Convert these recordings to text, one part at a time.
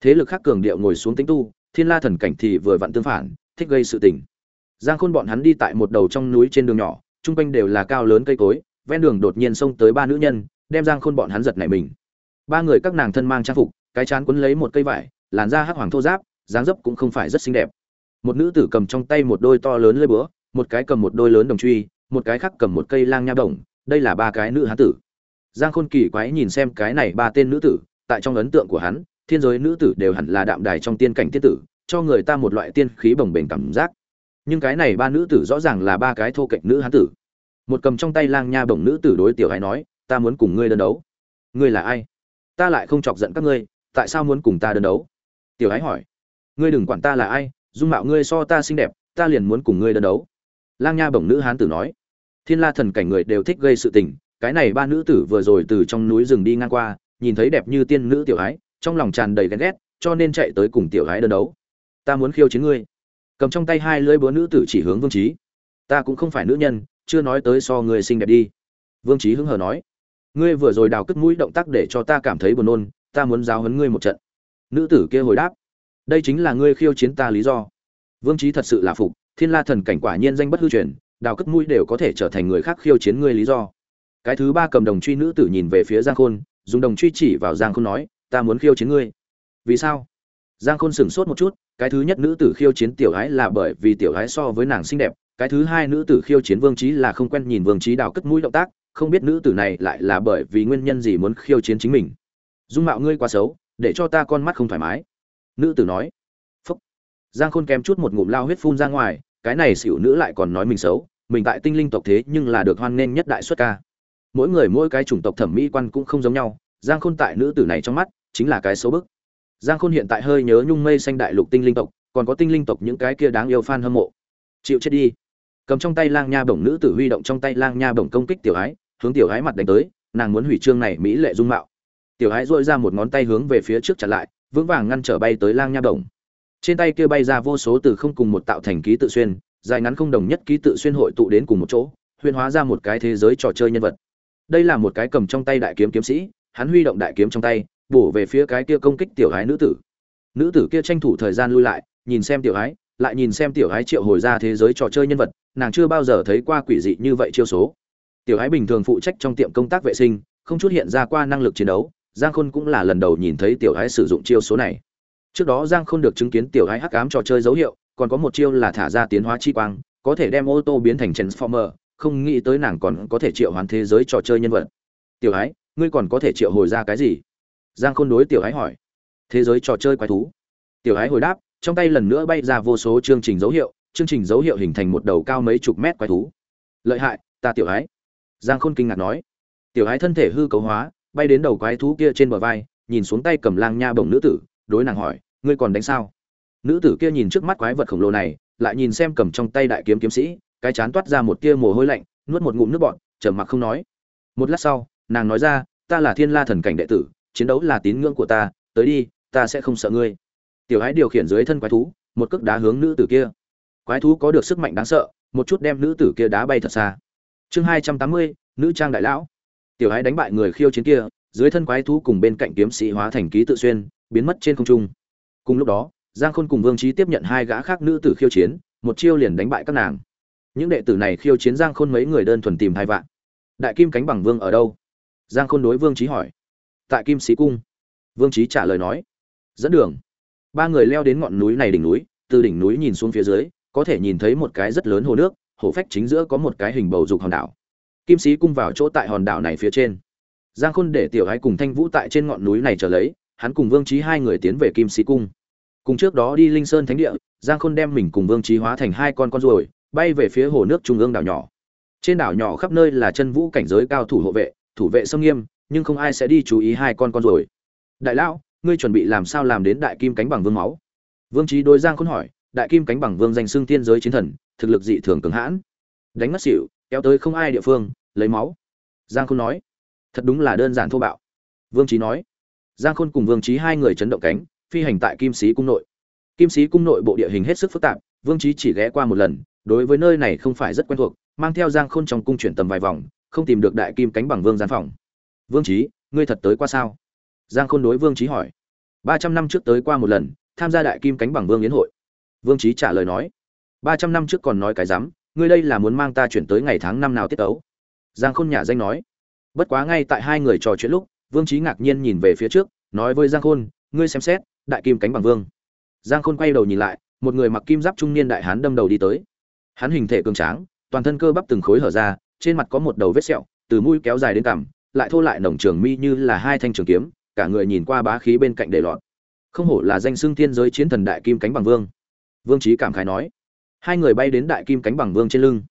thế lực khác cường điệu ngồi xuống tính tu, thiên la thần cảnh thì vừa vặn tương phản, thích gây sự tình. Giang khôn bọn hắn đi tại một đầu trong núi trên đường nhỏ, chung quanh đều là cao lớn cây cối, ven đường đột nhiên xông tới ba nữ nhân, đem giang khôn bọn hắn giật nảy mình. Ba người các nàng thân mang trang phục, cái chán quấn lấy một cây vải, làn da hắc hoàng thô giáp dáng dấp cũng không phải rất xinh đẹp. Một nữ tử cầm trong tay một đôi to lớn lưỡi búa, một cái cầm một đôi lớn đồng truy, một cái khác cầm một cây lang nha đồng, đây là ba cái nữ hán tử. Giang khôn kỳ quái nhìn xem cái này ba tên nữ tử, tại trong ấn tượng của hắn thiên giới nữ tử đều hẳn là đạm đài trong tiên cảnh tiên tử, cho người ta một loại tiên khí bồng bềnh cảm giác. Nhưng cái này ba nữ tử rõ ràng là ba cái thô kệch nữ hán tử. Một cầm trong tay lang nha bổng nữ tử đối tiểu hãy nói, ta muốn cùng ngươi đơn đấu. Ngươi là ai? Ta lại không chọc giận các ngươi, tại sao muốn cùng ta đơn đấu? Tiểu hãy hỏi. Ngươi đừng quản ta là ai, dung mạo ngươi so ta xinh đẹp, ta liền muốn cùng ngươi đơn đấu. Lang nha bổng nữ hán tử nói. Thiên la thần cảnh người đều thích gây sự tình, cái này ba nữ tử vừa rồi từ trong núi rừng đi ngang qua, nhìn thấy đẹp như tiên nữ tiểu hải trong lòng tràn đầy ghen ghét, cho nên chạy tới cùng tiểu gái đơn đấu. Ta muốn khiêu chiến ngươi. Cầm trong tay hai lưỡi búa nữ tử chỉ hướng vương trí ta cũng không phải nữ nhân, chưa nói tới so người xinh đẹp đi. Vương trí hứng hờ nói. Ngươi vừa rồi đào cất mũi động tác để cho ta cảm thấy buồn nôn, ta muốn giáo huấn ngươi một trận. Nữ tử kia hồi đáp. Đây chính là ngươi khiêu chiến ta lý do. Vương trí thật sự là phục, thiên la thần cảnh quả nhiên danh bất hư truyền, đào cất mũi đều có thể trở thành người khác khiêu chiến ngươi lý do. Cái thứ ba cầm đồng truy nữ tử nhìn về phía giang khôn, dùng đồng truy chỉ vào giang khôn nói ta muốn khiêu chiến ngươi. Vì sao? Giang khôn sửng sốt một chút, cái thứ nhất nữ tử khiêu chiến tiểu gái là bởi vì tiểu gái so với nàng xinh đẹp, cái thứ hai nữ tử khiêu chiến vương trí là không quen nhìn vương trí đào cất mũi động tác, không biết nữ tử này lại là bởi vì nguyên nhân gì muốn khiêu chiến chính mình. Dung mạo ngươi quá xấu, để cho ta con mắt không thoải mái. Nữ tử nói. Phúc. Giang khôn kém chút một ngụm lao huyết phun ra ngoài, cái này xỉu nữ lại còn nói mình xấu, mình tại tinh linh tộc thế nhưng là được hoan nghênh nhất đại xuất ca. Mỗi người mỗi cái chủng tộc thẩm mỹ quan cũng không giống nhau, giang khôn tại nữ tử này trong mắt chính là cái xấu bức. Giang khôn hiện tại hơi nhớ nhung mây xanh đại lục tinh linh tộc, còn có tinh linh tộc những cái kia đáng yêu fan hâm mộ. Chịu chết đi. Cầm trong tay lang nha bổng nữ tử huy động trong tay lang nha bổng công kích tiểu ái, hướng tiểu ái mặt đánh tới, nàng muốn hủy trương này mỹ lệ dung mạo. Tiểu ái dội ra một ngón tay hướng về phía trước chặn lại, vững vàng ngăn trở bay tới lang nha bổng. Trên tay kia bay ra vô số từ không cùng một tạo thành ký tự xuyên, dài ngắn không đồng nhất ký tự xuyên hội tụ đến cùng một chỗ, huyền hóa ra một cái thế giới trò chơi nhân vật. Đây là một cái cầm trong tay đại kiếm kiếm sĩ, hắn huy động đại kiếm trong tay bổ về phía cái kia công kích tiểu hái nữ tử. Nữ tử kia tranh thủ thời gian lui lại nhìn xem tiểu hái, lại nhìn xem tiểu hái triệu hồi ra thế giới trò chơi nhân vật nàng chưa bao giờ thấy qua quỷ dị như vậy chiêu số. Tiểu hái bình thường phụ trách trong tiệm công tác vệ sinh không chút hiện ra qua năng lực chiến đấu giang khôn cũng là lần đầu nhìn thấy tiểu hái sử dụng chiêu số này. Trước đó giang khôn được chứng kiến tiểu hái hắc ám trò chơi dấu hiệu còn có một chiêu là thả ra tiến hóa chi quang có thể đem ô tô biến thành transformer không nghĩ tới nàng còn có thể triệu hoán thế giới trò chơi nhân vật. Tiểu hái, ngươi còn có thể triệu hồi ra cái gì? Giang khôn đối tiểu ái hỏi, thế giới trò chơi quái thú? Tiểu ái hồi đáp, trong tay lần nữa bay ra vô số chương trình dấu hiệu, chương trình dấu hiệu hình thành một đầu cao mấy chục mét quái thú. Lợi hại, ta tiểu ái giang khôn kinh ngạc nói. Tiểu ái thân thể hư cấu hóa, bay đến đầu quái thú kia trên bờ vai, nhìn xuống tay cầm lang nha bồng nữ tử, đối nàng hỏi, ngươi còn đánh sao? Nữ tử kia nhìn trước mắt quái vật khổng lồ này, lại nhìn xem cầm trong tay đại kiếm kiếm sĩ, cái chán toát ra một tia mồ hôi lạnh, nuốt một ngụm nước bọt, trầm mặc không nói. Một lát sau, nàng nói ra, ta là thiên la thần cảnh đệ tử chiến đấu là tín ngưỡng của ta, tới đi, ta sẽ không sợ ngươi. Tiểu ái điều khiển dưới thân quái thú, một cước đá hướng nữ tử kia. Quái thú có được sức mạnh đáng sợ, một chút đem nữ tử kia đá bay thật xa. Chương hai trăm tám mươi, nữ trang đại lão. Tiểu ái đánh bại người khiêu chiến kia, dưới thân quái thú cùng bên cạnh kiếm sĩ hóa thành ký tự xuyên, biến mất trên không trung. Cùng lúc đó, giang khôn cùng vương trí tiếp nhận hai gã khác nữ tử khiêu chiến, một chiêu liền đánh bại các nàng. Những đệ tử này khiêu chiến giang khôn mấy người đơn thuần tìm hai vạn. Đại kim cánh bằng vương ở đâu? Giang khôn đối vương trí hỏi tại kim sĩ cung. Vương trí trả lời nói, dẫn đường. Ba người leo đến ngọn núi này đỉnh núi, từ đỉnh núi nhìn xuống phía dưới, có thể nhìn thấy một cái rất lớn hồ nước, hồ phách chính giữa có một cái hình bầu dục hòn đảo. Kim sĩ cung vào chỗ tại hòn đảo này phía trên. Giang khôn để tiểu Ái cùng thanh vũ tại trên ngọn núi này trở lấy, hắn cùng vương trí hai người tiến về kim sĩ cung. Cùng trước đó đi linh sơn thánh địa, giang khôn đem mình cùng vương trí hóa thành hai con con ruồi, bay về phía hồ nước trung ương đảo nhỏ. Trên đảo nhỏ khắp nơi là chân vũ cảnh giới cao thủ hộ vệ, thủ vệ sông nghiêm nhưng không ai sẽ đi chú ý hai con con ruồi đại lão, ngươi chuẩn bị làm sao làm đến đại kim cánh bằng vương máu? Vương trí đối giang khôn hỏi, đại kim cánh bằng vương danh xưng tiên giới chiến thần, thực lực dị thường cường hãn. Đánh mất xỉu, kéo tới không ai địa phương, lấy máu. Giang khôn nói, thật đúng là đơn giản thô bạo. Vương trí nói, giang khôn cùng vương trí hai người chấn động cánh, phi hành tại kim sĩ cung nội. Kim sĩ cung nội bộ địa hình hết sức phức tạp, vương trí chỉ ghé qua một lần, đối với nơi này không phải rất quen thuộc, mang theo giang khôn trong cung chuyển tầm vài vòng, không tìm được đại kim cánh bằng vương gian phòng vương trí ngươi thật tới qua sao? Giang khôn đối vương trí hỏi. Ba trăm năm trước tới qua một lần, tham gia đại kim cánh bằng vương yến hội. Vương trí trả lời nói. Ba trăm năm trước còn nói cái dám ngươi đây là muốn mang ta chuyển tới ngày tháng năm nào tiết tấu. Giang khôn nhả danh nói. Bất quá ngay tại hai người trò chuyện lúc, vương trí ngạc nhiên nhìn về phía trước, nói với giang khôn, ngươi xem xét, đại kim cánh bằng vương. Giang khôn quay đầu nhìn lại, một người mặc kim giáp trung niên đại hán đâm đầu đi tới. Hắn hình thể cường tráng, toàn thân cơ bắp từng khối hở ra, trên mặt có một đầu vết sẹo, từ mũi kéo dài đến cằm lại thô lại nồng trường mi như là hai thanh trường kiếm, cả người nhìn qua bá khí bên cạnh để lọt. Không hổ là danh xưng thiên giới chiến thần đại kim cánh bằng vương. Vương trí cảm khái nói. Hai người bay đến đại kim cánh bằng vương trên lưng.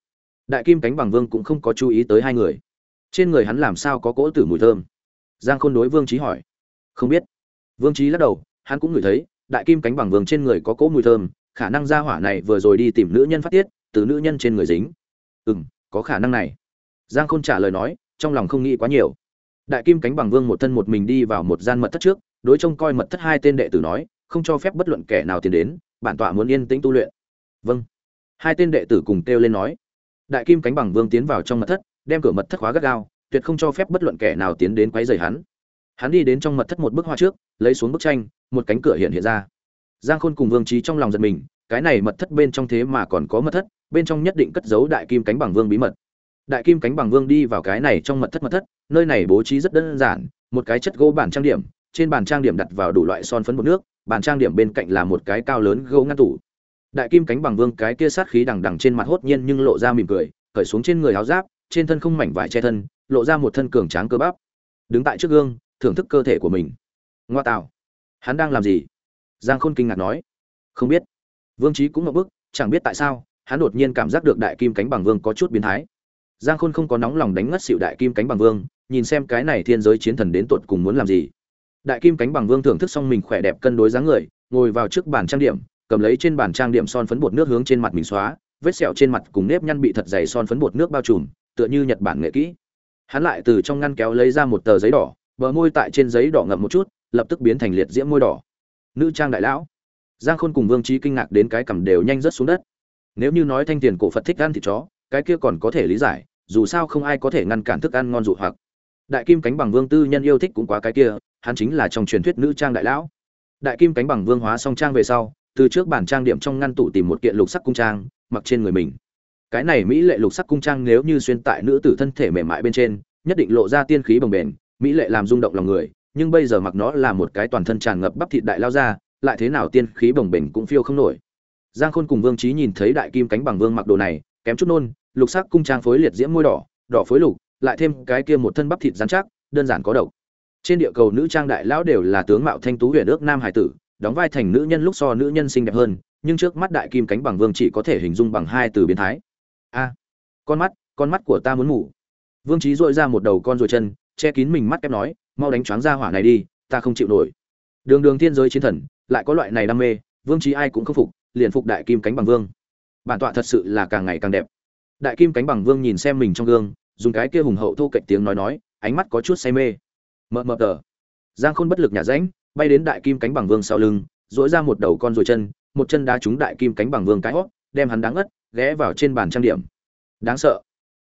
Đại kim cánh bằng vương cũng không có chú ý tới hai người. Trên người hắn làm sao có cỗ tử mùi thơm? Giang khôn đối vương trí hỏi. Không biết. Vương trí lắc đầu, hắn cũng ngửi thấy, đại kim cánh bằng vương trên người có cỗ mùi thơm, khả năng gia hỏa này vừa rồi đi tìm nữ nhân phát tiết, từ nữ nhân trên người dính. Ừ m có khả năng này. Giang khôn trả lời nói trong lòng không nghĩ quá nhiều. Đại kim cánh bằng vương một thân một mình đi vào một gian mật thất trước, đối trông coi mật thất hai tên đệ tử nói, không cho phép bất luận kẻ nào tiến đến, bản tọa muốn yên tĩnh tu luyện. Vâng. Hai tên đệ tử cùng kêu lên nói. Đại kim cánh bằng vương tiến vào trong mật thất, đem cửa mật thất khóa gắt gao, tuyệt không cho phép bất luận kẻ nào tiến đến quấy rầy hắn. Hắn đi đến trong mật thất một bức hoa trước, lấy xuống bức tranh, một cánh cửa hiện hiện ra. Giang khôn cùng vương trí trong lòng giật mình, cái này mật thất bên trong thế mà còn có mật thất, bên trong nhất định cất giấu đại kim cánh bằng vương bí mật đại kim cánh bằng vương đi vào cái này trong mật thất mật thất, nơi này bố trí rất đơn giản, một cái chất gỗ bản trang điểm, trên bàn trang điểm đặt vào đủ loại son phấn bột nước, bàn trang điểm bên cạnh là một cái cao lớn gỗ ngăn tủ. Đại kim cánh bằng vương cái kia sát khí đằng đằng trên mặt hốt nhiên nhưng lộ ra mỉm cười, cởi xuống trên người áo giáp, trên thân không mảnh vải che thân, lộ ra một thân cường tráng cơ bắp. Đứng tại trước gương, thưởng thức cơ thể của mình. Ngoa tạo. Hắn đang làm gì? Giang khôn kinh ngạc nói. Không biết. Vương trí cũng ngập bức, chẳng biết tại sao, hắn đột nhiên cảm giác được đại kim cánh bằng vương có chút biến thái giang khôn không có nóng lòng đánh ngất xịu đại kim cánh bằng vương, nhìn xem cái này thiên giới chiến thần đến tột cùng muốn làm gì. Đại kim cánh bằng vương thưởng thức xong mình khỏe đẹp cân đối dáng người, ngồi vào trước bàn trang điểm, cầm lấy trên bàn trang điểm son phấn bột nước hướng trên mặt mình xóa, vết sẹo trên mặt cùng nếp nhăn bị thật dày son phấn bột nước bao trùm, tựa như nhật bản nghệ kỹ. Hắn lại từ trong ngăn kéo lấy ra một tờ giấy đỏ, bờ môi tại trên giấy đỏ ngậm một chút, lập tức biến thành liệt diễm môi đỏ. Nữ trang đại lão. Giang khôn cùng vương trí kinh ngạc đến cái cầm đều nhanh rớt xuống đất. Nếu như nói thanh tiền cổ phật thích ăn thịt chó, cái kia còn có thể lý giải dù sao không ai có thể ngăn cản thức ăn ngon dụ hoặc. Đại kim cánh bằng vương tư nhân yêu thích cũng quá cái kia, hắn chính là trong truyền thuyết nữ trang đại lão. Đại kim cánh bằng vương hóa song trang về sau, từ trước bản trang điểm trong ngăn tủ tìm một kiện lục sắc cung trang, mặc trên người mình. Cái này mỹ lệ lục sắc cung trang nếu như xuyên tại nữ tử thân thể mềm mại bên trên, nhất định lộ ra tiên khí bồng bềnh, mỹ lệ làm rung động lòng người, nhưng bây giờ mặc nó là một cái toàn thân tràn ngập bắp thịt đại lao ra, lại thế nào tiên khí bồng bềnh cũng phiêu không nổi. Giang khôn cùng vương trí nhìn thấy đại kim cánh bằng vương mặc đồ này, kém chút nôn lục sắc cung trang phối liệt diễm môi đỏ đỏ phối lục, lại thêm cái kia một thân bắp thịt rắn chắc, đơn giản có độc. Trên địa cầu nữ trang đại lão đều là tướng mạo thanh tú huyền ước nam hải tử, đóng vai thành nữ nhân lúc so nữ nhân xinh đẹp hơn, nhưng trước mắt đại kim cánh bằng vương chỉ có thể hình dung bằng hai từ biến thái. A, con mắt con mắt của ta muốn ngủ vương trí dội ra một đầu con rồi chân, che kín mình mắt kép nói, mau đánh choáng ra hỏa này đi, ta không chịu nổi. Đường đường thiên giới chiến thần, lại có loại này đam mê, vương trí ai cũng không phục, liền phục đại kim cánh bằng vương. Bản tọa thật sự là càng ngày càng đẹp đại kim cánh bằng vương nhìn xem mình trong gương, dùng cái kia hùng hậu thu cạnh tiếng nói nói, ánh mắt có chút say mê. Mờ mờ tờ. Giang khôn bất lực nhả rãnh, bay đến đại kim cánh bằng vương sau lưng dỗi ra một đầu con rồi chân, một chân đá trúng đại kim cánh bằng vương cái hót, đem hắn đáng ngất, ghé vào trên bàn trang điểm. Đáng sợ.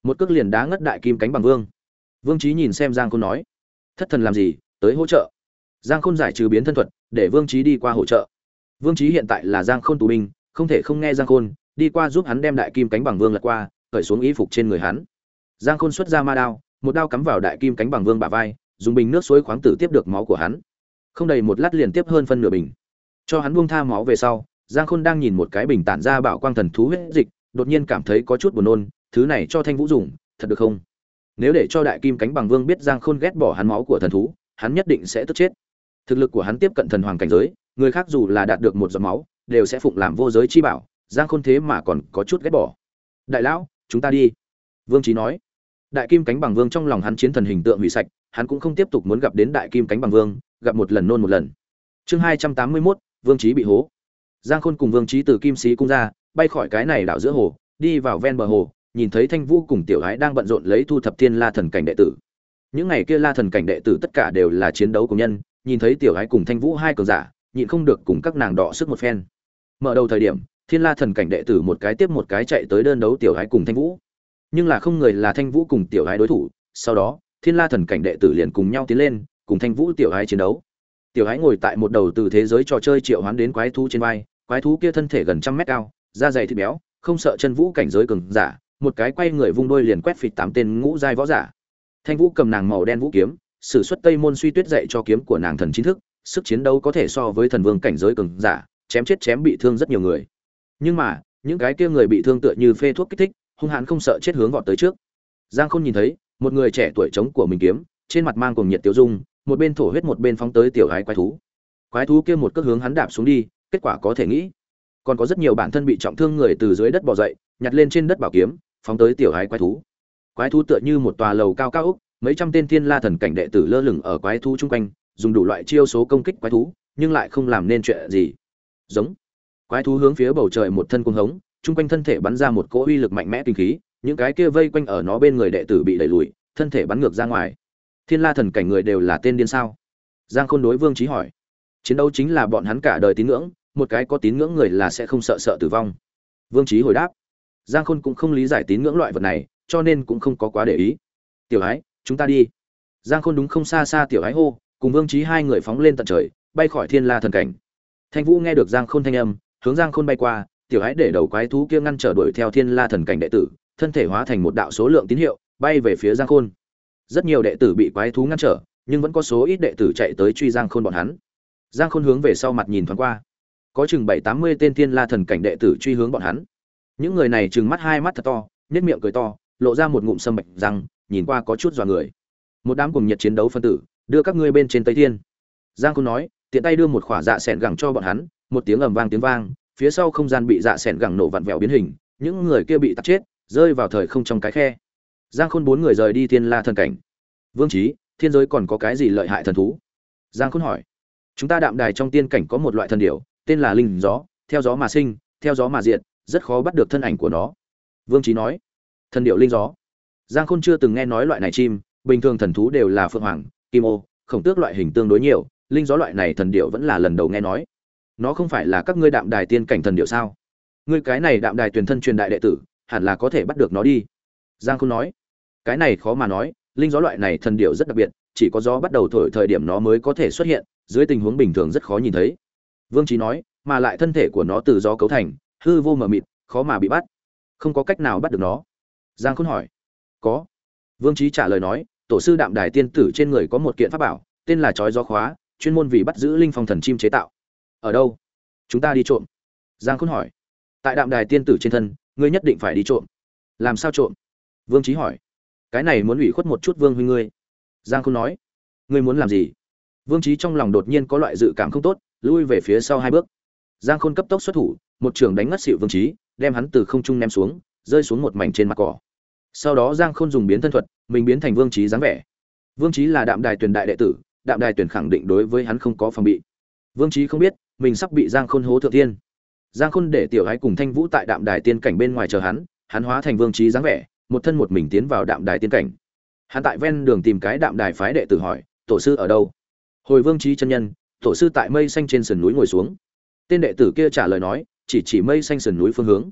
Một cước liền đá ngất đại kim cánh bằng vương. Vương trí nhìn xem giang khôn nói, thất thần làm gì, tới hỗ trợ. Giang khôn giải trừ biến thân thuật, để vương trí đi qua hỗ trợ. Vương trí hiện tại là giang khôn tù binh, không thể không nghe giang khôn, đi qua giúp hắn đem đại kim cánh bằng vương lật qua cởi xuống y phục trên người hắn. Giang khôn xuất ra ma đao, một đao cắm vào đại kim cánh bằng vương bả vai, dùng bình nước suối khoáng tử tiếp được máu của hắn. Không đầy một lát liền tiếp hơn phân nửa bình. Cho hắn buông tha máu về sau, giang khôn đang nhìn một cái bình tản ra bảo quang thần thú huyết dịch, đột nhiên cảm thấy có chút buồn nôn, thứ này cho thanh vũ dùng, thật được không? Nếu để cho đại kim cánh bằng vương biết giang khôn ghét bỏ hắn máu của thần thú, hắn nhất định sẽ tức chết. Thực lực của hắn tiếp cận thần hoàng cảnh giới, người khác dù là đạt được một giọt máu, đều sẽ phụng làm vô giới chi bảo, giang khôn thế mà còn có chút ghét bỏ. Đại lão chúng ta đi. Vương trí nói. Đại kim cánh bằng vương trong lòng hắn chiến thần hình tượng hủy sạch, hắn cũng không tiếp tục muốn gặp đến đại kim cánh bằng vương, gặp một lần nôn một lần. Chương hai trăm tám mươi mốt, vương trí bị hố. Giang khôn cùng vương trí từ kim sĩ cung ra, bay khỏi cái này đảo giữa hồ, đi vào ven bờ hồ, nhìn thấy thanh vũ cùng tiểu ái đang bận rộn lấy thu thập thiên la thần cảnh đệ tử. Những ngày kia la thần cảnh đệ tử tất cả đều là chiến đấu của nhân, nhìn thấy tiểu ái cùng thanh vũ hai cường giả, nhịn không được cùng các nàng đỏ sức một phen. Mở đầu thời điểm thiên la thần cảnh đệ tử một cái tiếp một cái chạy tới đơn đấu tiểu ái cùng thanh vũ. Nhưng là không người là thanh vũ cùng tiểu ái đối thủ, sau đó, thiên la thần cảnh đệ tử liền cùng nhau tiến lên, cùng thanh vũ tiểu ái chiến đấu. Tiểu hái ngồi tại một đầu từ thế giới trò chơi triệu hoán đến quái thú trên vai, quái thú kia thân thể gần trăm mét cao, da dày thịt béo, không sợ chân vũ cảnh giới cường giả, một cái quay người vung đôi liền quét phịt tám tên ngũ giai võ giả. Thanh vũ cầm nàng màu đen vũ kiếm, sử xuất tây môn suy tuyết dạy cho kiếm của nàng thần chính thức, sức chiến đấu có thể so với thần vương cảnh giới cường giả, chém chết chém bị thương rất nhiều người nhưng mà, những cái kia người bị thương tựa như phê thuốc kích thích, hung hãn không sợ chết hướng vọt tới trước. Giang không nhìn thấy, một người trẻ tuổi trống của mình kiếm, trên mặt mang cùng nhiệt tiêu dung, một bên thổ huyết một bên phóng tới tiểu ái quái thú. Quái thú kia một cước hướng hắn đạp xuống đi, kết quả có thể nghĩ, còn có rất nhiều bản thân bị trọng thương người từ dưới đất bò dậy, nhặt lên trên đất bảo kiếm, phóng tới tiểu ái quái thú. Quái thú tựa như một tòa lầu cao cao úc mấy trăm tên thiên la thần cảnh đệ tử lơ lửng ở quái thú chung quanh, dùng đủ loại chiêu số công kích quái thú, nhưng lại không làm nên chuyện gì. Giống quái thú hướng phía bầu trời một thân cung hống, chung quanh thân thể bắn ra một cỗ uy lực mạnh mẽ kinh khí, những cái kia vây quanh ở nó bên người đệ tử bị đẩy lùi, thân thể bắn ngược ra ngoài. Thiên la thần cảnh người đều là tên điên sao? Giang khôn đối vương trí hỏi. Chiến đấu chính là bọn hắn cả đời tín ngưỡng, một cái có tín ngưỡng người là sẽ không sợ sợ tử vong. Vương trí hồi đáp. Giang khôn cũng không lý giải tín ngưỡng loại vật này, cho nên cũng không có quá để ý. Tiểu ái, chúng ta đi. Giang khôn đúng không xa xa tiểu ái hô, cùng vương trí hai người phóng lên tận trời, bay khỏi thiên la thần cảnh. Thanh vũ nghe được giang khôn thanh âm hướng giang khôn bay qua, tiểu Hãi để đầu quái thú kia ngăn trở đuổi theo thiên la thần cảnh đệ tử, thân thể hóa thành một đạo số lượng tín hiệu, bay về phía giang khôn. Rất nhiều đệ tử bị quái thú ngăn trở, nhưng vẫn có số ít đệ tử chạy tới truy giang khôn bọn hắn. Giang khôn hướng về sau mặt nhìn thoáng qua. Có chừng bảy tám mươi tên thiên la thần cảnh đệ tử truy hướng bọn hắn. Những người này chừng mắt hai mắt thật to nết miệng cười to, lộ ra một ngụm sâm bạch răng, nhìn qua có chút dọa người. Một đám cùng nhiệt chiến đấu phân tử, đưa các ngươi bên trên tây thiên. Giang khôn nói, tiện tay đưa một khỏa dạ s ẻ gẳng cho bọn hắn một tiếng ầm vang tiếng vang, phía sau không gian bị dạ s gẳng nổ vặn vẹo biến hình, những người kia bị tắt chết, rơi vào thời không trong cái khe. Giang khôn bốn người rời đi thiên la thần cảnh. Vương trí thiên giới còn có cái gì lợi hại thần thú? Giang khôn hỏi. Chúng ta đạm đài trong tiên cảnh có một loại thần điểu, tên là linh gió, theo gió mà sinh, theo gió mà diệt, rất khó bắt được thân ảnh của nó. Vương trí nói. Thần điệu linh gió. Giang khôn chưa từng nghe nói loại này chim, bình thường thần thú đều là phượng hoàng, kim ô, khổng tước loại hình tương đối nhiều, linh gió loại này thần điệu vẫn là lần đầu nghe nói nó không phải là các ngươi đạm đài tiên cảnh thần điệu sao? Ngươi cái này đạm đài tuyển thân truyền đại đệ tử, hẳn là có thể bắt được nó đi. Giang khôn nói. Cái này khó mà nói, linh gió loại này thần điệu rất đặc biệt, chỉ có gió bắt đầu thổi thời điểm nó mới có thể xuất hiện, dưới tình huống bình thường rất khó nhìn thấy. Vương trí nói, mà lại thân thể của nó từ gió cấu thành, hư vô mờ mịt, khó mà bị bắt. Không có cách nào bắt được nó. Giang khôn hỏi. Có. Vương trí trả lời nói, tổ sư đạm đài tiên tử trên người có một kiện pháp bảo, tên là chói gió khóa, chuyên môn vì bắt giữ linh phong thần chim chế tạo ở đâu? Chúng ta đi trộm. Giang khôn hỏi. Tại đạm đài tiên tử trên thân, ngươi nhất định phải đi trộm. Làm sao trộm? Vương trí hỏi. Cái này muốn ủy khuất một chút vương huynh ngươi. Giang khôn nói. Ngươi muốn làm gì? Vương trí trong lòng đột nhiên có loại dự cảm không tốt, lui về phía sau hai bước. Giang khôn cấp tốc xuất thủ, một trường đánh ngất xịu vương trí đem hắn từ không trung ném xuống, rơi xuống một mảnh trên mặt cỏ. Sau đó giang khôn dùng biến thân thuật, mình biến thành vương trí dáng vẻ. Vương trí là đạm đài tuyển đại đệ tử, đạm đài tuyển khẳng định đối với hắn không có phòng bị. Vương trí không biết mình sắp bị giang khôn hố thượng tiên. Giang khôn để tiểu gái cùng thanh vũ tại đạm đài tiên cảnh bên ngoài chờ hắn hắn hóa thành vương trí dáng vẻ, một thân một mình tiến vào đạm đài tiên cảnh. Hắn tại ven đường tìm cái đạm đài phái đệ tử hỏi, tổ sư ở đâu? Hồi vương trí chân nhân, tổ sư tại mây xanh trên sườn núi ngồi xuống. Tên đệ tử kia trả lời nói, chỉ chỉ mây xanh sườn núi phương hướng.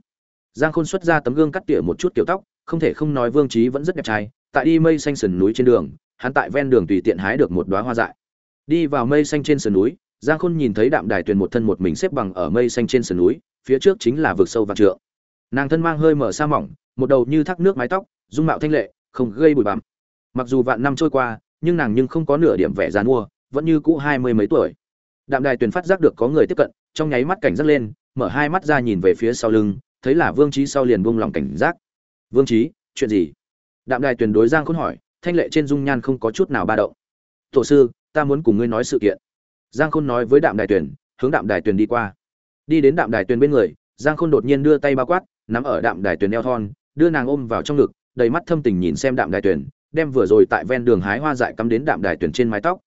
Giang khôn xuất ra tấm gương cắt tỉa một chút kiểu tóc, không thể không nói vương trí vẫn rất đẹp trai. Tại đi mây xanh sườn núi trên đường, hắn tại ven đường tùy tiện hái được một đoá hoa dại. Đi vào mây xanh trên sườn núi giang khôn nhìn thấy đạm đài tuyền một thân một mình xếp bằng ở mây xanh trên sườn núi, phía trước chính là vực sâu vạn trượng. Nàng thân mang hơi mở sa mỏng, một đầu như thác nước mái tóc, dung mạo thanh lệ, không gây bụi bặm. Mặc dù vạn năm trôi qua, nhưng nàng nhưng không có nửa điểm vẻ dàn mua vẫn như cũ hai mươi mấy tuổi. Đạm đài tuyền phát giác được có người tiếp cận, trong nháy mắt cảnh giác lên, mở hai mắt ra nhìn về phía sau lưng, thấy là vương trí sau liền buông lòng cảnh giác. Vương trí chuyện gì? Đạm đài tuyền đối giang khôn hỏi, thanh lệ trên dung nhan không có chút nào ba động. Tổ sư, ta muốn cùng ngươi nói sự kiện giang khôn nói với đạm đài tuyền, hướng đạm đài tuyền đi qua. Đi đến đạm đài tuyền bên người, giang khôn đột nhiên đưa tay bao quát, nắm ở đạm đài tuyền eo thon, đưa nàng ôm vào trong ngực, đầy mắt thâm tình nhìn xem đạm đài tuyền, đem vừa rồi tại ven đường hái hoa dại cắm đến đạm đài tuyền trên mái tóc.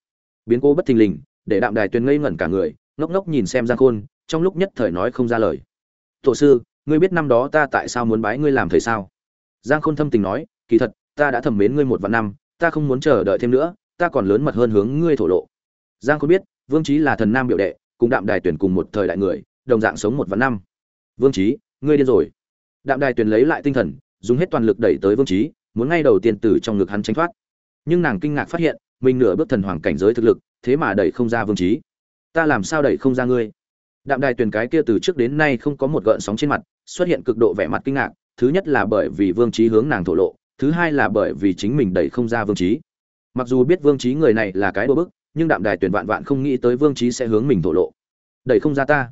Biến cố bất thình lình, để đạm đài tuyền ngây ngẩn cả người, ngốc ngốc nhìn xem giang khôn, trong lúc nhất thời nói không ra lời. Tổ sư, ngươi biết năm đó ta tại sao muốn bái ngươi làm thầy sao? Giang khôn thâm tình nói, kỳ thật, ta đã thầm mến ngươi một vạn năm, ta không muốn chờ đợi thêm nữa, ta còn lớn mật hơn hướng ngươi thổ lộ. Giang khôn biết vương trí là thần nam biểu đệ, cùng đạm đài tuyển cùng một thời đại người, đồng dạng sống một vạn năm. Vương trí ngươi điên rồi. Đạm đài tuyển lấy lại tinh thần, dùng hết toàn lực đẩy tới vương trí muốn ngay đầu tiên từ trong ngực hắn tránh thoát. Nhưng nàng kinh ngạc phát hiện, mình nửa bước thần hoàng cảnh giới thực lực, thế mà đẩy không ra vương trí ta làm sao đẩy không ra ngươi? Đạm đài tuyền cái kia từ trước đến nay không có một gợn sóng trên mặt, xuất hiện cực độ vẻ mặt kinh ngạc, thứ nhất là bởi vì vương trí hướng nàng thổ lộ, thứ hai là bởi vì chính mình đẩy không ra vương trí mặc dù biết vương trí người này là cái đô bức nhưng đạm đài tuyền vạn vạn không nghĩ tới vương trí sẽ hướng mình thổ lộ. Đẩy không ra ta.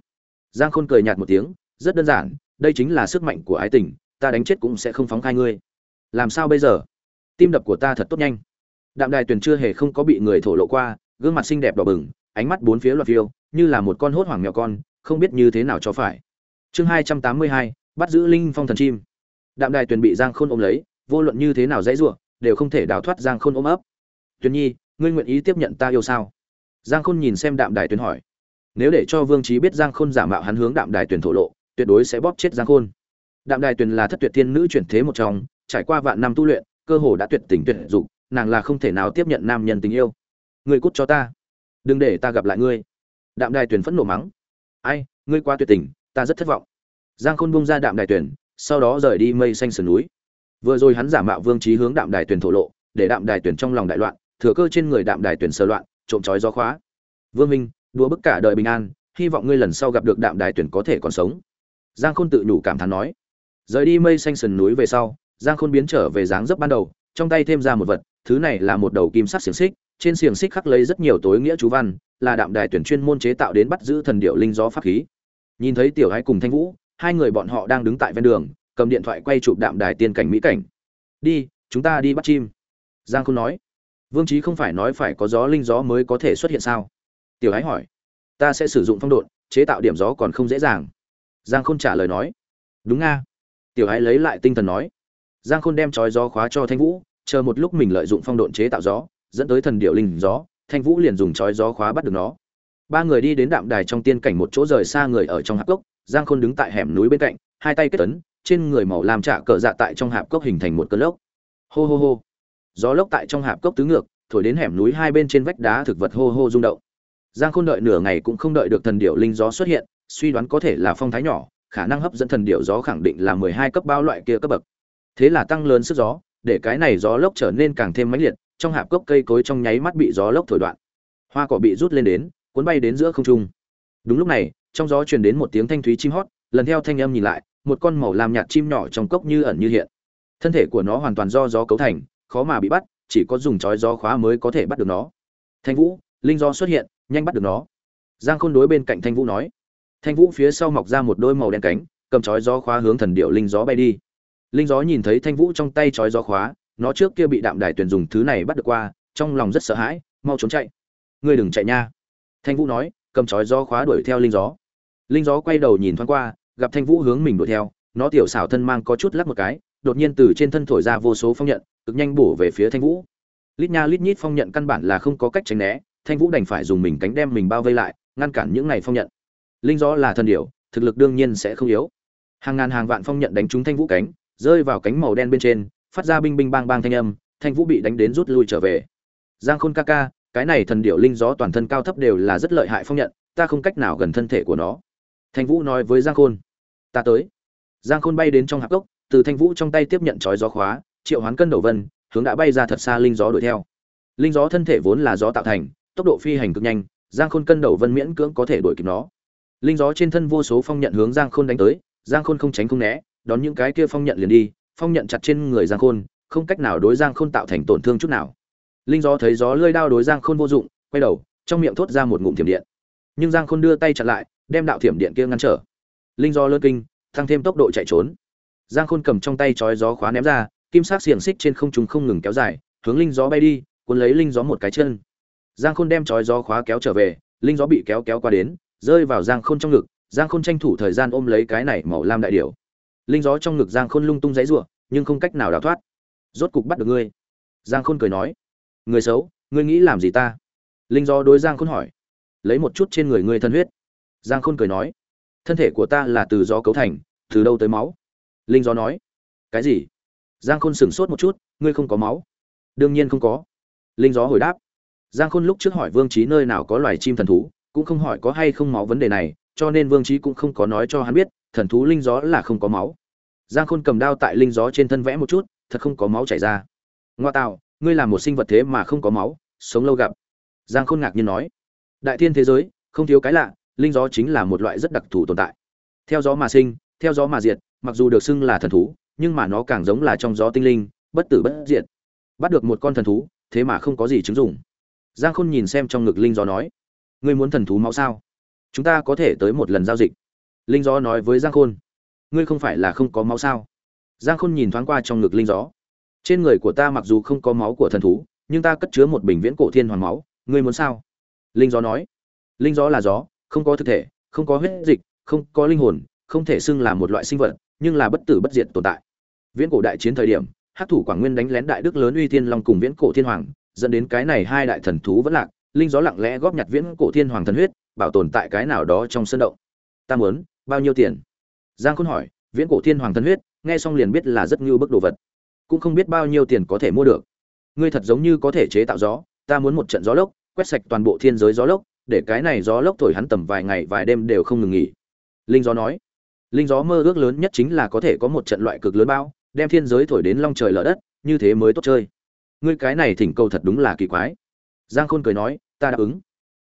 Giang khôn cười nhạt một tiếng, rất đơn giản, đây chính là sức mạnh của ái tình, ta đánh chết cũng sẽ không phóng khai ngươi. Làm sao bây giờ? Tim đập của ta thật tốt nhanh. Đạm đài tuyền chưa hề không có bị người thổ lộ qua, gương mặt xinh đẹp đỏ bừng, ánh mắt bốn phía loạt phiêu, như là một con hốt hoảng mèo con, không biết như thế nào cho phải. Chương hai trăm tám mươi hai, bắt giữ linh phong thần chim. Đạm đài tuyền bị giang khôn ôm lấy, vô luận như thế nào dãy ruộng đều không thể đào thoát giang khôn ôm ấp. Tuyền nhi ngươi nguyện ý tiếp nhận ta yêu sao? Giang khôn nhìn xem đạm đài tuyền hỏi. Nếu để cho vương trí biết giang khôn giả mạo hắn hướng đạm đài tuyền thổ lộ, tuyệt đối sẽ bóp chết giang khôn. Đạm đài tuyền là thất tuyệt thiên nữ chuyển thế một trong, trải qua vạn năm tu luyện, cơ hồ đã tuyệt tình tuyệt dục, nàng là không thể nào tiếp nhận nam nhân tình yêu. Ngươi cút cho ta. Đừng để ta gặp lại ngươi. Đạm đài tuyền phẫn nộ mắng. Ai, ngươi qua tuyệt tình, ta rất thất vọng. Giang khôn bung ra đạm đài tuyền sau đó rời đi mây xanh sườn núi. Vừa rồi hắn giả mạo vương trí hướng đạm đài tuyền thổ lộ, để đạm đài tuyền trong lòng đại loạn thừa cơ trên người đạm đài tuyển sơ loạn, trộm trói gió khóa. Vương minh đua bức cả đời bình an, hy vọng ngươi lần sau gặp được đạm đài tuyển có thể còn sống. Giang khôn tự nhủ cảm thán nói. Rời đi mây xanh sườn núi về sau, giang khôn biến trở về dáng dấp ban đầu, trong tay thêm ra một vật, thứ này là một đầu kim sắc xiềng xích, trên xiềng xích khắc lấy rất nhiều tối nghĩa chú văn, là đạm đài tuyển chuyên môn chế tạo đến bắt giữ thần điệu linh gió pháp khí. Nhìn thấy tiểu hai cùng thanh vũ, hai người bọn họ đang đứng tại ven đường, cầm điện thoại quay chụp đạm đài tiên cảnh mỹ cảnh. Đi, chúng ta đi bắt chim. Giang khôn nói vương trí không phải nói phải có gió linh gió mới có thể xuất hiện sao? Tiểu ái hỏi. Ta sẽ sử dụng phong độn, chế tạo điểm gió còn không dễ dàng. Giang khôn trả lời nói. Đúng nga. Tiểu ái lấy lại tinh thần nói. Giang khôn đem trói gió khóa cho thanh vũ, chờ một lúc mình lợi dụng phong độn chế tạo gió, dẫn tới thần điệu linh gió, thanh vũ liền dùng trói gió khóa bắt được nó. Ba người đi đến đạm đài trong tiên cảnh một chỗ rời xa người ở trong hạp cốc, giang khôn đứng tại hẻm núi bên cạnh, hai tay kết tấn trên người màu làm trả cờ dạ tại trong hạp cốc hình thành một cơn lốc. Hô hô hô gió lốc tại trong hạp cốc tứ ngược, thổi đến hẻm núi hai bên trên vách đá thực vật hô hô rung động. Giang khôn đợi nửa ngày cũng không đợi được thần điệu linh gió xuất hiện, suy đoán có thể là phong thái nhỏ, khả năng hấp dẫn thần điệu gió khẳng định là mười hai cấp bao loại kia cấp bậc. Thế là tăng lớn sức gió, để cái này gió lốc trở nên càng thêm mãnh liệt, trong hạp cốc cây cối trong nháy mắt bị gió lốc thổi đoạn. Hoa cỏ bị rút lên đến, cuốn bay đến giữa không trung. Đúng lúc này, trong gió truyền đến một tiếng thanh thúy chim hót, lần theo thanh âm nhìn lại, một con màu lam nhạt chim nhỏ trong cốc như ẩn như hiện. Thân thể của nó hoàn toàn do gió cấu thành khó mà bị bắt, chỉ có dùng chói gió khóa mới có thể bắt được nó. Thanh vũ, linh gió xuất hiện, nhanh bắt được nó. Giang khôn đối bên cạnh thanh vũ nói. Thanh vũ phía sau mọc ra một đôi màu đen cánh, cầm chói gió khóa hướng thần điệu linh gió bay đi. Linh gió nhìn thấy thanh vũ trong tay chói gió khóa, nó trước kia bị đạm đài tuyển dùng thứ này bắt được qua, trong lòng rất sợ hãi, mau trốn chạy. Ngươi đừng chạy nha. Thanh vũ nói, cầm chói gió khóa đuổi theo linh gió. Linh gió quay đầu nhìn thoáng qua, gặp thanh vũ hướng mình đuổi theo, nó tiểu xảo thân mang có chút lắc một cái đột nhiên từ trên thân thổi ra vô số phong nhận, cực nhanh bổ về phía thanh vũ. Lít nha lít nhít phong nhận căn bản là không có cách tránh né, thanh vũ đành phải dùng mình cánh đem mình bao vây lại, ngăn cản những này phong nhận. Linh gió là thần điểu, thực lực đương nhiên sẽ không yếu. Hàng ngàn hàng vạn phong nhận đánh trúng thanh vũ cánh, rơi vào cánh màu đen bên trên, phát ra binh binh bang bang thanh âm, thanh vũ bị đánh đến rút lui trở về. Giang khôn ca ca, cái này thần điệu linh gió toàn thân cao thấp đều là rất lợi hại phong nhận, ta không cách nào gần thân thể của nó. Thanh vũ nói với giang khôn, ta tới. Giang khôn bay đến trong hạp cốc từ thanh vũ trong tay tiếp nhận chói gió khóa, triệu hoán cân đầu vân, hướng đã bay ra thật xa linh gió đuổi theo. Linh gió thân thể vốn là gió tạo thành, tốc độ phi hành cực nhanh, giang khôn cân đầu vân miễn cưỡng có thể đuổi kịp nó. Linh gió trên thân vô số phong nhận hướng giang khôn đánh tới, giang khôn không tránh không né, đón những cái kia phong nhận liền đi, phong nhận chặt trên người giang khôn, không cách nào đối giang khôn tạo thành tổn thương chút nào. Linh gió thấy gió lơi đao đối giang khôn vô dụng, quay đầu, trong miệng thốt ra một ngụm thiểm điện. Nhưng giang khôn đưa tay chặn lại, đem đạo thiểm điện kia ngăn trở. Linh gió lơ kinh, tăng thêm tốc độ chạy trốn giang khôn cầm trong tay chói gió khóa ném ra, kim sắc xiềng xích trên không trung không ngừng kéo dài, hướng linh gió bay đi, cuốn lấy linh gió một cái chân. Giang khôn đem chói gió khóa kéo trở về, linh gió bị kéo kéo qua đến, rơi vào giang khôn trong ngực, giang khôn tranh thủ thời gian ôm lấy cái này màu lam đại điểu. Linh gió trong ngực giang khôn lung tung giãy rủa, nhưng không cách nào đào thoát. Rốt cục bắt được ngươi. Giang khôn cười nói, người xấu, ngươi nghĩ làm gì ta? Linh gió đối giang khôn hỏi, lấy một chút trên người ngươi thân huyết. Giang khôn cười nói, thân thể của ta là từ gió cấu thành, từ đâu tới máu? Linh gió nói. Cái gì? Giang khôn sửng sốt một chút, ngươi không có máu? Đương nhiên không có. Linh gió hồi đáp. Giang khôn lúc trước hỏi vương trí nơi nào có loài chim thần thú, cũng không hỏi có hay không máu vấn đề này, cho nên vương trí cũng không có nói cho hắn biết, thần thú linh gió là không có máu. Giang khôn cầm đao tại linh gió trên thân vẽ một chút, thật không có máu chảy ra. Ngoa tạo, ngươi là một sinh vật thế mà không có máu, sống lâu gặp. Giang khôn ngạc nhiên nói. Đại thiên thế giới, không thiếu cái lạ, linh gió chính là một loại rất đặc thù tồn tại. Theo gió mà sinh, theo gió mà diệt mặc dù được xưng là thần thú, nhưng mà nó càng giống là trong gió tinh linh, bất tử bất diệt. Bắt được một con thần thú, thế mà không có gì chứng dụng. Giang khôn nhìn xem trong ngực linh gió nói, ngươi muốn thần thú máu sao? Chúng ta có thể tới một lần giao dịch. Linh gió nói với giang khôn, ngươi không phải là không có máu sao? Giang khôn nhìn thoáng qua trong ngực linh gió, trên người của ta mặc dù không có máu của thần thú, nhưng ta cất chứa một bình viễn cổ thiên hoàn máu, ngươi muốn sao? Linh gió nói, linh gió là gió, không có thực thể, không có huyết dịch, không có linh hồn, không thể xưng là một loại sinh vật nhưng là bất tử bất diệt tồn tại. Viễn cổ đại chiến thời điểm, hắc thủ quảng nguyên đánh lén đại đức lớn uy thiên long cùng viễn cổ thiên hoàng, dẫn đến cái này hai đại thần thú vẫn lạc, linh gió lặng lẽ góp nhặt viễn cổ thiên hoàng thần huyết, bảo tồn tại cái nào đó trong sân động. Ta muốn bao nhiêu tiền? Giang khôn hỏi. Viễn cổ thiên hoàng thần huyết, nghe xong liền biết là rất ngưu bức đồ vật. Cũng không biết bao nhiêu tiền có thể mua được. Ngươi thật giống như có thể chế tạo gió, ta muốn một trận gió lốc, quét sạch toàn bộ thiên giới gió lốc, để cái này gió lốc thổi hắn tầm vài ngày vài đêm đều không ngừng nghỉ. Linh gió nói linh gió mơ ước lớn nhất chính là có thể có một trận loại cực lớn bao đem thiên giới thổi đến long trời lở đất, như thế mới tốt chơi. Ngươi cái này thỉnh cầu thật đúng là kỳ quái. Giang khôn cười nói, ta đáp ứng.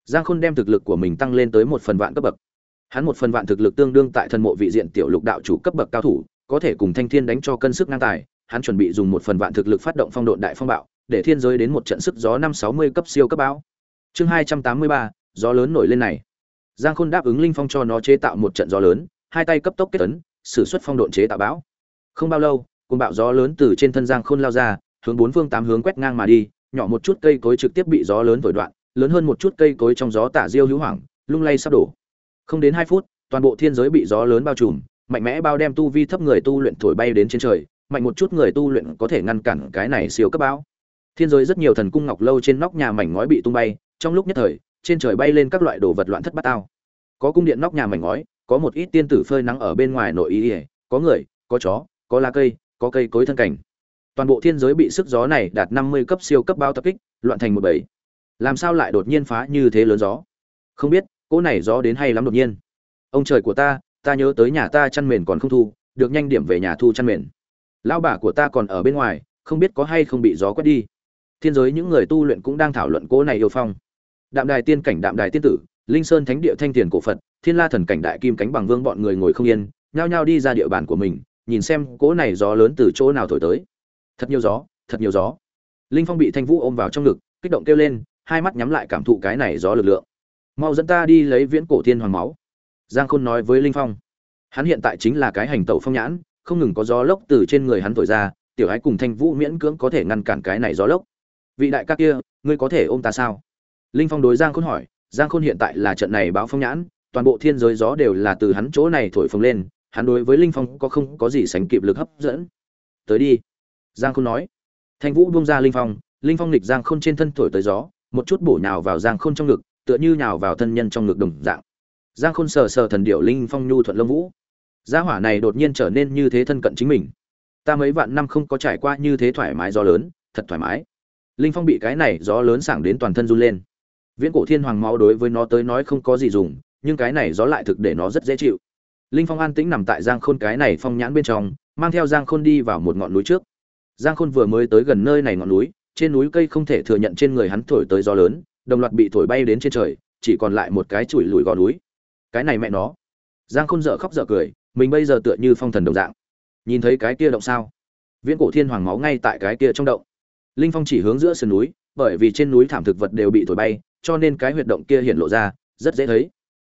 Giang khôn đem thực lực của mình tăng lên tới một phần vạn cấp bậc. Hắn một phần vạn thực lực tương đương tại thần mộ vị diện tiểu lục đạo chủ cấp bậc cao thủ, có thể cùng thanh thiên đánh cho cân sức ngang tài, hắn chuẩn bị dùng một phần vạn thực lực phát động phong độn đại phong bạo, để thiên giới đến một trận sức gió năm sáu mươi cấp siêu cấp bão. Chương hai trăm tám mươi ba, gió lớn nổi lên này. Giang khôn đáp ứng linh phong cho nó chế tạo một trận gió lớn hai tay cấp tốc kết ấn, sử xuất phong độn chế tạo bão. Không bao lâu cơn bão gió lớn từ trên thân giang khôn lao ra, hướng bốn phương tám hướng quét ngang mà đi, nhỏ một chút cây cối trực tiếp bị gió lớn thổi đoạn, lớn hơn một chút cây cối trong gió tả diêu hữu hoảng, lung lay sắp đổ. Không đến hai phút, toàn bộ thiên giới bị gió lớn bao trùm, mạnh mẽ bao đem tu vi thấp người tu luyện thổi bay đến trên trời, mạnh một chút người tu luyện có thể ngăn cản cái này siêu cấp bão. Thiên giới rất nhiều thần cung ngọc lâu trên nóc nhà mảnh ngói bị tung bay, trong lúc nhất thời, trên trời bay lên các loại đồ vật loạn thất bát tao. Có cung điện nóc nhà mảnh ngói có một ít tiên tử phơi nắng ở bên ngoài nội y ỉa, có người, có chó, có lá cây, có cây cối thân cảnh. Toàn bộ thiên giới bị sức gió này đạt năm mươi cấp siêu cấp bao tập kích, loạn thành một bầy. Làm sao lại đột nhiên phá như thế lớn gió? Không biết, cỗ này gió đến hay lắm đột nhiên. Ông trời của ta ta nhớ tới nhà ta chăn mền còn không thu, được nhanh điểm về nhà thu chăn mền. Lão bà của ta còn ở bên ngoài, không biết có hay không bị gió quét đi. Thiên giới những người tu luyện cũng đang thảo luận cỗ này yêu phong. Đạm đài tiên cảnh, đạm đài tiên tử linh sơn thánh địa thanh tiền cổ phật, thiên la thần cảnh đại kim cánh bằng vương bọn người ngồi không yên, nhao nhao đi ra địa bàn của mình, nhìn xem cỗ này gió lớn từ chỗ nào thổi tới. Thật nhiều gió, thật nhiều gió. Linh phong bị thanh vũ ôm vào trong ngực, kích động kêu lên, hai mắt nhắm lại cảm thụ cái này gió lực lượng. Mau dẫn ta đi lấy viễn cổ thiên hoàng máu. Giang khôn nói với linh phong. Hắn hiện tại chính là cái hành tẩu phong nhãn, không ngừng có gió lốc từ trên người hắn thổi ra, tiểu ái cùng thanh vũ miễn cưỡng có thể ngăn cản cái này gió lốc. Vị đại ca kia, ngươi có thể ôm ta sao? Linh phong đối giang khôn hỏi giang khôn hiện tại là trận này báo phong nhãn, toàn bộ thiên giới gió đều là từ hắn chỗ này thổi phồng lên, hắn đối với linh phong có không có gì sánh kịp lực hấp dẫn. Tới đi, giang khôn nói. Thanh vũ buông ra linh phong linh phong nghịch giang khôn trên thân thổi tới gió, một chút bổ nhào vào giang khôn trong ngực, tựa như nhào vào thân nhân trong ngực đồng dạng. Giang khôn sờ sờ thần điệu linh phong nhu thuận lông vũ. Gia hỏa này đột nhiên trở nên như thế thân cận chính mình. Ta mấy vạn năm không có trải qua như thế thoải mái gió lớn, thật thoải mái. Linh phong bị cái này gió lớn sảng đến toàn thân run lên viễn cổ thiên hoàng máu đối với nó tới nói không có gì dùng, nhưng cái này gió lại thực để nó rất dễ chịu. Linh phong an tĩnh nằm tại giang khôn cái này phong nhãn bên trong, mang theo giang khôn đi vào một ngọn núi trước. Giang khôn vừa mới tới gần nơi này ngọn núi, trên núi cây không thể thừa nhận trên người hắn thổi tới gió lớn, đồng loạt bị thổi bay đến trên trời, chỉ còn lại một cái chùi lùi gò núi. Cái này mẹ nó. Giang khôn dở khóc dở cười, mình bây giờ tựa như phong thần đồng dạng. Nhìn thấy cái kia động sao? Viễn cổ thiên hoàng máu ngay tại cái kia trong động. Linh phong chỉ hướng giữa sườn núi, bởi vì trên núi thảm thực vật đều bị thổi bay cho nên cái huyệt động kia hiện lộ ra, rất dễ thấy.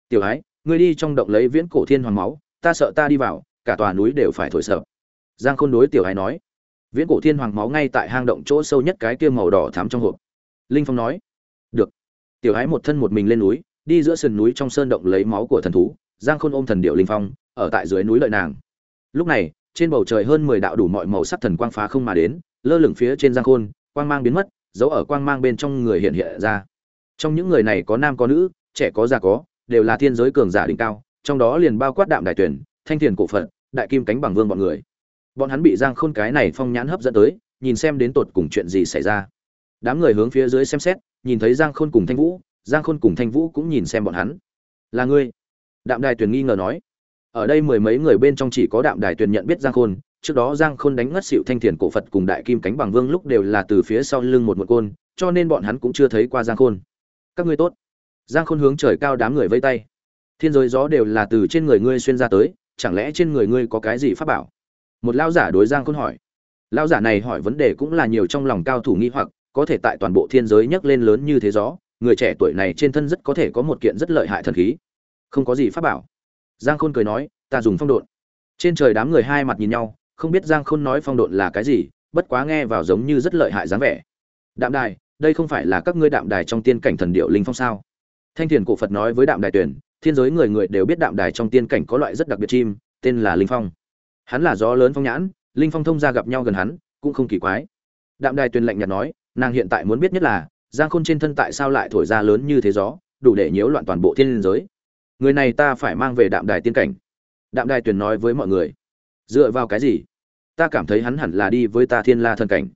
Tiểu ái, ngươi đi trong động lấy viễn cổ thiên hoàng máu, ta sợ ta đi vào, cả tòa núi đều phải thổi sợ. Giang khôn đối tiểu ái nói. Viễn cổ thiên hoàng máu ngay tại hang động chỗ sâu nhất cái kia màu đỏ thắm trong hộp. Linh phong nói. Được. Tiểu ái một thân một mình lên núi, đi giữa sườn núi trong sơn động lấy máu của thần thú. Giang khôn ôm thần điệu linh phong, ở tại dưới núi lợi nàng. Lúc này, trên bầu trời hơn mười đạo đủ mọi màu sắc thần quang phá không mà đến, lơ lửng phía trên giang khôn, quang mang biến mất giấu ở quang mang bên trong người hiện hiện ra trong những người này có nam có nữ, trẻ có già có, đều là thiên giới cường giả đỉnh cao, trong đó liền bao quát đạm đại tuyển, thanh thiền cổ phận đại kim cánh bằng vương bọn người. Bọn hắn bị giang khôn cái này phong nhãn hấp dẫn tới, nhìn xem đến tột cùng chuyện gì xảy ra. Đám người hướng phía dưới xem xét, nhìn thấy giang khôn cùng thanh vũ, giang khôn cùng thanh vũ cũng nhìn xem bọn hắn. Là ngươi? Đạm đài tuyền nghi ngờ nói. Ở đây mười mấy người bên trong chỉ có đạm đài tuyền nhận biết giang khôn, trước đó giang khôn đánh ngất xịu thanh thiền cổ phật cùng đại kim cánh bằng vương lúc đều là từ phía sau lưng một một côn, cho nên bọn hắn cũng chưa thấy qua giang khôn các ngươi tốt. Giang khôn hướng trời cao đám người vây tay. Thiên giới gió đều là từ trên người ngươi xuyên ra tới, chẳng lẽ trên người ngươi có cái gì pháp bảo? Một lao giả đối giang khôn hỏi. Lao giả này hỏi vấn đề cũng là nhiều trong lòng cao thủ nghi hoặc, có thể tại toàn bộ thiên giới nhấc lên lớn như thế gió, người trẻ tuổi này trên thân rất có thể có một kiện rất lợi hại thần khí. Không có gì pháp bảo. Giang khôn cười nói, ta dùng phong độn. Trên trời đám người hai mặt nhìn nhau, không biết giang khôn nói phong độn là cái gì, bất quá nghe vào giống như rất lợi hại dáng vẻ. Đạm đài đây không phải là các ngươi đạm đài trong tiên cảnh thần điệu linh phong sao? Thanh thiền cổ phật nói với đạm đài tuyển, thiên giới người người đều biết đạm đài trong tiên cảnh có loại rất đặc biệt chim, tên là linh phong. Hắn là gió lớn phong nhãn, linh phong thông ra gặp nhau gần hắn, cũng không kỳ quái. Đạm đài tuyển lạnh nhạt nói, nàng hiện tại muốn biết nhất là, giang khôn trên thân tại sao lại thổi ra lớn như thế gió, đủ để nhiễu loạn toàn bộ thiên giới. Người này ta phải mang về đạm đài tiên cảnh. Đạm đài tuyển nói với mọi người, dựa vào cái gì? Ta cảm thấy hắn hẳn là đi với ta thiên la thần cảnh.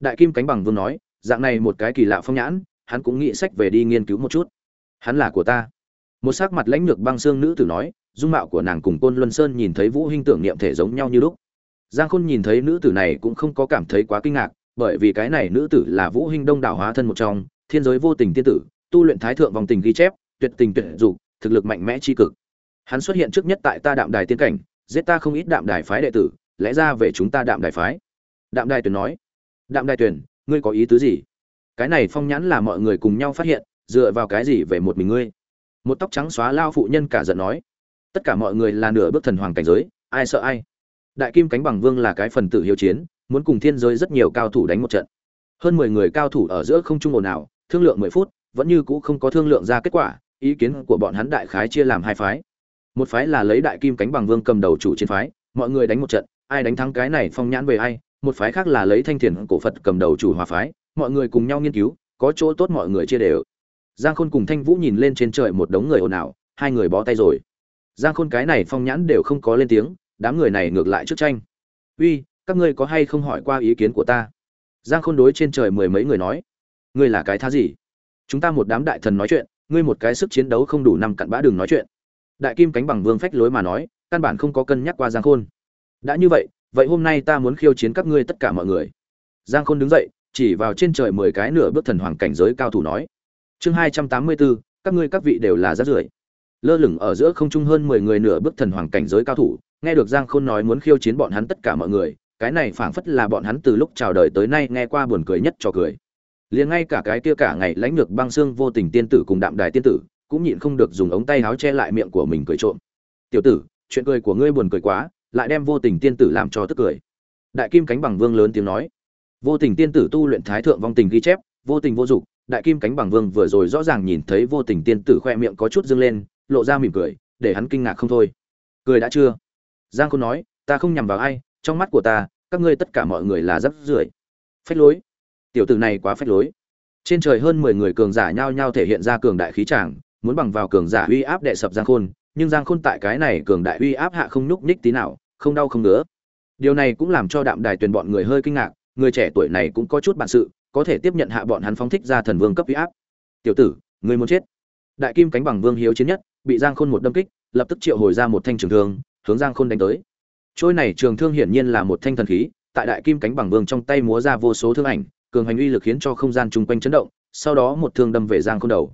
Đại kim cánh bằng vương nói dạng này một cái kỳ lạ phong nhãn, hắn cũng nghĩ sách về đi nghiên cứu một chút. Hắn là của ta. Một sắc mặt lãnh lược băng xương nữ tử nói, dung mạo của nàng cùng côn luân sơn nhìn thấy vũ hinh tưởng niệm thể giống nhau như lúc. Giang khôn nhìn thấy nữ tử này cũng không có cảm thấy quá kinh ngạc, bởi vì cái này nữ tử là vũ hinh đông đảo hóa thân một trong, thiên giới vô tình tiên tử, tu luyện thái thượng vòng tình ghi chép, tuyệt tình tuyệt dục, thực lực mạnh mẽ chi cực. Hắn xuất hiện trước nhất tại ta đạm đài tiên cảnh, giết ta không ít đạm đài phái đệ tử, lẽ ra về chúng ta đạm đài phái. Đạm đài tuyển nói. Đạm đài tuyển ngươi có ý tứ gì? Cái này phong nhãn là mọi người cùng nhau phát hiện, dựa vào cái gì về một mình ngươi? Một tóc trắng xóa lao phụ nhân cả giận nói. Tất cả mọi người là nửa bước thần hoàng cảnh giới, ai sợ ai? Đại kim cánh bằng vương là cái phần tử hiếu chiến, muốn cùng thiên giới rất nhiều cao thủ đánh một trận. Hơn mười người cao thủ ở giữa không trung ồn nào thương lượng mười phút, vẫn như cũ không có thương lượng ra kết quả, ý kiến của bọn hắn đại khái chia làm hai phái. Một phái là lấy đại kim cánh bằng vương cầm đầu chủ chiến phái, mọi người đánh một trận, ai đánh thắng cái này phong nhãn về ai? Một phái khác là lấy thanh thiền cổ phật cầm đầu chủ hòa phái, mọi người cùng nhau nghiên cứu, có chỗ tốt mọi người chia đều. Giang khôn cùng thanh vũ nhìn lên trên trời một đống người ồn ào, hai người bó tay rồi. Giang khôn cái này phong nhãn đều không có lên tiếng, đám người này ngược lại trước tranh. Uy, các ngươi có hay không hỏi qua ý kiến của ta? Giang khôn đối trên trời mười mấy người nói. Ngươi là cái thá gì? Chúng ta một đám đại thần nói chuyện, ngươi một cái sức chiến đấu không đủ năm cặn bã đường nói chuyện. Đại kim cánh bằng vương phách lối mà nói, căn bản không có cân nhắc qua giang khôn. Đã như vậy vậy hôm nay ta muốn khiêu chiến các ngươi tất cả mọi người. Giang khôn đứng dậy, chỉ vào trên trời mười cái nửa bước thần hoàng cảnh giới cao thủ nói, chương hai trăm tám mươi bốn các ngươi các vị đều là rát rưởi. Lơ lửng ở giữa không trung hơn mười người nửa bước thần hoàng cảnh giới cao thủ, nghe được giang khôn nói muốn khiêu chiến bọn hắn tất cả mọi người, cái này phảng phất là bọn hắn từ lúc chào đời tới nay nghe qua buồn cười nhất cho cười. Liền ngay cả cái kia cả ngày lãnh lược băng xương vô tình tiên tử cùng đạm đài tiên tử, cũng nhịn không được dùng ống tay áo che lại miệng của mình cười trộm. Tiểu tử, chuyện cười của ngươi buồn cười quá lại đem vô tình tiên tử làm cho tức cười. Đại kim cánh bằng vương lớn tiếng nói. Vô tình tiên tử tu luyện thái thượng vong tình ghi chép, vô tình vô dụng đại kim cánh bằng vương vừa rồi rõ ràng nhìn thấy vô tình tiên tử khoe miệng có chút dâng lên, lộ ra mỉm cười, để hắn kinh ngạc không thôi. Cười đã chưa? Giang khôn nói, ta không nhằm vào ai, trong mắt của ta, các ngươi tất cả mọi người là rất rưởi. Phách lối. Tiểu tử này quá phách lối. Trên trời hơn mười người cường giả nhao nhao thể hiện ra cường đại khí tràng muốn bằng vào cường giả uy áp đệ sập giang khôn nhưng giang khôn tại cái này cường đại uy áp hạ không nhúc nhích tí nào, không đau không ngứa. Điều này cũng làm cho đạm đài tuyền bọn người hơi kinh ngạc, người trẻ tuổi này cũng có chút bản sự, có thể tiếp nhận hạ bọn hắn phóng thích ra thần vương cấp uy áp. Tiểu tử người muốn chết? Đại kim cánh bằng vương hiếu chiến nhất, bị giang khôn một đâm kích, lập tức triệu hồi ra một thanh trường thương, hướng giang khôn đánh tới. Trôi này trường thương hiển nhiên là một thanh thần khí, tại đại kim cánh bằng vương trong tay múa ra vô số thương ảnh, cường hành uy lực khiến cho không gian chung quanh chấn động, sau đó một thương đâm về giang khôn đầu.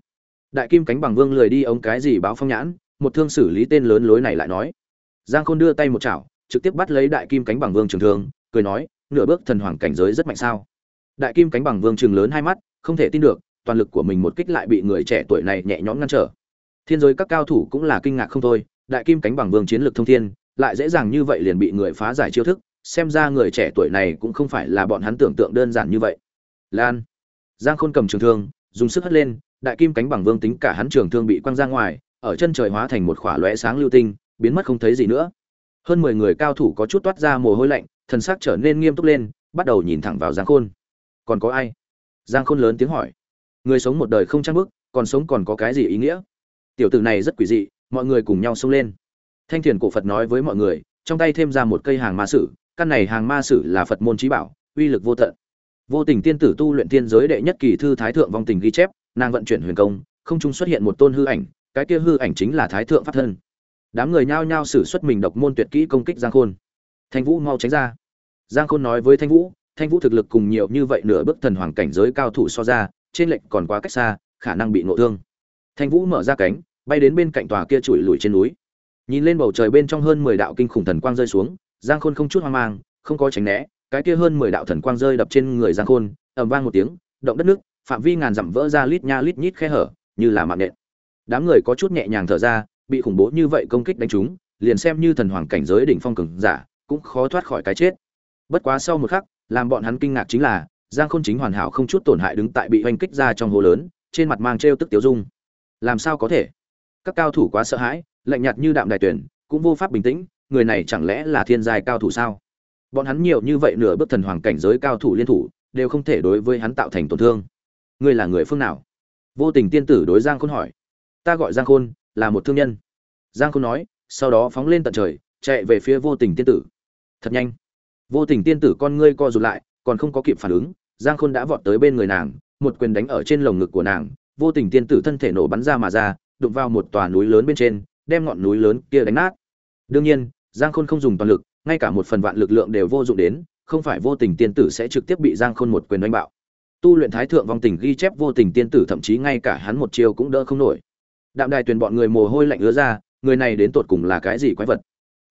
Đại kim cánh bằng vương lười đi ống cái gì báo phong nhãn một thương xử lý tên lớn lối này lại nói. Giang khôn đưa tay một chảo, trực tiếp bắt lấy đại kim cánh bằng vương trường thương, cười nói, nửa bước thần hoàng cảnh giới rất mạnh sao? Đại kim cánh bằng vương trường lớn hai mắt, không thể tin được, toàn lực của mình một kích lại bị người trẻ tuổi này nhẹ nhõm ngăn trở. Thiên giới các cao thủ cũng là kinh ngạc không thôi, đại kim cánh bằng vương chiến lược thông thiên, lại dễ dàng như vậy liền bị người phá giải chiêu thức, xem ra người trẻ tuổi này cũng không phải là bọn hắn tưởng tượng đơn giản như vậy. Lan. Giang khôn cầm trường thương, dùng sức hất lên, đại kim cánh bằng vương tính cả hắn trường thương bị quăng ra ngoài ở chân trời hóa thành một khỏa lóe sáng lưu tinh, biến mất không thấy gì nữa. Hơn mười người cao thủ có chút toát ra mồ hôi lạnh, thần sắc trở nên nghiêm túc lên, bắt đầu nhìn thẳng vào giang khôn. Còn có ai? Giang khôn lớn tiếng hỏi. Người sống một đời không trang bức, còn sống còn có cái gì ý nghĩa? Tiểu tử này rất quỷ dị, mọi người cùng nhau xông lên. Thanh thiền cổ phật nói với mọi người, trong tay thêm ra một cây hàng ma sử, căn này hàng ma sử là phật môn trí bảo, uy lực vô tận. Vô tình tiên tử tu luyện tiên giới đệ nhất kỳ thư thái thượng vong tình ghi chép, nàng vận chuyển huyền công, không trung xuất hiện một tôn hư ảnh cái kia hư ảnh chính là thái thượng pháp thân. Đám người nhao nhao sử xuất mình độc môn tuyệt kỹ công kích giang khôn. Thanh vũ mau tránh ra. Giang khôn nói với thanh vũ thanh vũ thực lực cùng nhiều như vậy nửa bước thần hoàng cảnh giới cao thủ so ra, trên lệnh còn quá cách xa, khả năng bị ngộ thương. Thanh vũ mở ra cánh, bay đến bên cạnh tòa kia trụi lùi trên núi. Nhìn lên bầu trời bên trong hơn mười đạo kinh khủng thần quang rơi xuống, giang khôn không chút hoang mang, không có tránh né, cái kia hơn mười đạo thần quang rơi đập trên người giang khôn, ầm vang một tiếng, động đất nước, phạm vi ngàn dặm vỡ ra lít nha lít nhít khe hở, như là mạng nện đám người có chút nhẹ nhàng thở ra, bị khủng bố như vậy công kích đánh trúng, liền xem như thần hoàng cảnh giới đỉnh phong cường giả, cũng khó thoát khỏi cái chết. Bất quá sau một khắc, làm bọn hắn kinh ngạc chính là, giang khôn chính hoàn hảo không chút tổn hại đứng tại bị oanh kích ra trong hồ lớn, trên mặt mang trêu tức tiểu dung. Làm sao có thể? Các cao thủ quá sợ hãi, lạnh nhạt như đạm đại tuyển, cũng vô pháp bình tĩnh, người này chẳng lẽ là thiên giai cao thủ sao? Bọn hắn nhiều như vậy nửa bước thần hoàng cảnh giới cao thủ liên thủ, đều không thể đối với hắn tạo thành tổn thương. Ngươi là người phương nào? Vô tình tiên tử đối giang khôn hỏi ta gọi giang khôn, là một thương nhân. Giang khôn nói, sau đó phóng lên tận trời, chạy về phía vô tình tiên tử. Thật nhanh. Vô tình tiên tử con ngươi co rụt lại, còn không có kịp phản ứng, giang khôn đã vọt tới bên người nàng, một quyền đánh ở trên lồng ngực của nàng, vô tình tiên tử thân thể nổ bắn ra mà ra, đụng vào một tòa núi lớn bên trên, đem ngọn núi lớn kia đánh nát. Đương nhiên, giang khôn không dùng toàn lực, ngay cả một phần vạn lực lượng đều vô dụng đến, không phải vô tình tiên tử sẽ trực tiếp bị giang khôn một quyền đánh bạo. Tu luyện thái thượng vong tình ghi chép vô tình tiên tử, thậm chí ngay cả hắn một chiêu cũng đỡ không nổi đạm đài tuyền bọn người mồ hôi lạnh ứa ra, người này đến tột cùng là cái gì quái vật?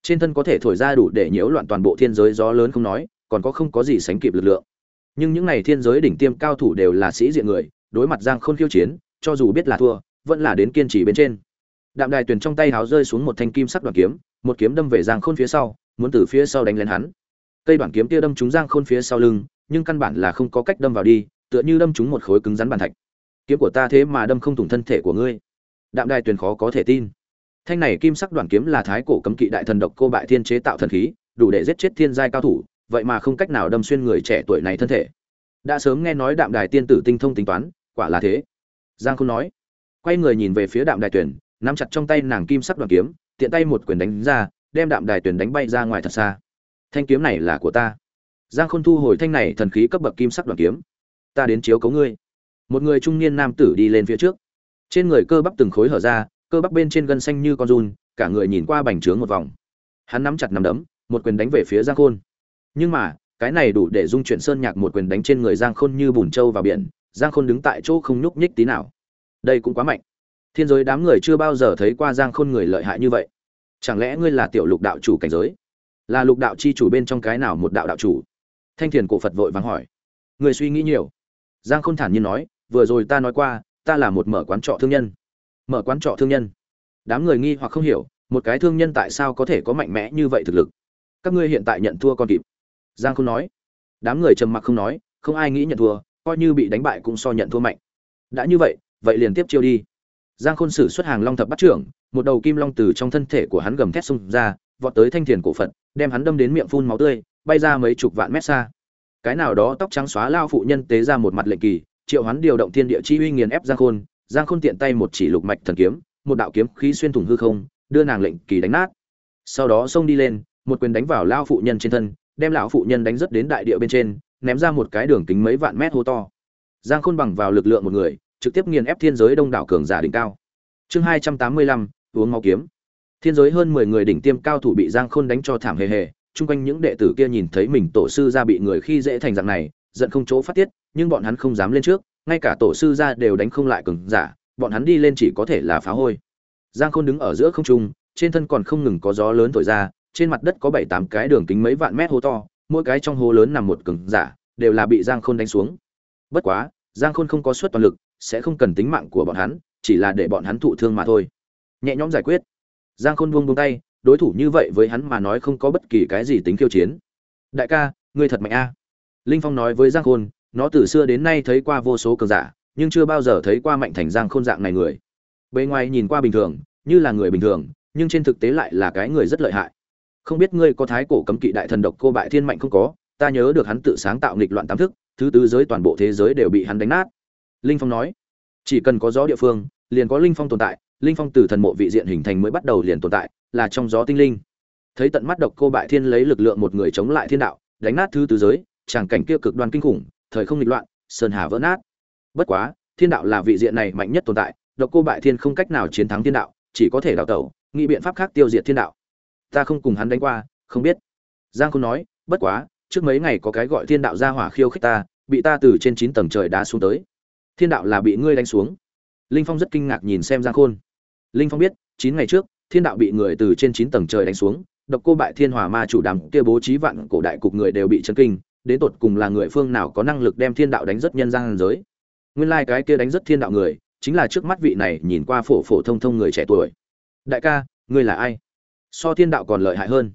Trên thân có thể thổi ra đủ để nhiễu loạn toàn bộ thiên giới gió lớn không nói, còn có không có gì sánh kịp lực lượng. Nhưng những này thiên giới đỉnh tiêm cao thủ đều là sĩ diện người, đối mặt giang khôn khiêu chiến, cho dù biết là thua, vẫn là đến kiên trì bên trên. Đạm đài tuyền trong tay háo rơi xuống một thanh kim sắc đoàn kiếm, một kiếm đâm về giang khôn phía sau, muốn từ phía sau đánh lên hắn. Cây đoàn kiếm kia đâm trúng giang khôn phía sau lưng, nhưng căn bản là không có cách đâm vào đi, tựa như đâm trúng một khối cứng rắn bàn thạch. Kiếm của ta thế mà đâm không thủng thân thể của ngươi đạm đài tuyền khó có thể tin. Thanh này kim sắc đoàn kiếm là thái cổ cấm kỵ đại thần độc cô bại thiên chế tạo thần khí, đủ để giết chết thiên giai cao thủ, vậy mà không cách nào đâm xuyên người trẻ tuổi này thân thể. Đã sớm nghe nói đạm đài tiên tử tinh thông tính toán, quả là thế. Giang không nói, quay người nhìn về phía đạm đài tuyển nắm chặt trong tay nàng kim sắc đoàn kiếm, tiện tay một quyền đánh ra, đem đạm đài tuyển đánh bay ra ngoài thật xa. Thanh kiếm này là của ta. Giang khôn thu hồi thanh này thần khí cấp bậc kim sắc đoàn kiếm. Ta đến chiếu cấu ngươi. Một người trung niên nam tử đi lên phía trước trên người cơ bắp từng khối hở ra, cơ bắp bên trên gân xanh như con run, cả người nhìn qua bành trướng một vòng. Hắn nắm chặt nắm đấm, một quyền đánh về phía giang khôn. Nhưng mà, cái này đủ để dung chuyển sơn nhạc một quyền đánh trên người giang khôn như bùn trâu vào biển, giang khôn đứng tại chỗ không nhúc nhích tí nào. Đây cũng quá mạnh. Thiên giới đám người chưa bao giờ thấy qua giang khôn người lợi hại như vậy. Chẳng lẽ ngươi là tiểu lục đạo chủ cảnh giới? Là lục đạo chi chủ bên trong cái nào một đạo đạo chủ? Thanh thiền cổ phật vội vàng hỏi. Người suy nghĩ nhiều. Giang khôn thản nhiên nói, vừa rồi ta nói qua ta là một mở quán trọ thương nhân. Mở quán trọ thương nhân? Đám người nghi hoặc không hiểu, một cái thương nhân tại sao có thể có mạnh mẽ như vậy thực lực? Các ngươi hiện tại nhận thua còn kịp. Giang khôn nói. Đám người trầm mặc không nói, không ai nghĩ nhận thua, coi như bị đánh bại cũng so nhận thua mạnh. Đã như vậy vậy liền tiếp chiêu đi. Giang khôn sử xuất hàng long thập bắt trưởng, một đầu kim long từ trong thân thể của hắn gầm thét xung ra, vọt tới thanh thiền cổ phật, đem hắn đâm đến miệng phun máu tươi, bay ra mấy chục vạn mét xa. Cái nào đó tóc trắng xóa lao phụ nhân tế ra một mặt lệnh kỳ triệu Hoán điều động thiên địa chi uy nghiền ép giang khôn giang khôn tiện tay một chỉ lục mạch thần kiếm, một đạo kiếm khí xuyên thủng hư không, đưa nàng lệnh kỳ đánh nát. Sau đó xông đi lên, một quyền đánh vào lao phụ nhân trên thân, đem lão phụ nhân đánh rất đến đại địa bên trên, ném ra một cái đường kính mấy vạn mét hô to. Giang khôn bằng vào lực lượng một người, trực tiếp nghiền ép thiên giới đông đảo cường giả đỉnh cao. Chương hai trăm tám mươi lăm, uống máu kiếm. Thiên giới hơn mười người đỉnh tiêm cao thủ bị giang khôn đánh cho thảm hề hề, chung quanh những đệ tử kia nhìn thấy mình tổ sư ra bị người khi dễ thành dạng này, giận không chỗ phát tiết nhưng bọn hắn không dám lên trước, ngay cả tổ sư ra đều đánh không lại cường giả, bọn hắn đi lên chỉ có thể là phá hôi. Giang khôn đứng ở giữa không trung, trên thân còn không ngừng có gió lớn thổi ra, trên mặt đất có bảy tám cái đường kính mấy vạn mét hố to, mỗi cái trong hố lớn nằm một cường giả, đều là bị giang khôn đánh xuống. Bất quá, giang khôn không có suất toàn lực, sẽ không cần tính mạng của bọn hắn, chỉ là để bọn hắn thụ thương mà thôi. Nhẹ nhõm giải quyết. Giang khôn buông buông tay, đối thủ như vậy với hắn mà nói không có bất kỳ cái gì tính khiêu chiến. Đại ca, ngươi thật mạnh a. Linh phong nói với giang khôn nó từ xưa đến nay thấy qua vô số cường giả, nhưng chưa bao giờ thấy qua mạnh thành giang khôn dạng này người. Bề ngoài nhìn qua bình thường, như là người bình thường, nhưng trên thực tế lại là cái người rất lợi hại. Không biết ngươi có thái cổ cấm kỵ đại thần độc cô bại thiên mạnh không có, ta nhớ được hắn tự sáng tạo nghịch loạn tám thức, thứ tứ giới toàn bộ thế giới đều bị hắn đánh nát. Linh phong nói, chỉ cần có gió địa phương, liền có linh phong tồn tại, linh phong từ thần mộ vị diện hình thành mới bắt đầu liền tồn tại, là trong gió tinh linh. Thấy tận mắt độc cô bại thiên lấy lực lượng một người chống lại thiên đạo, đánh nát thứ tứ giới tràng cảnh kia cực đoan kinh khủng thời không nghịch loạn, sơn hà vỡ nát. Bất quá, thiên đạo là vị diện này mạnh nhất tồn tại, độc cô bại thiên không cách nào chiến thắng thiên đạo, chỉ có thể đào tẩu, nghĩ biện pháp khác tiêu diệt thiên đạo. Ta không cùng hắn đánh qua, không biết. Giang khôn nói, bất quá, trước mấy ngày có cái gọi thiên đạo ra hỏa khiêu khích ta, bị ta từ trên chín tầng trời đá xuống tới. Thiên đạo là bị ngươi đánh xuống. Linh phong rất kinh ngạc nhìn xem giang khôn. Linh phong biết, chín ngày trước, thiên đạo bị người từ trên chín tầng trời đánh xuống, độc cô bại thiên hỏa ma chủ đám kia bố trí vạn cổ đại cục người đều bị chấn kinh đến tột cùng là người phương nào có năng lực đem thiên đạo đánh rất nhân gian giới. Nguyên lai cái kia đánh rất thiên đạo người, chính là trước mắt vị này nhìn qua phổ phổ thông thông người trẻ tuổi. Đại ca, ngươi là ai? So thiên đạo còn lợi hại hơn.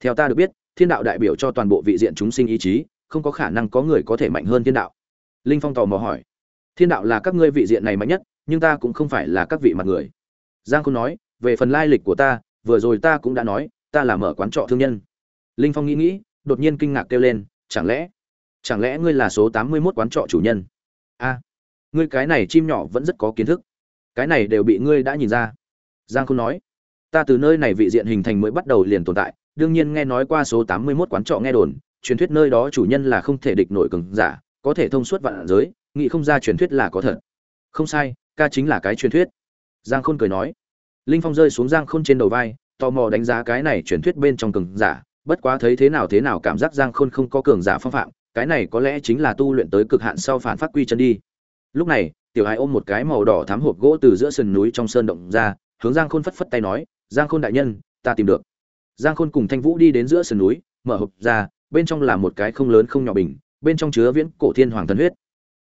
Theo ta được biết, thiên đạo đại biểu cho toàn bộ vị diện chúng sinh ý chí, không có khả năng có người có thể mạnh hơn thiên đạo. Linh phong tò mò hỏi. Thiên đạo là các ngươi vị diện này mạnh nhất, nhưng ta cũng không phải là các vị mặt người. Giang khôn nói, về phần lai lịch của ta, vừa rồi ta cũng đã nói, ta là mở quán trọ thương nhân. Linh phong nghĩ nghĩ, đột nhiên kinh ngạc kêu lên chẳng lẽ chẳng lẽ ngươi là số tám mươi 81 quán trọ chủ nhân? A, ngươi cái này chim nhỏ vẫn rất có kiến thức. Cái này đều bị ngươi đã nhìn ra. Giang khôn nói, ta từ nơi này vị diện hình thành mới bắt đầu liền tồn tại, đương nhiên nghe nói qua số tám mươi 81 quán trọ nghe đồn, truyền thuyết nơi đó chủ nhân là không thể địch nổi cường giả, có thể thông suốt vạn giới, nghĩ không ra truyền thuyết là có thật. Không sai, ca chính là cái truyền thuyết. Giang khôn cười nói, linh phong rơi xuống giang khôn trên đầu vai, tò mò đánh giá cái này truyền thuyết bên trong cường giả bất quá thấy thế nào thế nào cảm giác giang khôn không có cường giả phong phạm, cái này có lẽ chính là tu luyện tới cực hạn sau phản phát quy chân đi. Lúc này, tiểu hai ôm một cái màu đỏ thám hộp gỗ từ giữa sườn núi trong sơn động ra, hướng giang khôn phất phất tay nói, giang khôn đại nhân, ta tìm được. Giang khôn cùng thanh vũ đi đến giữa sườn núi, mở hộp ra, bên trong là một cái không lớn không nhỏ bình, bên trong chứa viễn cổ thiên hoàng thần huyết.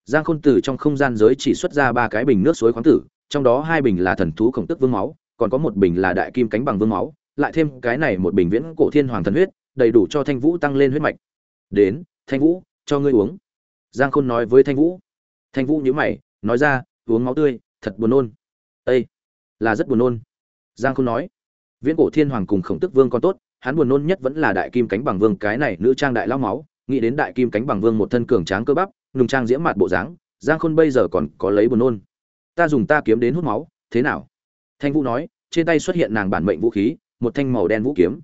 Giang khôn từ trong không gian giới chỉ xuất ra ba cái bình nước suối khoáng tử, trong đó hai bình là thần thú khổng tức vương máu, còn có một bình là đại kim cánh bằng vương máu lại thêm cái này một bình viễn cổ thiên hoàng thần huyết, đầy đủ cho thanh vũ tăng lên huyết mạch. Đến, thanh vũ, cho ngươi uống. Giang khôn nói với thanh vũ. Thanh vũ nhíu mày, nói ra, uống máu tươi, thật buồn nôn. Đây là rất buồn nôn. Giang khôn nói. Viễn cổ thiên hoàng cùng khổng tức vương còn tốt, hắn buồn nôn nhất vẫn là đại kim cánh bằng vương, cái này nữ trang đại lao máu, nghĩ đến đại kim cánh bằng vương một thân cường tráng cơ bắp, nùng trang diễm mạt bộ dáng, giang khôn bây giờ còn có lấy buồn nôn. Ta dùng ta kiếm đến hút máu, thế nào? Thanh vũ nói, trên tay xuất hiện nàng bản mệnh vũ khí một thanh màu đen vũ kiếm.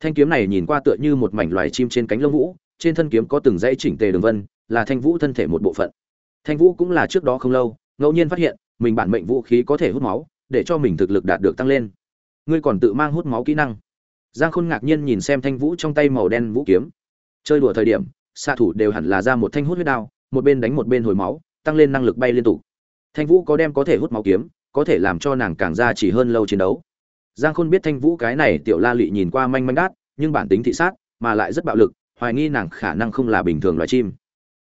Thanh kiếm này nhìn qua tựa như một mảnh loài chim trên cánh lông vũ, trên thân kiếm có từng dãy chỉnh tề đường vân, là thanh vũ thân thể một bộ phận. Thanh vũ cũng là trước đó không lâu, ngẫu nhiên phát hiện, mình bản mệnh vũ khí có thể hút máu, để cho mình thực lực đạt được tăng lên. Ngươi còn tự mang hút máu kỹ năng. Giang khôn ngạc nhiên nhìn xem thanh vũ trong tay màu đen vũ kiếm. Chơi đùa thời điểm, xạ thủ đều hẳn là ra một thanh hút huyết đao, một bên đánh một bên hồi máu, tăng lên năng lực bay liên tục. Thanh vũ có đem có thể hút máu kiếm, có thể làm cho nàng càng ra chỉ hơn lâu chiến đấu giang khôn biết thanh vũ cái này tiểu la Lệ nhìn qua manh manh đát, nhưng bản tính thị sát, mà lại rất bạo lực, hoài nghi nàng khả năng không là bình thường loài chim.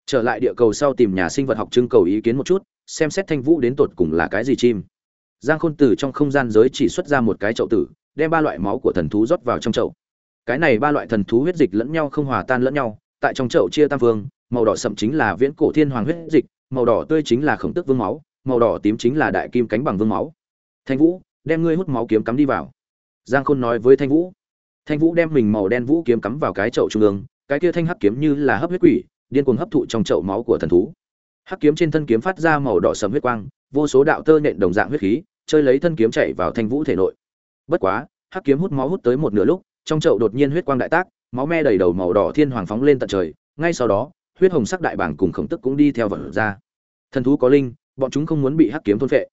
Trở lại địa cầu sau tìm nhà sinh vật học trưng cầu ý kiến một chút, xem xét thanh vũ đến tột cùng là cái gì chim. Giang khôn từ trong không gian giới chỉ xuất ra một cái chậu tử, đem ba loại máu của thần thú rót vào trong chậu. Cái này ba loại thần thú huyết dịch lẫn nhau không hòa tan lẫn nhau, tại trong chậu chia tam vương màu đỏ sậm chính là viễn cổ thiên hoàng huyết dịch, màu đỏ tươi chính là khổng tức vương máu, màu đỏ tím chính là đại kim cánh bằng vương máu. Thanh vũ đem ngươi hút máu kiếm cắm đi vào. Giang khôn nói với thanh vũ. Thanh vũ đem mình màu đen vũ kiếm cắm vào cái chậu trung ương, cái kia thanh hắc kiếm như là hấp huyết quỷ, điên cuồng hấp thụ trong chậu máu của thần thú. Hắc kiếm trên thân kiếm phát ra màu đỏ sầm huyết quang, vô số đạo tơ nện đồng dạng huyết khí, chơi lấy thân kiếm chạy vào thanh vũ thể nội. Bất quá, hắc kiếm hút máu hút tới một nửa lúc, trong chậu đột nhiên huyết quang đại tác, máu me đầy đầu màu đỏ thiên hoàng phóng lên tận trời, ngay sau đó, huyết hồng sắc đại bảng cùng khổng tức cũng đi theo vật ra. Thần thú có linh, bọn chúng không muốn bị hắc kiếm thôn phệ.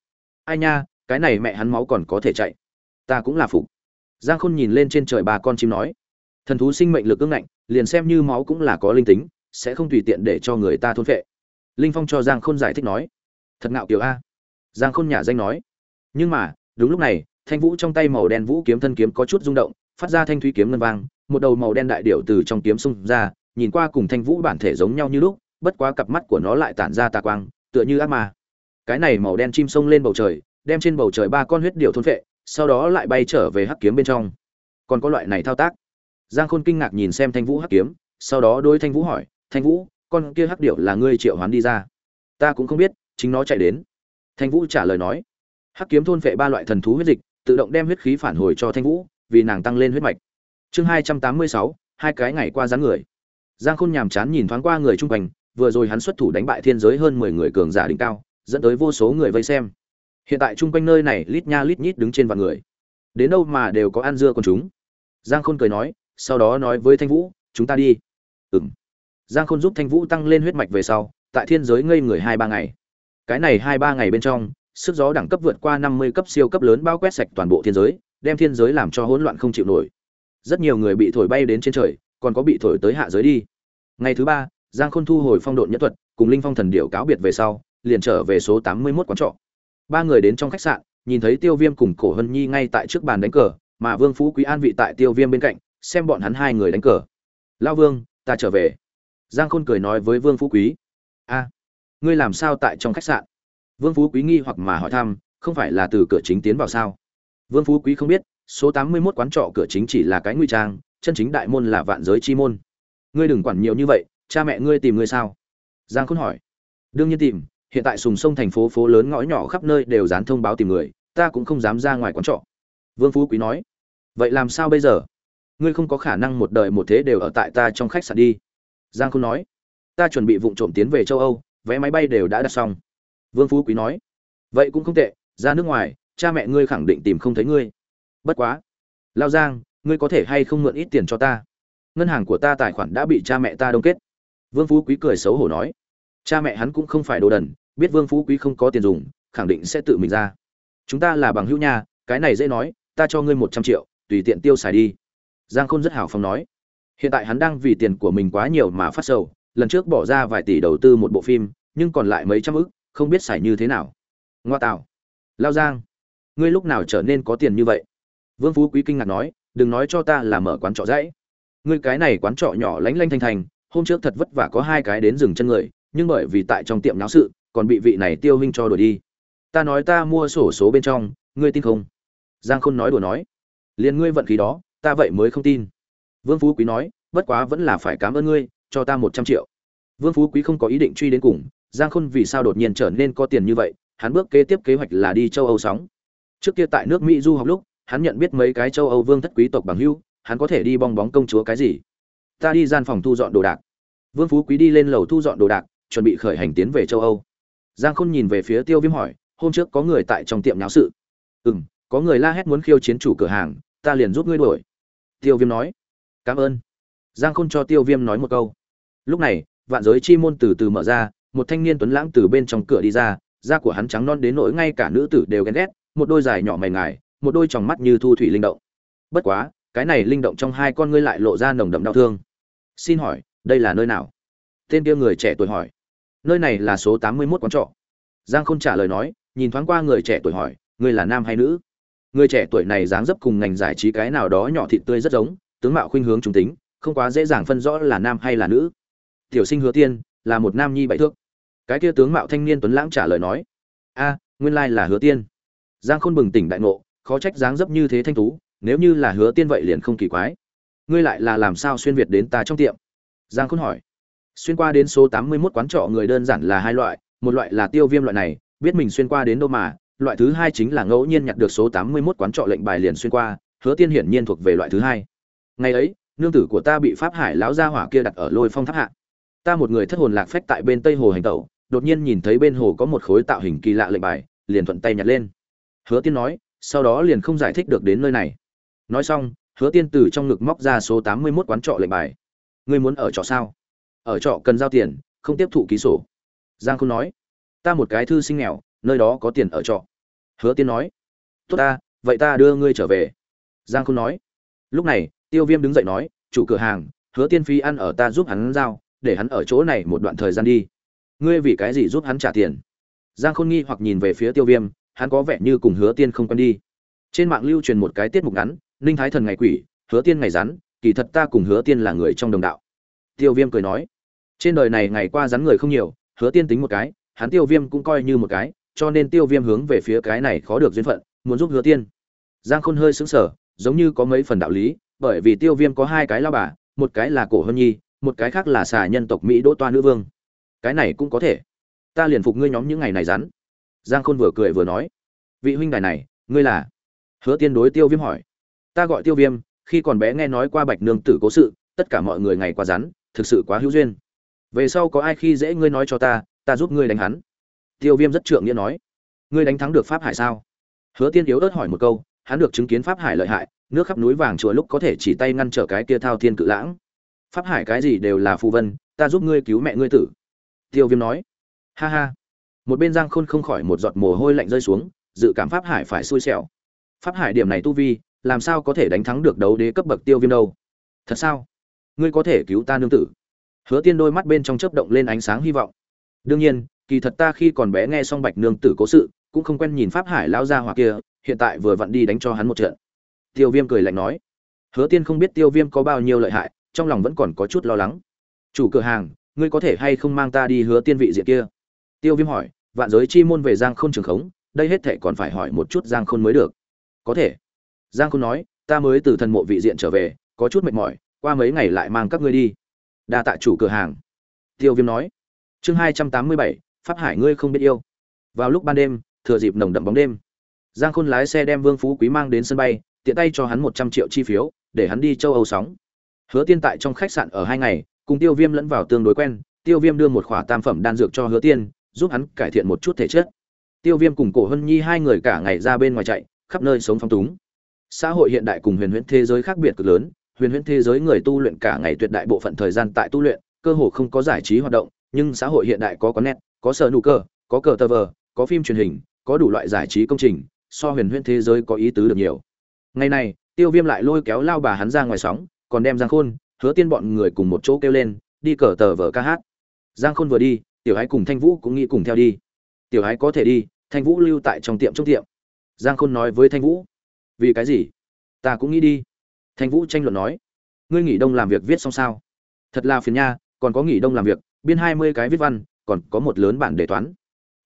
Ai nha cái này mẹ hắn máu còn có thể chạy. Ta cũng là phục. Giang khôn nhìn lên trên trời ba con chim nói. Thần thú sinh mệnh lực ưng ngạnh, liền xem như máu cũng là có linh tính, sẽ không tùy tiện để cho người ta thôn phệ. Linh phong cho giang khôn giải thích nói. Thật ngạo kiểu a. Giang khôn nhả danh nói. Nhưng mà, đúng lúc này, thanh vũ trong tay màu đen vũ kiếm thân kiếm có chút rung động, phát ra thanh thúy kiếm ngân vang, một đầu màu đen đại điệu từ trong kiếm xung ra, nhìn qua cùng thanh vũ bản thể giống nhau như lúc, bất quá cặp mắt của nó lại tản ra tà quang, tựa như ác ma. Cái này màu đen chim sông lên bầu trời đem trên bầu trời ba con huyết điệu thôn phệ, sau đó lại bay trở về hắc kiếm bên trong. Còn có loại này thao tác. Giang khôn kinh ngạc nhìn xem thanh vũ hắc kiếm, sau đó đối thanh vũ hỏi, thanh vũ, con kia hắc điệu là ngươi triệu hoán đi ra? Ta cũng không biết, chính nó chạy đến. Thanh vũ trả lời nói, hắc kiếm thôn phệ ba loại thần thú huyết dịch, tự động đem huyết khí phản hồi cho thanh vũ, vì nàng tăng lên huyết mạch. Chương hai trăm tám mươi sáu, hai cái ngày qua dáng người. Giang khôn nhàm chán nhìn thoáng qua người trung quanh, vừa rồi hắn xuất thủ đánh bại thiên giới hơn mười người cường giả đỉnh cao, dẫn tới vô số người vây xem hiện tại chung quanh nơi này lít nha lít nhít đứng trên vạn người. Đến đâu mà đều có ăn dưa con chúng. Giang khôn cười nói, sau đó nói với thanh vũ, chúng ta đi. Ừng giang khôn giúp thanh vũ tăng lên huyết mạch về sau, tại thiên giới ngây người hai ba ngày. Cái này hai ba ngày bên trong, sức gió đẳng cấp vượt qua năm mươi cấp siêu cấp lớn bao quét sạch toàn bộ thiên giới, đem thiên giới làm cho hỗn loạn không chịu nổi. Rất nhiều người bị thổi bay đến trên trời, còn có bị thổi tới hạ giới đi. Ngày thứ ba, giang khôn thu hồi phong độn nhất thuật, cùng linh phong thần điệu cáo biệt về sau, liền trở về số tám mươi mốt quán trọ ba người đến trong khách sạn, nhìn thấy tiêu viêm cùng cổ hân nhi ngay tại trước bàn đánh cờ, mà vương phú quý an vị tại tiêu viêm bên cạnh, xem bọn hắn hai người đánh cờ. Lao vương, ta trở về. Giang khôn cười nói với vương phú quý. A, ngươi làm sao tại trong khách sạn? Vương phú quý nghi hoặc mà hỏi thăm, không phải là từ cửa chính tiến vào sao? Vương phú quý không biết, số tám mươi mốt quán trọ cửa chính chỉ là cái nguy trang, chân chính đại môn là vạn giới chi môn. Ngươi đừng quản nhiều như vậy, cha mẹ ngươi tìm ngươi sao? Giang khôn hỏi. Đương nhiên tìm hiện tại sùng sông thành phố phố lớn ngõ nhỏ khắp nơi đều dán thông báo tìm người, ta cũng không dám ra ngoài quán trọ. Vương phú quý nói, vậy làm sao bây giờ? Ngươi không có khả năng một đời một thế đều ở tại ta trong khách sạn đi. Giang khôn nói, ta chuẩn bị vụ trộm tiến về châu âu, vé máy bay đều đã đặt xong. Vương phú quý nói, vậy cũng không tệ, ra nước ngoài, cha mẹ ngươi khẳng định tìm không thấy ngươi. Bất quá, lao giang, ngươi có thể hay không mượn ít tiền cho ta? Ngân hàng của ta tài khoản đã bị cha mẹ ta đông kết. Vương phú quý cười xấu hổ nói, cha mẹ hắn cũng không phải đồ đần biết vương phú quý không có tiền dùng, khẳng định sẽ tự mình ra. Chúng ta là bằng hữu nha, cái này dễ nói, ta cho ngươi một trăm triệu, tùy tiện tiêu xài đi. Giang khôn rất hào phóng nói. Hiện tại hắn đang vì tiền của mình quá nhiều mà phát sầu, lần trước bỏ ra vài tỷ đầu tư một bộ phim, nhưng còn lại mấy trăm ức, không biết xài như thế nào. Ngoa tạo. Lao giang, ngươi lúc nào trở nên có tiền như vậy? Vương phú quý kinh ngạc nói, đừng nói cho ta là mở quán trọ dãy. Ngươi cái này quán trọ nhỏ lánh lanh thanh thành, hôm trước thật vất vả có hai cái đến dừng chân người, nhưng bởi vì tại trong tiệm náo sự còn bị vị này tiêu huynh cho đổi đi. Ta nói ta mua sổ số bên trong, ngươi tin không? Giang khôn nói đùa nói. Liền ngươi vận khí đó, ta vậy mới không tin. Vương phú quý nói, bất quá vẫn là phải cảm ơn ngươi, cho ta một trăm triệu. Vương phú quý không có ý định truy đến cùng, giang khôn vì sao đột nhiên trở nên có tiền như vậy, hắn bước kế tiếp kế hoạch là đi châu âu sóng. Trước kia tại nước mỹ du học lúc, hắn nhận biết mấy cái châu âu vương thất quý tộc bằng hưu hắn có thể đi bong bóng công chúa cái gì? Ta đi gian phòng thu dọn đồ đạc. Vương phú quý đi lên lầu thu dọn đồ đạc, chuẩn bị khởi hành tiến về châu âu giang khôn nhìn về phía tiêu viêm hỏi, hôm trước có người tại trong tiệm nháo sự? Ừ m có người la hét muốn khiêu chiến chủ cửa hàng, ta liền giúp ngươi đuổi. Tiêu viêm nói, cảm ơn. Giang khôn cho tiêu viêm nói một câu. Lúc này, vạn giới chi môn từ từ mở ra, một thanh niên tuấn lãng từ bên trong cửa đi ra, da của hắn trắng non đến nỗi ngay cả nữ tử đều ghen ghét, một đôi dài nhỏ mày ngài, một đôi tròng mắt như thu thủy linh động. Bất quá, cái này linh động trong hai con ngươi lại lộ ra nồng đậm đau thương. Xin hỏi, đây là nơi nào? Tên kia người trẻ tuổi hỏi nơi này là số tám mươi mốt quán trọ. Giang khôn trả lời nói, nhìn thoáng qua người trẻ tuổi hỏi, ngươi là nam hay nữ? Người trẻ tuổi này dáng dấp cùng ngành giải trí cái nào đó nhỏ thịt tươi rất giống, tướng mạo khuynh hướng trung tính, không quá dễ dàng phân rõ là nam hay là nữ. Tiểu sinh hứa tiên, là một nam nhi bảy thước. Cái kia tướng mạo thanh niên tuấn lãng trả lời nói, a, nguyên lai là hứa tiên. Giang khôn bừng tỉnh đại ngộ, khó trách dáng dấp như thế thanh tú, nếu như là hứa tiên vậy liền không kỳ quái. Ngươi lại là làm sao xuyên việt đến ta trong tiệm? Giang khôn hỏi xuyên qua đến số tám mươi 81 quán trọ người đơn giản là hai loại, một loại là tiêu viêm loại này, biết mình xuyên qua đến đâu mà, loại thứ hai chính là ngẫu nhiên nhặt được số tám mươi 81 quán trọ lệnh bài liền xuyên qua, hứa tiên hiển nhiên thuộc về loại thứ hai. Ngày ấy, nương tử của ta bị pháp hải lão gia hỏa kia đặt ở lôi phong tháp hạ. Ta một người thất hồn lạc phách tại bên tây hồ hành tẩu, đột nhiên nhìn thấy bên hồ có một khối tạo hình kỳ lạ lệnh bài, liền thuận tay nhặt lên. Hứa tiên nói, sau đó liền không giải thích được đến nơi này. Nói xong, hứa tiên từ trong ngực móc ra số tám mươi mốt quán trọ lệnh bài. Ngươi muốn ở trọ sao? Ở trọ cần giao tiền, không tiếp thụ ký sổ. Giang không nói, ta một cái thư sinh nghèo, nơi đó có tiền ở trọ. Hứa tiên nói, tốt ta, vậy ta đưa ngươi trở về. Giang không nói, lúc này, tiêu viêm đứng dậy nói, chủ cửa hàng, hứa tiên phi ăn ở ta giúp hắn giao, để hắn ở chỗ này một đoạn thời gian đi. Ngươi vì cái gì giúp hắn trả tiền? Giang khôn nghi hoặc nhìn về phía tiêu viêm, hắn có vẻ như cùng hứa tiên không quen đi. Trên mạng lưu truyền một cái tiết mục ngắn, ninh thái thần ngày quỷ, hứa tiên ngày rắn, kỳ thật ta cùng hứa tiên là người trong đồng đạo tiêu viêm cười nói. Trên đời này ngày qua rắn người không nhiều, hứa tiên tính một cái, hắn tiêu viêm cũng coi như một cái, cho nên tiêu viêm hướng về phía cái này khó được duyên phận, muốn giúp hứa tiên. Giang khôn hơi sững sờ, giống như có mấy phần đạo lý, bởi vì tiêu viêm có hai cái lao bà, một cái là cổ hân nhi, một cái khác là xà nhân tộc mỹ đỗ toa nữ vương. Cái này cũng có thể. Ta liền phục ngươi nhóm những ngày này rắn. Giang khôn vừa cười vừa nói. Vị huynh đài này, ngươi là? Hứa tiên đối tiêu viêm hỏi. Ta gọi tiêu viêm, khi còn bé nghe nói qua bạch nương tử cố sự, tất cả mọi người ngày qua rắn thực sự quá hữu duyên. Về sau có ai khi dễ ngươi nói cho ta ta giúp ngươi đánh hắn. Tiêu viêm rất trượng nghĩa nói. Ngươi đánh thắng được pháp hải sao? Hứa tiên yếu ớt hỏi một câu, hắn được chứng kiến pháp hải lợi hại, nước khắp núi vàng chùa lúc có thể chỉ tay ngăn trở cái kia thao thiên cự lãng. Pháp hải cái gì đều là phù vân, ta giúp ngươi cứu mẹ ngươi tử. Tiêu viêm nói. Ha ha. Một bên giang khôn không khỏi một giọt mồ hôi lạnh rơi xuống, dự cảm pháp hải phải xui xẻo. Pháp hải điểm này tu vi, làm sao có thể đánh thắng được đấu đế cấp bậc tiêu viêm đâu? Thật sao? Ngươi có thể cứu ta nương tử. Hứa tiên đôi mắt bên trong chớp động lên ánh sáng hy vọng. Đương nhiên, kỳ thật ta khi còn bé nghe xong bạch nương tử cố sự, cũng không quen nhìn pháp hải lao ra hoặc kia, hiện tại vừa vặn đi đánh cho hắn một trận. Tiêu viêm cười lạnh nói. Hứa tiên không biết tiêu viêm có bao nhiêu lợi hại, trong lòng vẫn còn có chút lo lắng. Chủ cửa hàng, ngươi có thể hay không mang ta đi hứa tiên vị diện kia? Tiêu viêm hỏi, vạn giới chi môn về giang khôn trường khống, đây hết thệ còn phải hỏi một chút giang khôn mới được. Có thể. Giang khôn nói, ta mới từ thần mộ vị diện trở về, có chút mệt mỏi qua mấy ngày lại mang các ngươi đi. Đa tạ chủ cửa hàng. Tiêu viêm nói. Chương hai trăm tám mươi bảy, pháp hải ngươi không biết yêu. Vào lúc ban đêm, thừa dịp nồng đậm bóng đêm, giang khôn lái xe đem vương phú quý mang đến sân bay, tiện tay cho hắn một trăm triệu chi phiếu, để hắn đi châu âu sóng. Hứa tiên tại trong khách sạn ở hai ngày, cùng tiêu viêm lẫn vào tương đối quen, tiêu viêm đưa một khỏa tam phẩm đan dược cho hứa tiên, giúp hắn cải thiện một chút thể chất. Tiêu viêm cùng cổ hân nhi hai người cả ngày ra bên ngoài chạy, khắp nơi sống phong túng. Xã hội hiện đại cùng huyền huyễn thế giới khác biệt cực lớn huyền huyễn thế giới người tu luyện cả ngày tuyệt đại bộ phận thời gian tại tu luyện, cơ hồ không có giải trí hoạt động, nhưng xã hội hiện đại có có net, có sở nụ cơ có cờ tờ vờ, có phim truyền hình, có đủ loại giải trí công trình, so huyền huyễn thế giới có ý tứ được nhiều. Ngày này, tiêu viêm lại lôi kéo lao bà hắn ra ngoài sóng, còn đem giang khôn, hứa tiên bọn người cùng một chỗ kêu lên, đi cờ tờ vờ ca hát. Giang khôn vừa đi, tiểu ái cùng thanh vũ cũng nghĩ cùng theo đi. Tiểu ái có thể đi, thanh vũ lưu tại trong tiệm trong tiệm. Giang khôn nói với thanh vũ, vì cái gì? Ta cũng nghĩ đi thanh vũ tranh luận nói, ngươi nghỉ đông làm việc viết xong sao? Thật là phiền nha, còn có nghỉ đông làm việc, biên hai mươi cái viết văn, còn có một lớn bản đề toán.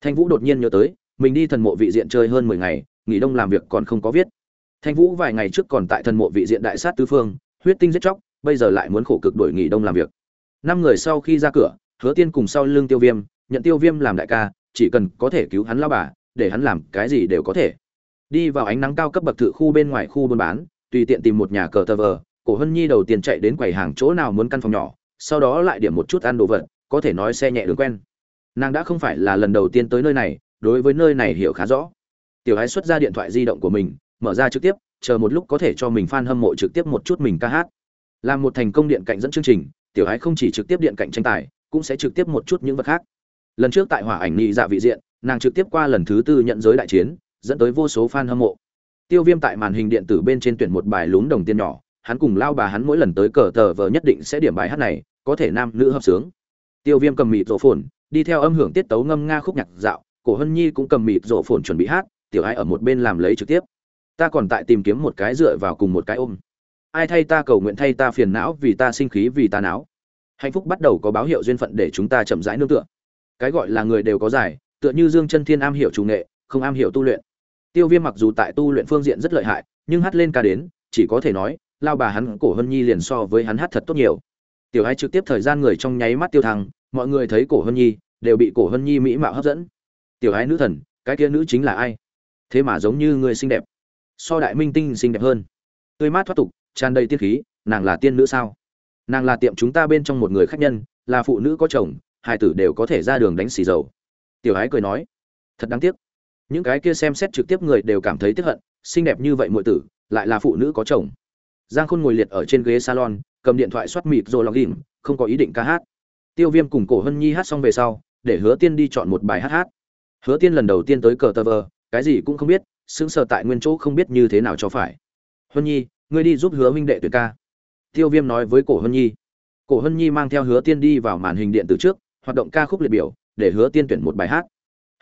Thanh vũ đột nhiên nhớ tới, mình đi thần mộ vị diện chơi hơn mười ngày, nghỉ đông làm việc còn không có viết. Thanh vũ vài ngày trước còn tại thần mộ vị diện đại sát tứ phương, huyết tinh giết chóc, bây giờ lại muốn khổ cực đổi nghỉ đông làm việc. Năm người sau khi ra cửa, hứa tiên cùng sau lưng tiêu viêm, nhận tiêu viêm làm đại ca, chỉ cần có thể cứu hắn lao bà, để hắn làm cái gì đều có thể. Đi vào ánh nắng cao cấp bậc thự khu bên ngoài khu buôn bán tùy tiện tìm một nhà cờ tờ vờ, cổ hân nhi đầu tiên chạy đến quầy hàng chỗ nào muốn căn phòng nhỏ, sau đó lại điểm một chút ăn đồ vật, có thể nói xe nhẹ đường quen. Nàng đã không phải là lần đầu tiên tới nơi này, đối với nơi này hiểu khá rõ. Tiểu hái xuất ra điện thoại di động của mình, mở ra trực tiếp, chờ một lúc có thể cho mình f a n hâm mộ trực tiếp một chút mình ca hát. Làm một thành công điện cạnh dẫn chương trình, tiểu hái không chỉ trực tiếp điện cạnh tranh tài, cũng sẽ trực tiếp một chút những vật khác. Lần trước tại hỏa ảnh nghị dạ vị diện, nàng trực tiếp qua lần thứ tư nhận giới đại chiến, dẫn tới vô số f a n hâm mộ tiêu viêm tại màn hình điện tử bên trên tuyển một bài lún đồng tiền nhỏ, hắn cùng lao bà hắn mỗi lần tới cờ tờ vờ nhất định sẽ điểm bài hát này, có thể nam nữ hợp sướng. Tiêu viêm cầm mịt rổ phồn, đi theo âm hưởng tiết tấu ngâm nga khúc nhạc dạo, cổ hân nhi cũng cầm mịt rổ phồn chuẩn bị hát, tiểu ai ở một bên làm lấy trực tiếp. Ta còn tại tìm kiếm một cái dựa vào cùng một cái ôm. Ai thay ta cầu nguyện thay ta phiền não vì ta sinh khí vì ta não hạnh phúc bắt đầu có báo hiệu duyên phận để chúng ta chậm rãi nương tựa. Cái gọi là người đều có giải, tựa như dương chân thiên am hiểu chủ nghệ, không am hiểu tu luyện tiêu viêm mặc dù tại tu luyện phương diện rất lợi hại, nhưng hát lên ca đến, chỉ có thể nói, lao bà hắn cổ hân nhi liền so với hắn hát thật tốt nhiều. Tiểu hai trực tiếp thời gian người trong nháy mắt tiêu thăng, mọi người thấy cổ hân nhi, đều bị cổ hân nhi mỹ mạo hấp dẫn. Tiểu hai nữ thần, cái kia nữ chính là ai? Thế mà giống như người xinh đẹp. So đại minh tinh xinh đẹp hơn. Tươi mát thoát tục, tràn đầy tiên khí, nàng là tiên nữ sao? Nàng là tiệm chúng ta bên trong một người khách nhân, là phụ nữ có chồng, hai tử đều có thể ra đường đánh xì dầu. Tiểu ái cười nói, thật đáng tiếc những cái kia xem xét trực tiếp người đều cảm thấy tiếc hận, xinh đẹp như vậy muội tử, lại là phụ nữ có chồng. Giang khôn ngồi liệt ở trên ghế salon, cầm điện thoại xoát mịt rồi log in, không có ý định ca hát. Tiêu viêm cùng cổ hân nhi hát xong về sau, để hứa tiên đi chọn một bài hát hát. Hứa tiên lần đầu tiên tới cờ tờ vờ, cái gì cũng không biết, sững sờ tại nguyên chỗ không biết như thế nào cho phải. Hân nhi, ngươi đi giúp hứa huynh đệ tuyệt ca. Tiêu viêm nói với cổ hân nhi. Cổ hân nhi mang theo hứa tiên đi vào màn hình điện tử trước, hoạt động ca khúc liệt biểu, để hứa tiên tuyển một bài hát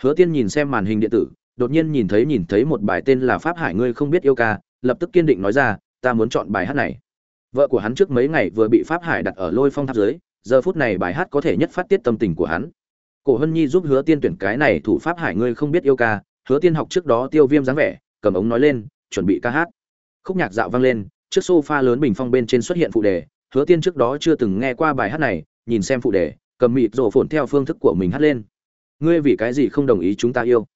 hứa tiên nhìn xem màn hình điện tử, đột nhiên nhìn thấy nhìn thấy một bài tên là pháp hải ngươi không biết yêu ca, lập tức kiên định nói ra, ta muốn chọn bài hát này. Vợ của hắn trước mấy ngày vừa bị pháp hải đặt ở lôi phong tháp dưới, giờ phút này bài hát có thể nhất phát tiết tâm tình của hắn. Cổ hân nhi giúp hứa tiên tuyển cái này thủ pháp hải ngươi không biết yêu ca, hứa tiên học trước đó tiêu viêm dáng vẻ, cầm ống nói lên, chuẩn bị ca hát. Khúc nhạc dạo vang lên, trước sofa lớn bình phong bên trên xuất hiện phụ đề, hứa tiên trước đó chưa từng nghe qua bài hát này, nhìn xem phụ đề, cầm mịt rồ phồn theo phương thức của mình hát lên ngươi vì cái gì không đồng ý chúng ta yêu?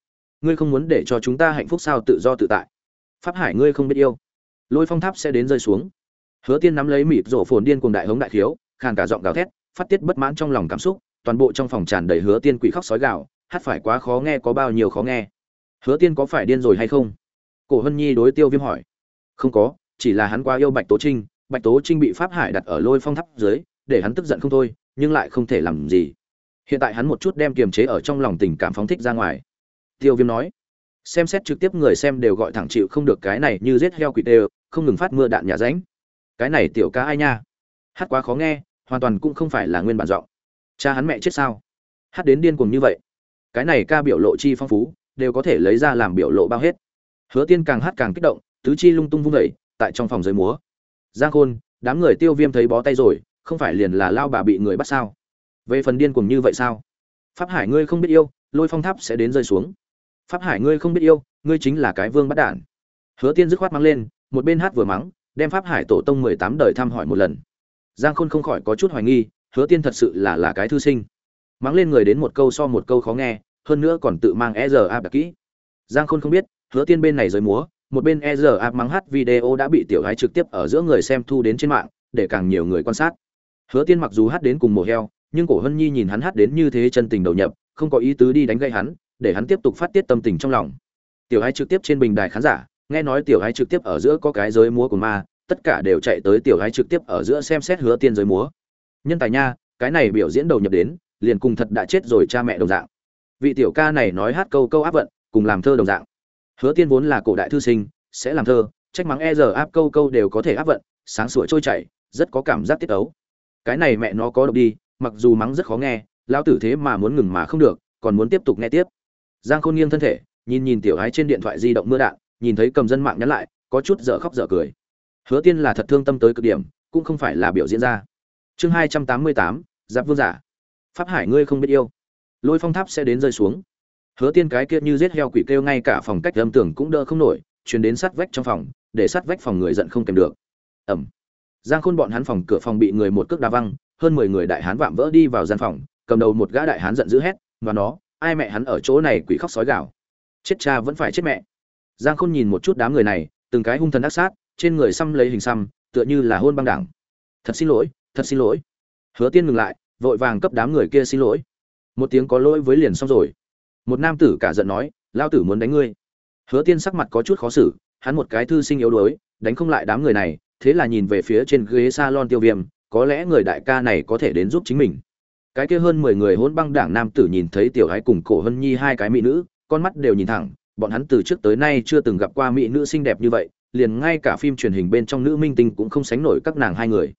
Ngươi không muốn để cho chúng ta hạnh phúc sao tự do tự tại? Pháp hải ngươi không biết yêu. Lôi phong tháp sẽ đến rơi xuống. Hứa tiên nắm lấy mịt rổ phồn điên cùng đại hống đại khiếu, khàn cả giọng gào thét, phát tiết bất mãn trong lòng cảm xúc, toàn bộ trong phòng tràn đầy hứa tiên quỷ khóc sói gạo hát phải quá khó nghe có bao nhiêu khó nghe. Hứa tiên có phải điên rồi hay không? Cổ hân nhi đối tiêu viêm hỏi. Không có, chỉ là hắn quá yêu bạch tố trinh, bạch tố trinh bị pháp hải đặt ở lôi phong tháp dưới, để hắn tức giận không thôi, nhưng lại không thể làm gì hiện tại hắn một chút đem kiềm chế ở trong lòng tình cảm phóng thích ra ngoài. Tiêu viêm nói, xem xét trực tiếp người xem đều gọi thẳng chịu không được cái này như giết heo quỷ đều không ngừng phát mưa đạn nhà ránh. Cái này tiểu ca ai nha? Hát quá khó nghe, hoàn toàn cũng không phải là nguyên bản giọng. Cha hắn mẹ chết sao? Hát đến điên cuồng như vậy. Cái này ca biểu lộ chi phong phú, đều có thể lấy ra làm biểu lộ bao hết. Hứa tiên càng hát càng kích động, tứ chi lung tung vung vẩy tại trong phòng giới múa. Giang khôn, đám người tiêu viêm thấy bó tay rồi, không phải liền là lao bà bị người bắt sao? Về phần điên cuồng như vậy sao? Pháp hải ngươi không biết yêu, lôi phong tháp sẽ đến rơi xuống. Pháp hải ngươi không biết yêu, ngươi chính là cái vương bắt đản. Hứa tiên dứt khoát mắng lên, một bên hát vừa mắng, đem pháp hải tổ tông mười tám đời thăm hỏi một lần. Giang khôn không khỏi có chút hoài nghi, hứa tiên thật sự là là cái thư sinh. Mắng lên người đến một câu so một câu khó nghe, hơn nữa còn tự mang e r a bạc kỹ. Giang khôn không biết, hứa tiên bên này rời múa, một bên e r a mắng hát video đã bị tiểu gái trực tiếp ở giữa người xem thu đến trên mạng, để càng nhiều người quan sát. Hứa tiên mặc dù hát đến cùng mổ heo nhưng cổ hân nhi nhìn hắn hát đến như thế chân tình đầu nhập, không có ý tứ đi đánh gây hắn, để hắn tiếp tục phát tiết tâm tình trong lòng. Tiểu hai trực tiếp trên bình đài khán giả, nghe nói tiểu hai trực tiếp ở giữa có cái giới múa của ma, tất cả đều chạy tới tiểu hai trực tiếp ở giữa xem xét hứa tiên giới múa. Nhân tài nha, cái này biểu diễn đầu nhập đến, liền cùng thật đã chết rồi cha mẹ đồng dạng. Vị tiểu ca này nói hát câu câu áp vận, cùng làm thơ đồng dạng. Hứa tiên vốn là cổ đại thư sinh, sẽ làm thơ, trách mắng e giờ áp câu câu đều có thể áp vận, sáng sủa trôi chảy, rất có cảm giác tiết ấu. Cái này mẹ nó có độc đi mặc dù mắng rất khó nghe, lão tử thế mà muốn ngừng mà không được, còn muốn tiếp tục nghe tiếp. Giang khôn nghiêng thân thể, nhìn nhìn tiểu ái trên điện thoại di động mưa đạn, nhìn thấy cầm dân mạng nhắn lại, có chút dở khóc dở cười. Hứa tiên là thật thương tâm tới cực điểm, cũng không phải là biểu diễn ra. Chương hai trăm tám mươi tám, giáp vương giả. Pháp hải ngươi không biết yêu. Lôi phong tháp sẽ đến rơi xuống. Hứa tiên cái kia như giết heo quỷ kêu ngay cả phòng cách âm tưởng cũng đỡ không nổi, chuyển đến sát vách trong phòng, để sát vách phòng người giận không kèm được. Ẩm. Giang khôn bọn hắn phòng cửa phòng bị người một cước đá văng hơn mười người đại hán vạm vỡ đi vào gian phòng cầm đầu một gã đại hán giận dữ hét và nó ai mẹ hắn ở chỗ này quỷ khóc sói gào, chết cha vẫn phải chết mẹ. Giang khôn nhìn một chút đám người này từng cái hung thần ác sát trên người xăm lấy hình xăm tựa như là hôn băng đảng. Thật xin lỗi thật xin lỗi. Hứa tiên ngừng lại vội vàng cấp đám người kia xin lỗi. Một tiếng có lỗi với liền xong rồi. Một nam tử cả giận nói lao tử muốn đánh ngươi. Hứa tiên sắc mặt có chút khó xử hắn một cái thư sinh yếu đuối đánh không lại đám người này thế là nhìn về phía trên ghế salon tiêu viêm có lẽ người đại ca này có thể đến giúp chính mình. Cái kia hơn mười người hôn băng đảng nam tử nhìn thấy tiểu hái cùng cổ hân nhi hai cái mỹ nữ, con mắt đều nhìn thẳng, bọn hắn từ trước tới nay chưa từng gặp qua mỹ nữ xinh đẹp như vậy, liền ngay cả phim truyền hình bên trong nữ minh tinh cũng không sánh nổi các nàng hai người.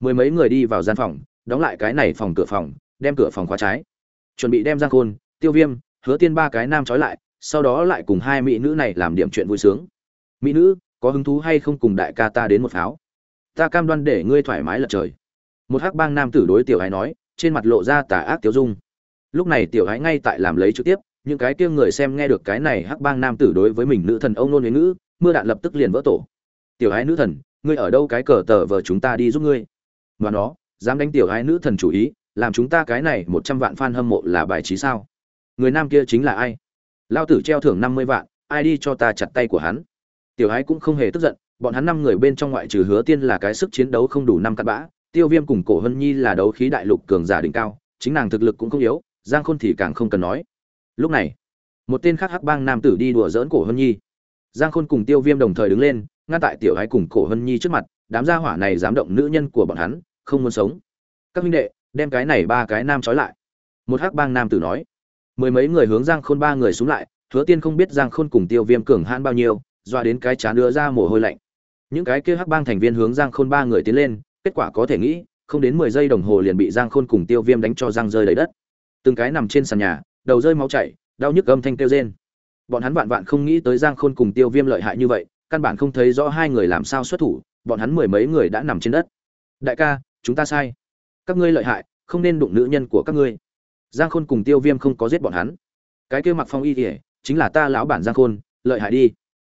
Mười mấy người đi vào gian phòng, đóng lại cái này phòng cửa phòng, đem cửa phòng khóa trái. Chuẩn bị đem giang khôn, tiêu viêm, hứa tiên ba cái nam trói lại, sau đó lại cùng hai mỹ nữ này làm điểm chuyện vui sướng. Mỹ nữ, có hứng thú hay không cùng đại ca ta đến một pháo? Ta cam đoan để ngươi thoải mái lật trời. Một hắc bang nam tử đối tiểu hãi nói, trên mặt lộ ra tà ác tiêu dung. Lúc này tiểu hãi ngay tại làm lấy trực tiếp, những cái kia người xem nghe được cái này hắc bang nam tử đối với mình nữ thần ông nôn huế ngữ, mưa đạn lập tức liền vỡ tổ. Tiểu hãi nữ thần, ngươi ở đâu cái cờ tờ vờ chúng ta đi giúp ngươi? Và nó, dám đánh tiểu hãi nữ thần chủ ý, làm chúng ta cái này một trăm vạn fan hâm mộ là bài trí sao? Người nam kia chính là ai? Lao tử treo thưởng năm mươi vạn, ai đi cho ta chặt tay của hắn? Tiểu hãi cũng không hề tức giận bọn hắn năm người bên trong ngoại trừ hứa tiên là cái sức chiến đấu không đủ năm cặn bã, tiêu viêm cùng cổ hân nhi là đấu khí đại lục cường giả đỉnh cao, chính nàng thực lực cũng không yếu, giang khôn thì càng không cần nói. Lúc này, một tên khác hắc bang nam tử đi đùa dỡn cổ hân nhi. Giang khôn cùng tiêu viêm đồng thời đứng lên, ngăn tại tiểu ái cùng cổ hân nhi trước mặt, đám gia hỏa này dám động nữ nhân của bọn hắn, không muốn sống. Các huynh đệ, đem cái này ba cái nam trói lại. Một hắc bang nam tử nói. Mười mấy người hướng giang khôn ba người xuống lại, hứa tiên không biết giang khôn cùng tiêu viêm cường hãn bao nhiêu, doa đến cái chán đưa ra mồ hôi lạnh những cái kia hắc bang thành viên hướng giang khôn ba người tiến lên, kết quả có thể nghĩ, không đến mười giây đồng hồ liền bị giang khôn cùng tiêu viêm đánh cho giang rơi đầy đất. Từng cái nằm trên sàn nhà, đầu rơi máu chảy, đau nhức âm thanh kêu rên. Bọn hắn vạn vạn không nghĩ tới giang khôn cùng tiêu viêm lợi hại như vậy, căn bản không thấy rõ hai người làm sao xuất thủ, bọn hắn mười mấy người đã nằm trên đất. Đại ca, chúng ta sai. Các ngươi lợi hại, không nên đụng nữ nhân của các ngươi. Giang khôn cùng tiêu viêm không có giết bọn hắn. Cái kia mặc phong y kỉa chính là ta lão bản giang khôn, lợi hại đi.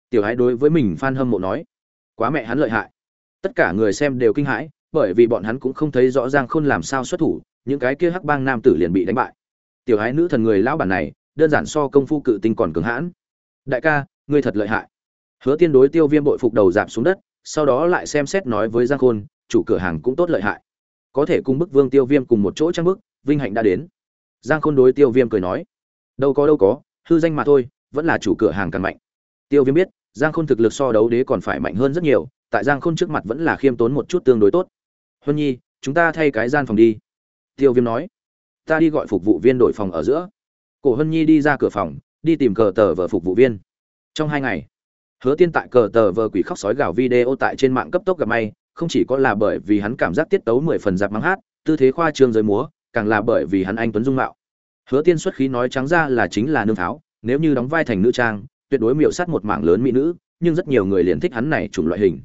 Tiểu hãy đối với mình phan hâm mộ nói quá mẹ hắn lợi hại. Tất cả người xem đều kinh hãi, bởi vì bọn hắn cũng không thấy rõ ràng khôn làm sao xuất thủ, những cái kia hắc bang nam tử liền bị đánh bại. Tiểu hái nữ thần người lão bản này, đơn giản so công phu cự tinh còn cứng hãn. Đại ca, ngươi thật lợi hại. Hứa tiên đối tiêu viêm bội phục đầu dạp xuống đất, sau đó lại xem xét nói với giang khôn, chủ cửa hàng cũng tốt lợi hại. Có thể cùng bức vương tiêu viêm cùng một chỗ trang bức, vinh hạnh đã đến. Giang khôn đối tiêu viêm cười nói, đâu có đâu có, hư danh mà thôi, vẫn là chủ cửa hàng càng mạnh. Tiêu viêm biết giang khôn thực lực so đấu đế còn phải mạnh hơn rất nhiều, tại giang khôn trước mặt vẫn là khiêm tốn một chút tương đối tốt. Huân nhi, chúng ta thay cái gian phòng đi. Tiêu viêm nói. Ta đi gọi phục vụ viên đổi phòng ở giữa. Cổ hân nhi đi ra cửa phòng, đi tìm cờ tờ vợ phục vụ viên. Trong hai ngày, hứa tiên tại cờ tờ vờ quỷ khóc sói gào video tại trên mạng cấp tốc gặp may, không chỉ có là bởi vì hắn cảm giác tiết tấu mười phần giáp mắng hát, tư thế khoa trương giới múa, càng là bởi vì hắn anh tuấn dung mạo. Hứa tiên xuất khí nói trắng ra là chính là nương tháo, nếu như đóng vai thành nữ trang tuyệt đối miểu sát một mảng lớn mỹ nữ, nhưng rất nhiều người liền thích hắn này chủng loại hình.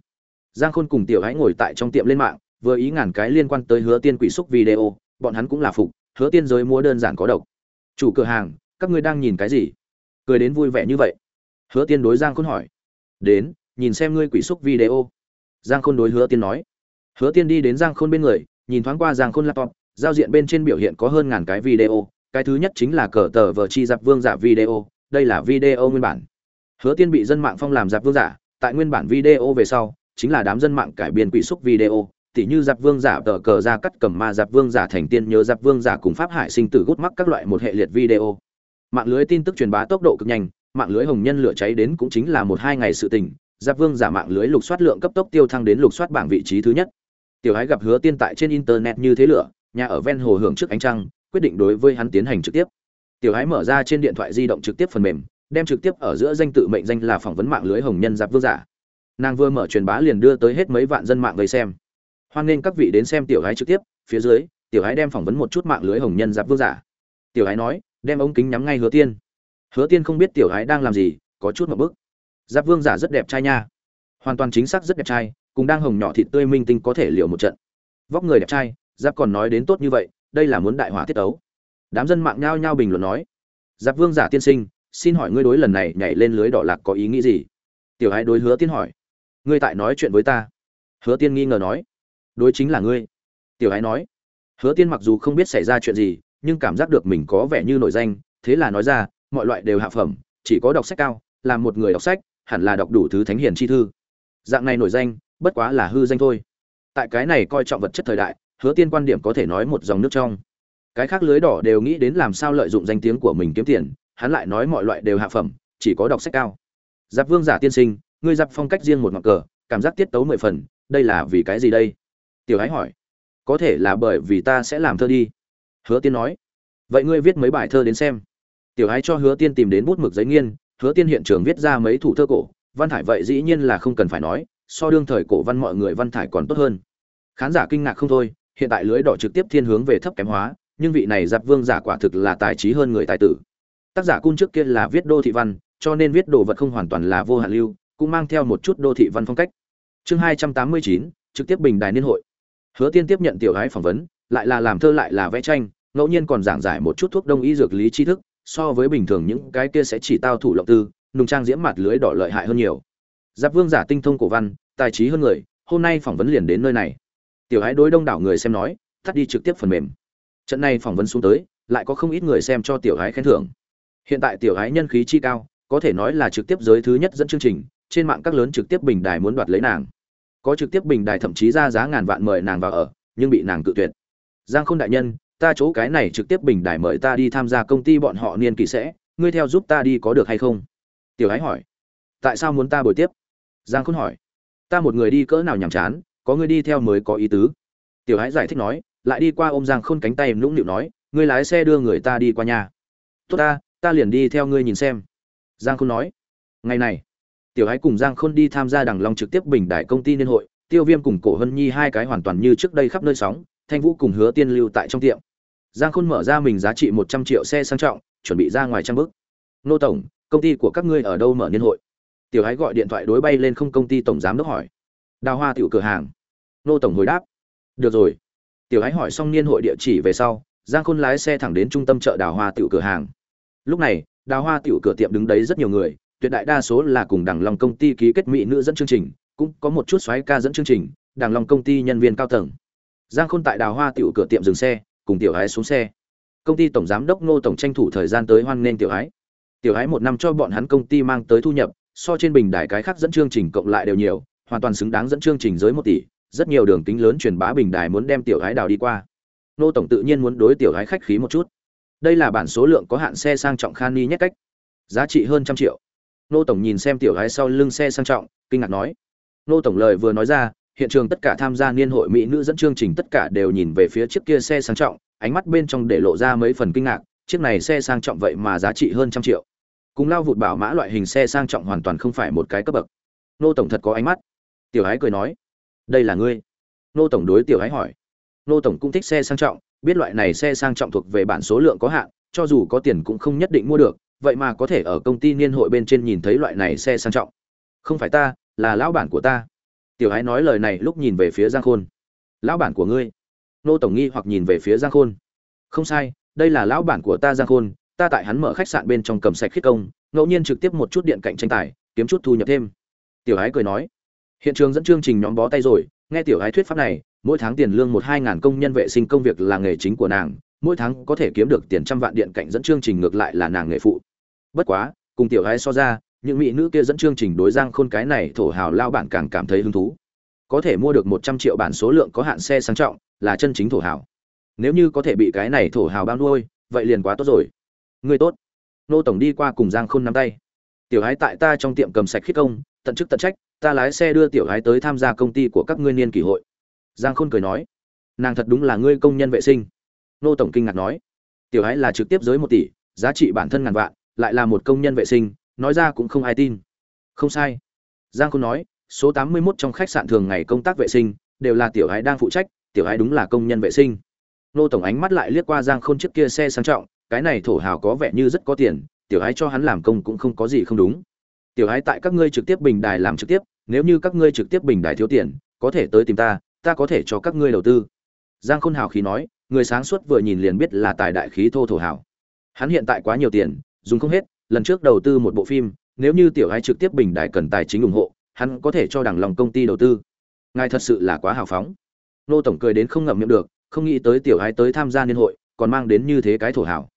Giang khôn cùng tiểu hãy ngồi tại trong tiệm lên mạng, vừa ý ngàn cái liên quan tới hứa tiên quỷ xúc video, bọn hắn cũng là phục, hứa tiên giới mua đơn giản có độc. Chủ cửa hàng, các ngươi đang nhìn cái gì? Cười đến vui vẻ như vậy. Hứa tiên đối giang khôn hỏi. Đến, nhìn xem ngươi quỷ xúc video. Giang khôn đối hứa tiên nói. Hứa tiên đi đến giang khôn bên người, nhìn thoáng qua giang khôn laptop, giao diện bên trên biểu hiện có hơn ngàn cái video, cái thứ nhất chính là cờ tờ vờ chi giặc vương giả video, đây là video nguyên bản hứa tiên bị dân mạng phong làm giặc vương giả, tại nguyên bản video về sau, chính là đám dân mạng cải biên quỷ xúc video, tỉ như giặc vương giả tờ cờ ra cắt cầm ma, giặc vương giả thành tiên nhớ giặc vương giả cùng pháp hải sinh tử gút mắc các loại một hệ liệt video. Mạng lưới tin tức truyền bá tốc độ cực nhanh, mạng lưới hồng nhân lửa cháy đến cũng chính là một hai ngày sự tình, giặc vương giả mạng lưới lục soát lượng cấp tốc tiêu thăng đến lục soát bảng vị trí thứ nhất. Tiểu hái gặp hứa tiên tại trên internet như thế lửa, nhà ở ven hồ hưởng trước ánh trăng, quyết định đối với hắn tiến hành trực tiếp. Tiểu hái mở ra trên điện thoại di động trực tiếp phần mềm đem trực tiếp ở giữa danh tự mệnh danh là phỏng vấn mạng lưới hồng nhân giáp vương giả. Nàng vừa mở truyền bá liền đưa tới hết mấy vạn dân mạng vây xem. Hoan nghênh các vị đến xem tiểu gái trực tiếp, phía dưới, tiểu gái đem phỏng vấn một chút mạng lưới hồng nhân giáp vương giả. Tiểu gái nói, đem ống kính nhắm ngay hứa tiên. Hứa tiên không biết tiểu gái đang làm gì, có chút một bức. Giáp vương giả rất đẹp trai nha. Hoàn toàn chính xác rất đẹp trai, cùng đang hồng nhỏ thịt tươi minh tinh có thể liệu một trận. Vóc người đẹp trai, giáp còn nói đến tốt như vậy, đây là muốn đại hỏa tiết ấu đám dân mạng nhao nhao bình luận nói. Giáp vương giả tiên sinh xin hỏi ngươi đối lần này nhảy lên lưới đỏ lạc có ý nghĩ gì? Tiểu hai đối hứa tiên hỏi. Ngươi tại nói chuyện với ta. Hứa tiên nghi ngờ nói. Đối chính là ngươi. Tiểu hai nói. Hứa tiên mặc dù không biết xảy ra chuyện gì, nhưng cảm giác được mình có vẻ như nổi danh. Thế là nói ra, mọi loại đều hạ phẩm, chỉ có đọc sách cao, là một người đọc sách, hẳn là đọc đủ thứ thánh hiền chi thư. Dạng này nổi danh, bất quá là hư danh thôi. Tại cái này coi trọng vật chất thời đại, hứa tiên quan điểm có thể nói một dòng nước trong. Cái khác lưới đỏ đều nghĩ đến làm sao lợi dụng danh tiếng của mình kiếm tiền hắn lại nói mọi loại đều hạ phẩm, chỉ có đọc sách cao. Giáp vương giả tiên sinh, ngươi giáp phong cách riêng một ngọn cờ, cảm giác tiết tấu mười phần, đây là vì cái gì đây? Tiểu ái hỏi. Có thể là bởi vì ta sẽ làm thơ đi. Hứa tiên nói. Vậy ngươi viết mấy bài thơ đến xem. Tiểu ái cho hứa tiên tìm đến bút mực giấy nghiên, hứa tiên hiện trường viết ra mấy thủ thơ cổ. Văn thải vậy dĩ nhiên là không cần phải nói, so đương thời cổ văn mọi người văn thải còn tốt hơn. Khán giả kinh ngạc không thôi, hiện tại lưới đỏ trực tiếp thiên hướng về thấp kém hóa, nhưng vị này giáp vương giả quả thực là tài trí hơn người tài tử tác giả cung trước kia là viết đô thị văn, cho nên viết đồ vật không hoàn toàn là vô hạn lưu, cũng mang theo một chút đô thị văn phong cách. Chương hai trăm tám mươi chín, trực tiếp bình đài niên hội. Hứa tiên tiếp nhận tiểu gái phỏng vấn, lại là làm thơ lại là vẽ tranh, ngẫu nhiên còn giảng giải một chút thuốc đông y dược lý tri thức, so với bình thường những cái kia sẽ chỉ tao thủ lộng tư, nùng trang diễm mặt lưới đỏ lợi hại hơn nhiều. Giáp vương giả tinh thông cổ văn, tài trí hơn người, hôm nay phỏng vấn liền đến nơi này. Tiểu hái đối đông đảo người xem nói tắt đi trực tiếp phần mềm. Trận này phỏng vấn xuống tới, lại có không ít người xem cho tiểu hái khen thưởng hiện tại tiểu hái nhân khí chi cao, có thể nói là trực tiếp giới thứ nhất dẫn chương trình, trên mạng các lớn trực tiếp bình đài muốn đoạt lấy nàng. Có trực tiếp bình đài thậm chí ra giá ngàn vạn mời nàng vào ở, nhưng bị nàng cự tuyệt. Giang khôn đại nhân, ta chỗ cái này trực tiếp bình đài mời ta đi tham gia công ty bọn họ niên kỳ sẽ, ngươi theo giúp ta đi có được hay không? Tiểu ái hỏi. Tại sao muốn ta bồi tiếp? Giang khôn hỏi. Ta một người đi cỡ nào nhàm chán, có ngươi đi theo mới có ý tứ. Tiểu ái giải thích nói, lại đi qua ôm giang khôn cánh tay nũng nịu nói, ngươi lái xe đưa người ta đi qua nhà. Tốt ta ta liền đi theo ngươi nhìn xem. Giang khôn nói. Ngày này, tiểu hãy cùng giang khôn đi tham gia đằng long trực tiếp bình đại công ty liên hội. Tiêu viêm cùng cổ hân nhi hai cái hoàn toàn như trước đây khắp nơi sóng, thanh vũ cùng hứa tiên lưu tại trong tiệm. Giang khôn mở ra mình giá trị một trăm triệu xe sang trọng, chuẩn bị ra ngoài trang bức. Nô tổng, công ty của các ngươi ở đâu mở niên hội? Tiểu hãy gọi điện thoại đối bay lên không công ty tổng giám đốc hỏi. Đào hoa tiểu cửa hàng. Nô tổng hồi đáp. Được rồi. Tiểu hãy hỏi xong niên hội địa chỉ về sau, giang khôn lái xe thẳng đến trung tâm chợ đào hoa tiểu cửa hàng lúc này, đào hoa tiểu cửa tiệm đứng đấy rất nhiều người, tuyệt đại đa số là cùng đằng long công ty ký kết mỹ nữ dẫn chương trình, cũng có một chút xoáy ca dẫn chương trình, đằng long công ty nhân viên cao tầng. Giang khôn tại đào hoa tiểu cửa tiệm dừng xe, cùng tiểu ái xuống xe. Công ty tổng giám đốc ngô tổng tranh thủ thời gian tới hoan nghênh tiểu ái tiểu ái một năm cho bọn hắn công ty mang tới thu nhập, so trên bình đài cái khác dẫn chương trình cộng lại đều nhiều, hoàn toàn xứng đáng dẫn chương trình giới một tỷ. Rất nhiều đường kính lớn truyền bá bình đài muốn đem tiểu ái đào đi qua. Ngô tổng tự nhiên muốn đối tiểu ái khách khí một chút đây là bản số lượng có hạn xe sang trọng khan ni nhét cách. Giá trị hơn trăm triệu. Nô tổng nhìn xem tiểu gái sau lưng xe sang trọng, kinh ngạc nói. Nô tổng lời vừa nói ra, hiện trường tất cả tham gia niên hội mỹ nữ dẫn chương trình tất cả đều nhìn về phía chiếc kia xe sang trọng, ánh mắt bên trong để lộ ra mấy phần kinh ngạc, chiếc này xe sang trọng vậy mà giá trị hơn trăm triệu. Cùng lao vụt bảo mã loại hình xe sang trọng hoàn toàn không phải một cái cấp bậc. Nô tổng thật có ánh mắt. Tiểu ái cười nói. Đây là ngươi. Nô tổng đối tiểu ái hỏi. Nô tổng cũng thích xe sang trọng biết loại này xe sang trọng thuộc về bản số lượng có hạn, cho dù có tiền cũng không nhất định mua được, vậy mà có thể ở công ty niên hội bên trên nhìn thấy loại này xe sang trọng. Không phải ta, là lão bản của ta. Tiểu hải nói lời này lúc nhìn về phía giang khôn. Lão bản của ngươi? Nô tổng nghi hoặc nhìn về phía giang khôn. Không sai, đây là lão bản của ta giang khôn, ta tại hắn mở khách sạn bên trong cầm sạch khiết công, ngẫu nhiên trực tiếp một chút điện cạnh tranh tài, kiếm chút thu nhập thêm. Tiểu hải cười nói. Hiện trường dẫn chương trình nhóm bó tay rồi, nghe tiểu hải thuyết pháp này mỗi tháng tiền lương một hai ngàn công nhân vệ sinh công việc là nghề chính của nàng, mỗi tháng có thể kiếm được tiền trăm vạn điện cạnh dẫn chương trình ngược lại là nàng nghề phụ. Bất quá, cùng tiểu hai so ra, những mỹ nữ kia dẫn chương trình đối giang khôn cái này thổ hào lao bản càng cảm thấy hứng thú. Có thể mua được một trăm triệu bản số lượng có hạn xe sang trọng, là chân chính thổ hào. Nếu như có thể bị cái này thổ hào bao nuôi, vậy liền quá tốt rồi. Người tốt. Nô tổng đi qua cùng giang khôn nắm tay. Tiểu ái tại ta trong tiệm cầm sạch khiết công, tận chức tận trách, ta lái xe đưa tiểu ái tới tham gia công ty của các ngươi niên kỷ hội giang khôn cười nói, nàng thật đúng là ngươi công nhân vệ sinh. Nô tổng kinh ngạc nói, tiểu ái là trực tiếp giới một tỷ, giá trị bản thân ngàn vạn, lại là một công nhân vệ sinh, nói ra cũng không ai tin. Không sai. Giang khôn nói, số tám mươi 81 trong khách sạn thường ngày công tác vệ sinh, đều là tiểu ái đang phụ trách, tiểu ái đúng là công nhân vệ sinh. Nô tổng ánh mắt lại liếc qua giang khôn trước kia xe sang trọng, cái này thổ hào có vẻ như rất có tiền, tiểu ái cho hắn làm công cũng không có gì không đúng. Tiểu ái tại các ngươi trực tiếp bình đài làm trực tiếp, nếu như các ngươi trực tiếp bình đài thiếu tiền, có thể tới tìm ta ta có thể cho các ngươi đầu tư. Giang khôn hào khí nói, người sáng suốt vừa nhìn liền biết là tài đại khí thô thổ hào. Hắn hiện tại quá nhiều tiền, dùng không hết, lần trước đầu tư một bộ phim, nếu như tiểu ái trực tiếp bình đại cần tài chính ủng hộ, hắn có thể cho đảng lòng công ty đầu tư. Ngài thật sự là quá hào phóng. Nô tổng cười đến không ngậm miệng được, không nghĩ tới tiểu ái tới tham gia niên hội, còn mang đến như thế cái thổ hảo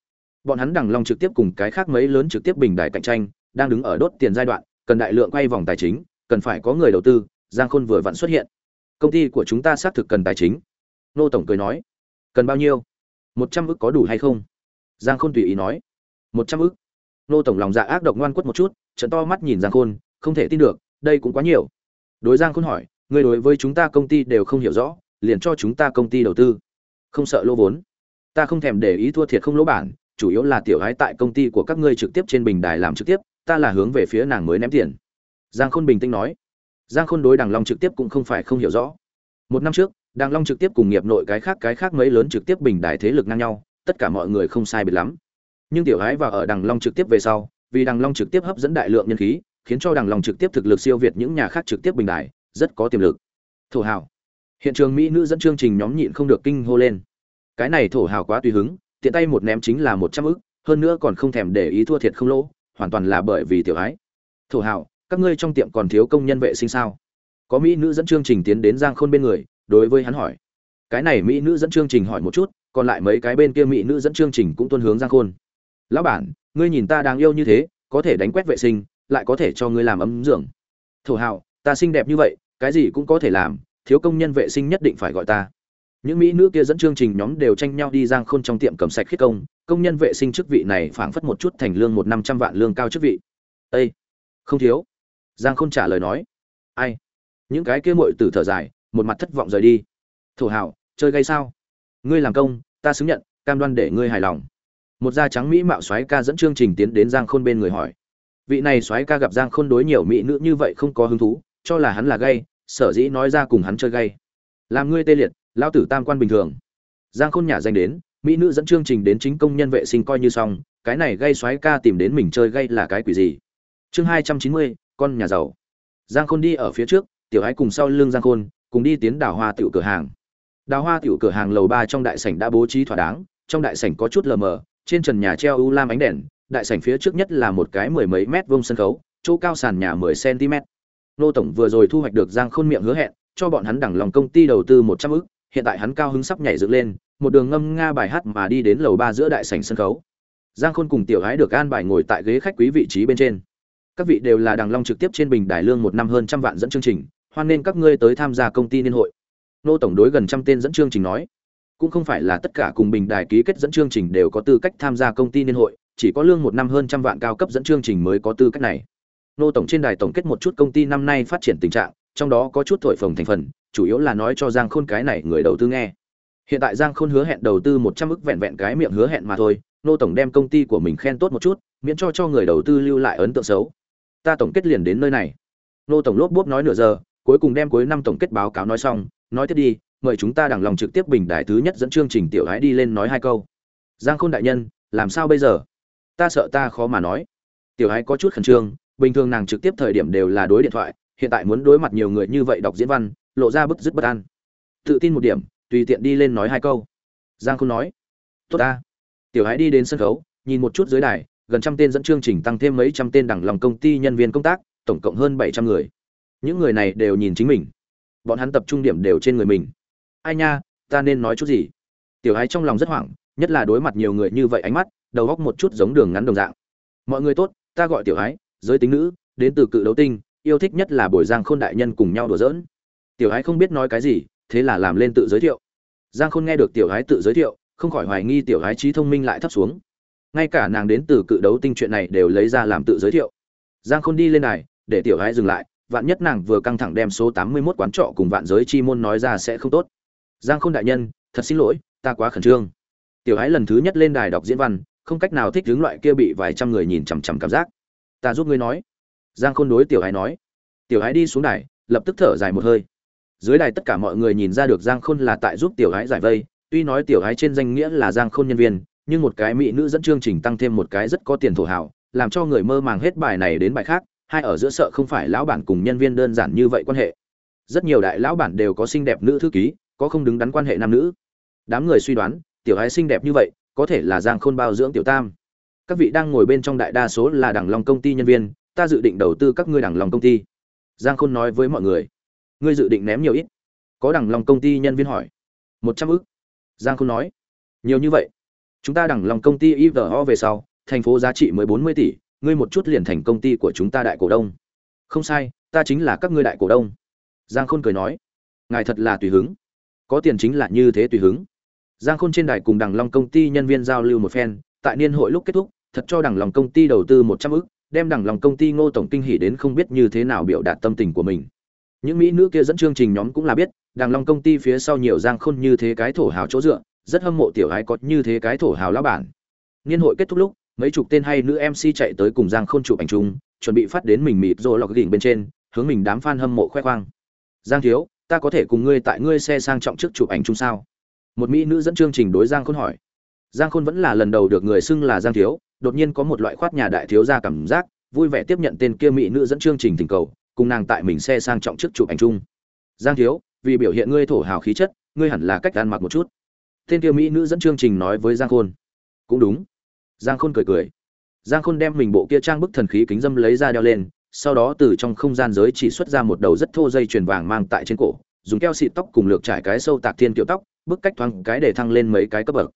bọn hắn đằng long trực tiếp cùng cái khác mấy lớn trực tiếp bình đại cạnh tranh, đang đứng ở đốt tiền giai đoạn, cần đại lượng quay vòng tài chính, cần phải có người đầu tư, giang khôn vừa vặn xuất hiện công ty của chúng ta xác thực cần tài chính. Nô tổng cười nói, cần bao nhiêu? Một trăm ức có đủ hay không? Giang khôn tùy ý nói, một trăm ức. Nô tổng lòng dạ ác độc ngoan quất một chút, trận to mắt nhìn giang khôn, không thể tin được, đây cũng quá nhiều. Đối giang khôn hỏi người đối với chúng ta công ty đều không hiểu rõ, liền cho chúng ta công ty đầu tư. Không sợ lỗ vốn. Ta không thèm để ý thua thiệt không lỗ bản, chủ yếu là tiểu gái tại công ty của các ngươi trực tiếp trên bình đài làm trực tiếp, ta là hướng về phía nàng mới ném tiền. Giang khôn bình tĩnh nói giang khôn đối đằng long trực tiếp cũng không phải không hiểu rõ. Một năm trước, đằng long trực tiếp cùng nghiệp nội cái khác cái khác mấy lớn trực tiếp bình đài thế lực ngang nhau, tất cả mọi người không sai biệt lắm. Nhưng tiểu gái vào ở đằng long trực tiếp về sau, vì đằng long trực tiếp hấp dẫn đại lượng nhân khí, khiến cho đằng long trực tiếp thực lực siêu việt những nhà khác trực tiếp bình đài rất có tiềm lực. Thổ hào. Hiện trường mỹ nữ dẫn chương trình nhóm nhịn không được kinh hô lên. Cái này thổ hào quá tùy hứng, tiện tay một ném chính là một trăm ức, hơn nữa còn không thèm để ý thua thiệt không lỗ, hoàn toàn là bởi vì tiểu ái thổ hào các ngươi trong tiệm còn thiếu công nhân vệ sinh sao? Có mỹ nữ dẫn chương trình tiến đến giang khôn bên người, đối với hắn hỏi. Cái này mỹ nữ dẫn chương trình hỏi một chút, còn lại mấy cái bên kia mỹ nữ dẫn chương trình cũng tuân hướng giang khôn. Lão bản, ngươi nhìn ta đáng yêu như thế, có thể đánh quét vệ sinh, lại có thể cho ngươi làm ấm dưỡng thổ hào, ta xinh đẹp như vậy, cái gì cũng có thể làm, thiếu công nhân vệ sinh nhất định phải gọi ta. Những mỹ nữ kia dẫn chương trình nhóm đều tranh nhau đi giang khôn trong tiệm cầm sạch khiết công công nhân vệ sinh chức vị này phảng phất một chút thành lương một năm trăm vạn lương cao chức vị. Ây không thiếu giang khôn trả lời nói, ai? Những cái kia muội tử thở dài, một mặt thất vọng rời đi. Thổ hảo, chơi gay sao? Ngươi làm công, ta xứng nhận, cam đoan để ngươi hài lòng. Một da trắng mỹ mạo soái ca dẫn chương trình tiến đến giang khôn bên người hỏi, vị này soái ca gặp giang khôn đối nhiều mỹ nữ như vậy không có hứng thú, cho là hắn là gay, sở dĩ nói ra cùng hắn chơi gay. Làm ngươi tê liệt lao tử tam quan bình thường. Giang khôn nhả danh đến, mỹ nữ dẫn chương trình đến chính công nhân vệ sinh coi như xong, cái này gây soái ca tìm đến mình chơi gây là cái quỷ gì? Chương hai trăm chín mươi con nhà giàu. Giang khôn đi ở phía trước, tiểu ái cùng sau lưng giang khôn, cùng đi tiến đào hoa tiểu cửa hàng. Đào hoa tiểu cửa hàng lầu ba trong đại sảnh đã bố trí thỏa đáng, trong đại sảnh có chút lờ mờ, trên trần nhà treo u lam ánh đèn, đại sảnh phía trước nhất là một cái mười mấy mét vuông sân khấu, chỗ cao sàn nhà mười cm nô tổng vừa rồi thu hoạch được giang khôn miệng hứa hẹn, cho bọn hắn đẳng lòng công ty đầu tư một trăm ức, hiện tại hắn cao hứng sắp nhảy dựng lên, một đường ngâm nga bài hát mà đi đến lầu ba giữa đại sảnh sân khấu. Giang khôn cùng tiểu gái được an bài ngồi tại ghế khách quý vị trí bên trên các vị đều là đằng long trực tiếp trên bình đài lương một năm hơn trăm vạn dẫn chương trình, hoan nên các ngươi tới tham gia công ty liên hội. Nô tổng đối gần trăm tên dẫn chương trình nói. Cũng không phải là tất cả cùng bình đài ký kết dẫn chương trình đều có tư cách tham gia công ty liên hội, chỉ có lương một năm hơn trăm vạn cao cấp dẫn chương trình mới có tư cách này. Nô tổng trên đài tổng kết một chút công ty năm nay phát triển tình trạng, trong đó có chút thổi phồng thành phần, chủ yếu là nói cho giang khôn cái này người đầu tư nghe. Hiện tại giang khôn hứa hẹn đầu tư một trăm ức vẹn vẹn cái miệng hứa hẹn mà thôi, nô tổng đem công ty của mình khen tốt một chút, miễn cho cho người đầu tư lưu lại ấn tượng xấu ta tổng kết liền đến nơi này. Nô tổng lốp bốp nói nửa giờ, cuối cùng đem cuối năm tổng kết báo cáo nói xong, nói tiếp đi, mời chúng ta đằng lòng trực tiếp bình đại thứ nhất dẫn chương trình tiểu hái đi lên nói hai câu. Giang khôn đại nhân, làm sao bây giờ? Ta sợ ta khó mà nói. Tiểu ái có chút khẩn trương, bình thường nàng trực tiếp thời điểm đều là đối điện thoại, hiện tại muốn đối mặt nhiều người như vậy đọc diễn văn, lộ ra bức dứt bất an. Tự tin một điểm, tùy tiện đi lên nói hai câu. Giang khôn nói, tốt ta. Tiểu ái đi đến sân khấu, nhìn một chút dưới đài gần trăm tên dẫn chương trình tăng thêm mấy trăm tên đẳng lòng công ty nhân viên công tác, tổng cộng hơn bảy trăm người. Những người này đều nhìn chính mình. Bọn hắn tập trung điểm đều trên người mình. Ai nha, ta nên nói chút gì? Tiểu ái trong lòng rất hoảng, nhất là đối mặt nhiều người như vậy ánh mắt, đầu góc một chút giống đường ngắn đồng dạng. Mọi người tốt, ta gọi tiểu ái giới tính nữ, đến từ cự đấu tinh, yêu thích nhất là buổi giang khôn đại nhân cùng nhau đùa giỡn. Tiểu ái không biết nói cái gì, thế là làm lên tự giới thiệu. Giang khôn nghe được tiểu ái tự giới thiệu, không khỏi hoài nghi tiểu ái trí thông minh lại thấp xuống ngay cả nàng đến từ cự đấu tinh chuyện này đều lấy ra làm tự giới thiệu. Giang khôn đi lên này, để tiểu gái dừng lại, vạn nhất nàng vừa căng thẳng đem số tám mươi 81 quán trọ cùng vạn giới chi môn nói ra sẽ không tốt. Giang khôn đại nhân, thật xin lỗi, ta quá khẩn trương. Tiểu gái lần thứ nhất lên đài đọc diễn văn, không cách nào thích hướng loại kia bị vài trăm người nhìn chằm chằm cảm giác. Ta giúp ngươi nói. Giang khôn đối tiểu gái nói. Tiểu gái đi xuống đài, lập tức thở dài một hơi. Dưới đài tất cả mọi người nhìn ra được giang khôn là tại giúp tiểu gái giải vây, tuy nói tiểu gái trên danh nghĩa là giang khôn nhân viên nhưng một cái mỹ nữ dẫn chương trình tăng thêm một cái rất có tiền thổ hảo làm cho người mơ màng hết bài này đến bài khác, hai ở giữa sợ không phải lão bản cùng nhân viên đơn giản như vậy quan hệ. Rất nhiều đại lão bản đều có xinh đẹp nữ thư ký, có không đứng đắn quan hệ nam nữ. Đám người suy đoán, tiểu ái xinh đẹp như vậy, có thể là giang khôn bao dưỡng tiểu tam. Các vị đang ngồi bên trong đại đa số là đảng lòng công ty nhân viên, ta dự định đầu tư các ngươi đảng lòng công ty. Giang khôn nói với mọi người. Ngươi dự định ném nhiều ít? Có đảng lòng công ty nhân viên hỏi. Một trăm ức. Giang khôn nói. Nhiều như vậy? Chúng ta đẳng long công ty ivo về sau, thành phố giá trị mới bốn mươi tỷ, ngươi một chút liền thành công ty của chúng ta đại cổ đông. Không sai, ta chính là các ngươi đại cổ đông. Giang khôn cười nói, ngài thật là tùy hứng. Có tiền chính là như thế tùy hứng. Giang khôn trên đài cùng đằng long công ty nhân viên giao lưu một phen, tại niên hội lúc kết thúc, thật cho đằng long công ty đầu tư một trăm ức, đem đằng long công ty ngô tổng kinh hỉ đến không biết như thế nào biểu đạt tâm tình của mình. Những mỹ nữ kia dẫn chương trình nhóm cũng là biết, đằng long công ty phía sau nhiều giang khôn như thế cái thổ hào chỗ dựa rất hâm mộ tiểu ái có như thế cái thổ hào lão bản. Niên hội kết thúc lúc, mấy chục tên hay nữ mc chạy tới cùng giang khôn chụp ảnh chung, chuẩn bị phát đến mình mịt rồi lọc đỉnh bên trên, hướng mình đám fan hâm mộ khoe khoang. Giang thiếu, ta có thể cùng ngươi tại ngươi xe sang trọng trước chụp ảnh chung sao? Một mỹ nữ dẫn chương trình đối giang khôn hỏi. Giang khôn vẫn là lần đầu được người xưng là giang thiếu, đột nhiên có một loại khoát nhà đại thiếu gia cảm giác, vui vẻ tiếp nhận tên kia mỹ nữ dẫn chương trình tình cầu, cùng nàng tại mình xe sang trọng trước chụp ảnh chung. Giang thiếu, vì biểu hiện ngươi thổ hào khí chất, ngươi hẳn là cách ăn mặc một chút tên kia mỹ nữ dẫn chương trình nói với giang khôn. Cũng đúng. Giang khôn cười cười. Giang khôn đem mình bộ kia trang bức thần khí kính dâm lấy ra đeo lên, sau đó từ trong không gian giới chỉ xuất ra một đầu rất thô dây chuyền vàng mang tại trên cổ, dùng keo xịt tóc cùng lược trải cái sâu tạc thiên kiểu tóc, bức cách thoáng cái để thăng lên mấy cái cấp bậc.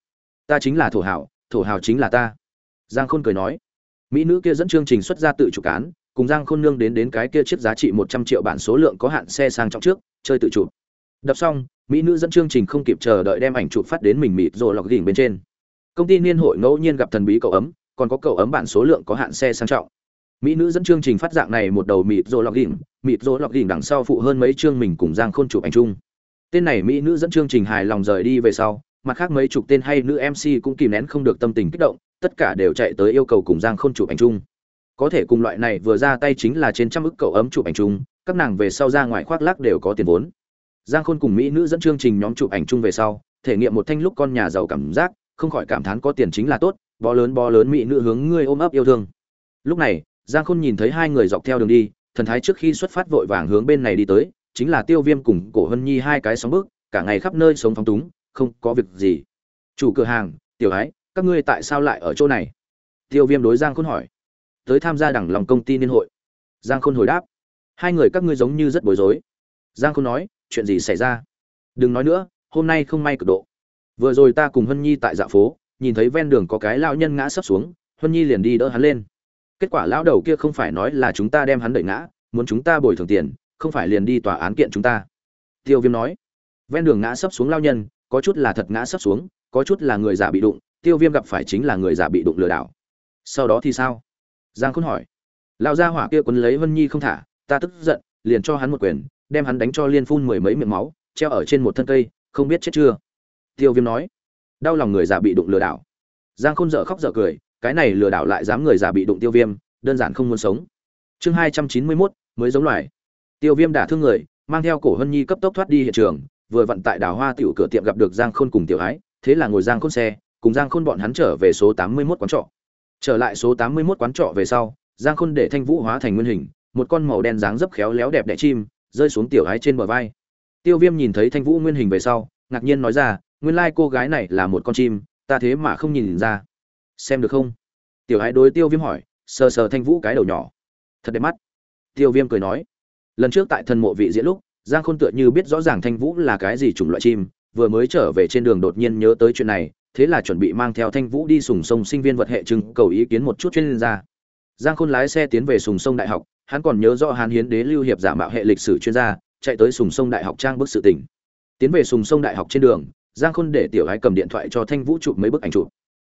Ta chính là thổ hảo, thổ Hào chính là ta. Giang khôn cười nói. Mỹ nữ kia dẫn chương trình xuất ra tự chủ cán, cùng giang khôn nương đến đến cái kia chiếc giá trị một trăm triệu bản số lượng có hạn xe sang trọng trước, chơi tự chủ. Đập xong mỹ nữ dẫn chương trình không kịp chờ đợi đem ảnh chụp phát đến mình mịt rồi lọc gỉnh bên trên. Công ty niên hội ngẫu nhiên gặp thần bí cậu ấm, còn có cậu ấm bản số lượng có hạn xe sang trọng. Mỹ nữ dẫn chương trình phát dạng này một đầu mịt rồi lọc gỉnh, mịt rồi lọc gỉnh đằng sau phụ hơn mấy chương mình cùng giang khôn chụp ảnh chung. Tên này mỹ nữ dẫn chương trình hài lòng rời đi về sau, mặt khác mấy chục tên hay nữ mc cũng kìm nén không được tâm tình kích động, tất cả đều chạy tới yêu cầu cùng giang khôn chụp ảnh chung. Có thể cùng loại này vừa ra tay chính là trên trăm ức cậu ấm chụp ảnh chung, các nàng về sau ra ngoài khoác lác đều có tiền vốn giang khôn cùng mỹ nữ dẫn chương trình nhóm chụp ảnh chung về sau, thể nghiệm một thanh lúc con nhà giàu cảm giác, không khỏi cảm thán có tiền chính là tốt, bó lớn bó lớn mỹ nữ hướng ngươi ôm ấp yêu thương. Lúc này, giang khôn nhìn thấy hai người dọc theo đường đi, thần thái trước khi xuất phát vội vàng hướng bên này đi tới, chính là tiêu viêm cùng cổ hân nhi hai cái sóng bước, cả ngày khắp nơi sống phóng túng, không có việc gì. Chủ cửa hàng, tiểu ái các ngươi tại sao lại ở chỗ này? Tiêu viêm đối giang khôn hỏi. Tới tham gia đẳng lòng công ty niên hội. Giang khôn hồi đáp. Hai người các ngươi giống như rất bối rối. Giang khôn nói chuyện gì xảy ra? Đừng nói nữa, hôm nay không may cực độ. Vừa rồi ta cùng hân nhi tại dạ phố, nhìn thấy ven đường có cái lão nhân ngã sấp xuống, hân nhi liền đi đỡ hắn lên. Kết quả lão đầu kia không phải nói là chúng ta đem hắn đẩy ngã, muốn chúng ta bồi thường tiền, không phải liền đi tòa án kiện chúng ta. Tiêu viêm nói, ven đường ngã sấp xuống lao nhân, có chút là thật ngã sấp xuống, có chút là người già bị đụng, tiêu viêm gặp phải chính là người già bị đụng lừa đảo. Sau đó thì sao? Giang khôn hỏi. Lão gia hỏa kia quấn lấy vân nhi không thả, ta tức giận, liền cho hắn một quyền đem hắn đánh cho liên phun mười mấy miệng máu, treo ở trên một thân cây, không biết chết chưa. Tiêu viêm nói, đau lòng người già bị đụng lừa đảo. Giang khôn dở khóc dở cười, cái này lừa đảo lại dám người già bị đụng tiêu viêm, đơn giản không muốn sống. Chương hai trăm chín mươi mốt, mới giống loài. Tiêu viêm đả thương người, mang theo cổ hân nhi cấp tốc thoát đi hiện trường, vừa vận tại đào hoa tiểu cửa tiệm gặp được giang khôn cùng tiểu ái, thế là ngồi giang khôn xe, cùng giang khôn bọn hắn trở về số tám mươi mốt quán trọ. Trở lại số tám mươi mốt quán trọ về sau, giang khôn để thanh vũ hóa thành nguyên hình, một con màu đen dáng dấp khéo léo đẹp đẽ chim rơi xuống tiểu ái trên bờ vai. Tiêu viêm nhìn thấy thanh vũ nguyên hình về sau, ngạc nhiên nói ra, nguyên lai cô gái này là một con chim, ta thế mà không nhìn ra. Xem được không? Tiểu ái đối tiêu viêm hỏi, sờ sờ thanh vũ cái đầu nhỏ. Thật đẹp mắt. Tiêu viêm cười nói, lần trước tại thần mộ vị diễn lúc, giang khôn tựa như biết rõ ràng thanh vũ là cái gì chủng loại chim, vừa mới trở về trên đường đột nhiên nhớ tới chuyện này, thế là chuẩn bị mang theo thanh vũ đi sùng sông sinh viên vật hệ trưng cầu ý kiến một chút chuyên gia giang khôn lái xe tiến về sùng sông đại học, hắn còn nhớ rõ hán hiến đế lưu hiệp giả mạo hệ lịch sử chuyên gia, chạy tới sùng sông đại học trang bức sự tình. tiến về sùng sông đại học trên đường, giang khôn để tiểu Hải cầm điện thoại cho thanh vũ chụp mấy bức ảnh chụp.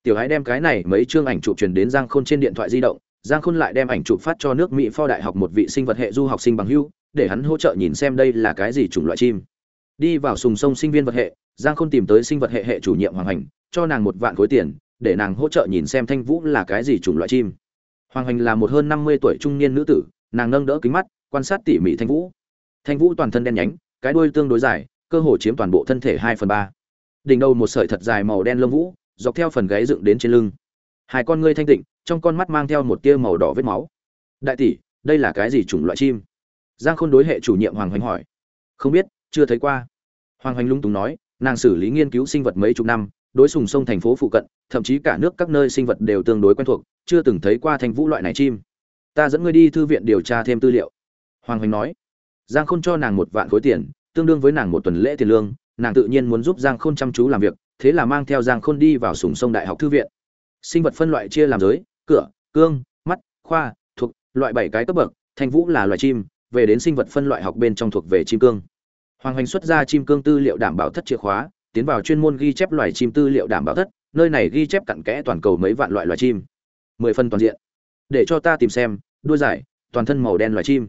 Tiểu Hải đem cái này mấy chương ảnh chụp truyền đến giang khôn trên điện thoại di động, giang khôn lại đem ảnh chụp phát cho nước mỹ pho đại học một vị sinh vật hệ du học sinh bằng hưu để hắn hỗ trợ nhìn xem đây là cái gì chủng loại chim. Đi vào sùng sông sinh viên vật hệ, giang khôn tìm tới sinh vật hệ hệ chủ nhiệm hoàng hành, cho nàng một vạn khối tiền, để nàng hỗ trợ nhìn xem thanh vũ là cái gì chủng loại chim hoàng hành là một hơn năm mươi tuổi trung niên nữ tử, nàng nâng đỡ kính mắt, quan sát tỉ mỉ thanh vũ. Thanh vũ toàn thân đen nhánh, cái đuôi tương đối dài, cơ hồ chiếm toàn bộ thân thể hai phần ba. Đỉnh đầu một sợi thật dài màu đen lông vũ, dọc theo phần gáy dựng đến trên lưng. Hai con ngươi thanh tịnh, trong con mắt mang theo một tia màu đỏ vết máu. Đại tỷ, đây là cái gì chủng loại chim? Giang khôn đối hệ chủ nhiệm hoàng hoành hỏi. Không biết, chưa thấy qua. Hoàng hoành lung túng nói, nàng xử lý nghiên cứu sinh vật mấy chục năm đối sùng sông thành phố phụ cận, thậm chí cả nước các nơi sinh vật đều tương đối quen thuộc, chưa từng thấy qua thanh vũ loại này chim. Ta dẫn ngươi đi thư viện điều tra thêm tư liệu. Hoàng hoành nói. Giang khôn cho nàng một vạn khối tiền, tương đương với nàng một tuần lễ tiền lương, nàng tự nhiên muốn giúp giang khôn chăm chú làm việc, thế là mang theo giang khôn đi vào sùng sông đại học thư viện. Sinh vật phân loại chia làm giới, cửa, cương, mắt, khoa, thuộc, loại bảy cái cấp bậc, thanh vũ là loài chim, về đến sinh vật phân loại học bên trong thuộc về chim cương. Hoàng hoành xuất ra chim cương tư liệu đảm bảo thất chìa khóa tiến vào chuyên môn ghi chép loài chim tư liệu đảm bảo thất, nơi này ghi chép cặn kẽ toàn cầu mấy vạn loại loài chim. Mười phân toàn diện. Để cho ta tìm xem, đuôi dài, toàn thân màu đen loài chim.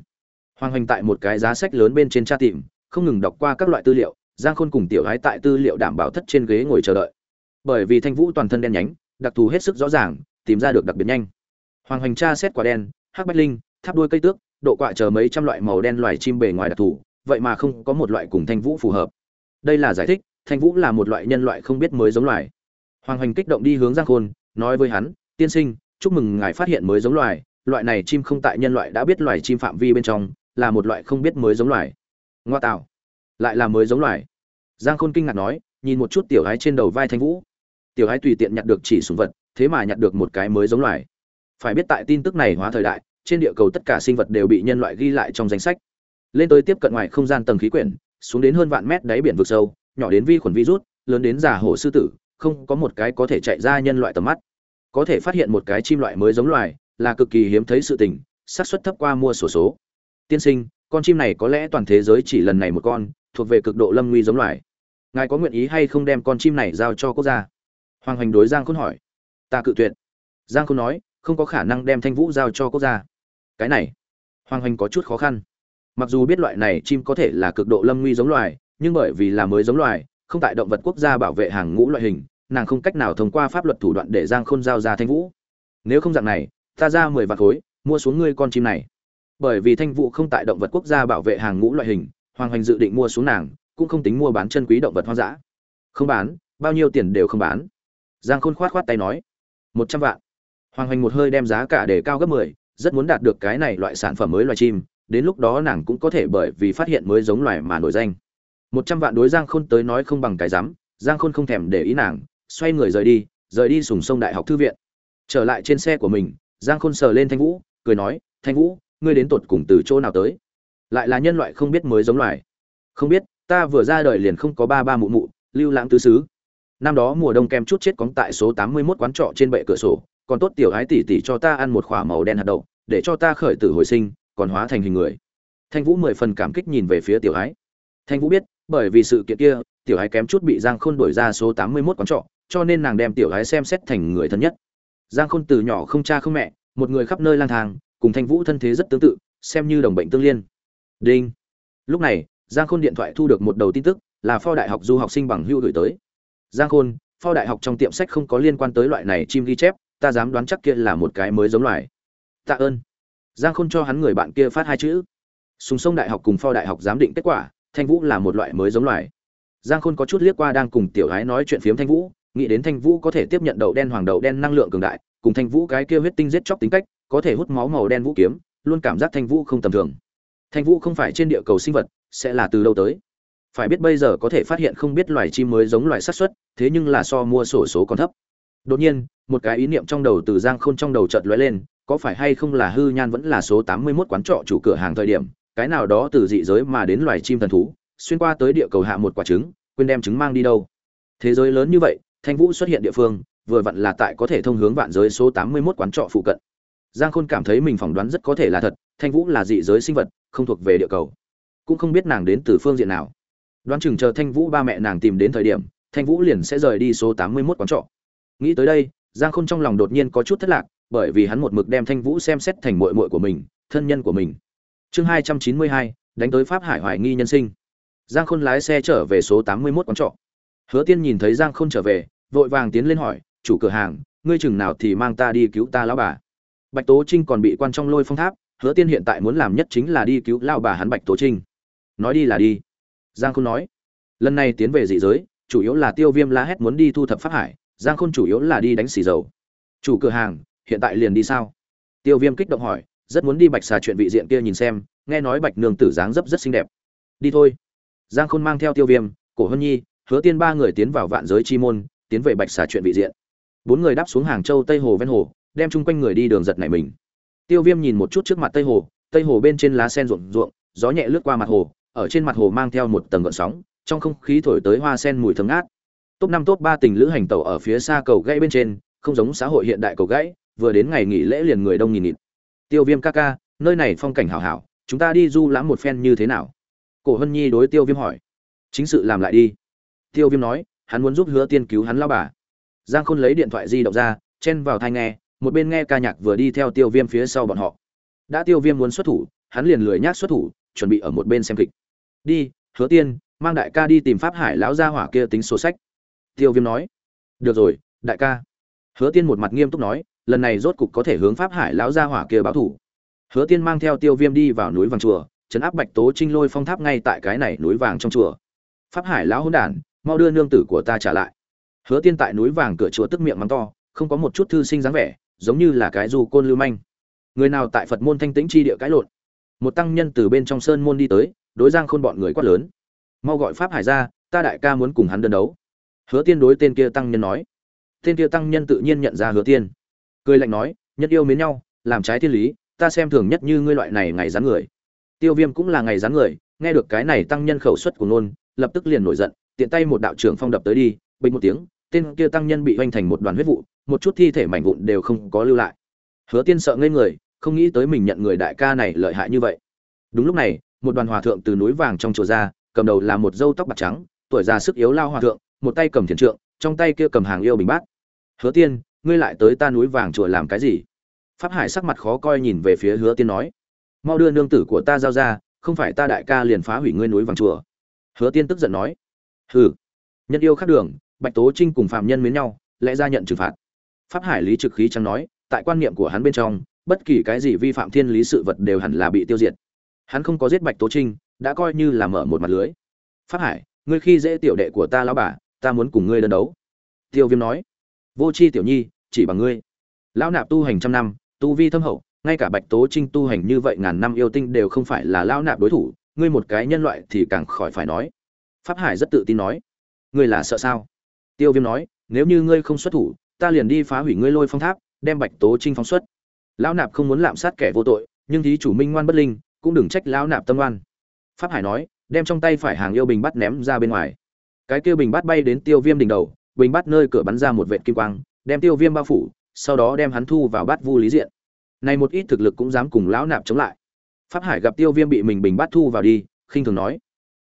Hoàng hoành tại một cái giá sách lớn bên trên tra tìm, không ngừng đọc qua các loại tư liệu, giang khôn cùng tiểu gái tại tư liệu đảm bảo thất trên ghế ngồi chờ đợi. Bởi vì thanh vũ toàn thân đen nhánh, đặc thù hết sức rõ ràng, tìm ra được đặc biệt nhanh. Hoàng hoành tra xét quả đen, hắc bách linh, tháp đuôi cây tước, độ quạ chờ mấy trăm loại màu đen loài chim bề ngoài đặc thù, vậy mà không có một loại cùng thanh vũ phù hợp. Đây là giải thích thanh vũ là một loại nhân loại không biết mới giống loài. Hoàng hoành kích động đi hướng giang khôn, nói với hắn, tiên sinh, chúc mừng ngài phát hiện mới giống loài. Loại này chim không tại nhân loại đã biết loài chim phạm vi bên trong, là một loại không biết mới giống loài. Ngoa tạo. Lại là mới giống loài. Giang khôn kinh ngạc nói, nhìn một chút tiểu hái trên đầu vai thanh vũ. Tiểu hái tùy tiện nhặt được chỉ sùng vật, thế mà nhặt được một cái mới giống loài. Phải biết tại tin tức này hóa thời đại, trên địa cầu tất cả sinh vật đều bị nhân loại ghi lại trong danh sách. Lên tới tiếp cận ngoài không gian tầng khí quyển, xuống đến hơn vạn mét đáy biển vực sâu nhỏ đến vi khuẩn virus, lớn đến giả hổ sư tử, không có một cái có thể chạy ra nhân loại tầm mắt. Có thể phát hiện một cái chim loại mới giống loài, là cực kỳ hiếm thấy sự tình, xác suất thấp qua mua sổ số. Tiên sinh, con chim này có lẽ toàn thế giới chỉ lần này một con, thuộc về cực độ lâm nguy giống loài. Ngài có nguyện ý hay không đem con chim này giao cho quốc gia? Hoàng hoành đối giang khôn hỏi. Ta cự tuyệt. Giang khôn nói, không có khả năng đem thanh vũ giao cho quốc gia. Cái này, hoàng hoành có chút khó khăn. Mặc dù biết loại này chim có thể là cực độ lâm nguy giống loài nhưng bởi vì là mới giống loài, không tại động vật quốc gia bảo vệ hàng ngũ loại hình, nàng không cách nào thông qua pháp luật thủ đoạn để giang khôn giao ra thanh vũ. Nếu không dạng này, ta ra mười vạt khối, mua xuống ngươi con chim này. Bởi vì thanh vũ không tại động vật quốc gia bảo vệ hàng ngũ loại hình, hoàng hoành dự định mua xuống nàng, cũng không tính mua bán chân quý động vật hoang dã. Không bán, bao nhiêu tiền đều không bán. Giang khôn khoát khoát tay nói, một trăm vạn. Hoàng hoành một hơi đem giá cả để cao gấp mười, rất muốn đạt được cái này loại sản phẩm mới loài chim, đến lúc đó nàng cũng có thể bởi vì phát hiện mới giống loài mà nổi danh một trăm vạn đối giang khôn tới nói không bằng cái dám, giang khôn không thèm để ý nàng xoay người rời đi rời đi sùng sông đại học thư viện. Trở lại trên xe của mình giang khôn sờ lên thanh vũ cười nói thanh vũ ngươi đến tột cùng từ chỗ nào tới? Lại là nhân loại không biết mới giống loài. Không biết ta vừa ra đời liền không có ba ba mụ mụ lưu lãng tứ xứ. Năm đó mùa đông kem chút chết cóng tại số tám mươi 81 quán trọ trên bệ cửa sổ còn tốt tiểu ái tỷ tỷ cho ta ăn một khỏa màu đen hạt đậu để cho ta khởi tử hồi sinh còn hóa thành hình người. Thanh vũ mười phần cảm kích nhìn về phía tiểu ái thanh vũ biết bởi vì sự kiện kia, tiểu hái kém chút bị giang khôn đuổi ra số tám mươi 81 quán trọ, cho nên nàng đem tiểu hái xem xét thành người thân nhất. Giang khôn từ nhỏ không cha không mẹ, một người khắp nơi lang thang, cùng thanh vũ thân thế rất tương tự, xem như đồng bệnh tương liên. Đinh. Lúc này, giang khôn điện thoại thu được một đầu tin tức, là pho đại học du học sinh bằng hưu gửi tới. Giang khôn, pho đại học trong tiệm sách không có liên quan tới loại này chim ghi chép, ta dám đoán chắc kia là một cái mới giống loài. Tạ ơn. Giang khôn cho hắn người bạn kia phát hai chữ. Sùng sông đại học cùng pho đại học giám định kết quả thanh vũ là một loại mới giống loài. Giang khôn có chút liếc qua đang cùng tiểu gái nói chuyện phiếm thanh vũ, nghĩ đến thanh vũ có thể tiếp nhận đậu đen hoàng đậu đen năng lượng cường đại, cùng thanh vũ cái kia huyết tinh giết chóc tính cách, có thể hút máu màu đen vũ kiếm, luôn cảm giác thanh vũ không tầm thường. Thanh vũ không phải trên địa cầu sinh vật, sẽ là từ đâu tới? Phải biết bây giờ có thể phát hiện không biết loài chim mới giống loài sát xuất thế nhưng là so mua sổ số còn thấp. Đột nhiên, một cái ý niệm trong đầu từ giang khôn trong đầu chợt lóe lên, có phải hay không là hư nhan vẫn là số tám mươi 81 quán trọ chủ cửa hàng thời điểm cái nào đó từ dị giới mà đến loài chim thần thú, xuyên qua tới địa cầu hạ một quả trứng, quên đem trứng mang đi đâu. Thế giới lớn như vậy, thanh vũ xuất hiện địa phương, vừa vặn là tại có thể thông hướng vạn giới số tám mươi 81 quán trọ phụ cận. Giang khôn cảm thấy mình phỏng đoán rất có thể là thật, thanh vũ là dị giới sinh vật, không thuộc về địa cầu. Cũng không biết nàng đến từ phương diện nào. Đoán chừng chờ thanh vũ ba mẹ nàng tìm đến thời điểm, thanh vũ liền sẽ rời đi số tám mươi mốt quán trọ. Nghĩ tới đây, giang khôn trong lòng đột nhiên có chút thất lạc, bởi vì hắn một mực đem thanh vũ xem xét thành mội mội của mình, thân nhân của mình chương hai trăm chín mươi hai, đánh tới pháp hải hoài nghi nhân sinh. Giang khôn lái xe trở về số tám mươi mốt quán trọ. Hứa tiên nhìn thấy giang khôn trở về, vội vàng tiến lên hỏi, chủ cửa hàng, ngươi chừng nào thì mang ta đi cứu ta lão bà? Bạch tố trinh còn bị quan trong lôi phong tháp, hứa tiên hiện tại muốn làm nhất chính là đi cứu lão bà hắn bạch tố trinh. Nói đi là đi. Giang khôn nói, lần này tiến về dị giới, chủ yếu là tiêu viêm la hét muốn đi thu thập pháp hải, giang khôn chủ yếu là đi đánh xì dầu. Chủ cửa hàng, hiện tại liền đi sao? Tiêu viêm kích động hỏi rất muốn đi bạch xà chuyện vị diện kia nhìn xem, nghe nói bạch nương tử dáng dấp rất xinh đẹp. Đi thôi. Giang khôn mang theo tiêu viêm, cổ hân nhi, hứa tiên ba người tiến vào vạn giới chi môn, tiến về bạch xà chuyện vị diện. Bốn người đáp xuống hàng châu tây hồ ven hồ, đem chung quanh người đi đường giật này mình. Tiêu viêm nhìn một chút trước mặt tây hồ tây hồ bên trên lá sen ruộng ruộng, gió nhẹ lướt qua mặt hồ, ở trên mặt hồ mang theo một tầng gợn sóng, trong không khí thổi tới hoa sen mùi thơm ngát. Top năm top ba tình lữ hành tàu ở phía xa cầu gãy bên trên, không giống xã hội hiện đại cầu gãy, vừa đến ngày nghỉ lễ liền người đông nghìn nghịt tiêu viêm ca ca, nơi này phong cảnh hảo hảo, chúng ta đi du lãm một phen như thế nào? Cổ hân nhi đối tiêu viêm hỏi. Chính sự làm lại đi. Tiêu viêm nói, hắn muốn giúp hứa tiên cứu hắn lao bà. Giang khôn lấy điện thoại di động ra, chen vào thai nghe, một bên nghe ca nhạc vừa đi theo tiêu viêm phía sau bọn họ. Đã tiêu viêm muốn xuất thủ, hắn liền lười nhác xuất thủ, chuẩn bị ở một bên xem kịch. Đi, hứa tiên, mang đại ca đi tìm pháp hải lão gia hỏa kia tính sổ sách. Tiêu viêm nói. Được rồi, đại ca. Hứa tiên một mặt nghiêm túc nói lần này rốt cục có thể hướng pháp hải lão gia hỏa kia báo thủ. Hứa tiên mang theo tiêu viêm đi vào núi vàng chùa, trấn áp bạch tố trinh lôi phong tháp ngay tại cái này núi vàng trong chùa. Pháp hải lão hỗn đản, mau đưa nương tử của ta trả lại. Hứa tiên tại núi vàng cửa chùa tức miệng mắng to, không có một chút thư sinh dáng vẻ, giống như là cái du côn lưu manh. Người nào tại phật môn thanh tĩnh chi địa cãi lộn? Một tăng nhân từ bên trong sơn môn đi tới, đối giang khôn bọn người quát lớn. Mau gọi pháp hải ra, ta đại ca muốn cùng hắn đơn đấu. Hứa tiên đối tên kia tăng nhân nói. Tên kia tăng nhân tự nhiên nhận ra hứa tiên cười lạnh nói, nhất yêu mến nhau, làm trái thiên lý, ta xem thường nhất như ngươi loại này ngày rán người. Tiêu viêm cũng là ngày rán người, nghe được cái này tăng nhân khẩu suất của nôn lập tức liền nổi giận, tiện tay một đạo trưởng phong đập tới đi, bình một tiếng, tên kia tăng nhân bị hoành thành một đoàn huyết vụ, một chút thi thể mảnh vụn đều không có lưu lại. Hứa tiên sợ ngây người, không nghĩ tới mình nhận người đại ca này lợi hại như vậy. Đúng lúc này, một đoàn hòa thượng từ núi vàng trong chùa ra, cầm đầu là một dâu tóc bạc trắng, tuổi già sức yếu lao hòa thượng, một tay cầm thiền trượng, trong tay kia cầm hàng yêu bình bát. Hứa tiên ngươi lại tới ta núi vàng chùa làm cái gì? Pháp hải sắc mặt khó coi nhìn về phía hứa tiên nói. Mau đưa nương tử của ta giao ra, không phải ta đại ca liền phá hủy ngươi núi vàng chùa. Hứa tiên tức giận nói. Hừ. Nhân yêu khác đường, bạch tố trinh cùng phạm nhân mến nhau, lẽ ra nhận trừng phạt. Pháp hải lý trực khí chẳng nói, tại quan niệm của hắn bên trong, bất kỳ cái gì vi phạm thiên lý sự vật đều hẳn là bị tiêu diệt. Hắn không có giết bạch tố trinh, đã coi như là mở một mặt lưới. Pháp hải, ngươi khi dễ tiểu đệ của ta lão bà, ta muốn cùng ngươi đơn đấu. Tiêu viêm nói vô c h i tiểu nhi, chỉ bằng ngươi. Lão nạp tu hành trăm năm, tu vi thâm hậu, ngay cả bạch tố trinh tu hành như vậy ngàn năm yêu tinh đều không phải là lão nạp đối thủ, ngươi một cái nhân loại thì càng khỏi phải nói. Pháp hải rất tự tin nói. Ngươi là sợ sao? Tiêu viêm nói, nếu như ngươi không xuất thủ, ta liền đi phá hủy ngươi lôi phong tháp, đem bạch tố trinh phóng xuất. Lão nạp không muốn lạm sát kẻ vô tội, nhưng thí chủ minh ngoan bất linh, cũng đừng trách lão nạp tâm oan. Pháp hải nói, đem trong tay phải hàng yêu bình bắt ném ra bên ngoài. Cái kia bình bắt bay đến tiêu viêm đỉnh đầu bình bắt nơi cửa bắn ra một vệt kim quang, đem tiêu viêm bao phủ, sau đó đem hắn thu vào bát vu lý diện. Này một ít thực lực cũng dám cùng lão nạp chống lại. Pháp hải gặp tiêu viêm bị mình bình bắt thu vào đi, khinh thường nói,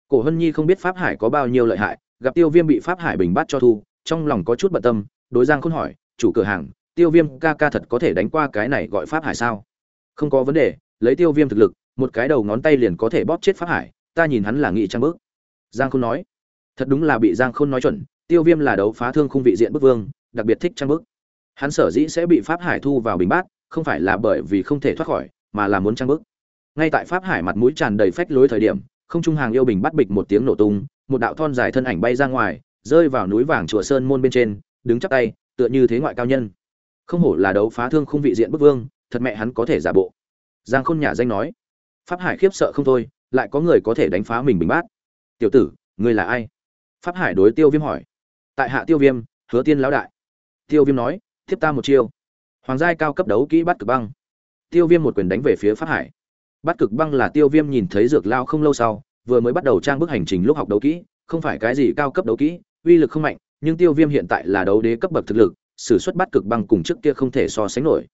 cổ hân nhi không biết pháp hải có bao nhiêu lợi hại, gặp tiêu viêm bị pháp hải bình bắt cho thu, trong lòng có chút bận tâm, đối giang khôn hỏi, chủ cửa hàng, tiêu viêm ca ca thật có thể đánh qua cái này gọi pháp hải sao? Không có vấn đề, lấy tiêu viêm thực lực, một cái đầu ngón tay liền có thể bóp chết pháp hải, ta nhìn hắn là nghị trang bước. Giang khôn nói, thật đúng là bị giang khôn nói chuẩn tiêu viêm là đấu phá thương khung vị diện bức vương, đặc biệt thích trang bức. Hắn sở dĩ sẽ bị pháp hải thu vào bình bát, không phải là bởi vì không thể thoát khỏi, mà là muốn trang bức. Ngay tại pháp hải mặt mũi tràn đầy phách lối thời điểm, không trung hàng yêu bình bắt bịch một tiếng nổ tung, một đạo thon dài thân ảnh bay ra ngoài, rơi vào núi vàng chùa sơn môn bên trên, đứng chắp tay, tựa như thế ngoại cao nhân. Không hổ là đấu phá thương khung vị diện bức vương, thật mẹ hắn có thể giả bộ. Giang khôn nhà danh nói. Pháp hải khiếp sợ không thôi, lại có người có thể đánh phá mình bình bát. Tiểu tử, ngươi là ai? Pháp hải đối tiêu viêm hỏi tại hạ tiêu viêm, hứa tiên lão đại. Tiêu viêm nói thiếp ta một chiêu. Hoàng giai cao cấp đấu kỹ bắt cực băng. Tiêu viêm một quyền đánh về phía pháp hải. Bắt cực băng là tiêu viêm nhìn thấy dược lao không lâu sau, vừa mới bắt đầu trang bức hành trình lúc học đấu kỹ, không phải cái gì cao cấp đấu kỹ, uy lực không mạnh, nhưng tiêu viêm hiện tại là đấu đế cấp bậc thực lực s ử suất bắt cực băng cùng trước kia không thể so sánh nổi.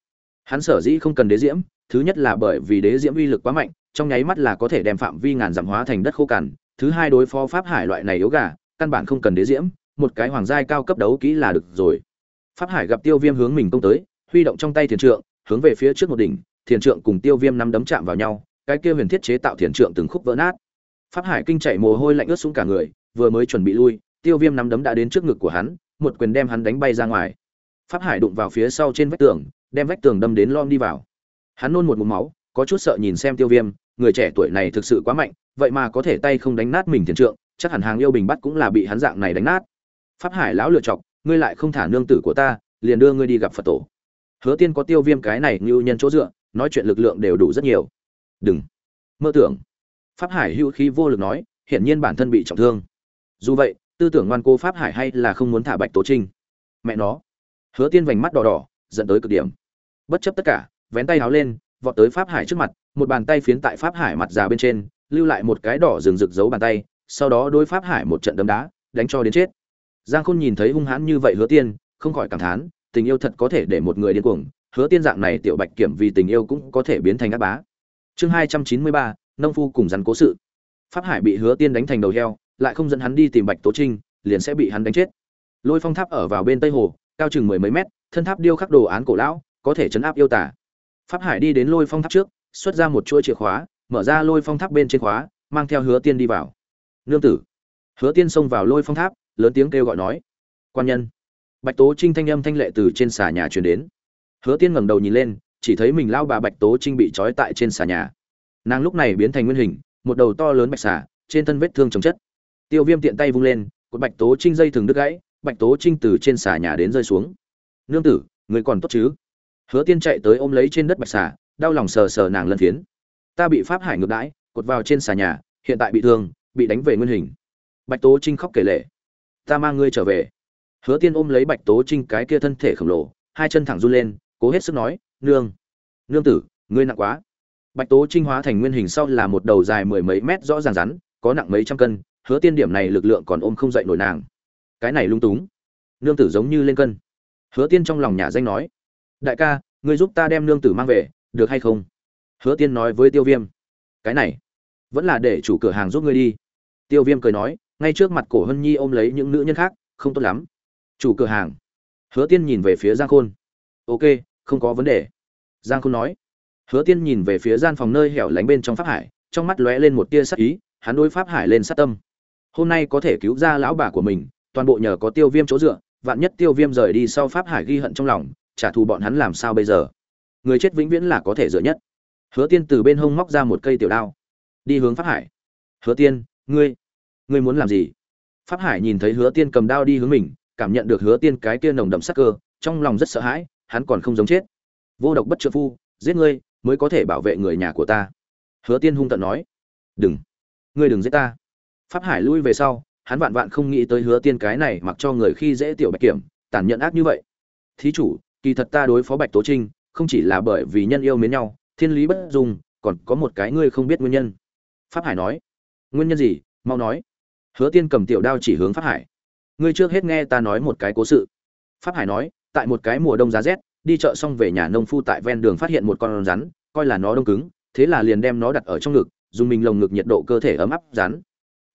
Hắn sở dĩ không cần đế diễm, thứ nhất là bởi vì đế diễm uy lực quá mạnh, trong nháy mắt là có thể đem phạm vi ngàn dặm hóa thành đất khô cằn, thứ hai đối phó pháp hải loại này yếu gà, căn bản không cần đế diễm một cái hoàng giai cao cấp đấu kỹ là được rồi. Pháp hải gặp tiêu viêm hướng mình công tới, huy động trong tay thiền trượng, hướng về phía trước một đỉnh, thiền trượng cùng tiêu viêm nắm đấm chạm vào nhau, cái kia huyền thiết chế tạo thiền trượng từng khúc vỡ nát. Pháp hải kinh chạy mồ hôi lạnh ướt xuống cả người, vừa mới chuẩn bị lui, tiêu viêm nắm đấm đã đến trước ngực của hắn, một quyền đem hắn đánh bay ra ngoài. Pháp hải đụng vào phía sau trên vách tường, đem vách tường đâm đến lom đi vào. Hắn nôn một mụm máu, có chút sợ nhìn xem tiêu viêm, người trẻ tuổi này thực sự quá mạnh, vậy mà có thể tay không đánh nát mình thiền trượng, chắc hẳn hàng yêu bình bắt cũng là bị hắn dạng này đánh nát pháp hải lão lựa chọc, ngươi lại không thả nương tử của ta, liền đưa ngươi đi gặp phật tổ. Hứa tiên có tiêu viêm cái này như nhân chỗ dựa, nói chuyện lực lượng đều đủ rất nhiều. Đừng. Mơ tưởng. Pháp hải hữu khí vô lực nói, hiển nhiên bản thân bị trọng thương. Dù vậy, tư tưởng ngoan cố pháp hải hay là không muốn thả bạch tố trinh. Mẹ nó. Hứa tiên vành mắt đỏ đỏ dẫn tới cực điểm. Bất chấp tất cả, vén tay áo lên, vọt tới pháp hải trước mặt, một bàn tay phiến tại pháp hải mặt già bên trên, lưu lại một cái đỏ rừng rực giấu bàn tay, sau đó đối pháp hải một trận đấm đá, đánh cho đến chết giang khôn nhìn thấy hung hãn như vậy hứa tiên, không khỏi cảm thán, tình yêu thật có thể để một người điên cuồng, hứa tiên dạng này tiểu bạch kiểm vì tình yêu cũng có thể biến thành ác bá. Chương hai trăm chín mươi ba, nông phu cùng rắn cố sự. Pháp hải bị hứa tiên đánh thành đầu heo, lại không dẫn hắn đi tìm bạch tố trinh, liền sẽ bị hắn đánh chết. Lôi phong tháp ở vào bên tây hồ, cao chừng mười mấy mét, thân tháp điêu khắc đồ án cổ lão, có thể chấn áp yêu tả pháp hải đi đến lôi phong tháp trước, xuất ra một chuỗi chìa khóa, mở ra lôi phong tháp bên trên khóa, mang theo hứa tiên đi vào. Nương tử. Hứa tiên xông vào lôi phong tháp lớn tiếng kêu gọi nói. Quan nhân. Bạch tố trinh thanh âm thanh lệ từ trên xà nhà truyền đến. Hứa tiên ngẩng đầu nhìn lên, chỉ thấy mình lao bà bạch tố trinh bị trói tại trên xà nhà. Nàng lúc này biến thành nguyên hình, một đầu to lớn bạch xà, trên thân vết thương chồng chất. Tiêu viêm tiện tay vung lên, cột bạch tố trinh dây thừng đứt gãy, bạch tố trinh từ trên xà nhà đến rơi xuống. Nương tử, người còn tốt chứ? Hứa tiên chạy tới ôm lấy trên đất bạch xà, đau lòng sờ sờ nàng lân phiến. Ta bị pháp hải ngược đãi, cột vào trên xà nhà, hiện tại bị thương, bị đánh về nguyên hình. Bạch tố trinh khóc kể lệ ta mang ngươi trở về. Hứa tiên ôm lấy bạch tố trinh cái kia thân thể khổng lồ, hai chân thẳng run lên, cố hết sức nói, nương nương tử, ngươi nặng quá. Bạch tố trinh hóa thành nguyên hình sau là một đầu dài mười mấy mét rõ ràng rắn, có nặng mấy trăm cân, hứa tiên điểm này lực lượng còn ôm không dậy nổi nàng. Cái này lung túng. Nương tử giống như lên cân. Hứa tiên trong lòng nhà danh nói, đại ca, ngươi giúp ta đem nương tử mang về, được hay không? Hứa tiên nói với tiêu viêm, cái này, vẫn là để chủ cửa hàng giúp ngươi đi. Tiêu viêm cười nói ngay trước mặt cổ hân nhi ôm lấy những nữ nhân khác, không tốt lắm. Chủ cửa hàng. Hứa tiên nhìn về phía giang khôn. Ok, không có vấn đề. Giang khôn nói. Hứa tiên nhìn về phía gian phòng nơi hẻo lánh bên trong pháp hải, trong mắt lóe lên một tia sắc ý, hắn đối pháp hải lên sát tâm. Hôm nay có thể cứu ra lão bà của mình, toàn bộ nhờ có tiêu viêm chỗ dựa, vạn nhất tiêu viêm rời đi sau pháp hải ghi hận trong lòng, trả thù bọn hắn làm sao bây giờ? Người chết vĩnh viễn là có thể dựa nhất. Hứa tiên từ bên hông móc ra một cây tiểu đao. Đi hướng pháp hải. Hứa tiên, ngươi ngươi muốn làm gì? Pháp hải nhìn thấy hứa tiên cầm đao đi hướng mình, cảm nhận được hứa tiên cái kia nồng đậm sắc cơ, trong lòng rất sợ hãi, hắn còn không giống chết. Vô độc bất trợ phu, giết ngươi, mới có thể bảo vệ người nhà của ta. Hứa tiên hung tận nói. Đừng. Ngươi đừng giết ta. Pháp hải lui về sau, hắn vạn vạn không nghĩ tới hứa tiên cái này mặc cho người khi dễ tiểu bạch kiểm, tàn nhẫn ác như vậy. Thí chủ, kỳ thật ta đối phó bạch tố trinh, không chỉ là bởi vì nhân yêu mến nhau, thiên lý bất dung, còn có một cái ngươi không biết nguyên nhân. Pháp hải nói. Nguyên nhân gì? Mau nói hứa tiên cầm tiểu đao chỉ hướng pháp hải. Ngươi trước hết nghe ta nói một cái cố sự. Pháp hải nói, tại một cái mùa đông giá rét, đi chợ xong về nhà nông phu tại ven đường phát hiện một con rắn, coi là nó đông cứng, thế là liền đem nó đặt ở trong ngực, dùng mình lồng ngực nhiệt độ cơ thể ấm áp rắn.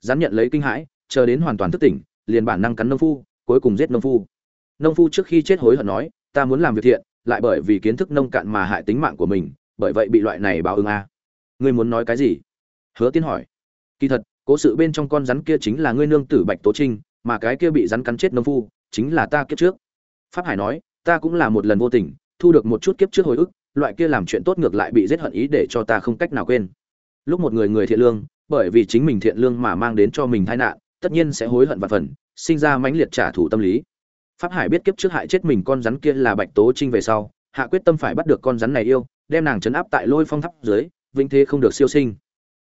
Rắn nhận lấy kinh hãi, chờ đến hoàn toàn thức tỉnh, liền bản năng cắn nông phu, cuối cùng giết nông phu. Nông phu trước khi chết hối hận nói, ta muốn làm việc thiện, lại bởi vì kiến thức nông cạn mà hại tính mạng của mình, bởi vậy bị loại này báo ứng a. Ngươi muốn nói cái gì? Hứa tiên hỏi. Kỳ thật cố sự bên trong con rắn kia chính là ngươi nương tử bạch tố trinh, mà cái kia bị rắn cắn chết nông phu, chính là ta kiếp trước. Pháp hải nói, ta cũng là một lần vô tình, thu được một chút kiếp trước hồi ức, loại kia làm chuyện tốt ngược lại bị giết hận ý để cho ta không cách nào quên. Lúc một người người thiện lương, bởi vì chính mình thiện lương mà mang đến cho mình tai nạn, tất nhiên sẽ hối hận và phần, sinh ra mãnh liệt trả thù tâm lý. Pháp hải biết kiếp trước hại chết mình con rắn kia là bạch tố trinh về sau, hạ quyết tâm phải bắt được con rắn này yêu, đem nàng chấn áp tại lôi phong tháp dưới, vĩnh thế không được siêu sinh.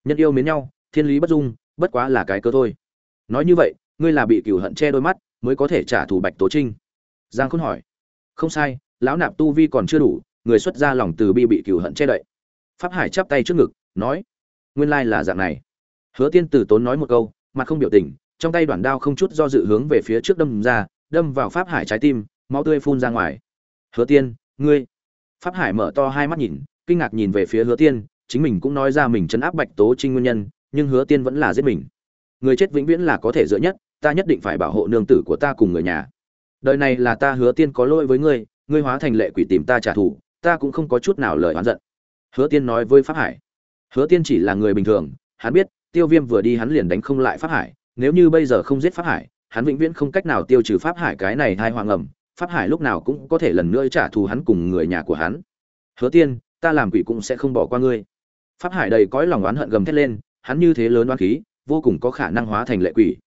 Nhân yêu mến nhau, thiên lý bất dung bất quá là cái cơ thôi. Nói như vậy, ngươi là bị cửu hận che đôi mắt, mới có thể trả thù bạch tố trinh. Giang khôn hỏi. Không sai, lão nạp tu vi còn chưa đủ, người xuất ra lòng từ bi bị cửu hận che đậy. Pháp hải chắp tay trước ngực, nói, nguyên lai là dạng này. Hứa tiên từ tốn nói một câu, mặt không biểu tình, trong tay đoạn đao không chút do dự hướng về phía trước đâm ra, đâm vào pháp hải trái tim, máu tươi phun ra ngoài. Hứa tiên, ngươi? Pháp hải mở to hai mắt nhìn, kinh ngạc nhìn về phía hứa tiên, chính mình cũng nói ra mình chấn áp bạch tố trinh nguyên nhân nhưng hứa tiên vẫn là giết mình. Người chết vĩnh viễn là có thể dựa nhất, ta nhất định phải bảo hộ nương tử của ta cùng người nhà. Đời này là ta hứa tiên có lỗi với ngươi ngươi hóa thành lệ quỷ tìm ta trả thù, ta cũng không có chút nào lời oán giận. Hứa tiên nói với pháp hải. Hứa tiên chỉ là người bình thường, hắn biết, tiêu viêm vừa đi hắn liền đánh không lại pháp hải, nếu như bây giờ không giết pháp hải, hắn vĩnh viễn không cách nào tiêu trừ pháp hải cái này hai hoàng ẩm, pháp hải lúc nào cũng có thể lần nữa trả thù hắn cùng người nhà của hắn. Hứa tiên, ta làm quỷ cũng sẽ không bỏ qua ngươi. Pháp hải đầy cõi lòng oán hận gầm thét lên hắn như thế lớn oan khí, vô cùng có khả năng hóa thành lệ quỷ.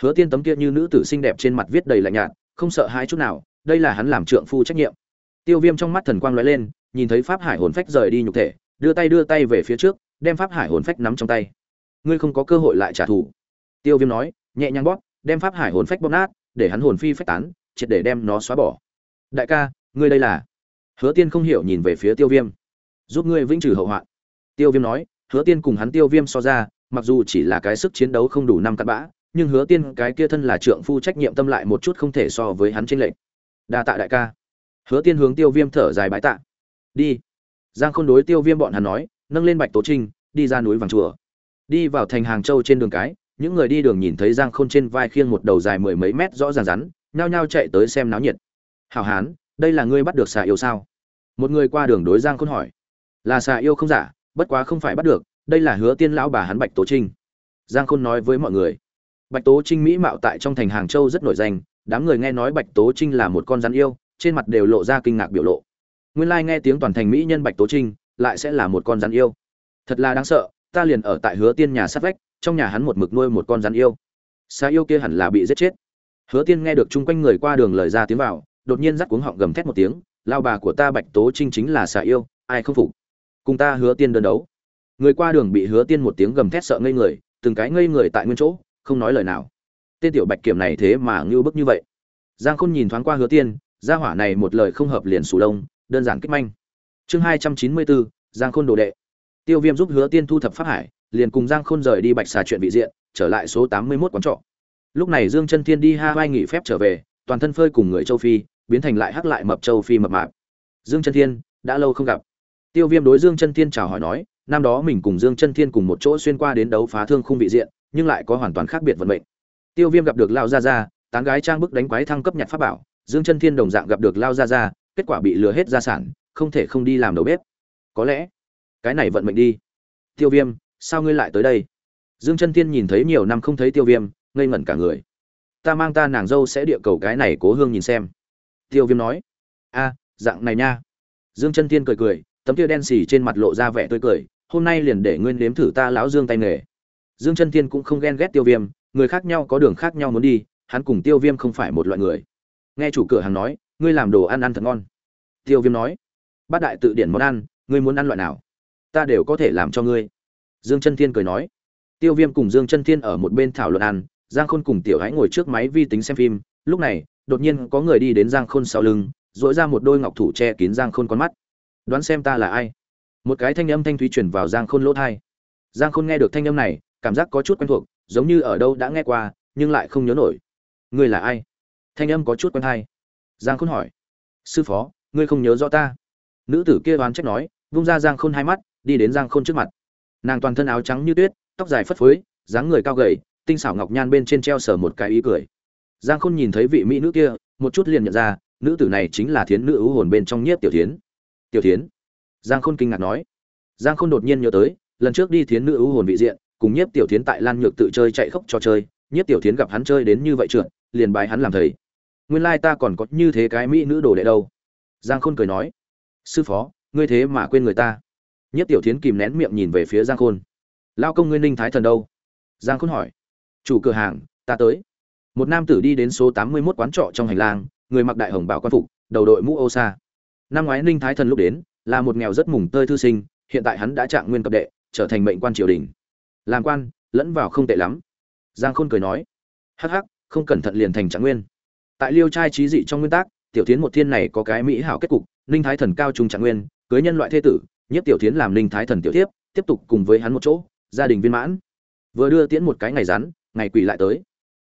Hứa tiên tấm kia như nữ tử xinh đẹp trên mặt viết đầy lạnh nhạt, không sợ hãi chút nào, đây là hắn làm trượng phu trách nhiệm. Tiêu viêm trong mắt thần quang lóe lên, nhìn thấy pháp hải hồn phách rời đi nhục thể, đưa tay đưa tay về phía trước, đem pháp hải hồn phách nắm trong tay. Ngươi không có cơ hội lại trả thù. Tiêu viêm nói, nhẹ nhàng bóp, đem pháp hải hồn phách bóp nát, để hắn hồn phi phách tán, triệt để đem nó xóa bỏ. Đại ca, ngươi đây là? Hứa tiên không hiểu nhìn về phía tiêu viêm. Giúp ngươi vĩnh trừ hậu họa. tiêu viêm nói hứa tiên cùng hắn tiêu viêm so ra, mặc dù chỉ là cái sức chiến đấu không đủ năm cặn bã, nhưng hứa tiên cái kia thân là trượng phu trách nhiệm tâm lại một chút không thể so với hắn trên lệnh đa tạ đại ca. Hứa tiên hướng tiêu viêm thở dài bái tạ. Đi. Giang khôn đối tiêu viêm bọn hắn nói, nâng lên bạch tố trinh, đi ra núi vàng chùa. Đi vào thành hàng châu trên đường cái, những người đi đường nhìn thấy giang khôn trên vai khiêng một đầu dài mười mấy mét rõ ràng rắn, nhao nhao chạy tới xem náo nhiệt. Hào hán, đây là ngươi bắt được xà yêu sao? Một người qua đường đối giang khôn hỏi. Là xà yêu không giả bất quá không phải bắt được, đây là hứa tiên lão bà hắn bạch tố trinh. Giang khôn nói với mọi người. Bạch tố trinh mỹ mạo tại trong thành hàng châu rất nổi danh, đám người nghe nói bạch tố trinh là một con rắn yêu, trên mặt đều lộ ra kinh ngạc biểu lộ. Nguyên lai nghe tiếng toàn thành mỹ nhân bạch tố trinh, lại sẽ là một con rắn yêu. Thật là đáng sợ, ta liền ở tại hứa tiên nhà sát vách, trong nhà hắn một mực nuôi một con rắn yêu. Xa yêu kia hẳn là bị giết chết. Hứa tiên nghe được chung quanh người qua đường lời ra tiếng vào, đột nhiên rắc cuống họng gầm thét một tiếng lao bà của ta bạch tố trinh chính là xà yêu, ai không phục? Cùng ta hứa tiên đơn đấu. Người qua đường bị hứa tiên một tiếng gầm thét sợ ngây người, từng cái ngây người tại nguyên chỗ, không nói lời nào. Tên tiểu bạch kiểm này thế mà ngưu bức như vậy. Giang khôn nhìn thoáng qua hứa tiên, gia hỏa này một lời không hợp liền sủ đông đơn giản kích manh. Chương hai trăm chín mươi bốn giang khôn đồ đệ. Tiêu viêm giúp hứa tiên thu thập pháp hải, liền cùng giang khôn rời đi bạch xà chuyện vị diện, trở lại số tám mươi mốt quán trọ. Lúc này dương chân thiên đi ha vai nghỉ phép trở về, toàn thân phơi cùng người châu phi, biến thành lại hắc lại mập châu phi mập mạp. Dương chân thiên, đã lâu không gặp tiêu viêm đối dương chân thiên chào hỏi nói, năm đó mình cùng dương chân thiên cùng một chỗ xuyên qua đến đấu phá thương khung vị diện, nhưng lại có hoàn toàn khác biệt vận mệnh. Tiêu viêm gặp được lao gia gia, tán gái trang bức đánh quái thăng cấp nhặt pháp bảo, dương chân thiên đồng dạng gặp được lao gia gia, kết quả bị lừa hết gia sản, không thể không đi làm đầu bếp. Có lẽ, cái này vận mệnh đi. Tiêu viêm, sao ngươi lại tới đây? Dương chân thiên nhìn thấy nhiều năm không thấy tiêu viêm, ngây ngẩn cả người. Ta mang ta nàng dâu sẽ địa cầu cái này cố hương nhìn xem. Tiêu viêm nói, a, dạng này nha. Dương chân thiên cười cười tấm kia đen xì trên mặt lộ ra vẻ tươi cười, hôm nay liền để nguyên nếm thử ta lão dương tay nghề. Dương chân thiên cũng không ghen ghét tiêu viêm, người khác nhau có đường khác nhau muốn đi, hắn cùng tiêu viêm không phải một loại người. Nghe chủ cửa hàng nói, ngươi làm đồ ăn ăn thật ngon. Tiêu viêm nói, bát đại tự điển món ăn, ngươi muốn ăn loại nào? Ta đều có thể làm cho ngươi. Dương chân thiên cười nói, tiêu viêm cùng dương chân thiên ở một bên thảo luận ăn, giang khôn cùng tiểu hãy ngồi trước máy vi tính xem phim, lúc này, đột nhiên có người đi đến giang khôn sau lưng dội ra một đôi ngọc thủ che kín giang khôn con mắt đoán xem ta là ai. Một cái thanh âm thanh thúy chuyển vào giang khôn lỗ thai. Giang khôn nghe được thanh âm này, cảm giác có chút quen thuộc, giống như ở đâu đã nghe qua, nhưng lại không nhớ nổi. Ngươi là ai? Thanh âm có chút quen thai giang khôn hỏi. Sư phó, ngươi không nhớ rõ ta? Nữ tử kia đoán trách nói, vung ra giang khôn hai mắt, đi đến giang khôn trước mặt. Nàng toàn thân áo trắng như tuyết, tóc dài phất phới, dáng người cao gầy, tinh xảo ngọc nhan bên trên treo sở một cái ý cười. Giang khôn nhìn thấy vị mỹ nữ kia, một chút liền nhận ra, nữ tử này chính là thiến nữ ưu hồn bên trong nhiếp tiểu thiến tiểu thiến. Giang khôn kinh ngạc nói. Giang khôn đột nhiên nhớ tới, lần trước đi thiến nữ ưu hồn vị diện, cùng nhiếp tiểu thiến tại lan nhược tự chơi chạy khóc cho chơi, nhiếp tiểu thiến gặp hắn chơi đến như vậy trượt, liền bài hắn làm thầy. Nguyên lai ta còn có như thế cái mỹ nữ đồ đệ đâu. Giang khôn cười nói. Sư phó, ngươi thế mà quên người ta. Nhiếp tiểu thiến kìm nén miệng nhìn về phía giang khôn. Lao công ngươi ninh thái thần đâu? Giang khôn hỏi. Chủ cửa hàng, ta tới. Một nam tử đi đến số tám mươi mốt quán trọ trong hành lang, người mặc đại hồng bảo quan phục, đầu đội mũ ô sa năm ngoái ninh thái thần lúc đến, là một nghèo rất mùng tơi thư sinh, hiện tại hắn đã trạng nguyên cấp đệ, trở thành mệnh quan triều đình. Làm quan, lẫn vào không tệ lắm. Giang khôn cười nói, hắc hắc, không cẩn thận liền thành trạng nguyên. Tại liêu trai trí dị trong nguyên tắc, tiểu tiến một thiên này có cái mỹ hảo kết cục, ninh thái thần cao trung trạng nguyên, cưới nhân loại thế tử nhất tiểu tiến làm ninh thái thần tiểu tiếp tiếp tục cùng với hắn một chỗ, gia đình viên mãn. Vừa đưa tiễn một cái ngày rắn, ngày quỷ lại tới.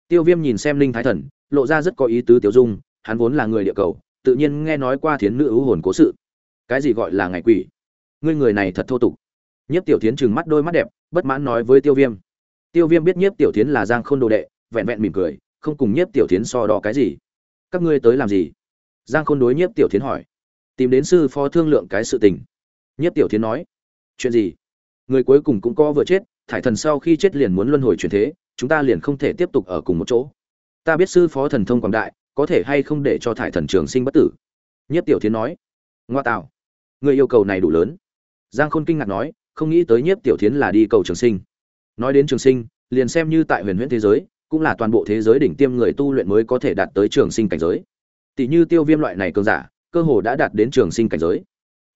Tiêu viêm nhìn xem ninh thái thần, lộ ra rất có ý tứ tiểu dung, hắn vốn là người địa cầu tự nhiên nghe nói qua thiến nữ ưu hồn cố sự. Cái gì gọi là ngày quỷ? Ngươi người này thật thô tục. Nhiếp tiểu tiến trừng mắt đôi mắt đẹp, bất mãn nói với tiêu viêm. Tiêu viêm biết nhiếp tiểu tiến là giang khôn đồ đệ, vẹn vẹn mỉm cười, không cùng nhiếp tiểu tiến so đo cái gì. Các ngươi tới làm gì? Giang khôn đối nhiếp tiểu tiến hỏi. Tìm đến sư phó thương lượng cái sự tình. Nhiếp tiểu tiến nói. Chuyện gì? Người cuối cùng cũng có vừa chết, thải thần sau khi chết liền muốn luân hồi chuyển thế, chúng ta liền không thể tiếp tục ở cùng một chỗ. Ta biết sư phó thần thông quảng đại có thể hay không để cho thải thần trường sinh bất tử? Nhất tiểu thiến nói. Ngoa tạo. Người yêu cầu này đủ lớn. Giang khôn kinh ngạc nói, không nghĩ tới nhiếp tiểu thiến là đi cầu trường sinh. Nói đến trường sinh, liền xem như tại huyền huyễn thế giới, cũng là toàn bộ thế giới đỉnh tiêm người tu luyện mới có thể đạt tới trường sinh cảnh giới. Tỷ như tiêu viêm loại này cường giả, cơ hồ đã đạt đến trường sinh cảnh giới.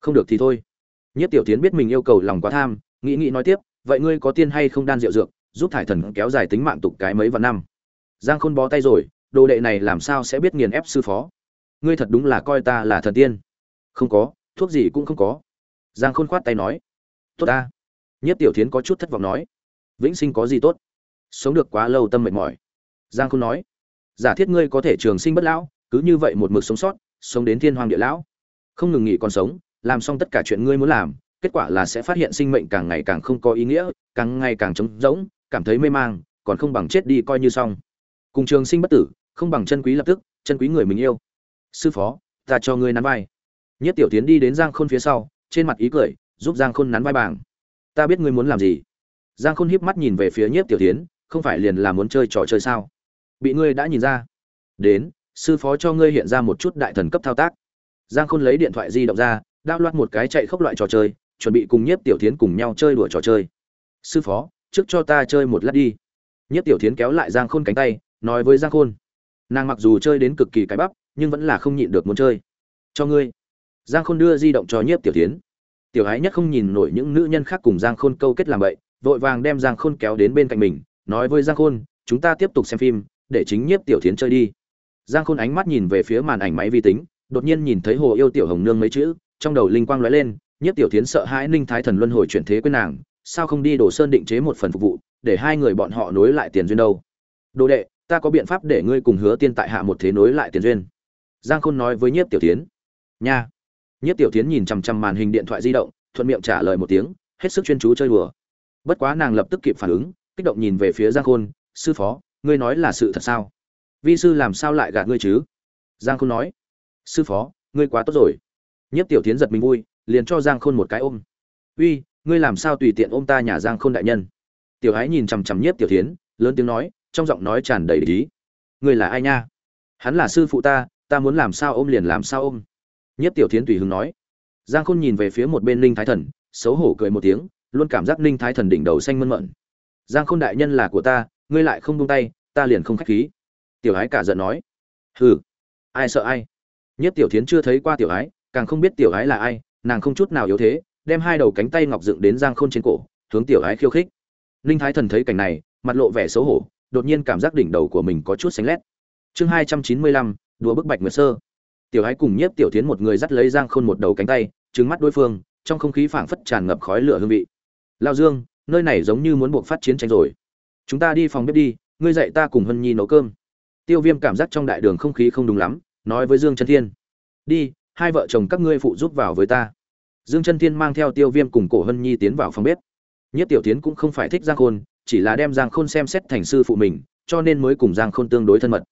Không được thì thôi. Nhất tiểu tiến biết mình yêu cầu lòng quá tham, nghĩ nghĩ nói tiếp, vậy ngươi có tiên hay không đan rượu dược, giúp thải thần kéo dài tính mạng tục cái mấy vạn năm? Giang khôn bó tay rồi đồ đệ này làm sao sẽ biết nghiền ép sư phó? Ngươi thật đúng là coi ta là thần tiên. Không có, thuốc gì cũng không có. Giang khôn khoát tay nói. Tốt ta. Nhất tiểu thiến có chút thất vọng nói. Vĩnh sinh có gì tốt? Sống được quá lâu tâm mệt mỏi. Giang khôn nói. Giả thiết ngươi có thể trường sinh bất lão, cứ như vậy một mực sống sót, sống đến thiên hoàng địa lão. Không ngừng nghỉ còn sống, làm xong tất cả chuyện ngươi muốn làm, kết quả là sẽ phát hiện sinh mệnh càng ngày càng không có ý nghĩa, càng ngày càng trống rỗng, cảm thấy mê mang, còn không bằng chết đi coi như xong. Cùng trường sinh bất tử không bằng chân quý lập tức, chân quý người mình yêu. Sư phó, ta cho ngươi nắn vai. Nhất tiểu tiến đi đến giang khôn phía sau, trên mặt ý cười, giúp giang khôn nắn vai bảng. Ta biết ngươi muốn làm gì. Giang khôn hiếp mắt nhìn về phía nhiếp tiểu tiến, không phải liền là muốn chơi trò chơi sao? Bị ngươi đã nhìn ra. Đến, sư phó cho ngươi hiện ra một chút đại thần cấp thao tác. Giang khôn lấy điện thoại di động ra, đao loạt một cái chạy khốc loại trò chơi, chuẩn bị cùng nhiếp tiểu tiến cùng nhau chơi đùa trò chơi. Sư phó, trước cho ta chơi một lát đi. Nhiếp tiểu tiến kéo lại giang khôn cánh tay, nói với giang khôn nàng mặc dù chơi đến cực kỳ cái bắp, nhưng vẫn là không nhịn được muốn chơi. Cho ngươi. Giang khôn đưa di động cho nhiếp tiểu tiến tiểu ái nhất không nhìn nổi những nữ nhân khác cùng giang khôn câu kết làm vậy, vội vàng đem giang khôn kéo đến bên cạnh mình, nói với giang khôn, chúng ta tiếp tục xem phim, để chính nhiếp tiểu tiến chơi đi. Giang khôn ánh mắt nhìn về phía màn ảnh máy vi tính, đột nhiên nhìn thấy hồ yêu tiểu hồng nương mấy chữ, trong đầu linh quang lóe lên, nhiếp tiểu tiến sợ hãi ninh thái thần luân hồi chuyển thế quên nàng, sao không đi đổ sơn định chế một phần phục vụ, để hai người bọn họ nối lại tiền duyên đâu? Đồ đệ ta có biện pháp để ngươi cùng hứa tiên tại hạ một thế nối lại tiền duyên. Giang khôn nói với nhiếp tiểu tiến nha. Nhiếp tiểu tiến nhìn chằm chằm màn hình điện thoại di động, thuận miệng trả lời một tiếng, hết sức chuyên chú chơi đùa. Bất quá nàng lập tức kịp phản ứng, kích động nhìn về phía giang khôn, sư phó, ngươi nói là sự thật sao? Vi sư làm sao lại gạt ngươi chứ? Giang khôn nói. Sư phó, ngươi quá tốt rồi. Nhiếp tiểu tiến giật mình vui, liền cho giang khôn một cái ôm. Uy, ngươi làm sao tùy tiện ôm ta nhà giang khôn đại nhân? Tiểu ái nhìn chằm chằm nhiếp tiểu tiến lớn tiếng nói trong giọng nói tràn đầy ý. Người là ai nha? Hắn là sư phụ ta ta muốn làm sao ôm liền làm sao ôm. Nhất tiểu thiến tùy hứng nói. Giang khôn nhìn về phía một bên linh thái thần, xấu hổ cười một tiếng, luôn cảm giác linh thái thần đỉnh đầu xanh mơn mận giang khôn đại nhân là của ta, ngươi lại không buông tay, ta liền không khách khí. Tiểu ái cả giận nói. Hừ, ai sợ ai? Nhất tiểu thiến chưa thấy qua tiểu ái, càng không biết tiểu ái là ai, nàng không chút nào yếu thế, đem hai đầu cánh tay ngọc dựng đến giang khôn trên cổ, hướng tiểu ái khiêu khích. Ninh thái thần thấy cảnh này, mặt lộ vẻ xấu hổ đột nhiên cảm giác đỉnh đầu của mình có chút xanh lét. Chương hai trăm chín mươi lăm, đùa bức bạch nguyệt sơ. Tiểu hải cùng nhiếp tiểu tiến một người dắt lấy giang khôn một đầu cánh tay trứng mắt đối phương, trong không khí phảng phất tràn ngập khói lửa hương vị. Lao dương, nơi này giống như muốn buộc phát chiến tranh rồi. Chúng ta đi phòng bếp đi, ngươi dạy ta cùng hân nhi nấu cơm. Tiêu viêm cảm giác trong đại đường không khí không đúng lắm, nói với dương chân thiên. Đi, hai vợ chồng các ngươi phụ giúp vào với ta. Dương chân thiên mang theo tiêu viêm cùng cổ hân nhi tiến vào phòng bếp. Nhất tiểu tiến cũng không phải thích giang khôn chỉ là đem giang khôn xem xét thành sư phụ mình cho nên mới cùng giang khôn tương đối thân mật.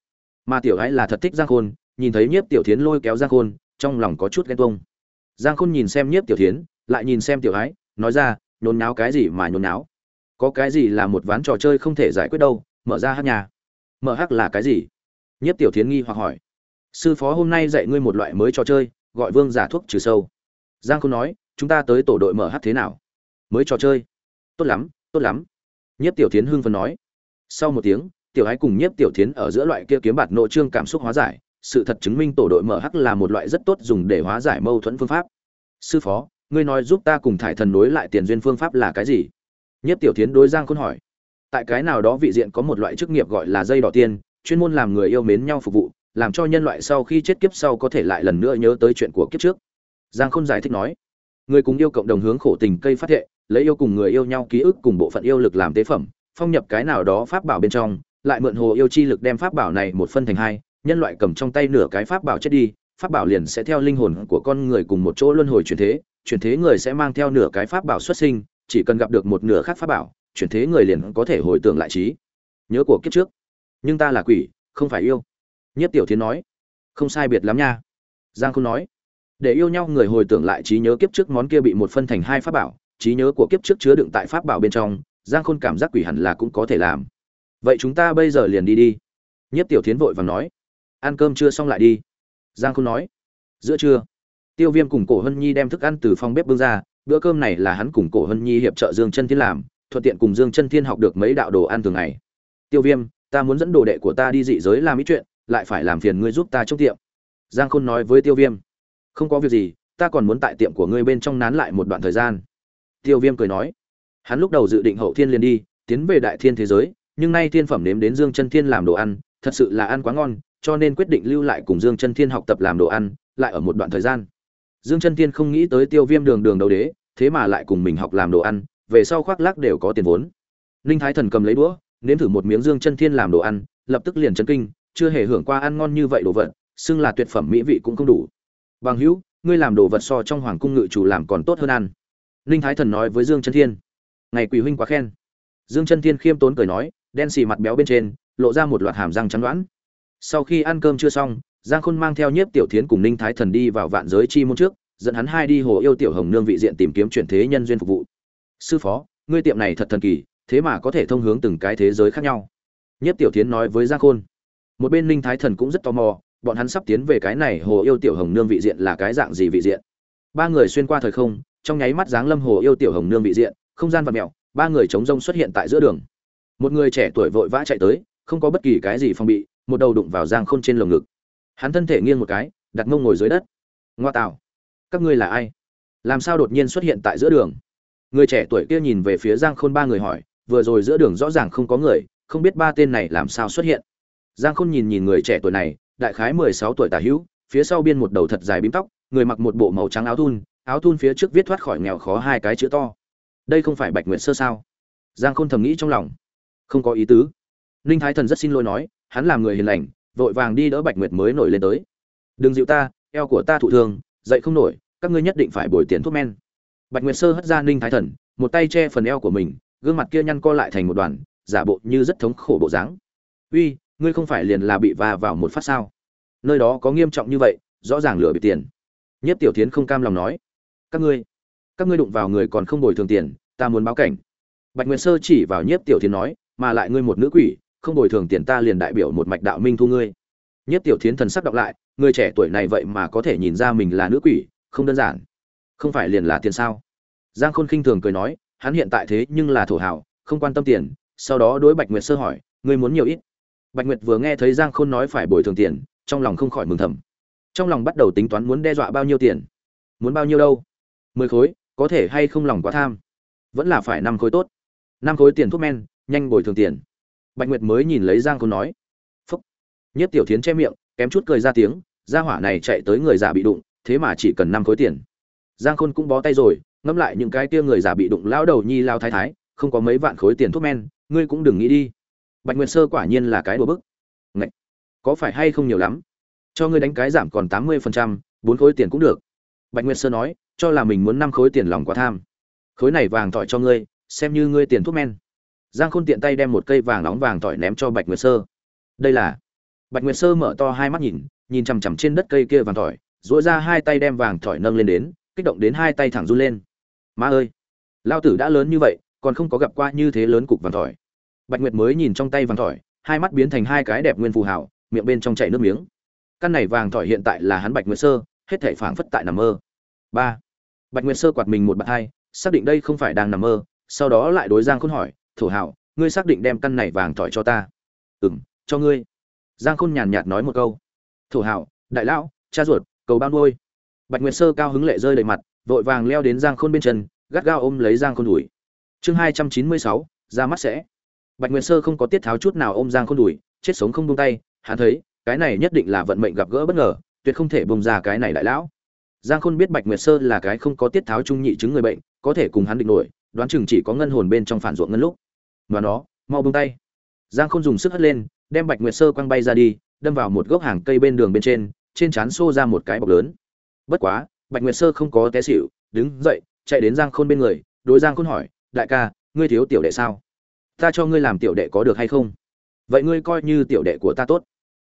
Mà tiểu ái là thật thích giang khôn nhìn thấy nhiếp tiểu thiến lôi kéo giang khôn trong lòng có chút ghen tuông. Giang khôn nhìn xem nhiếp tiểu thiến, lại nhìn xem tiểu ái nói ra nhốn náo cái gì mà nhốn náo có cái gì là một ván trò chơi không thể giải quyết đâu mở ra hát nhà. Mở hát là cái gì? Nhiếp tiểu thiến nghi hoặc hỏi. Sư phó hôm nay dạy ngươi một loại mới trò chơi gọi vương giả thuốc trừ sâu. Giang khôn nói chúng ta tới tổ đội mở hát thế nào? Mới trò chơi? Tốt lắm tốt lắm nhiếp tiểu tiến hưng phấn nói. Sau một tiếng, tiểu ái cùng nhiếp tiểu tiến ở giữa loại kia kiếm bạt nội trương cảm xúc hóa giải, sự thật chứng minh tổ đội mở hắc là một loại rất tốt dùng để hóa giải mâu thuẫn phương pháp. Sư phó, ngươi nói giúp ta cùng thải thần nối lại tiền duyên phương pháp là cái gì? Nhất tiểu tiến đối giang khôn hỏi. Tại cái nào đó vị diện có một loại chức nghiệp gọi là dây đỏ tiên, chuyên môn làm người yêu mến nhau phục vụ, làm cho nhân loại sau khi chết kiếp sau có thể lại lần nữa nhớ tới chuyện của kiếp trước. Giang khôn giải thích nói. Người cùng yêu cộng đồng hướng khổ tình cây phát hệ lấy yêu cùng người yêu nhau ký ức cùng bộ phận yêu lực làm tế phẩm, phong nhập cái nào đó pháp bảo bên trong, lại mượn hồ yêu chi lực đem pháp bảo này một phân thành hai, nhân loại cầm trong tay nửa cái pháp bảo chết đi, pháp bảo liền sẽ theo linh hồn của con người cùng một chỗ luân hồi chuyển thế chuyển thế người sẽ mang theo nửa cái pháp bảo xuất sinh, chỉ cần gặp được một nửa khác pháp bảo, chuyển thế người liền có thể hồi tưởng lại trí nhớ của kiếp trước. Nhưng ta là quỷ, không phải yêu. Nhất tiểu thiến nói. Không sai biệt lắm nha. Giang không nói. Để yêu nhau người hồi tưởng lại trí nhớ kiếp trước món kia bị một phân thành hai pháp bảo trí nhớ của kiếp trước chứa đựng tại pháp bảo bên trong, giang khôn cảm giác quỷ hẳn là cũng có thể làm. Vậy chúng ta bây giờ liền đi đi. Nhất tiểu thiến vội và nói. Ăn cơm chưa xong lại đi. Giang khôn nói. Giữa trưa, tiêu viêm cùng cổ hân nhi đem thức ăn từ phòng bếp bưng ra, bữa cơm này là hắn cùng cổ hân nhi hiệp trợ dương chân thiên làm, thuận tiện cùng dương chân thiên học được mấy đạo đồ ăn thường ngày. Tiêu viêm, ta muốn dẫn đồ đệ của ta đi dị giới làm ít chuyện, lại phải làm phiền ngươi giúp ta trong tiệm. Giang khôn nói với tiêu viêm. Không có việc gì, ta còn muốn tại tiệm của ngươi bên trong nán lại một đoạn thời gian tiêu viêm cười nói, hắn lúc đầu dự định hậu thiên liền đi, tiến về đại thiên thế giới, nhưng nay thiên phẩm nếm đến dương chân thiên làm đồ ăn, thật sự là ăn quá ngon, cho nên quyết định lưu lại cùng dương chân thiên học tập làm đồ ăn, lại ở một đoạn thời gian. Dương chân thiên không nghĩ tới tiêu viêm đường đường đầu đế, thế mà lại cùng mình học làm đồ ăn, về sau khoác lác đều có tiền vốn. Ninh thái thần cầm lấy đũa, nếm thử một miếng dương chân thiên làm đồ ăn, lập tức liền chấn kinh, chưa hề hưởng qua ăn ngon như vậy đồ vật, xưng là tuyệt phẩm mỹ vị cũng không đủ. Bằng hữu, ngươi làm đồ vật so trong hoàng cung ngự chủ làm còn tốt hơn ăn ninh thái thần nói với dương chân thiên. Ngày quỷ huynh quá khen. Dương chân thiên khiêm tốn cười nói, đen xì mặt béo bên trên, lộ ra một loạt hàm răng trắng đoán. Sau khi ăn cơm chưa xong, giang khôn mang theo nhiếp tiểu thiến cùng ninh thái thần đi vào vạn giới chi môn trước, dẫn hắn hai đi hồ yêu tiểu hồng nương vị diện tìm kiếm chuyển thế nhân duyên phục vụ. Sư phó, ngươi tiệm này thật thần kỳ, thế mà có thể thông hướng từng cái thế giới khác nhau. Nhất tiểu thiến nói với giang khôn. Một bên ninh thái thần cũng rất tò mò, bọn hắn sắp tiến về cái này hồ yêu tiểu hồng nương vị diện là cái dạng gì vị diện? Ba người xuyên qua thời không trong nháy mắt dáng lâm hồ yêu tiểu hồng nương vị diện, không gian vật mẹo ba người chống rông xuất hiện tại giữa đường. Một người trẻ tuổi vội vã chạy tới, không có bất kỳ cái gì phòng bị, một đầu đụng vào giang khôn trên lồng ngực. Hắn thân thể nghiêng một cái, đặt mông ngồi dưới đất. Ngoa tạo, các ngươi là ai? Làm sao đột nhiên xuất hiện tại giữa đường? Người trẻ tuổi kia nhìn về phía giang khôn ba người hỏi, vừa rồi giữa đường rõ ràng không có người, không biết ba tên này làm sao xuất hiện. Giang khôn nhìn nhìn người trẻ tuổi này, đại khái mười sáu tuổi tả hữu, phía sau biên một đầu thật dài bím tóc, người mặc một bộ màu trắng áo thun áo thun phía trước viết thoát khỏi nghèo khó hai cái chữ to. Đây không phải bạch nguyệt sơ sao? Giang khôn thầm nghĩ trong lòng. Không có ý tứ. Ninh thái thần rất xin lỗi nói, hắn làm người hiền lành, vội vàng đi đỡ bạch nguyệt mới nổi lên tới. Đừng dịu ta, eo của ta thụ thương, dậy không nổi, các ngươi nhất định phải bồi tiền thuốc men. Bạch nguyệt sơ hất ra ninh thái thần, một tay che phần eo của mình, gương mặt kia nhăn co lại thành một đoàn, giả bộ như rất thống khổ bộ dáng. Uy, ngươi không phải liền là bị va vào một phát sao? Nơi đó có nghiêm trọng như vậy, rõ ràng lừa bị tiền. Nhất tiểu tiến không cam lòng nói các ngươi các ngươi đụng vào người còn không bồi thường tiền, ta muốn báo cảnh. Bạch nguyệt sơ chỉ vào nhiếp tiểu thiến nói, mà lại ngươi một nữ quỷ, không bồi thường tiền ta liền đại biểu một mạch đạo minh thu ngươi. Nhiếp tiểu thiến thần sắc đọc lại, người trẻ tuổi này vậy mà có thể nhìn ra mình là nữ quỷ, không đơn giản. Không phải liền là tiền sao? Giang khôn khinh thường cười nói, hắn hiện tại thế nhưng là thổ hảo không quan tâm tiền, sau đó đối bạch nguyệt sơ hỏi, ngươi muốn nhiều ít? Bạch nguyệt vừa nghe thấy giang khôn nói phải bồi thường tiền, trong lòng không khỏi mừng thầm. Trong lòng bắt đầu tính toán muốn đe dọa bao nhiêu tiền. Muốn bao nhiêu đâu? Mười khối, có thể hay không lòng quá tham. Vẫn là phải năm khối tốt. Năm khối tiền thuốc men, nhanh bồi thường tiền. Bạch nguyệt mới nhìn lấy giang khôn nói. Phúc. Nhất tiểu thiến che miệng, kém chút cười ra tiếng, gia hỏa này chạy tới người già bị đụng, thế mà chỉ cần năm khối tiền. Giang khôn cũng bó tay rồi, ngẫm lại những cái tia người già bị đụng lao đầu nhi lao thái thái, không có mấy vạn khối tiền thuốc men, ngươi cũng đừng nghĩ đi. Bạch nguyệt sơ quả nhiên là cái đùa bức. Ngậy! có phải hay không nhiều lắm? Cho ngươi đánh cái giảm còn tám mươi phần trăm, bốn khối tiền cũng được bạch nguyệt sơ nói, cho là mình muốn năm khối tiền lòng quá tham. Khối này vàng tỏi cho ngươi, xem như ngươi tiền thuốc men. Giang khôn tiện tay đem một cây vàng nóng vàng tỏi ném cho bạch nguyệt sơ. Đây là bạch nguyệt sơ mở to hai mắt nhìn nhìn chằm chằm trên đất cây kia vàng tỏi dỗi ra hai tay đem vàng tỏi nâng lên đến, kích động đến hai tay thẳng run lên. Ma ơi! Lao tử đã lớn như vậy, còn không có gặp qua như thế lớn cục vàng tỏi. Bạch nguyệt mới nhìn trong tay vàng tỏi, hai mắt biến thành hai cái đẹp nguyên phù hảo miệng bên trong chảy nước miếng. Căn này vàng tỏi hiện tại là hắn bạch nguyệt sơ hết thể phảng phất tại nằm mơ. Ba. Bạch nguyệt sơ quạt mình một bạt hai, xác định đây không phải đang nằm mơ, sau đó lại đối giang khôn hỏi, thổ hảo ngươi xác định đem căn này vàng tỏi cho ta? Ừ cho ngươi. Giang khôn nhàn nhạt nói một câu. Thổ hảo đại lão, cha ruột, cầu bao nuôi. Bạch nguyệt sơ cao hứng lệ rơi đầy mặt, vội vàng leo đến giang khôn bên chân, gắt gao ôm lấy giang khôn đùi chương hai trăm chín mươi sáu, ra mắt sẽ. Bạch nguyệt sơ không có tiết tháo chút nào ôm giang khôn đùi chết sống không buông tay, hắn thấy, cái này nhất định là vận mệnh gặp gỡ bất ngờ tuyệt không thể bông ra cái này đại lão. Giang khôn biết bạch nguyệt sơ là cái không có tiết tháo trung nhị chứng người bệnh, có thể cùng hắn định nổi, đoán chừng chỉ có ngân hồn bên trong phản ruộng ngân lúc. Và nó, mau bông tay. Giang khôn dùng sức hất lên, đem bạch nguyệt sơ quăng bay ra đi, đâm vào một gốc hàng cây bên đường bên trên trên trán xô ra một cái bọc lớn. Bất quá, bạch nguyệt sơ không có té xịu đứng dậy, chạy đến giang khôn bên người, đối giang khôn hỏi, đại ca, ngươi thiếu tiểu đệ sao? Ta cho ngươi làm tiểu đệ có được hay không? Vậy ngươi coi như tiểu đệ của ta tốt.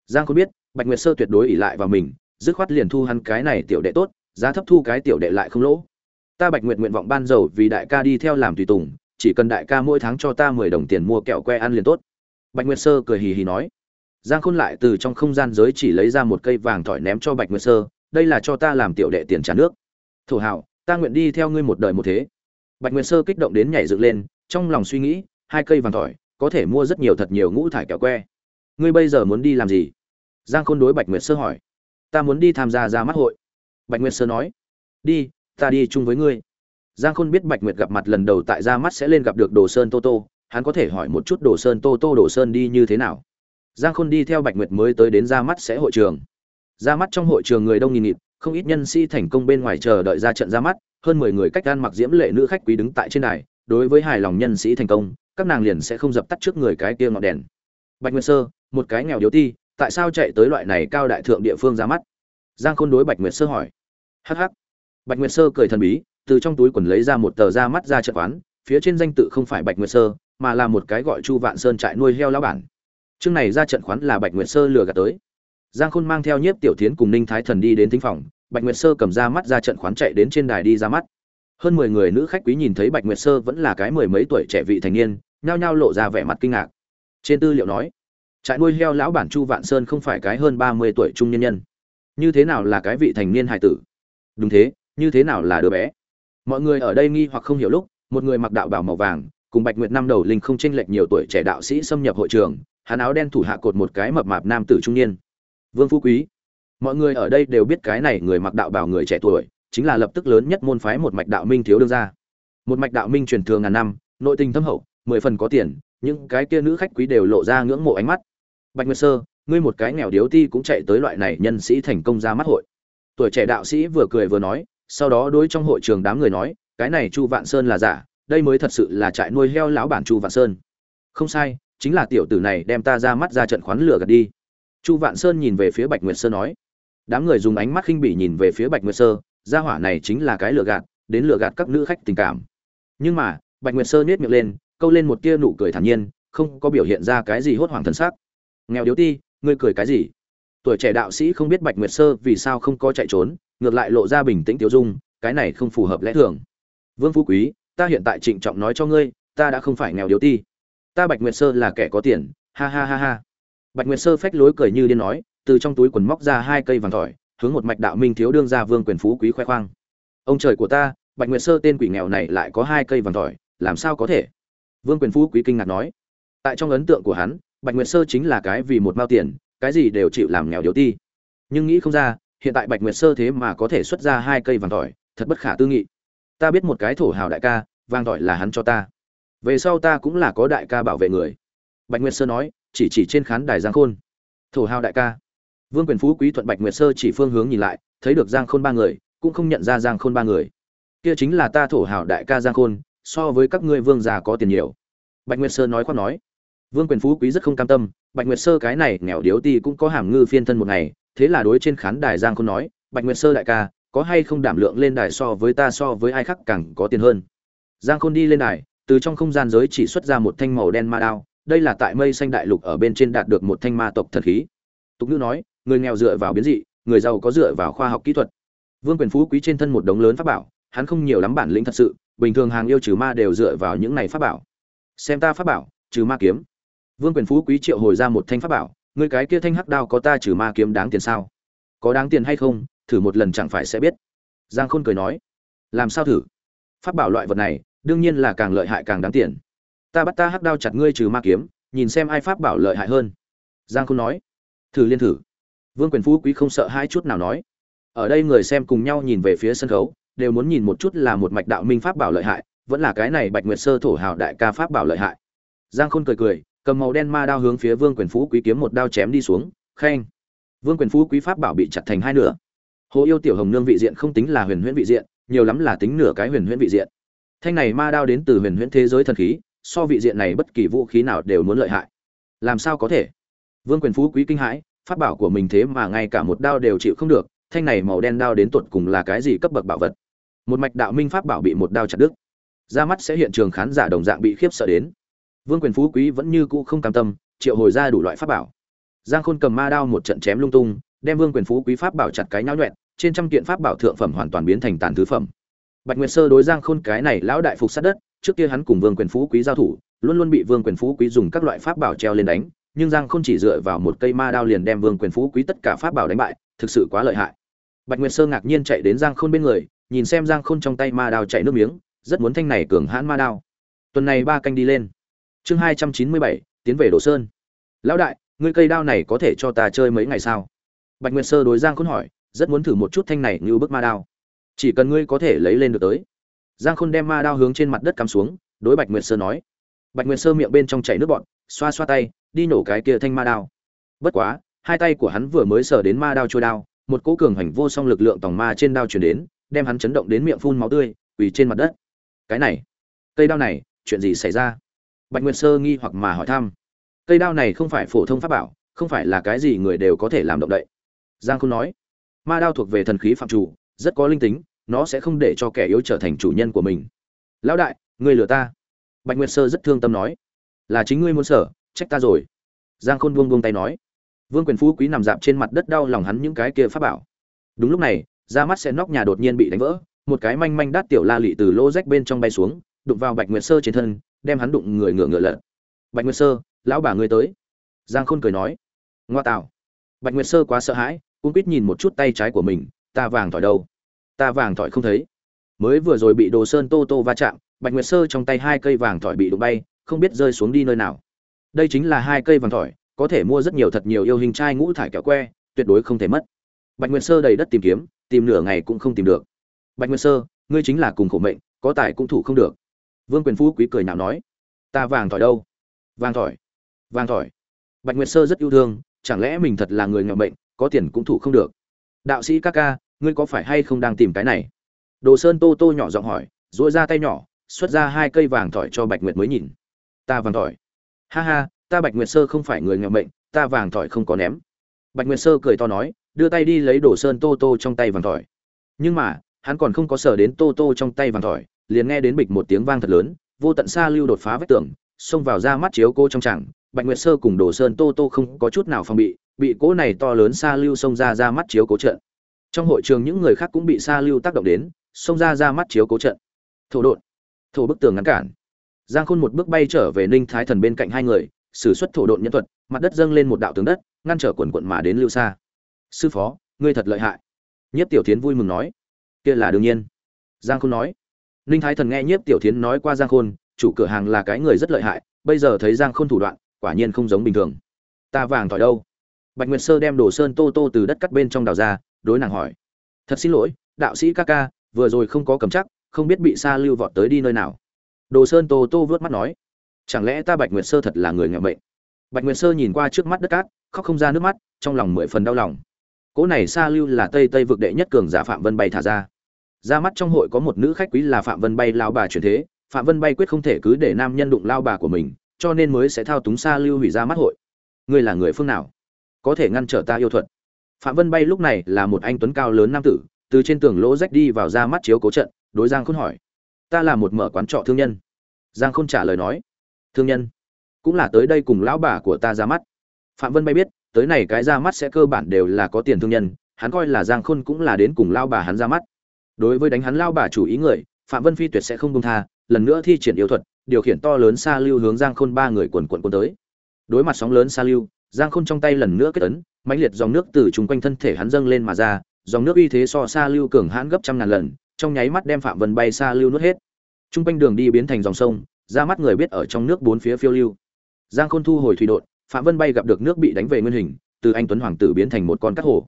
Giang khôn biết, bạch nguyệt sơ tuyệt đối ỉ lại vào mình dứt khoát liền thu hắn cái này tiểu đệ tốt, giá thấp thu cái tiểu đệ lại không lỗ. Ta bạch nguyệt nguyện vọng ban dầu vì đại ca đi theo làm tùy tùng, chỉ cần đại ca mỗi tháng cho ta mười đồng tiền mua kẹo que ăn liền tốt. Bạch nguyệt sơ cười hì hì nói. Giang khôn lại từ trong không gian giới chỉ lấy ra một cây vàng thỏi ném cho bạch nguyệt sơ, đây là cho ta làm tiểu đệ tiền trả nước. Thổ hảo ta nguyện đi theo ngươi một đời một thế. Bạch nguyệt sơ kích động đến nhảy dựng lên, trong lòng suy nghĩ, hai cây vàng thỏi, có thể mua rất nhiều thật nhiều ngũ thải kẹo que. Ngươi bây giờ muốn đi làm gì? Giang khôn đối bạch nguyệt sơ hỏi ta muốn đi tham gia ra mắt hội. Bạch nguyệt sơ nói. Đi, ta đi chung với ngươi. Giang khôn biết bạch nguyệt gặp mặt lần đầu tại ra mắt sẽ lên gặp được đồ sơn tô tô, hắn có thể hỏi một chút đồ sơn tô tô, đồ sơn đi như thế nào? Giang khôn đi theo bạch nguyệt mới tới đến ra mắt sẽ hội trường. Ra mắt trong hội trường người đông nghìn nghịt, không ít nhân sĩ thành công bên ngoài chờ đợi ra trận ra mắt, hơn mười người cách gan mặc diễm lệ nữ khách quý đứng tại trên đài, đối với hài lòng nhân sĩ thành công, các nàng liền sẽ không dập tắt trước người cái kia ngọn đèn. Bạch nguyệt sơ, một cái nghèo điếu ti tại sao chạy tới loại này cao đại thượng địa phương ra mắt? Giang khôn đối bạch nguyệt sơ hỏi. Hh bạch nguyệt sơ cười thần bí, từ trong túi quần lấy ra một tờ ra mắt ra trận quán, phía trên danh tự không phải bạch nguyệt sơ, mà là một cái gọi chu vạn sơn trại nuôi heo lão bản. Chương này ra trận khoán là bạch nguyệt sơ lừa gạt tới. Giang khôn mang theo nhiếp tiểu tiến cùng ninh thái thần đi đến thính phòng, bạch nguyệt sơ cầm ra mắt ra trận khoán chạy đến trên đài đi ra mắt. Hơn mười người nữ khách quý nhìn thấy bạch nguyệt sơ vẫn là cái mười mấy tuổi trẻ vị thành niên, nhao nhao lộ ra vẻ mặt kinh ngạc. Trên tư liệu nói trại nuôi heo lão bản chu vạn sơn không phải cái hơn ba mươi tuổi trung nhân nhân. Như thế nào là cái vị thành niên hài tử? Đúng thế, như thế nào là đứa bé? Mọi người ở đây nghi hoặc không hiểu lúc, một người mặc đạo bảo màu vàng, cùng bạch nguyệt năm đầu linh không chênh lệch nhiều tuổi trẻ đạo sĩ xâm nhập hội trường, hắn áo đen thủ hạ cột một cái mập mạp nam tử trung niên. Vương phú quý. Mọi người ở đây đều biết cái này người mặc đạo bảo người trẻ tuổi, chính là lập tức lớn nhất môn phái một mạch đạo minh thiếu đương gia. Một mạch đạo minh truyền thường ngàn năm, nội tình thâm hậu, mười phần có tiền những cái kia nữ khách quý đều lộ ra ngưỡng mộ ánh mắt. Bạch nguyệt sơ, ngươi một cái nghèo điếu ti cũng chạy tới loại này nhân sĩ thành công ra mắt hội. Tuổi trẻ đạo sĩ vừa cười vừa nói, sau đó đối trong hội trường đám người nói, cái này chu vạn sơn là giả, đây mới thật sự là trại nuôi heo lão bản chu vạn sơn. Không sai, chính là tiểu tử này đem ta ra mắt ra trận khoán lửa gạt đi. Chu vạn sơn nhìn về phía bạch nguyệt sơ nói. Đám người dùng ánh mắt khinh bỉ nhìn về phía bạch nguyệt sơ, gia hỏa này chính là cái lừa gạt, đến lừa gạt các nữ khách tình cảm. Nhưng mà, bạch nguyệt sơ nhếch miệng lên câu lên một tia nụ cười thản nhiên, không có biểu hiện ra cái gì hốt hoảng thần sắc. Nghèo điếu ti, ngươi cười cái gì? Tuổi trẻ đạo sĩ không biết bạch nguyệt sơ vì sao không có chạy trốn, ngược lại lộ ra bình tĩnh tiêu dung, cái này không phù hợp lẽ thường. Vương phú quý, ta hiện tại trịnh trọng nói cho ngươi, ta đã không phải nghèo điếu ti. Ta bạch nguyệt sơ là kẻ có tiền, ha ha ha ha. Bạch nguyệt sơ phách lối cười như điên nói, từ trong túi quần móc ra hai cây vàng tỏi hướng một mạch đạo minh thiếu đương ra vương quyền phú quý khoe khoang. Ông trời của ta, bạch nguyệt sơ tên quỷ nghèo này lại có hai cây vàng tỏi làm sao có thể? Vương quyền phú quý kinh ngạc nói, tại trong ấn tượng của hắn, bạch nguyệt sơ chính là cái vì một mao tiền, cái gì đều chịu làm nghèo điếu ti. Nhưng nghĩ không ra, hiện tại bạch nguyệt sơ thế mà có thể xuất ra hai cây vàng tỏi, thật bất khả tư nghị. Ta biết một cái thổ hào đại ca, vàng tỏi là hắn cho ta. Về sau ta cũng là có đại ca bảo vệ người. Bạch nguyệt sơ nói, chỉ chỉ trên khán đài giang khôn. Thổ hào đại ca. Vương quyền phú quý thuận bạch nguyệt sơ chỉ phương hướng nhìn lại, thấy được giang khôn ba người, cũng không nhận ra giang khôn ba người. Kia chính là ta thổ hào đại ca giang khôn so với các ngươi vương già có tiền nhiều. Bạch nguyệt sơ nói khoác nói. Vương quyền phú quý rất không cam tâm, bạch nguyệt sơ cái này nghèo điếu ti cũng có hàm ngư phiên thân một ngày, thế là đối trên khán đài giang khôn nói, bạch nguyệt sơ đại ca, có hay không đảm lượng lên đài so với ta so với ai khác càng có tiền hơn? Giang khôn đi lên đài, từ trong không gian giới chỉ xuất ra một thanh màu đen ma đao, đây là tại mây xanh đại lục ở bên trên đạt được một thanh ma tộc thần khí. Tục ngữ nói, người nghèo dựa vào biến dị, người giàu có dựa vào khoa học kỹ thuật. Vương quyền phú quý trên thân một đống lớn pháp bảo, hắn không nhiều lắm bản lĩnh thật sự bình thường hàng yêu trừ ma đều dựa vào những này pháp bảo. Xem ta pháp bảo, trừ ma kiếm. Vương quyền phú quý triệu hồi ra một thanh pháp bảo người cái kia thanh hắc đao có ta trừ ma kiếm đáng tiền sao? Có đáng tiền hay không, thử một lần chẳng phải sẽ biết. Giang khôn cười nói, làm sao thử? Pháp bảo loại vật này, đương nhiên là càng lợi hại càng đáng tiền. Ta bắt ta hắc đao chặt ngươi trừ ma kiếm, nhìn xem ai pháp bảo lợi hại hơn. Giang khôn nói, thử liên thử. Vương quyền phú quý không sợ hai chút nào nói, ở đây người xem cùng nhau nhìn về phía sân khấu đều muốn nhìn một chút là một mạch đạo minh pháp bảo lợi hại, vẫn là cái này bạch nguyệt sơ thổ hào đại ca pháp bảo lợi hại. Giang khôn cười cười, cầm màu đen ma đao hướng phía vương quyền phú quý kiếm một đao chém đi xuống, khen. Vương quyền phú quý pháp bảo bị chặt thành hai nửa. Hồ yêu tiểu hồng nương vị diện không tính là huyền huyễn vị diện, nhiều lắm là tính nửa cái huyền huyễn vị diện. Thanh này ma đao đến từ huyền huyễn thế giới thần khí, so vị diện này bất kỳ vũ khí nào đều muốn lợi hại. Làm sao có thể? Vương quyền phú quý kinh hãi, pháp bảo của mình thế mà ngay cả một đao đều chịu không được, thanh này màu đen đao đến tột cùng là cái gì cấp bậc bảo vật? Một mạch đạo minh pháp bảo bị một đao chặt đứt. Ra mắt sẽ hiện trường khán giả đồng dạng bị khiếp sợ đến. Vương quyền phú quý vẫn như cũ không cam tâm, triệu hồi ra đủ loại pháp bảo. Giang khôn cầm ma đao một trận chém lung tung, đem vương quyền phú quý pháp bảo chặt cái nhão nhuẹn, trên trăm kiện pháp bảo thượng phẩm hoàn toàn biến thành tàn thứ phẩm. Bạch nguyệt sơ đối giang khôn cái này lão đại phục sát đất, trước kia hắn cùng vương quyền phú quý giao thủ, luôn luôn bị vương quyền phú quý dùng các loại pháp bảo treo lên đánh, nhưng giang khôn chỉ dựa vào một cây ma đao liền đem vương quyền phú quý tất cả pháp bảo đánh bại, thực sự quá lợi hại. Bạch nguyệt sơ ngạc nhiên chạy đến giang khôn bên người nhìn xem giang khôn trong tay ma đao chạy nước miếng, rất muốn thanh này cường hãn ma đao. Tuần này ba canh đi lên. Chương hai trăm chín mươi bảy, tiến về đồ sơn. Lão đại, ngươi cây đao này có thể cho ta chơi mấy ngày sao? Bạch nguyệt sơ đối giang khôn hỏi, rất muốn thử một chút thanh này như bức ma đao. Chỉ cần ngươi có thể lấy lên được tới. Giang khôn đem ma đao hướng trên mặt đất cắm xuống, đối bạch nguyệt sơ nói. Bạch nguyệt sơ miệng bên trong chảy nước bọn xoa xoa tay, đi nổ cái kia thanh ma đao. Bất quá, hai tay của hắn vừa mới sờ đến ma đao trôi đao, một cỗ cường hành vô song lực lượng tòng ma trên đao chuyển đến đem hắn chấn động đến miệng phun máu tươi, quỳ trên mặt đất. Cái này, cây đao này, chuyện gì xảy ra? Bạch nguyệt sơ nghi hoặc mà hỏi thăm. Cây đao này không phải phổ thông pháp bảo, không phải là cái gì người đều có thể làm động đậy. Giang không nói, ma đao thuộc về thần khí phạm chủ, rất có linh tính, nó sẽ không để cho kẻ yếu trở thành chủ nhân của mình. Lão đại, ngươi lừa ta. Bạch nguyệt sơ rất thương tâm nói, là chính ngươi muốn sở trách ta rồi. Giang khôn buông buông tay nói, vương quyền phú quý nằm dạp trên mặt đất đau lòng hắn những cái kia pháp bảo. Đúng lúc này ra mắt sẽ nóc nhà đột nhiên bị đánh vỡ, một cái manh manh đát tiểu la lị từ lô rách bên trong bay xuống, đụng vào bạch nguyệt sơ trên thân, đem hắn đụng người ngựa ngựa lật. Bạch nguyệt sơ, lão bà ngươi tới. Giang khôn cười nói. Ngoa tạo. Bạch nguyệt sơ quá sợ hãi cũng quýt nhìn một chút tay trái của mình, ta vàng thỏi đâu? Ta vàng thỏi không thấy. Mới vừa rồi bị đồ sơn tô tô va chạm, bạch nguyệt sơ trong tay hai cây vàng thỏi bị đụng bay, không biết rơi xuống đi nơi nào. Đây chính là hai cây vàng thỏi, có thể mua rất nhiều thật nhiều yêu hình trai ngũ thải kẹo que, tuyệt đối không thể mất. Bạch nguyệt sơ đầy đất tìm kiếm tìm nửa ngày cũng không tìm được. Bạch nguyệt sơ, ngươi chính là cùng khổ mệnh, có tài cũng thủ không được. Vương quyền phú quý cười nào nói, ta vàng thỏi đâu? Vàng thỏi vàng thỏi. Bạch nguyệt sơ rất yêu thương, chẳng lẽ mình thật là người nghèo mệnh, có tiền cũng thủ không được? Đạo sĩ ca ca, ngươi có phải hay không đang tìm cái này? Đồ sơn tô tô nhỏ giọng hỏi, duỗi ra tay nhỏ, xuất ra hai cây vàng thỏi cho bạch nguyệt mới nhìn. Ta vàng thỏi. Ha ha, ta bạch nguyệt sơ không phải người nghèo mệnh, ta vàng thỏi không có ném. Bạch nguyệt sơ cười to nói đưa tay đi lấy đồ sơn tô tô trong tay vàng thỏi. Nhưng mà, hắn còn không có sở đến tô tô trong tay vàng thỏi, liền nghe đến bịch một tiếng vang thật lớn, vô tận xa lưu đột phá vách tường, xông vào ra mắt chiếu cô trong chẳng bạch nguyệt sơ cùng đồ sơn tô tô không có chút nào phòng bị bị cỗ này to lớn xa lưu xông ra ra mắt chiếu cố trận. Trong hội trường những người khác cũng bị xa lưu tác động đến, xông ra ra mắt chiếu cố trận. Thổ đột thổ bức tường ngăn cản. Giang khôn một bước bay trở về ninh thái thần bên cạnh hai người, sử xuất thổ đột nhân thuật, mặt đất dâng lên một đạo tường đất, ngăn trở quần quận mà đến lưu xa sư phó, ngươi thật lợi hại. Nhiếp tiểu tiến vui mừng nói. Kia là đương nhiên. Giang khôn nói. Ninh thái thần nghe nhiếp tiểu tiến nói qua giang khôn, chủ cửa hàng là cái người rất lợi hại, bây giờ thấy giang khôn thủ đoạn, quả nhiên không giống bình thường. Ta vàng tỏi đâu? Bạch nguyệt sơ đem đồ sơn tô tô từ đất cắt bên trong đào ra, đối nàng hỏi. Thật xin lỗi, đạo sĩ ca ca, vừa rồi không có cầm chắc, không biết bị xa lưu vọt tới đi nơi nào. Đồ sơn tô tô vớt mắt nói. Chẳng lẽ ta bạch nguyệt sơ thật là người nghèo bệnh? bạch nguyệt sơ nhìn qua trước mắt đất cát, khóc không ra nước mắt, trong lòng mười phần đau lòng cỗ này xa lưu là tây tây vực đệ nhất cường giả phạm vân bay thả ra. Ra mắt trong hội có một nữ khách quý là phạm vân bay lao bà truyền thế. Phạm vân bay quyết không thể cứ để nam nhân đụng lao bà của mình, cho nên mới sẽ thao túng xa lưu hủy ra mắt hội. Ngươi là người phương nào? Có thể ngăn trở ta yêu thuật. Phạm vân bay lúc này là một anh tuấn cao lớn nam tử, từ trên tường lỗ rách đi vào ra mắt chiếu cố trận, đối giang khôn hỏi. Ta là một mở quán trọ thương nhân. Giang khôn trả lời nói. Thương nhân, cũng là tới đây cùng lão bà của ta ra mắt. Phạm vân bay biết tới này cái ra mắt sẽ cơ bản đều là có tiền thương nhân, hắn coi là giang khôn cũng là đến cùng lao bà hắn ra mắt. Đối với đánh hắn lao bà chủ ý người, phạm vân phi tuyệt sẽ không công tha, lần nữa thi triển yêu thuật, điều khiển to lớn xa lưu hướng giang khôn ba người quần quần quân tới. Đối mặt sóng lớn xa lưu, giang khôn trong tay lần nữa kết ấn, mãnh liệt dòng nước từ chung quanh thân thể hắn dâng lên mà ra, dòng nước uy thế so xa lưu cường hãn gấp trăm ngàn lần, trong nháy mắt đem phạm vân bay xa lưu nuốt hết. Chung quanh đường đi biến thành dòng sông, ra mắt người biết ở trong nước bốn phía phiêu lưu. Giang khôn thu hồi thủy đột phạm vân bay gặp được nước bị đánh về nguyên hình, từ anh tuấn hoàng tử biến thành một con cắt hồ.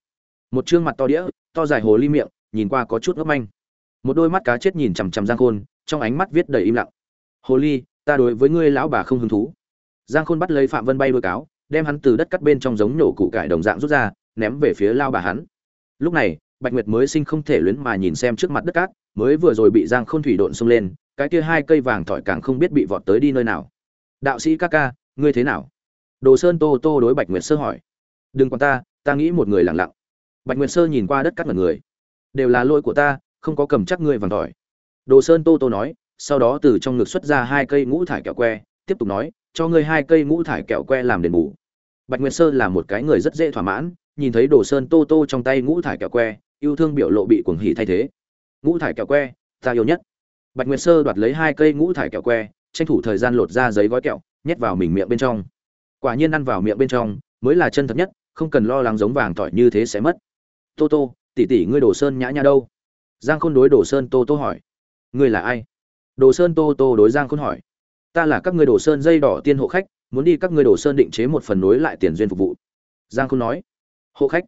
Một chương mặt to đĩa, to dài hồ ly miệng, nhìn qua có chút ngốc manh. Một đôi mắt cá chết nhìn chằm chằm giang khôn, trong ánh mắt viết đầy im lặng. Hồ ly, ta đối với ngươi lão bà không hứng thú. Giang khôn bắt lấy phạm vân bay đôi cáo, đem hắn từ đất cắt bên trong giống nổ củ cải đồng dạng rút ra, ném về phía lao bà hắn. Lúc này, bạch nguyệt mới sinh không thể luyến mà nhìn xem trước mặt đất cát, mới vừa rồi bị giang khôn thủy độn xông lên, cái kia hai cây vàng thỏi càng không biết bị vọt tới đi nơi nào. Đạo sĩ ca ca, ngươi thế nào? Đồ sơn tô tô đối bạch nguyệt sơ hỏi. Đừng quan ta ta nghĩ một người lặng lặng. Bạch nguyệt sơ nhìn qua đất cắt mật người. Đều là lỗi của ta, không có cầm chắc ngươi vàng tỏi. Đồ sơn tô tô nói, sau đó từ trong ngực xuất ra hai cây ngũ thải kẹo que, tiếp tục nói, cho ngươi hai cây ngũ thải kẹo que làm đền bù. Bạch nguyệt sơ là một cái người rất dễ thỏa mãn, nhìn thấy đồ sơn tô tô trong tay ngũ thải kẹo que, yêu thương biểu lộ bị cuồng hỉ thay thế. Ngũ thải kẹo que, ta yêu nhất. Bạch nguyệt sơ đoạt lấy hai cây ngũ thải kẹo que, tranh thủ thời gian lột ra giấy gói kẹo, nhét vào mình miệng bên trong quả nhiên ăn vào miệng bên trong, mới là chân thật nhất, không cần lo lắng giống vàng tỏi như thế sẽ mất. Tô tô, tỷ tỷ ngươi đồ sơn nhã nhã đâu? Giang khôn đối đồ sơn tô tô hỏi. Ngươi là ai? Đồ sơn tô tô đối giang khôn hỏi. Ta là các ngươi đồ sơn dây đỏ tiên hộ khách, muốn đi các ngươi đồ sơn định chế một phần nối lại tiền duyên phục vụ. Giang khôn nói. Hộ khách.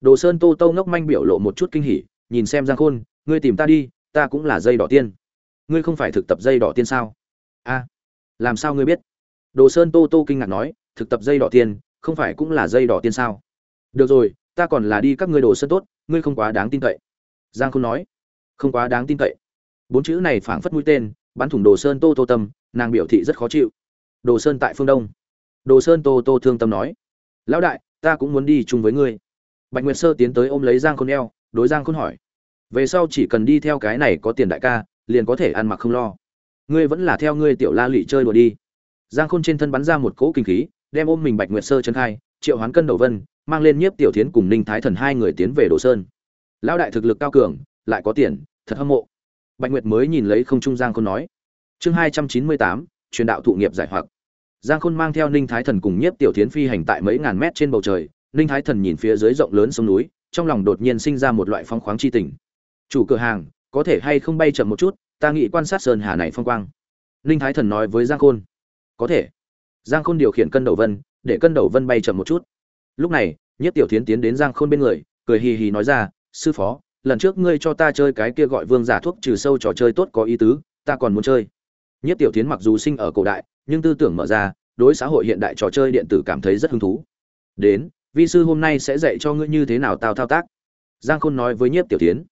Đồ sơn tô tô ngốc manh biểu lộ một chút kinh hỉ, nhìn xem giang khôn, ngươi tìm ta đi, ta cũng là dây đỏ tiên. Ngươi không phải thực tập dây đỏ tiên sao? A, làm sao ngươi biết? Đồ sơn tô tô kinh ngạc nói thực tập dây đỏ tiên, không phải cũng là dây đỏ tiên sao? Được rồi, ta còn là đi các ngươi đồ sơn tốt, ngươi không quá đáng tin cậy. Giang khôn nói. Không quá đáng tin cậy. Bốn chữ này phảng phất mũi tên, bắn thủng đồ sơn tô tô tâm, nàng biểu thị rất khó chịu. Đồ sơn tại phương đông. Đồ sơn tô tô thương tâm nói. Lão đại, ta cũng muốn đi chung với ngươi. Bạch nguyệt sơ tiến tới ôm lấy giang khôn eo, đối giang khôn hỏi. Về sau chỉ cần đi theo cái này có tiền đại ca, liền có thể ăn mặc không lo. Ngươi vẫn là theo ngươi tiểu la lụy chơi đùa đi. Giang khôn trên thân bắn ra một cỗ kinh khí đem ôm mình bạch nguyệt sơ chân khai, triệu hoán cân đầu vân, mang lên nhiếp tiểu thiến cùng ninh thái thần hai người tiến về đồ sơn. Lão đại thực lực cao cường, lại có tiền, thật hâm mộ. Bạch nguyệt mới nhìn lấy không trung giang khôn nói. Chương hai trăm chín mươi tám, truyền đạo thụ nghiệp giải hoặc. Giang khôn mang theo ninh thái thần cùng nhiếp tiểu thiến phi hành tại mấy ngàn mét trên bầu trời. Ninh thái thần nhìn phía dưới rộng lớn sông núi, trong lòng đột nhiên sinh ra một loại phong khoáng chi tình. Chủ cửa hàng, có thể hay không bay chậm một chút, ta nghĩ quan sát sơn hà này phong quang. Ninh thái thần nói với giang khôn. Có thể giang khôn điều khiển cân đầu vân, để cân đầu vân bay chậm một chút. Lúc này, nhất tiểu tiến tiến đến giang khôn bên người, cười hì hì nói ra, sư phó, lần trước ngươi cho ta chơi cái kia gọi vương giả thuốc trừ sâu trò chơi tốt có ý tứ, ta còn muốn chơi. Nhất tiểu tiến mặc dù sinh ở cổ đại, nhưng tư tưởng mở ra, đối xã hội hiện đại trò chơi điện tử cảm thấy rất hứng thú. Đến, vi sư hôm nay sẽ dạy cho ngươi như thế nào tao thao tác. Giang khôn nói với nhiếp tiểu tiến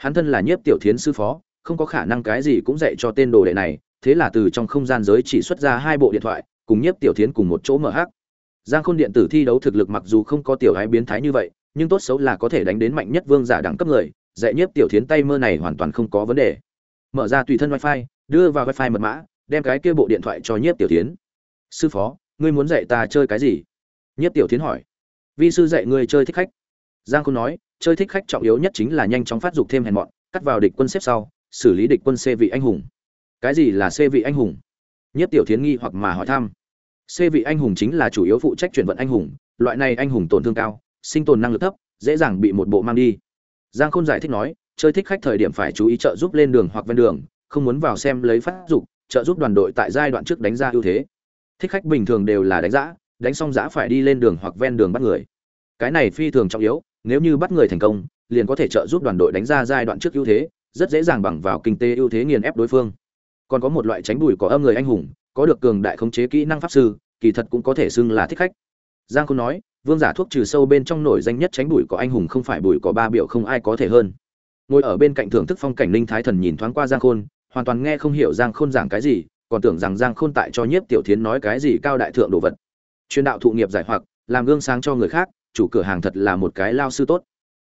hắn thân là nhiếp tiểu tiến sư phó, không có khả năng cái gì cũng dạy cho tên đồ đệ này, thế là từ trong không gian giới chỉ xuất ra hai bộ điện thoại cùng nhiếp tiểu thiến cùng một chỗ mở hắc. Giang khôn điện tử thi đấu thực lực mặc dù không có tiểu ái biến thái như vậy, nhưng tốt xấu là có thể đánh đến mạnh nhất vương giả đẳng cấp người, dạy nhiếp tiểu thiến tay mơ này hoàn toàn không có vấn đề. Mở ra tùy thân wifi, đưa vào wifi mật mã, đem cái kia bộ điện thoại cho nhiếp tiểu thiến. Sư phó, ngươi muốn dạy ta chơi cái gì? Nhiếp tiểu thiến hỏi. Vi sư dạy ngươi chơi thích khách. Giang khôn nói, chơi thích khách trọng yếu nhất chính là nhanh chóng phát dục thêm hèn mọn, cắt vào địch quân xếp sau, xử lý địch quân xê vị anh hùng. Cái gì là xê vị anh hùng? Nhất tiểu thiến nghi hoặc mà hỏi thăm c vị anh hùng chính là chủ yếu phụ trách chuyển vận anh hùng, loại này anh hùng tổn thương cao, sinh tồn năng lực thấp, dễ dàng bị một bộ mang đi. Giang khôn giải thích nói, chơi thích khách thời điểm phải chú ý trợ giúp lên đường hoặc ven đường, không muốn vào xem lấy phát dục, trợ giúp đoàn đội tại giai đoạn trước đánh ra ưu thế. Thích khách bình thường đều là đánh giã đánh xong giã phải đi lên đường hoặc ven đường bắt người. Cái này phi thường trọng yếu, nếu như bắt người thành công, liền có thể trợ giúp đoàn đội đánh ra giai đoạn trước ưu thế, rất dễ dàng bằng vào kinh tế ưu thế nghiền ép đối phương. Còn có một loại tránh đuổi có âm người anh hùng có được cường đại khống chế kỹ năng pháp sư, kỳ thật cũng có thể xưng là thích khách. Giang khôn nói, vương giả thuốc trừ sâu bên trong nổi danh nhất tránh bụi có anh hùng không phải bụi có ba biểu không ai có thể hơn. Ngồi ở bên cạnh thưởng thức phong cảnh linh thái thần nhìn thoáng qua giang khôn, hoàn toàn nghe không hiểu giang khôn giảng cái gì, còn tưởng rằng giang khôn tại cho nhiếp tiểu thiến nói cái gì cao đại thượng đồ vật. Truyền đạo thụ nghiệp giải hoặc, làm gương sáng cho người khác, chủ cửa hàng thật là một cái lao sư tốt.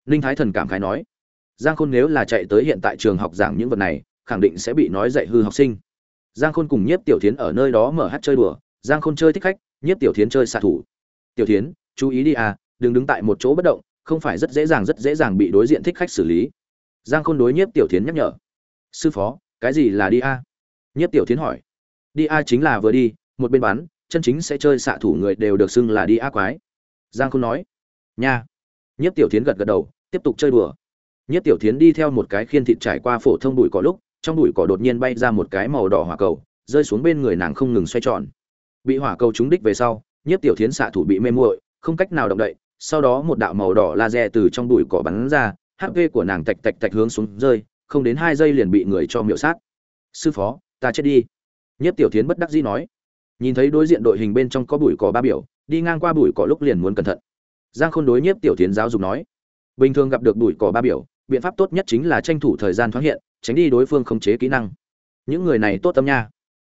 Linh thái thần cảm khái nói, giang khôn nếu là chạy tới hiện tại trường học giảng những vật này, khẳng định sẽ bị nói dạy hư học sinh giang khôn cùng nhiếp tiểu thiến ở nơi đó mở hát chơi đùa. Giang khôn chơi thích khách, nhiếp tiểu thiến chơi xạ thủ. Tiểu thiến, chú ý đi à đừng đứng tại một chỗ bất động, không phải rất dễ dàng, rất dễ dàng bị đối diện thích khách xử lý. Giang khôn đối nhiếp tiểu thiến nhắc nhở. Sư phó, cái gì là đi a à? nhiếp tiểu thiến hỏi. Đi a chính là vừa đi, một bên bắn chân chính sẽ chơi xạ thủ người đều được xưng là đi a quái. Giang khôn nói. Nha. Nhiếp tiểu thiến gật gật đầu, tiếp tục chơi đùa. Nhất tiểu thiến đi theo một cái khiên thịt trải qua phổ thông bụi cỏ lúc trong bụi cỏ đột nhiên bay ra một cái màu đỏ hỏa cầu, rơi xuống bên người nàng không ngừng xoay tròn. Bị hỏa cầu trúng đích về sau nhất tiểu thiến xạ thủ bị mê muội, không cách nào động đậy, sau đó một đạo màu đỏ laser từ trong bụi cỏ bắn ra hp của nàng tạch tạch tạch hướng xuống rơi, không đến hai giây liền bị người cho miệu sát. Sư phó, ta chết đi. Nhất tiểu Thiến bất đắc dĩ nói. Nhìn thấy đối diện đội hình bên trong có bụi cỏ ba biểu, đi ngang qua bụi cỏ lúc liền muốn cẩn thận. Giang khôn đối nhiếp tiểu Thiến giáo dục nói. Bình thường gặp được bụi cỏ ba biểu, biện pháp tốt nhất chính là tranh thủ thời gian thoáng hiện tránh đi đối phương khống chế kỹ năng. Những người này tốt tâm nha.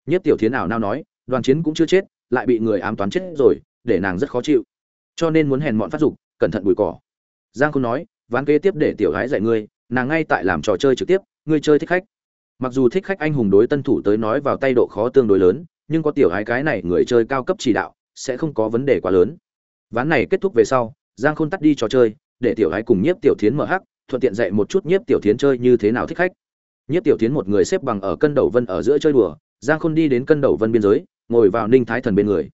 Nhiếp tiểu thiến ảo nao nói, đoàn chiến cũng chưa chết, lại bị người ám toán chết rồi, để nàng rất khó chịu. Cho nên muốn hèn mọn phát dục, cẩn thận bụi cỏ. Giang khôn nói, ván kế tiếp để tiểu gái dạy ngươi, nàng ngay tại làm trò chơi trực tiếp, ngươi chơi thích khách. Mặc dù thích khách anh hùng đối tân thủ tới nói vào tay độ khó tương đối lớn, nhưng có tiểu gái cái này người chơi cao cấp chỉ đạo, sẽ không có vấn đề quá lớn. Ván này kết thúc về sau, giang khôn tắt đi trò chơi, để tiểu gái cùng nhiếp tiểu thiến mở hắc, thuận tiện dạy một chút nhiếp tiểu thiến chơi như thế nào thích khách nhiếp tiểu thiến một người xếp bằng ở cân đầu vân ở giữa chơi đùa, giang khôn đi đến cân đầu vân biên giới, ngồi vào ninh thái thần bên người.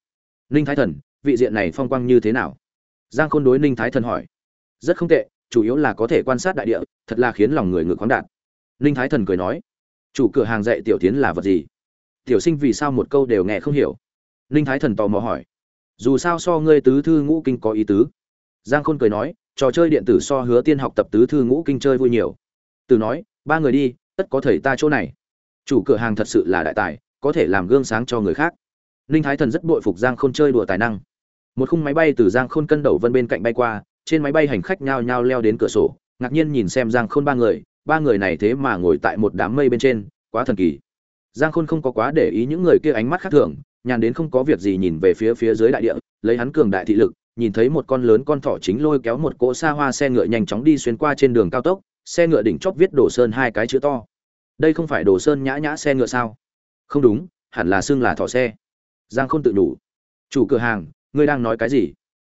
Ninh thái thần, vị diện này phong quang như thế nào? Giang khôn đối ninh thái thần hỏi. Rất không tệ, chủ yếu là có thể quan sát đại địa, thật là khiến lòng người ngược khoáng đạt. Ninh thái thần cười nói. Chủ cửa hàng dạy tiểu tiến là vật gì? Tiểu sinh vì sao một câu đều nghe không hiểu? Ninh thái thần tò mò hỏi. Dù sao so ngươi tứ thư ngũ kinh có ý tứ. Giang khôn cười nói. Trò chơi điện tử so hứa tiên học tập tứ thư ngũ kinh chơi vui nhiều. Từ nói, ba người đi tất có thầy ta chỗ này. Chủ cửa hàng thật sự là đại tài, có thể làm gương sáng cho người khác. Ninh thái thần rất bội phục giang khôn chơi đùa tài năng. Một khung máy bay từ giang khôn cân đầu vân bên cạnh bay qua, trên máy bay hành khách nhao nhao leo đến cửa sổ, ngạc nhiên nhìn xem giang khôn ba người ba người này thế mà ngồi tại một đám mây bên trên, quá thần kỳ. Giang khôn không có quá để ý những người kia ánh mắt khác thường, nhàn đến không có việc gì nhìn về phía phía dưới đại địa, lấy hắn cường đại thị lực, nhìn thấy một con lớn con thỏ chính lôi kéo một cỗ xa hoa xe ngựa nhanh chóng đi xuyên qua trên đường cao tốc xe ngựa đỉnh chóp viết đồ sơn hai cái chữ to. Đây không phải đồ sơn nhã nhã xe ngựa sao? Không đúng, hẳn là xưng là thỏ xe. Giang khôn tự đủ chủ cửa hàng, ngươi đang nói cái gì?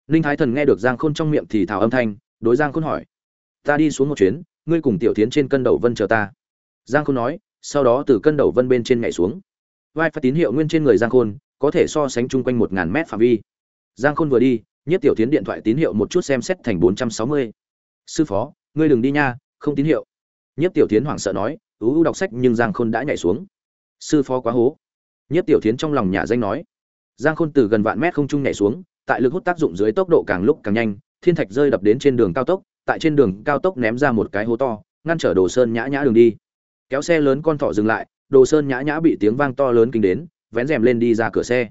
Ninh thái thần nghe được giang khôn trong miệng thì thào âm thanh, đối giang khôn hỏi. Ta đi xuống một chuyến, ngươi cùng tiểu tiến trên cân đầu vân chờ ta. Giang khôn nói, sau đó từ cân đầu vân bên trên nhảy xuống. Vai phát tín hiệu nguyên trên người giang khôn, có thể so sánh chung quanh một ngàn mét phạm vi. Giang khôn vừa đi nhất tiểu tiến điện thoại tín hiệu một chút xem xét thành bốn trăm sáu mươi. Sư phó, ngươi đừng đi nha không tín hiệu. Nhất tiểu tiến hoảng sợ nói, ú u đọc sách nhưng giang khôn đã nhảy xuống. Sư phó quá hố. Nhất tiểu tiến trong lòng nhà danh nói, giang khôn từ gần vạn mét không trung nhảy xuống, tại lực hút tác dụng dưới tốc độ càng lúc càng nhanh, thiên thạch rơi đập đến trên đường cao tốc, tại trên đường cao tốc ném ra một cái hố to, ngăn trở đồ sơn nhã nhã đường đi. Kéo xe lớn con thỏ dừng lại, đồ sơn nhã nhã bị tiếng vang to lớn kinh đến, vén rèm lên đi ra cửa xe.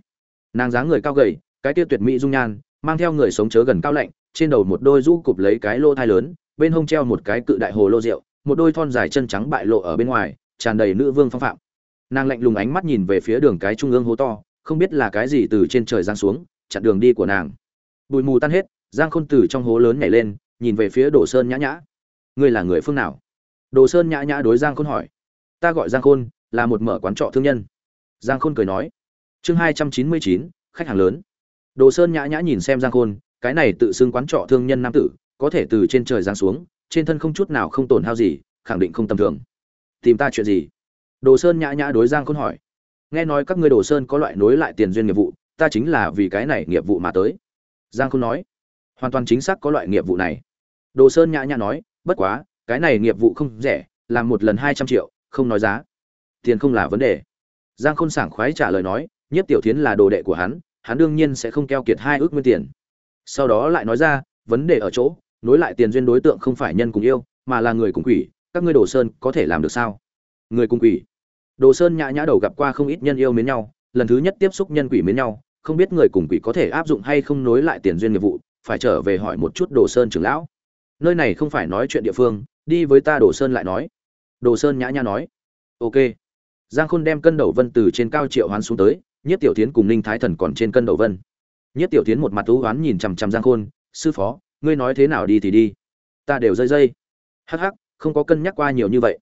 Nàng dáng người cao gầy, cái tiêu tuyệt mỹ dung nhan, mang theo người sống chớ gần cao lạnh trên đầu một đôi rũ cụp lấy cái lô thai lớn, bên hông treo một cái cự đại hồ lô rượu, một đôi thon dài chân trắng bại lộ ở bên ngoài, tràn đầy nữ vương phong phạm. Nàng lạnh lùng ánh mắt nhìn về phía đường cái trung ương hố to, không biết là cái gì từ trên trời giáng xuống, chặn đường đi của nàng. Bụi mù tan hết, giang khôn từ trong hố lớn nhảy lên, nhìn về phía đồ sơn nhã nhã. Ngươi là người phương nào? Đồ sơn nhã nhã đối giang khôn hỏi. Ta gọi giang khôn, là một mở quán trọ thương nhân. Giang khôn cười nói. Chương hai trăm chín mươi chín, khách hàng lớn. Đồ sơn nhã nhã nhìn xem giang khôn cái này tự xưng quán trọ thương nhân nam tử, có thể từ trên trời giáng xuống, trên thân không chút nào không tổn hao gì, khẳng định không tầm thường. Tìm ta chuyện gì? Đồ sơn nhã nhã đối giang khôn hỏi. Nghe nói các ngươi đồ sơn có loại nối lại tiền duyên nghiệp vụ, ta chính là vì cái này nghiệp vụ mà tới. Giang khôn nói. Hoàn toàn chính xác có loại nghiệp vụ này. Đồ sơn nhã nhã nói, bất quá, cái này nghiệp vụ không rẻ, làm một lần hai trăm triệu, không nói giá. Tiền không là vấn đề. Giang khôn sảng khoái trả lời nói, nhiếp tiểu thiến là đồ đệ của hắn hắn đương nhiên sẽ không keo kiệt hai ước nguyên tiền sau đó lại nói ra, vấn đề ở chỗ, nối lại tiền duyên đối tượng không phải nhân cùng yêu, mà là người cùng quỷ, các ngươi đồ sơn có thể làm được sao? Người cùng quỷ. Đồ sơn nhã nhã đầu gặp qua không ít nhân yêu mến nhau, lần thứ nhất tiếp xúc nhân quỷ mến nhau, không biết người cùng quỷ có thể áp dụng hay không nối lại tiền duyên nghiệp vụ, phải trở về hỏi một chút đồ sơn trưởng lão. Nơi này không phải nói chuyện địa phương, đi với ta đồ sơn lại nói. Đồ sơn nhã nhã nói. Ok. Giang khôn đem cân đầu vân từ trên cao triệu hoán xuống tới nhất tiểu tiến cùng ninh thái thần còn trên cân đầu vân nhất tiểu tiến một mặt thú hoán nhìn chằm chằm giang khôn, sư phó, ngươi nói thế nào đi thì đi. Ta đều rơi dây. Hắc hắc, không có cân nhắc qua nhiều như vậy.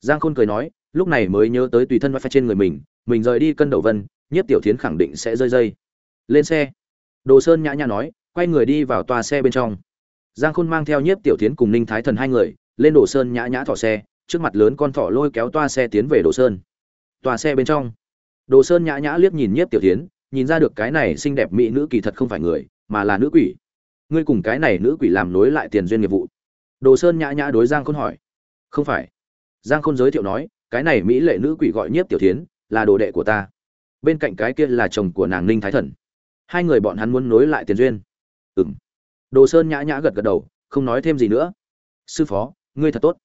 Giang khôn cười nói, lúc này mới nhớ tới tùy thân wifi trên người mình mình rời đi cân đầu vân, nhất tiểu tiến khẳng định sẽ rơi dây. Lên xe. Đồ sơn nhã nhã nói, quay người đi vào toa xe bên trong. Giang khôn mang theo nhiếp tiểu tiến cùng ninh thái thần hai người, lên đồ sơn nhã nhã thỏ xe, trước mặt lớn con thỏ lôi kéo toa xe tiến về đồ sơn. Toa xe bên trong. Đồ sơn nhã nhã liếc nhìn nhiếp tiểu tiến nhìn ra được cái này xinh đẹp mỹ nữ kỳ thật không phải người, mà là nữ quỷ. Ngươi cùng cái này nữ quỷ làm nối lại tiền duyên nghiệp vụ. Đồ sơn nhã nhã đối giang khôn hỏi. Không phải. Giang khôn giới thiệu nói, cái này mỹ lệ nữ quỷ gọi nhiếp tiểu tiến là đồ đệ của ta. Bên cạnh cái kia là chồng của nàng ninh thái thần. Hai người bọn hắn muốn nối lại tiền duyên. Ừng đồ sơn nhã nhã gật gật đầu, không nói thêm gì nữa. Sư phó, ngươi thật tốt.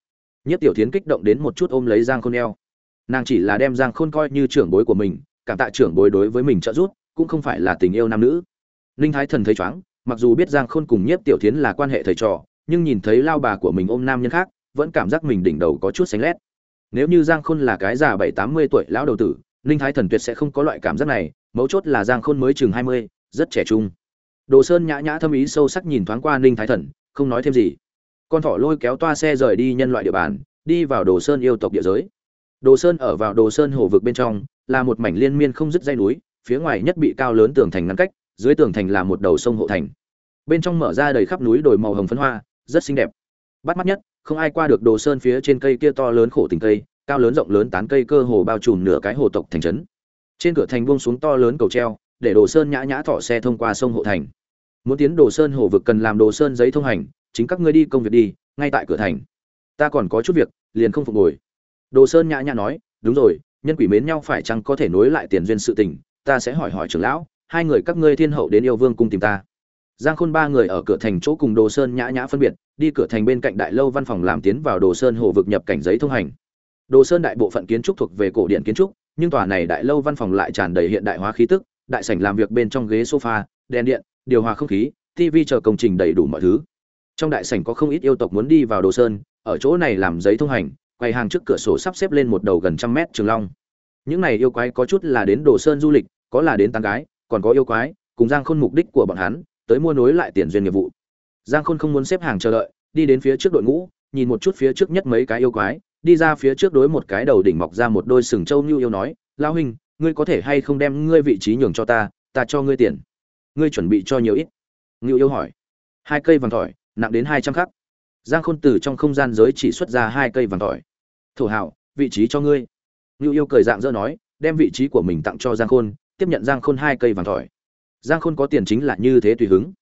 Nhất tiểu tiến kích động đến một chút ôm lấy giang khôn eo. Nàng chỉ là đem giang khôn coi như trưởng bối của mình cảm tạ trưởng bối đối với mình trợ giúp cũng không phải là tình yêu nam nữ. Linh thái thần thấy choáng, mặc dù biết giang khôn cùng nhiếp tiểu thiến là quan hệ thầy trò nhưng nhìn thấy lao bà của mình ôm nam nhân khác vẫn cảm giác mình đỉnh đầu có chút xanh lét. Nếu như giang khôn là cái già bảy tám mươi tuổi lão đầu tử linh thái thần tuyệt sẽ không có loại cảm giác này mấu chốt là giang khôn mới chừng hai mươi rất trẻ trung. Đồ sơn nhã nhã thâm ý sâu sắc nhìn thoáng qua ninh thái thần không nói thêm gì. Con thỏ lôi kéo toa xe rời đi nhân loại địa bàn đi vào đồ sơn yêu tộc địa giới. Đồ sơn ở vào đồ sơn hồ vực bên trong là một mảnh liên miên không dứt dây núi, phía ngoài nhất bị cao lớn tường thành ngăn cách, dưới tường thành là một đầu sông hộ thành. Bên trong mở ra đầy khắp núi đồi màu hồng phấn hoa, rất xinh đẹp. Bắt mắt nhất, không ai qua được đồ sơn phía trên cây kia to lớn khổ tình cây, cao lớn rộng lớn tán cây cơ hồ bao trùm nửa cái hồ tộc thành trấn. Trên cửa thành buông xuống to lớn cầu treo, để đồ sơn nhã nhã thọ xe thông qua sông hộ thành. Muốn tiến đồ sơn hồ vực cần làm đồ sơn giấy thông hành, chính các ngươi đi công việc đi, ngay tại cửa thành. Ta còn có chút việc, liền không phục hồi. Đồ sơn nhã nhã nói, đúng rồi nhân quỷ mến nhau phải chăng có thể nối lại tiền duyên sự tình, ta sẽ hỏi hỏi trưởng lão, hai người các ngươi thiên hậu đến yêu vương cung tìm ta. Giang khôn ba người ở cửa thành chỗ cùng đồ sơn nhã nhã phân biệt, đi cửa thành bên cạnh đại lâu văn phòng làm tiến vào đồ sơn hồ vực nhập cảnh giấy thông hành. Đồ sơn đại bộ phận kiến trúc thuộc về cổ điện kiến trúc, nhưng tòa này đại lâu văn phòng lại tràn đầy hiện đại hóa khí tức, đại sảnh làm việc bên trong ghế sofa, đèn điện, điều hòa không khí tv chờ công trình đầy đủ mọi thứ. Trong đại sảnh có không ít yêu tộc muốn đi vào đồ sơn, ở chỗ này làm giấy thông hành quầy hàng trước cửa sổ sắp xếp lên một đầu gần trăm mét trường long. Những này yêu quái có chút là đến đồ sơn du lịch, có là đến tán gái, còn có yêu quái, cùng giang khôn mục đích của bọn hắn, tới mua nối lại tiền duyên nghiệp vụ. Giang khôn không muốn xếp hàng chờ đợi, đi đến phía trước đội ngũ, nhìn một chút phía trước nhất mấy cái yêu quái, đi ra phía trước đối một cái đầu đỉnh mọc ra một đôi sừng trâu như yêu nói lao huynh, ngươi có thể hay không đem ngươi vị trí nhường cho ta ta cho ngươi tiền. Ngươi chuẩn bị cho nhiều ít. Ngưu yêu hỏi. Hai cây vàng tỏi nặng đến hai trăm khắc. Giang khôn từ trong không gian giới chỉ xuất ra hai cây vàng tỏi thổ hảo, vị trí cho ngươi. Ngưu yêu cười dạng dỡ nói, đem vị trí của mình tặng cho giang khôn, tiếp nhận giang khôn hai cây vàng tỏi giang khôn có tiền chính là như thế tùy hứng.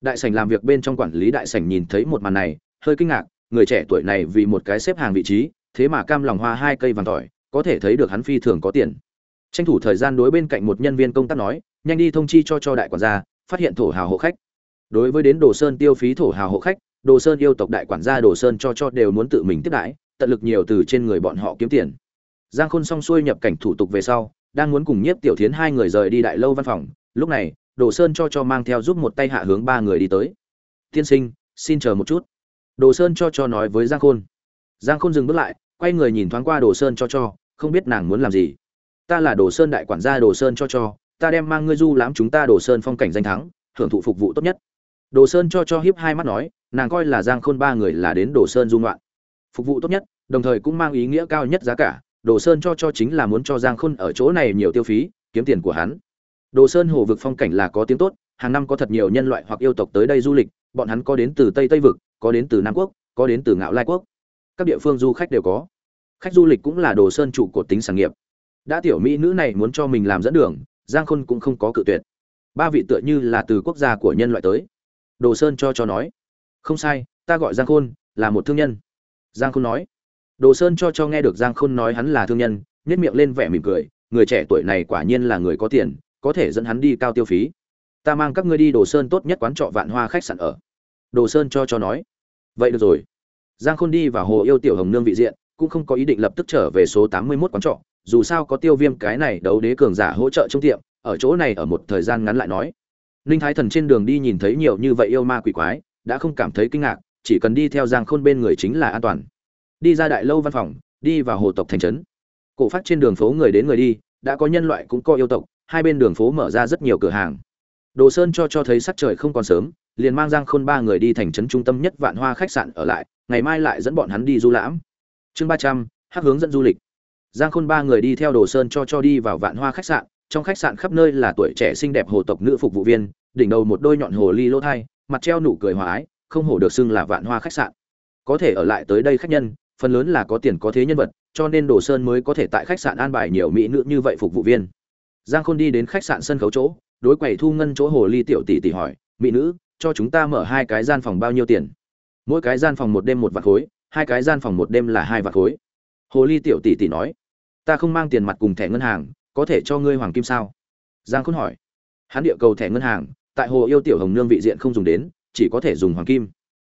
Đại sảnh làm việc bên trong quản lý đại sảnh nhìn thấy một màn này, hơi kinh ngạc, người trẻ tuổi này vì một cái xếp hàng vị trí, thế mà cam lòng hoa hai cây vàng tỏi có thể thấy được hắn phi thường có tiền. Tranh thủ thời gian đối bên cạnh một nhân viên công tác nói, nhanh đi thông chi cho cho đại quản gia, phát hiện thổ hào hộ khách. Đối với đến đồ sơn tiêu phí thổ hào hộ khách, đồ sơn yêu tộc đại quản gia đồ sơn cho cho đều muốn tự mình tiếp đãi tận lực nhiều từ trên người bọn họ kiếm tiền. Giang khôn xong xuôi nhập cảnh thủ tục về sau, đang muốn cùng nhiếp tiểu thiến hai người rời đi đại lâu văn phòng, lúc này, đồ sơn cho cho mang theo giúp một tay hạ hướng ba người đi tới. Tiên sinh, xin chờ một chút. Đồ sơn cho cho nói với giang khôn. Giang khôn dừng bước lại, quay người nhìn thoáng qua đồ sơn cho cho, không biết nàng muốn làm gì. Ta là đồ sơn đại quản gia đồ sơn cho cho, ta đem mang ngươi du lãm chúng ta đồ sơn phong cảnh danh thắng hưởng thụ phục vụ tốt nhất. Đồ sơn cho cho hiếp hai mắt nói, nàng coi là giang khôn ba người là đến đồ sơn du ngoạn phục vụ tốt nhất, đồng thời cũng mang ý nghĩa cao nhất giá cả. Đồ sơn cho cho chính là muốn cho giang khôn ở chỗ này nhiều tiêu phí, kiếm tiền của hắn. Đồ sơn hồ vực phong cảnh là có tiếng tốt, hàng năm có thật nhiều nhân loại hoặc yêu tộc tới đây du lịch, bọn hắn có đến từ tây tây vực, có đến từ nam quốc, có đến từ ngạo lai quốc. Các địa phương du khách đều có. Khách du lịch cũng là đồ sơn trụ cột tính sản nghiệp. Đã tiểu mỹ nữ này muốn cho mình làm dẫn đường, giang khôn cũng không có cự tuyệt. Ba vị tựa như là từ quốc gia của nhân loại tới. Đồ sơn cho cho nói, không sai, ta gọi giang khôn là một thương nhân giang khôn nói. Đồ sơn cho cho nghe được giang khôn nói hắn là thương nhân nhét miệng lên vẻ mỉm cười, người trẻ tuổi này quả nhiên là người có tiền, có thể dẫn hắn đi cao tiêu phí. Ta mang các ngươi đi đồ sơn tốt nhất quán trọ vạn hoa khách sạn ở. Đồ sơn cho cho nói. Vậy được rồi. Giang khôn đi vào hồ yêu tiểu hồng nương vị diện, cũng không có ý định lập tức trở về số tám mươi 81 quán trọ, dù sao có tiêu viêm cái này đấu đế cường giả hỗ trợ trong tiệm, ở chỗ này ở một thời gian ngắn lại nói. Ninh thái thần trên đường đi nhìn thấy nhiều như vậy yêu ma quỷ quái, đã không cảm thấy kinh ngạc chỉ cần đi theo giang khôn bên người chính là an toàn. Đi ra đại lâu văn phòng, đi vào hồ tộc thành trấn. Cổ phát trên đường phố người đến người đi, đã có nhân loại cũng có yêu tộc, hai bên đường phố mở ra rất nhiều cửa hàng. Đồ sơn cho cho thấy sắc trời không còn sớm, liền mang giang khôn ba người đi thành trấn trung tâm nhất vạn hoa khách sạn ở lại, ngày mai lại dẫn bọn hắn đi du lãm. Chương ba trăm, hắc hướng dẫn du lịch. Giang khôn ba người đi theo đồ sơn cho cho đi vào vạn hoa khách sạn, trong khách sạn khắp nơi là tuổi trẻ xinh đẹp hồ tộc nữ phục vụ viên, đỉnh đầu một đôi nhọn hồ ly lỗ thai, mặt treo nụ cười hòa ái không hổ được xưng là vạn hoa khách sạn. Có thể ở lại tới đây khách nhân, phần lớn là có tiền có thế nhân vật, cho nên đồ sơn mới có thể tại khách sạn an bài nhiều mỹ nữ như vậy phục vụ viên. Giang khôn đi đến khách sạn sân khấu chỗ, đối quầy thu ngân chỗ hồ ly tiểu tỷ tỷ hỏi, mỹ nữ, cho chúng ta mở hai cái gian phòng bao nhiêu tiền? Mỗi cái gian phòng một đêm một vạt khối, hai cái gian phòng một đêm là hai vạt khối. Hồ ly tiểu tỷ tỷ nói, ta không mang tiền mặt cùng thẻ ngân hàng, có thể cho ngươi hoàng kim sao? Giang khôn hỏi hắn địa cầu thẻ ngân hàng, tại hồ yêu tiểu hồng nương vị diện không dùng đến chỉ có thể dùng hoàng kim.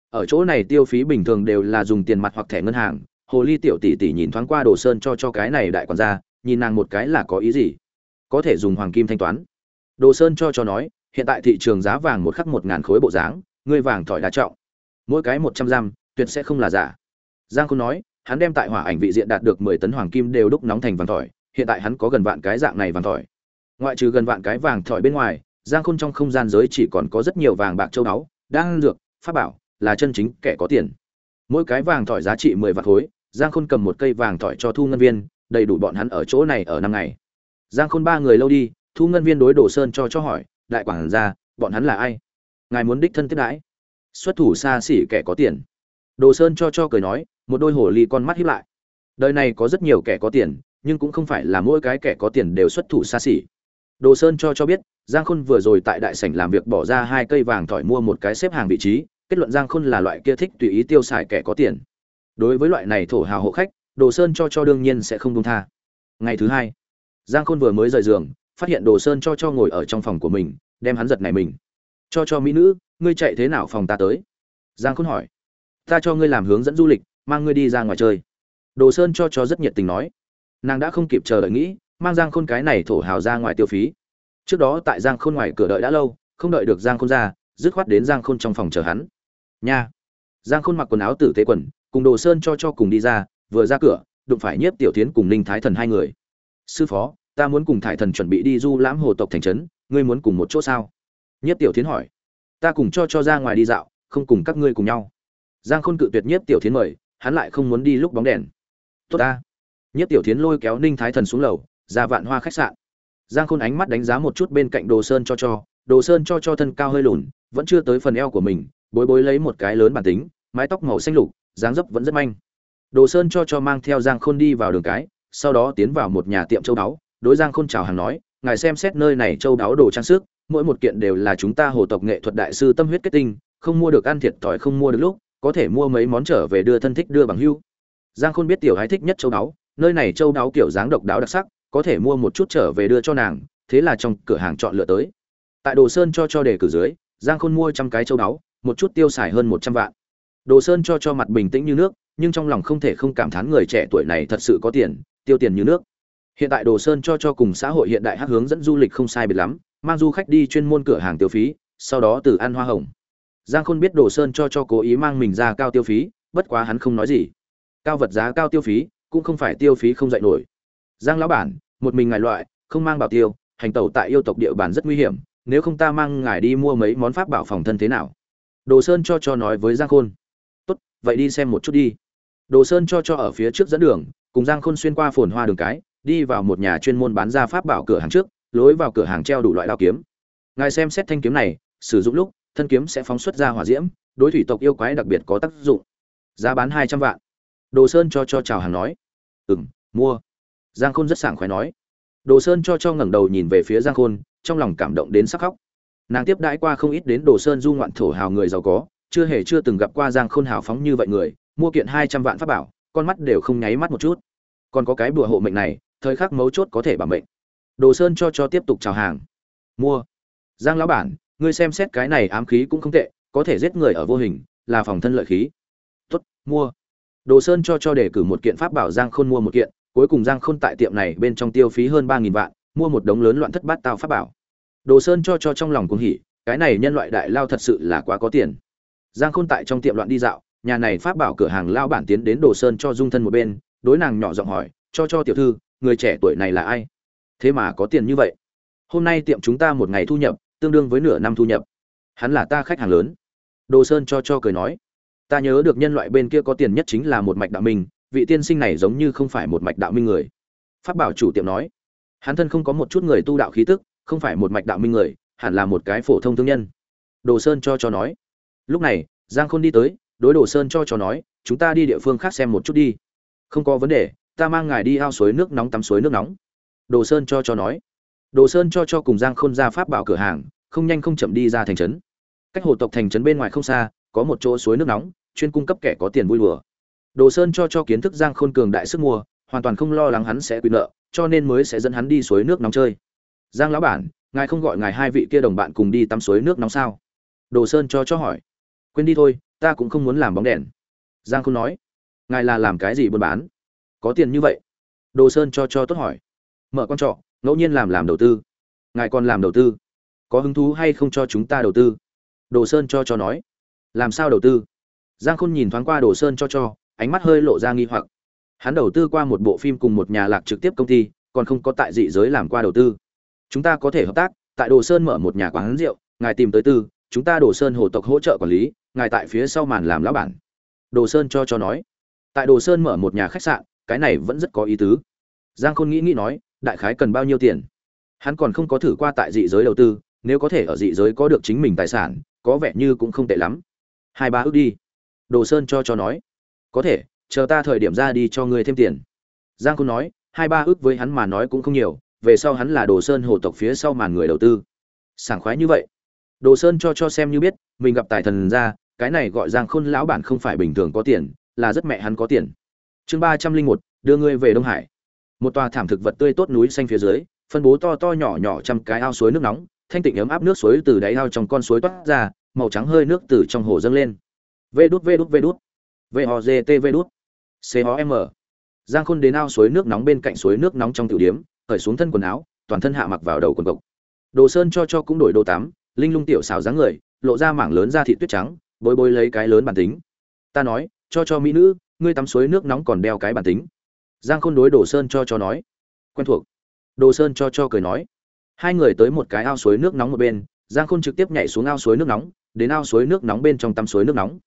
Ở chỗ này tiêu phí bình thường đều là dùng tiền mặt hoặc thẻ ngân hàng. Hồ ly tiểu tỷ tỷ nhìn thoáng qua đồ sơn cho cho cái này đại quản gia, nhìn nàng một cái là có ý gì? Có thể dùng hoàng kim thanh toán. Đồ sơn cho cho nói, hiện tại thị trường giá vàng một khắc một ngàn khối bộ dáng, ngươi vàng thỏi đá trọng. Mỗi cái một trăm giam tuyệt sẽ không là giả. Giang khôn nói, hắn đem tại hỏa ảnh vị diện đạt được mười tấn hoàng kim đều đúc nóng thành vàng thỏi, hiện tại hắn có gần vạn cái dạng này vàng thỏi. Ngoại trừ gần vạn cái vàng thỏi bên ngoài, giang khôn trong không gian giới chỉ còn có rất nhiều vàng bạc châu báu đang dược, pháp bảo, là chân chính kẻ có tiền. Mỗi cái vàng thỏi giá trị mười vạn khối, giang khôn cầm một cây vàng thỏi cho thu ngân viên, đầy đủ bọn hắn ở chỗ này ở năm ngày. Giang khôn ba người lâu đi, thu ngân viên đối đồ sơn cho cho hỏi, đại quản gia, bọn hắn là ai? Ngài muốn đích thân tiếp đãi? Xuất thủ xa xỉ kẻ có tiền. Đồ sơn cho cho cười nói, một đôi hồ ly con mắt hiếp lại. Đời này có rất nhiều kẻ có tiền, nhưng cũng không phải là mỗi cái kẻ có tiền đều xuất thủ xa xỉ đồ sơn cho cho biết, giang khôn vừa rồi tại đại sảnh làm việc bỏ ra hai cây vàng thỏi mua một cái xếp hàng vị trí, kết luận giang khôn là loại kia thích tùy ý tiêu xài kẻ có tiền. Đối với loại này thổ hào hộ khách, đồ sơn cho cho đương nhiên sẽ không buông tha. Ngày thứ hai, giang khôn vừa mới rời giường, phát hiện đồ sơn cho cho ngồi ở trong phòng của mình, đem hắn giật này mình. Cho cho mỹ nữ, ngươi chạy thế nào phòng ta tới? Giang khôn hỏi. Ta cho ngươi làm hướng dẫn du lịch, mang ngươi đi ra ngoài chơi. Đồ sơn cho cho rất nhiệt tình nói. Nàng đã không kịp chờ đợi nghĩ mang giang khôn cái này thổ hào ra ngoài tiêu phí. Trước đó tại giang khôn ngoài cửa đợi đã lâu, không đợi được giang khôn ra, dứt khoát đến giang khôn trong phòng chờ hắn. Nha! Giang khôn mặc quần áo tử tế quần, cùng đồ sơn cho cho cùng đi ra, vừa ra cửa, đụng phải nhiếp tiểu tiến cùng ninh thái thần hai người. Sư phó, ta muốn cùng thải thần chuẩn bị đi du lãm hồ tộc thành trấn, ngươi muốn cùng một chỗ sao? Nhiếp tiểu tiến hỏi. Ta cùng cho cho ra ngoài đi dạo, không cùng các ngươi cùng nhau. Giang khôn cự tuyệt nhiếp tiểu tiến mời, hắn lại không muốn đi lúc bóng đèn. Tốt ta. Nhiếp tiểu tiến lôi kéo ninh thái thần xuống lầu ra vạn hoa khách sạn. Giang khôn ánh mắt đánh giá một chút bên cạnh đồ sơn cho cho. Đồ sơn cho cho thân cao hơi lùn, vẫn chưa tới phần eo của mình, bối bối lấy một cái lớn bản tính, mái tóc màu xanh lục, dáng dấp vẫn rất manh. Đồ sơn cho cho mang theo giang khôn đi vào đường cái, sau đó tiến vào một nhà tiệm châu đáo. Đối giang khôn chào hàng nói, ngài xem xét nơi này châu đáo đồ trang sức, mỗi một kiện đều là chúng ta hồ tộc nghệ thuật đại sư tâm huyết kết tinh, không mua được ăn thiệt thòi, không mua được lúc, có thể mua mấy món trở về đưa thân thích đưa bằng hưu. Giang khôn biết tiểu hái thích nhất châu đáo, nơi này châu đáo kiểu dáng độc đáo đặc sắc có thể mua một chút trở về đưa cho nàng, thế là trong cửa hàng chọn lựa tới. Tại đồ sơn cho cho đề cử dưới, giang khôn mua trăm cái châu đáo một chút tiêu xài hơn một trăm vạn. Đồ sơn cho cho mặt bình tĩnh như nước, nhưng trong lòng không thể không cảm thán người trẻ tuổi này thật sự có tiền, tiêu tiền như nước. Hiện tại đồ sơn cho cho cùng xã hội hiện đại hắc hướng dẫn du lịch không sai biệt lắm, mang du khách đi chuyên môn cửa hàng tiêu phí, sau đó từ ăn hoa hồng. Giang khôn biết đồ sơn cho cho cố ý mang mình ra cao tiêu phí, bất quá hắn không nói gì. Cao vật giá cao tiêu phí, cũng không phải tiêu phí không dạy nổi. Giang lão bản một mình ngài loại, không mang bảo tiêu, hành tẩu tại yêu tộc địa bàn rất nguy hiểm, nếu không ta mang ngài đi mua mấy món pháp bảo phòng thân thế nào? Đồ sơn cho cho nói với giang khôn. Tốt, vậy đi xem một chút đi. Đồ sơn cho cho ở phía trước dẫn đường, cùng giang khôn xuyên qua phồn hoa đường cái, đi vào một nhà chuyên môn bán ra pháp bảo cửa hàng trước, lối vào cửa hàng treo đủ loại đao kiếm. Ngài xem xét thanh kiếm này, sử dụng lúc, thân kiếm sẽ phóng xuất ra hỏa diễm, đối thủy tộc yêu quái đặc biệt có tác dụng. Giá bán hai trăm vạn. Đồ sơn cho cho chào hàng nói. Ừ m mua giang khôn rất sảng khoái nói. Đồ sơn cho cho ngẩng đầu nhìn về phía giang khôn, trong lòng cảm động đến sắc khóc. Nàng tiếp đãi qua không ít đến đồ sơn du ngoạn thổ hào người giàu có, chưa hề chưa từng gặp qua giang khôn hào phóng như vậy người, mua kiện hai trăm vạn pháp bảo, con mắt đều không nháy mắt một chút. Còn có cái bùa hộ mệnh này, thời khắc mấu chốt có thể bảo mệnh. Đồ sơn cho cho tiếp tục chào hàng. Mua. Giang lão bản, ngươi xem xét cái này ám khí cũng không tệ, có thể giết người ở vô hình, là phòng thân lợi khí. Tốt, mua. Đồ sơn cho cho để cử một kiện pháp bảo, giang khôn mua một kiện cuối cùng giang khôn tại tiệm này bên trong tiêu phí hơn ba nghìn vạn, mua một đống lớn loạn thất bát tao pháp bảo. Đồ sơn cho cho trong lòng cuồng hỉ, cái này nhân loại đại lao thật sự là quá có tiền. Giang khôn tại trong tiệm loạn đi dạo, nhà này pháp bảo cửa hàng lao bản tiến đến đồ sơn cho dung thân một bên, đối nàng nhỏ giọng hỏi, cho cho tiểu thư, người trẻ tuổi này là ai? Thế mà có tiền như vậy? Hôm nay tiệm chúng ta một ngày thu nhập, tương đương với nửa năm thu nhập. Hắn là ta khách hàng lớn. Đồ sơn cho cho cười nói, ta nhớ được nhân loại bên kia có tiền nhất chính là một mạch đạo minh vị tiên sinh này giống như không phải một mạch đạo minh người. Pháp bảo chủ tiệm nói, hắn thân không có một chút người tu đạo khí tức, không phải một mạch đạo minh người, hẳn là một cái phổ thông thương nhân. Đồ sơn cho cho nói. Lúc này, giang khôn đi tới, đối đồ sơn cho cho nói, chúng ta đi địa phương khác xem một chút đi. Không có vấn đề, ta mang ngài đi ao suối nước nóng tắm suối nước nóng. Đồ sơn cho cho nói. Đồ sơn cho cho cùng giang khôn ra pháp bảo cửa hàng, không nhanh không chậm đi ra thành trấn. Cách hồ tộc thành trấn bên ngoài không xa, có một chỗ suối nước nóng, chuyên cung cấp kẻ có tiền vui đùa đồ sơn cho cho kiến thức giang khôn cường đại sức mua, hoàn toàn không lo lắng hắn sẽ quy nợ, cho nên mới sẽ dẫn hắn đi suối nước nóng chơi. Giang lão bản, ngài không gọi ngài hai vị kia đồng bạn cùng đi tắm suối nước nóng sao? Đồ sơn cho cho hỏi. Quên đi thôi, ta cũng không muốn làm bóng đèn. Giang khôn nói. Ngài là làm cái gì buôn bán? Có tiền như vậy? Đồ sơn cho cho tốt hỏi. Mở con trọ, ngẫu nhiên làm làm đầu tư. Ngài còn làm đầu tư? Có hứng thú hay không cho chúng ta đầu tư? Đồ sơn cho cho nói. Làm sao đầu tư? Giang khôn nhìn thoáng qua đồ sơn cho cho ánh mắt hơi lộ ra nghi hoặc. Hắn đầu tư qua một bộ phim cùng một nhà lạc trực tiếp công ty, còn không có tại dị giới làm qua đầu tư. Chúng ta có thể hợp tác, tại đồ sơn mở một nhà quán rượu, ngài tìm tới tư, chúng ta đồ sơn hồ tộc hỗ trợ quản lý, ngài tại phía sau màn làm lão bản. Đồ sơn cho cho nói. Tại đồ sơn mở một nhà khách sạn, cái này vẫn rất có ý tứ. Giang khôn nghĩ nghĩ nói, đại khái cần bao nhiêu tiền? Hắn còn không có thử qua tại dị giới đầu tư, nếu có thể ở dị giới có được chính mình tài sản, có vẻ như cũng không tệ lắm. Hai ba ước đi. Đồ sơn cho cho nói có thể, chờ ta thời điểm ra đi cho ngươi thêm tiền. Giang khôn nói, hai ba ước với hắn mà nói cũng không nhiều, về sau hắn là đồ sơn hồ tộc phía sau màn người đầu tư. Sảng khoái như vậy. Đồ sơn cho cho xem như biết, mình gặp tài thần ra, cái này gọi giang khôn lão bản không phải bình thường có tiền, là rất mẹ hắn có tiền. Chương ba trăm linh một, đưa ngươi về đông hải. Một tòa thảm thực vật tươi tốt núi xanh phía dưới, phân bố to to nhỏ nhỏ trăm cái ao suối nước nóng, thanh tịnh ấm áp nước suối từ đáy ao trong con suối toát ra, màu trắng hơi nước từ trong hồ dâng lên. Vê đút vê đút vê đút. VOGTV đút. COM. giang khôn đến ao suối nước nóng bên cạnh suối nước nóng trong tiểu điếm, cởi xuống thân quần áo, toàn thân hạ mặc vào đầu quần cộc. Đồ sơn cho cho cũng đổi đồ tắm, linh lung tiểu xảo dáng người, lộ ra mảng lớn da thịt tuyết trắng bôi bôi lấy cái lớn bản tính. Ta nói, cho cho mỹ nữ, ngươi tắm suối nước nóng còn đeo cái bản tính. Giang khôn đối đồ sơn cho cho nói. Quen thuộc. Đồ sơn cho cho cười nói. Hai người tới một cái ao suối nước nóng một bên, giang khôn trực tiếp nhảy xuống ao suối nước nóng, đến ao suối nước nóng bên trong tắm suối nước nóng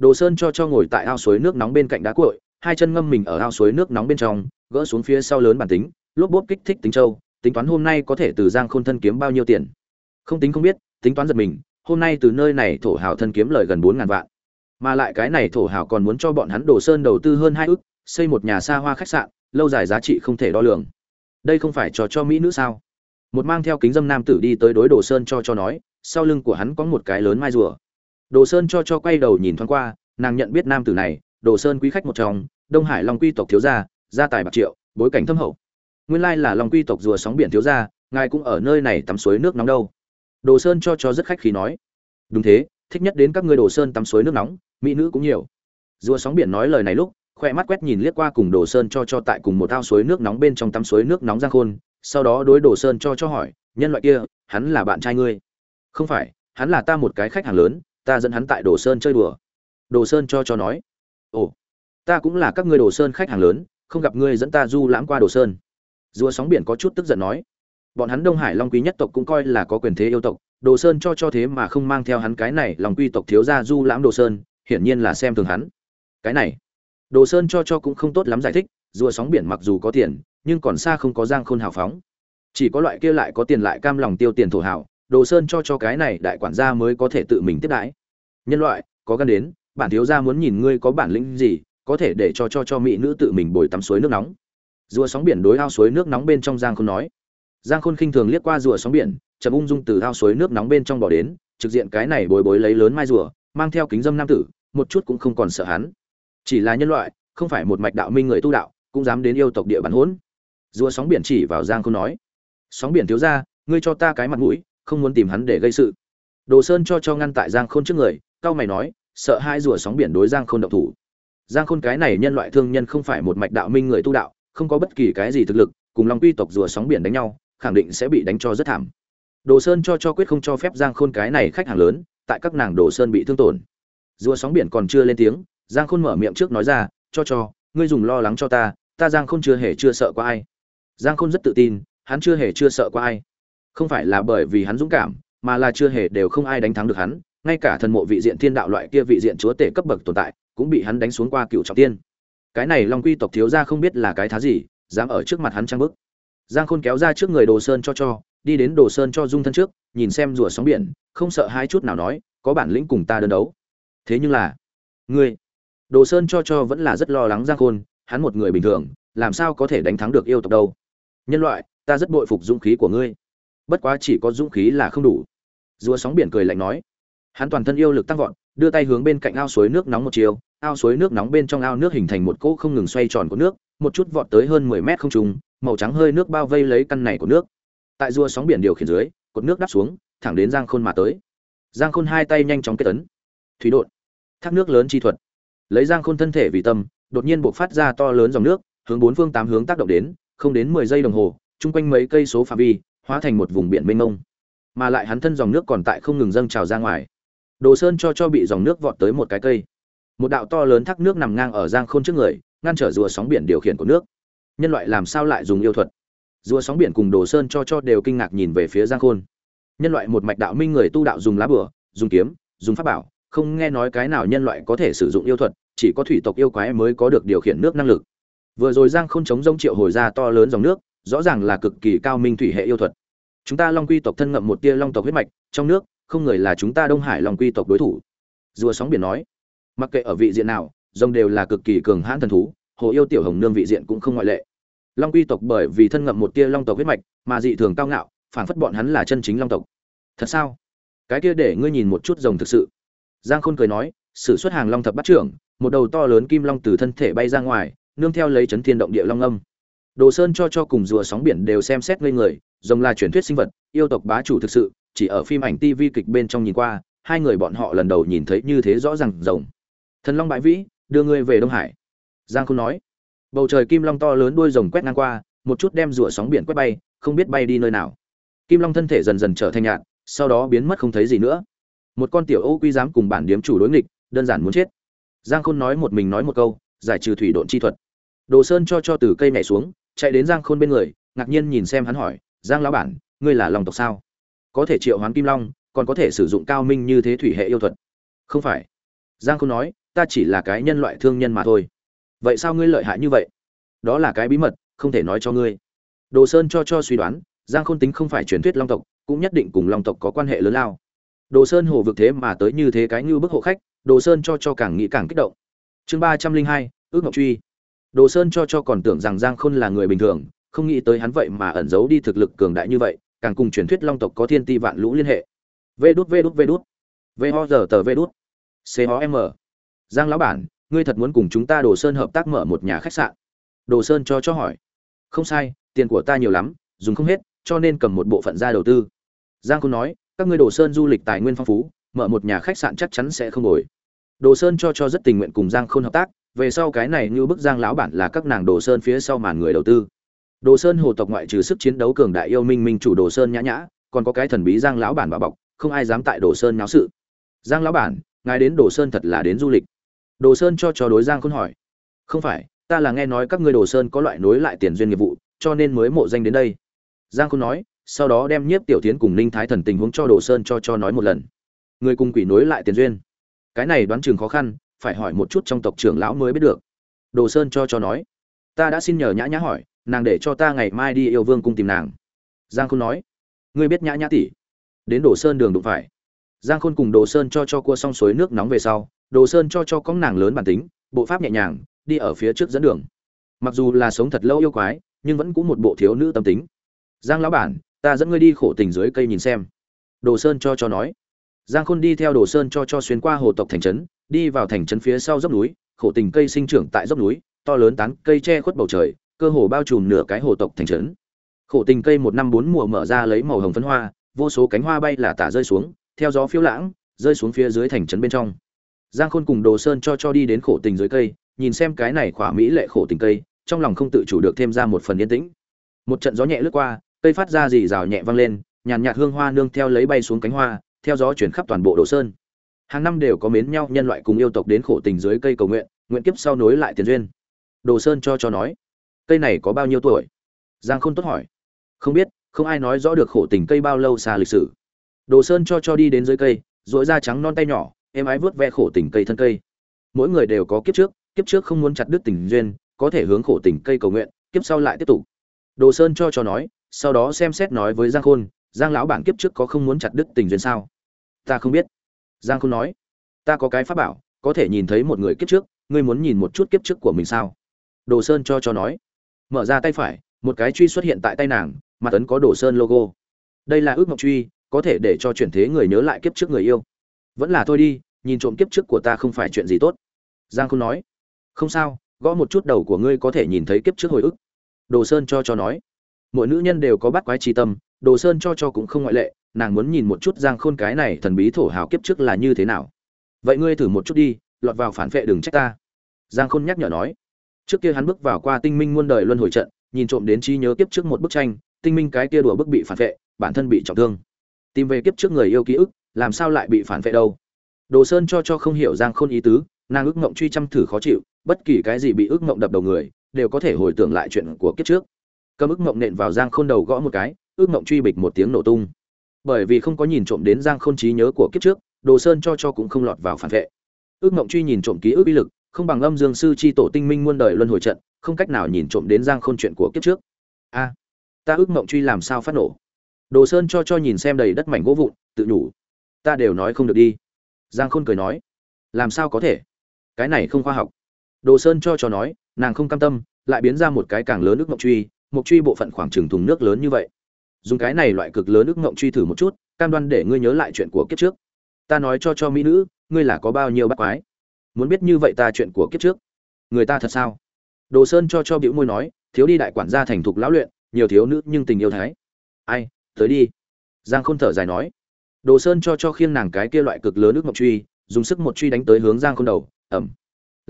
đồ sơn cho cho ngồi tại ao suối nước nóng bên cạnh đá cuội, hai chân ngâm mình ở ao suối nước nóng bên trong gỡ xuống phía sau lớn bản tính lốp bốp kích thích tính châu tính toán hôm nay có thể từ giang khôn thân kiếm bao nhiêu tiền. Không tính không biết tính toán giật mình hôm nay từ nơi này thổ hào thân kiếm lời gần bốn ngàn vạn. Mà lại cái này thổ hào còn muốn cho bọn hắn đồ sơn đầu tư hơn hai ước xây một nhà xa hoa khách sạn lâu dài giá trị không thể đo lường. Đây không phải trò cho mỹ nữ sao? Một mang theo kính dâm nam tử đi tới đối đồ sơn cho cho nói sau lưng của hắn có một cái lớn mai rùa đồ sơn cho cho quay đầu nhìn thoáng qua, nàng nhận biết nam tử này, đồ sơn quý khách một trong, đông hải long quy tộc thiếu gia gia tài bạc triệu, bối cảnh thâm hậu. Nguyên lai là long quy tộc rùa sóng biển thiếu gia, ngài cũng ở nơi này tắm suối nước nóng đâu. Đồ sơn cho cho rất khách khí nói. Đúng thế, thích nhất đến các ngươi đồ sơn tắm suối nước nóng, mỹ nữ cũng nhiều. Rùa sóng biển nói lời này lúc, khoe mắt quét nhìn liếc qua cùng đồ sơn cho cho tại cùng một ao suối nước nóng bên trong tắm suối nước nóng giang khôn, sau đó đối đồ sơn cho cho hỏi, nhân loại kia, hắn là bạn trai ngươi? Không phải, hắn là ta một cái khách hàng lớn ta dẫn hắn tại đồ sơn chơi đùa. Đồ sơn cho cho nói. Ồ ta cũng là các ngươi đồ sơn khách hàng lớn không gặp ngươi dẫn ta du lãm qua đồ sơn. Rùa sóng biển có chút tức giận nói. Bọn hắn đông hải long quý nhất tộc cũng coi là có quyền thế yêu tộc đồ sơn cho cho thế mà không mang theo hắn cái này lòng quy tộc thiếu gia du lãm đồ sơn hiển nhiên là xem thường hắn. Cái này đồ sơn cho cho cũng không tốt lắm giải thích rùa sóng biển mặc dù có tiền nhưng còn xa không có giang khôn hào phóng. Chỉ có loại kia lại có tiền lại cam lòng tiêu tiền thổ hảo, đồ sơn cho cho cái này đại quản gia mới có thể tự mình tiếp đãi nhân loại, có gan đến, bản thiếu gia muốn nhìn ngươi có bản lĩnh gì, có thể để cho cho cho mỹ nữ tự mình bồi tắm suối nước nóng. Rùa sóng biển đối ao suối nước nóng bên trong giang khôn nói. Giang khôn khinh thường liếc qua rùa sóng biển, chậm ung dung từ ao suối nước nóng bên trong bỏ đến, trực diện cái này bồi bối lấy lớn mai rùa, mang theo kính dâm nam tử, một chút cũng không còn sợ hắn. Chỉ là nhân loại, không phải một mạch đạo minh người tu đạo, cũng dám đến yêu tộc địa bản hỗn. Rùa sóng biển chỉ vào giang khôn nói. Sóng biển thiếu ra ngươi cho ta cái mặt mũi, không muốn tìm hắn để gây sự. Đồ sơn cho cho ngăn tại giang khôn trước người cao mày nói, sợ hai rùa sóng biển đối giang khôn động thủ. Giang khôn cái này nhân loại thương nhân không phải một mạch đạo minh người tu đạo, không có bất kỳ cái gì thực lực, cùng lòng quy tộc rùa sóng biển đánh nhau, khẳng định sẽ bị đánh cho rất thảm. Đồ sơn cho cho quyết không cho phép giang khôn cái này khách hàng lớn, tại các nàng đồ sơn bị thương tổn. Rùa sóng biển còn chưa lên tiếng, giang khôn mở miệng trước nói ra, cho cho, ngươi dùng lo lắng cho ta ta giang khôn chưa hề chưa sợ qua ai. Giang khôn rất tự tin, hắn chưa hề chưa sợ qua ai. Không phải là bởi vì hắn dũng cảm, mà là chưa hề đều không ai đánh thắng được hắn ngay cả thần mộ vị diện thiên đạo loại kia vị diện chúa tể cấp bậc tồn tại cũng bị hắn đánh xuống qua cựu trọng tiên. Cái này long quy tộc thiếu ra không biết là cái thá gì, dám ở trước mặt hắn trang bức giang khôn kéo ra trước người đồ sơn cho cho, đi đến đồ sơn cho dung thân trước, nhìn xem rùa sóng biển, không sợ hai chút nào nói, có bản lĩnh cùng ta đơn đấu. Thế nhưng là, ngươi, đồ sơn cho cho vẫn là rất lo lắng giang khôn, hắn một người bình thường, làm sao có thể đánh thắng được yêu tộc đâu? Nhân loại, ta rất bội phục dũng khí của ngươi. Bất quá chỉ có dũng khí là không đủ. Rùa sóng biển cười lạnh nói hắn toàn thân yêu lực tăng vọt, đưa tay hướng bên cạnh ao suối nước nóng một chiều, ao suối nước nóng bên trong ao nước hình thành một cỗ không ngừng xoay tròn của nước, một chút vọt tới hơn mười mét không trùng màu trắng hơi nước bao vây lấy căn này của nước. Tại rùa sóng biển điều khiển dưới, cột nước đắp xuống, thẳng đến giang khôn mà tới. Giang khôn hai tay nhanh chóng kết tấn thủy đột thác nước lớn chi thuật. Lấy giang khôn thân thể vì tâm, đột nhiên buộc phát ra to lớn dòng nước, hướng bốn phương tám hướng tác động đến, không đến mười giây đồng hồ, chung quanh mấy cây số phạm vi, hóa thành một vùng biển mênh mông. Mà lại hắn thân dòng nước còn tại không ngừng dâng trào ra ngoài đồ sơn cho cho bị dòng nước vọt tới một cái cây. Một đạo to lớn thác nước nằm ngang ở giang khôn trước người, ngăn trở rùa sóng biển điều khiển của nước. Nhân loại làm sao lại dùng yêu thuật? Rùa sóng biển cùng đồ sơn cho cho đều kinh ngạc nhìn về phía giang khôn. Nhân loại một mạch đạo minh người tu đạo dùng lá bửa dùng kiếm, dùng pháp bảo, không nghe nói cái nào nhân loại có thể sử dụng yêu thuật, chỉ có thủy tộc yêu quái mới có được điều khiển nước năng lực. Vừa rồi giang khôn chống rông triệu hồi ra to lớn dòng nước, rõ ràng là cực kỳ cao minh thủy hệ yêu thuật. Chúng ta long quy tộc thân ngậm một tia long tộc huyết mạch, trong nước không người là chúng ta đông hải long quy tộc đối thủ. Rùa sóng biển nói, mặc kệ ở vị diện nào, rồng đều là cực kỳ cường hãn thần thú, hồ yêu tiểu hồng nương vị diện cũng không ngoại lệ. Long quy tộc bởi vì thân ngậm một tia long tộc huyết mạch, mà dị thường cao ngạo phản phất bọn hắn là chân chính long tộc. Thật sao? Cái kia để ngươi nhìn một chút rồng thực sự. Giang khôn cười nói, sử xuất hàng long thập bắt trưởng, một đầu to lớn kim long từ thân thể bay ra ngoài, nương theo lấy chấn thiên động địa long âm. Đồ sơn cho cho cùng rùa sóng biển đều xem xét ngây người, rồng là truyền thuyết sinh vật, yêu tộc bá chủ thực sự chỉ ở phim ảnh tv kịch bên trong nhìn qua, hai người bọn họ lần đầu nhìn thấy như thế rõ ràng rồng. Thần long bãi vĩ, đưa ngươi về đông hải. Giang khôn nói. Bầu trời kim long to lớn đuôi rồng quét ngang qua, một chút đem rùa sóng biển quét bay, không biết bay đi nơi nào. Kim long thân thể dần dần trở thành nhạt, sau đó biến mất không thấy gì nữa. Một con tiểu ô quy dám cùng bản điếm chủ đối nghịch, đơn giản muốn chết. Giang khôn nói một mình nói một câu, giải trừ thủy độn chi thuật. Đồ sơn cho cho từ cây nhảy xuống, chạy đến giang khôn bên người, ngạc nhiên nhìn xem hắn hỏi, giang lão bản, ngươi là lòng tộc sao? Có thể triệu hoán kim long, còn có thể sử dụng cao minh như thế thủy hệ yêu thuật. Không phải. Giang khôn nói, ta chỉ là cái nhân loại thương nhân mà thôi. Vậy sao ngươi lợi hại như vậy? Đó là cái bí mật, không thể nói cho ngươi. Đồ sơn cho cho suy đoán, giang khôn tính không phải truyền thuyết long tộc, cũng nhất định cùng long tộc có quan hệ lớn lao. Đồ sơn hồ vực thế mà tới như thế cái như bức hộ khách, đồ sơn cho cho càng nghĩ càng kích động. Chương ba trăm linh hai, ước ngọc truy. Đồ sơn cho cho còn tưởng rằng giang khôn là người bình thường, không nghĩ tới hắn vậy mà ẩn giấu đi thực lực cường đại như vậy càng cùng truyền thuyết long tộc có thiên ti vạn lũ liên hệ. Vê đút vê đút vê đút. Vê ho giờ tờ vê đút. C ho m. Giang lão bản, ngươi thật muốn cùng chúng ta đồ sơn hợp tác mở một nhà khách sạn? Đồ sơn cho cho hỏi. Không sai, tiền của ta nhiều lắm, dùng không hết, cho nên cầm một bộ phận ra đầu tư. Giang khôn nói, các ngươi đồ sơn du lịch tài nguyên phong phú, mở một nhà khách sạn chắc chắn sẽ không đổi đồ sơn cho cho rất tình nguyện cùng giang khôn hợp tác, về sau cái này như bức giang lão bản là các nàng đồ sơn phía sau màn người đầu tư đồ sơn hồ tộc ngoại trừ sức chiến đấu cường đại yêu minh minh chủ đồ sơn nhã nhã, còn có cái thần bí giang lão bản bà bọc, không ai dám tại đồ sơn náo sự. Giang lão bản, ngài đến đồ sơn thật là đến du lịch. Đồ sơn cho cho đối giang khôn hỏi. Không phải, ta là nghe nói các ngươi đồ sơn có loại nối lại tiền duyên nghiệp vụ, cho nên mới mộ danh đến đây. Giang khôn nói, sau đó đem nhiếp tiểu tiến cùng ninh thái thần tình huống cho đồ sơn cho cho nói một lần. Người cùng quỷ nối lại tiền duyên. Cái này đoán chừng khó khăn, phải hỏi một chút trong tộc trưởng lão mới biết được. Đồ sơn cho cho nói. Ta đã xin nhờ nhã nhã hỏi nàng để cho ta ngày mai đi yêu vương cung tìm nàng. Giang khôn nói. Ngươi biết nhã nhã tỷ? Đến đồ sơn đường đụng phải. Giang khôn cùng đồ sơn cho cho cua xong suối nước nóng về sau, đồ sơn cho cho cóng nàng lớn bản tính, bộ pháp nhẹ nhàng, đi ở phía trước dẫn đường. Mặc dù là sống thật lâu yêu quái, nhưng vẫn cũng một bộ thiếu nữ tâm tính. Giang lão bản, ta dẫn ngươi đi khổ tình dưới cây nhìn xem. Đồ sơn cho cho nói. Giang khôn đi theo đồ sơn cho cho xuyên qua hồ tộc thành trấn, đi vào thành trấn phía sau dốc núi, khổ tình cây sinh trưởng tại dốc núi, to lớn tán cây che khuất bầu trời cơ hồ bao trùm nửa cái hồ tộc thành trấn. Khổ tình cây một năm bốn mùa mở ra lấy màu hồng phấn hoa, vô số cánh hoa bay là tả rơi xuống, theo gió phiêu lãng, rơi xuống phía dưới thành trấn bên trong. Giang khôn cùng đồ sơn cho cho đi đến khổ tình dưới cây, nhìn xem cái này khỏa mỹ lệ khổ tình cây, trong lòng không tự chủ được thêm ra một phần yên tĩnh. Một trận gió nhẹ lướt qua, cây phát ra dì rào nhẹ vang lên, nhàn nhạt hương hoa nương theo lấy bay xuống cánh hoa, theo gió chuyển khắp toàn bộ đồ sơn. Hàng năm đều có mến nhau nhân loại cùng yêu tộc đến khổ tình dưới cây cầu nguyện nguyện kiếp sau nối lại tiền duyên. Đồ sơn cho cho nói cây này có bao nhiêu tuổi? Giang khôn tốt hỏi. Không biết, không ai nói rõ được khổ tình cây bao lâu xa lịch sử. Đồ sơn cho cho đi đến dưới cây dội da trắng non tay nhỏ em ái vớt ve khổ tình cây thân cây. Mỗi người đều có kiếp trước kiếp trước không muốn chặt đứt tình duyên, có thể hướng khổ tình cây cầu nguyện, kiếp sau lại tiếp tục. Đồ sơn cho cho nói, sau đó xem xét nói với giang khôn, giang lão bản kiếp trước có không muốn chặt đứt tình duyên sao? Ta không biết. Giang khôn nói, ta có cái pháp bảo, có thể nhìn thấy một người kiếp trước, ngươi muốn nhìn một chút kiếp trước của mình sao? Đồ sơn cho cho nói mở ra tay phải, một cái truy xuất hiện tại tay nàng mặt ấn có đồ sơn logo. Đây là ước mộng truy, có thể để cho chuyển thế người nhớ lại kiếp trước người yêu. Vẫn là thôi đi, nhìn trộm kiếp trước của ta không phải chuyện gì tốt. Giang khôn nói. Không sao, gõ một chút đầu của ngươi có thể nhìn thấy kiếp trước hồi ức. Đồ sơn cho cho nói. Mỗi nữ nhân đều có bắt quái tri tâm, đồ sơn cho cho cũng không ngoại lệ, nàng muốn nhìn một chút giang khôn cái này thần bí thổ hào kiếp trước là như thế nào. Vậy ngươi thử một chút đi, lọt vào phản vệ đừng trách ta. Giang khôn nhắc nhở nói trước kia hắn bước vào qua tinh minh muôn đời luân hồi trận, nhìn trộm đến trí nhớ kiếp trước một bức tranh, tinh minh cái kia đùa bức bị phản vệ, bản thân bị trọng thương. Tìm về kiếp trước người yêu ký ức, làm sao lại bị phản vệ đâu? Đồ sơn cho cho không hiểu giang khôn ý tứ, nàng ước ngộng truy chăm thử khó chịu, bất kỳ cái gì bị ước ngộng đập đầu người, đều có thể hồi tưởng lại chuyện của kiếp trước. Cầm ước ngộng nện vào giang khôn đầu gõ một cái, ước ngộng truy bịch một tiếng nổ tung. Bởi vì không có nhìn trộm đến giang khôn trí nhớ của kiếp trước, đồ sơn cho cho cũng không lọt vào phản vệ. Ước ngộng truy nhìn trộm ký ức uy lực không bằng âm dương sư chi tổ tinh minh muôn đời luân hồi trận, không cách nào nhìn trộm đến giang khôn chuyện của kiếp trước. A, ta ước mộng truy làm sao phát nổ. Đồ sơn cho cho nhìn xem đầy đất mảnh gỗ vụn, tự nhủ, ta đều nói không được đi. Giang khôn cười nói, làm sao có thể? Cái này không khoa học. Đồ sơn cho cho nói, nàng không cam tâm, lại biến ra một cái càng lớn ước mộng truy mộng truy bộ phận khoảng trừng thùng nước lớn như vậy. Dùng cái này loại cực lớn ước mộng truy thử một chút, cam đoan để ngươi nhớ lại chuyện của kiếp trước. Ta nói cho cho mỹ nữ, ngươi là có bao nhiêu bác quái muốn biết như vậy ta chuyện của kiếp trước. Người ta thật sao? Đồ sơn cho cho biểu môi nói, thiếu đi đại quản gia thành thục lão luyện, nhiều thiếu nữ nhưng tình yêu thái. Ai, tới đi. Giang khôn thở dài nói. Đồ sơn cho cho khiêng nàng cái kia loại cực lớn nước ngọc truy, dùng sức một truy đánh tới hướng giang khôn đầu ẩm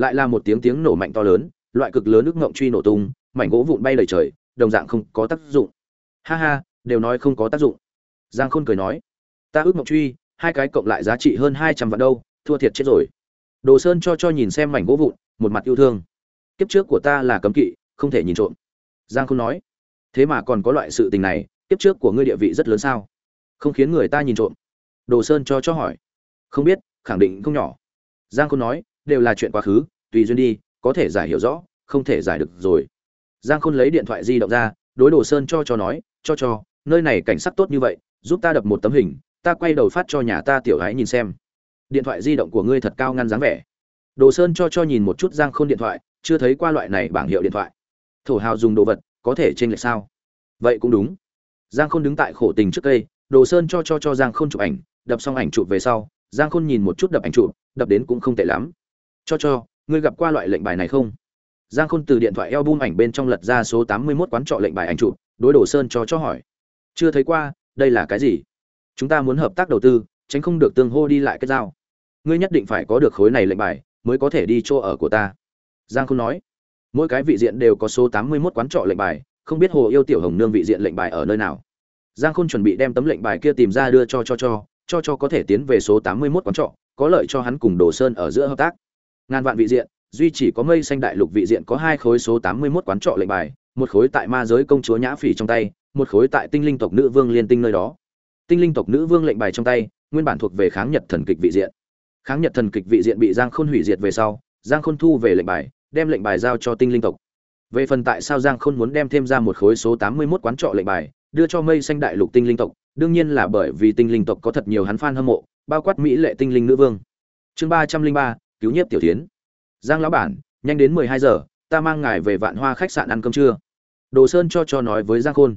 lại là một tiếng tiếng nổ mạnh to lớn, loại cực lớn nước ngộng truy nổ tung, mảnh gỗ vụn bay lời trời, đồng dạng không có tác dụng. Ha ha, đều nói không có tác dụng. Giang khôn cười nói. Ta ước ngộng truy, hai cái cộng lại giá trị hơn hai trăm vạn đâu, thua thiệt chết rồi đồ sơn cho cho nhìn xem mảnh gỗ vụn, một mặt yêu thương. Kiếp trước của ta là cấm kỵ, không thể nhìn trộm. Giang khôn nói, thế mà còn có loại sự tình này, kiếp trước của ngươi địa vị rất lớn sao? Không khiến người ta nhìn trộm. Đồ sơn cho cho hỏi, không biết, khẳng định không nhỏ. Giang khôn nói, đều là chuyện quá khứ, tùy duyên đi, có thể giải hiểu rõ, không thể giải được rồi. Giang khôn lấy điện thoại di động ra, đối đồ sơn cho cho nói, cho cho, nơi này cảnh sắc tốt như vậy, giúp ta đập một tấm hình, ta quay đầu phát cho nhà ta tiểu gái nhìn xem điện thoại di động của ngươi thật cao ngăn dáng vẻ. Đồ sơn cho cho nhìn một chút giang khôn điện thoại, chưa thấy qua loại này bảng hiệu điện thoại. Thổ hào dùng đồ vật, có thể trên lệch sao? Vậy cũng đúng. Giang khôn đứng tại khổ tình trước cây, đồ sơn cho cho cho giang khôn chụp ảnh, đập xong ảnh chụp về sau, giang khôn nhìn một chút đập ảnh chụp, đập đến cũng không tệ lắm. Cho cho, ngươi gặp qua loại lệnh bài này không? Giang khôn từ điện thoại eo bum ảnh bên trong lật ra số tám mươi mốt quán trọ lệnh bài ảnh chụp, đối đồ sơn cho cho hỏi. Chưa thấy qua, đây là cái gì? Chúng ta muốn hợp tác đầu tư, tránh không được tương hô đi lại cái dao ngươi nhất định phải có được khối này lệnh bài, mới có thể đi chỗ ở của ta. Giang khôn nói. Mỗi cái vị diện đều có số tám mươi mốt quán trọ lệnh bài, không biết hồ yêu tiểu hồng nương vị diện lệnh bài ở nơi nào. Giang khôn chuẩn bị đem tấm lệnh bài kia tìm ra đưa cho cho cho cho cho có thể tiến về số tám mươi mốt quán trọ, có lợi cho hắn cùng đồ sơn ở giữa hợp tác. Ngàn vạn vị diện, duy chỉ có mây xanh đại lục vị diện có hai khối số tám mươi mốt quán trọ lệnh bài, một khối tại ma giới công chúa nhã phỉ trong tay, một khối tại tinh linh tộc nữ vương liên tinh nơi đó. Tinh linh tộc nữ vương lệnh bài trong tay, nguyên bản thuộc về kháng nhật thần kịch vị diện kháng nhật thần kịch vị diện bị giang khôn hủy diệt về sau, giang khôn thu về lệnh bài, đem lệnh bài giao cho tinh linh tộc. Về phần tại sao giang khôn muốn đem thêm ra một khối số tám mươi mốt quán trọ lệnh bài, đưa cho mây xanh đại lục tinh linh tộc, đương nhiên là bởi vì tinh linh tộc có thật nhiều hắn fan hâm mộ, bao quát mỹ lệ tinh linh nữ vương. Chương ba trăm linh ba, cứu nhiếp tiểu tiến. Giang lão bản, nhanh đến mười hai giờ, ta mang ngài về vạn hoa khách sạn ăn cơm trưa. Đồ sơn cho cho nói với giang khôn.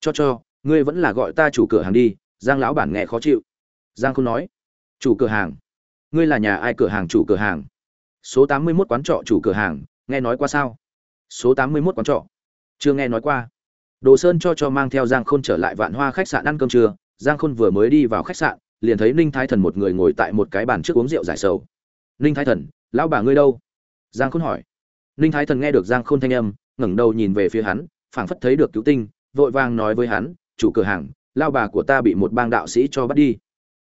Cho cho, ngươi vẫn là gọi ta chủ cửa hàng đi, giang lão bản nghe khó chịu. Giang khôn nói. Chủ cửa hàng ngươi là nhà ai cửa hàng chủ cửa hàng? Số tám mươi mốt quán trọ chủ cửa hàng, nghe nói qua sao? Số tám mươi mốt quán trọ. Chưa nghe nói qua. Đồ sơn cho cho mang theo giang khôn trở lại vạn hoa khách sạn ăn cơm trưa. Giang khôn vừa mới đi vào khách sạn, liền thấy ninh thái thần một người ngồi tại một cái bàn trước uống rượu giải sầu. Ninh thái thần, lão bà ngươi đâu? Giang khôn hỏi. Ninh thái thần nghe được giang khôn thanh âm, ngẩng đầu nhìn về phía hắn, phảng phất thấy được cứu tinh, vội vàng nói với hắn, chủ cửa hàng lao bà của ta bị một bang đạo sĩ cho bắt đi.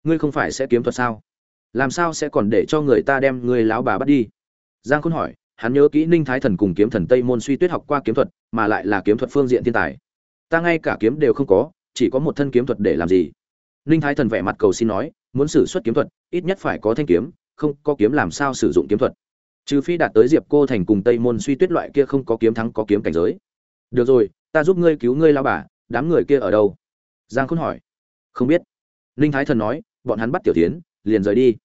Ngươi không phải sẽ kiếm thuật sao? Làm sao sẽ còn để cho người ta đem người lão bà bắt đi? Giang khôn hỏi, hắn nhớ kỹ ninh thái thần cùng kiếm thần tây môn suy tuyết học qua kiếm thuật, mà lại là kiếm thuật phương diện thiên tài. Ta ngay cả kiếm đều không có, chỉ có một thân kiếm thuật để làm gì? Ninh thái thần vẻ mặt cầu xin nói, muốn sử xuất kiếm thuật, ít nhất phải có thanh kiếm, không có kiếm làm sao sử dụng kiếm thuật. Trừ phi đạt tới diệp cô thành cùng tây môn suy tuyết loại kia không có kiếm thắng có kiếm cảnh giới. Được rồi, ta giúp ngươi cứu ngươi lao bà, đám người kia ở đâu? Giang khôn hỏi. Không biết. Ninh thái thần nói, bọn hắn bắt tiểu tiến liền rời đi.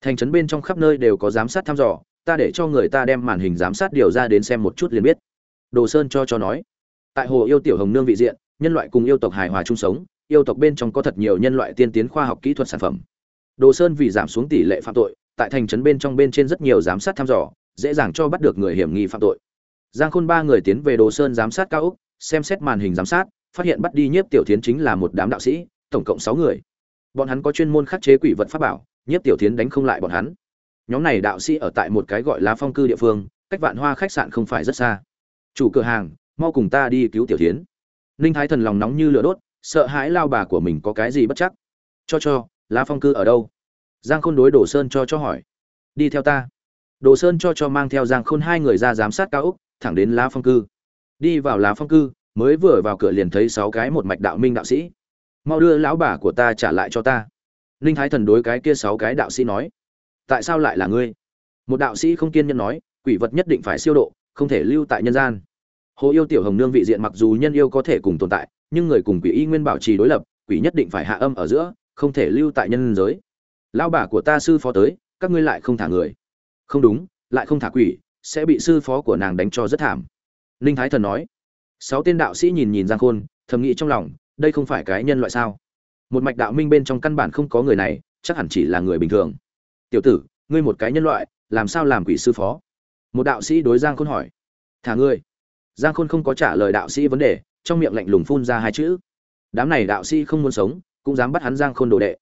Thành trấn bên trong khắp nơi đều có giám sát thăm dò, ta để cho người ta đem màn hình giám sát điều ra đến xem một chút liền biết. Đồ sơn cho cho nói, tại hồ yêu tiểu hồng nương vị diện, nhân loại cùng yêu tộc hài hòa chung sống, yêu tộc bên trong có thật nhiều nhân loại tiên tiến khoa học kỹ thuật sản phẩm. Đồ sơn vì giảm xuống tỷ lệ phạm tội, tại thành trấn bên trong bên trên rất nhiều giám sát thăm dò, dễ dàng cho bắt được người hiểm nghi phạm tội. Giang khôn ba người tiến về đồ sơn giám sát cao úc xem xét màn hình giám sát, phát hiện bắt đi nhiếp tiểu thiến chính là một đám đạo sĩ, tổng cộng sáu người bọn hắn có chuyên môn khắc chế quỷ vật pháp bảo, nhiếp tiểu thiến đánh không lại bọn hắn. Nhóm này đạo sĩ ở tại một cái gọi là phong cư địa phương, cách vạn hoa khách sạn không phải rất xa. Chủ cửa hàng, mau cùng ta đi cứu tiểu thiến. Ninh thái thần lòng nóng như lửa đốt, sợ hãi lao bà của mình có cái gì bất chắc. Cho cho lá phong cư ở đâu? Giang khôn đối đồ sơn cho cho hỏi. Đi theo ta. Đồ sơn cho cho mang theo giang khôn hai người ra giám sát cao úc thẳng đến lá phong cư. Đi vào lá phong cư, mới vừa vào cửa liền thấy sáu cái một mạch đạo minh đạo sĩ mau đưa lão bà của ta trả lại cho ta. Ninh thái thần đối cái kia sáu cái đạo sĩ nói, tại sao lại là ngươi? Một đạo sĩ không kiên nhẫn nói, quỷ vật nhất định phải siêu độ, không thể lưu tại nhân gian. Hồ yêu tiểu hồng nương vị diện mặc dù nhân yêu có thể cùng tồn tại, nhưng người cùng quỷ y nguyên bảo trì đối lập, quỷ nhất định phải hạ âm ở giữa, không thể lưu tại nhân giới. Lão bà của ta sư phó tới, các ngươi lại không thả người. Không đúng, lại không thả quỷ, sẽ bị sư phó của nàng đánh cho rất thảm. Ninh thái thần nói, sáu tên đạo sĩ nhìn nhìn giang khôn, thầm nghĩ trong lòng đây không phải cái nhân loại sao? Một mạch đạo minh bên trong căn bản không có người này, chắc hẳn chỉ là người bình thường. Tiểu tử, ngươi một cái nhân loại, làm sao làm quỷ sư phó? Một đạo sĩ đối giang khôn hỏi. Thả ngươi. Giang khôn không có trả lời đạo sĩ vấn đề, trong miệng lạnh lùng phun ra hai chữ. Đám này đạo sĩ không muốn sống, cũng dám bắt hắn giang khôn đồ đệ.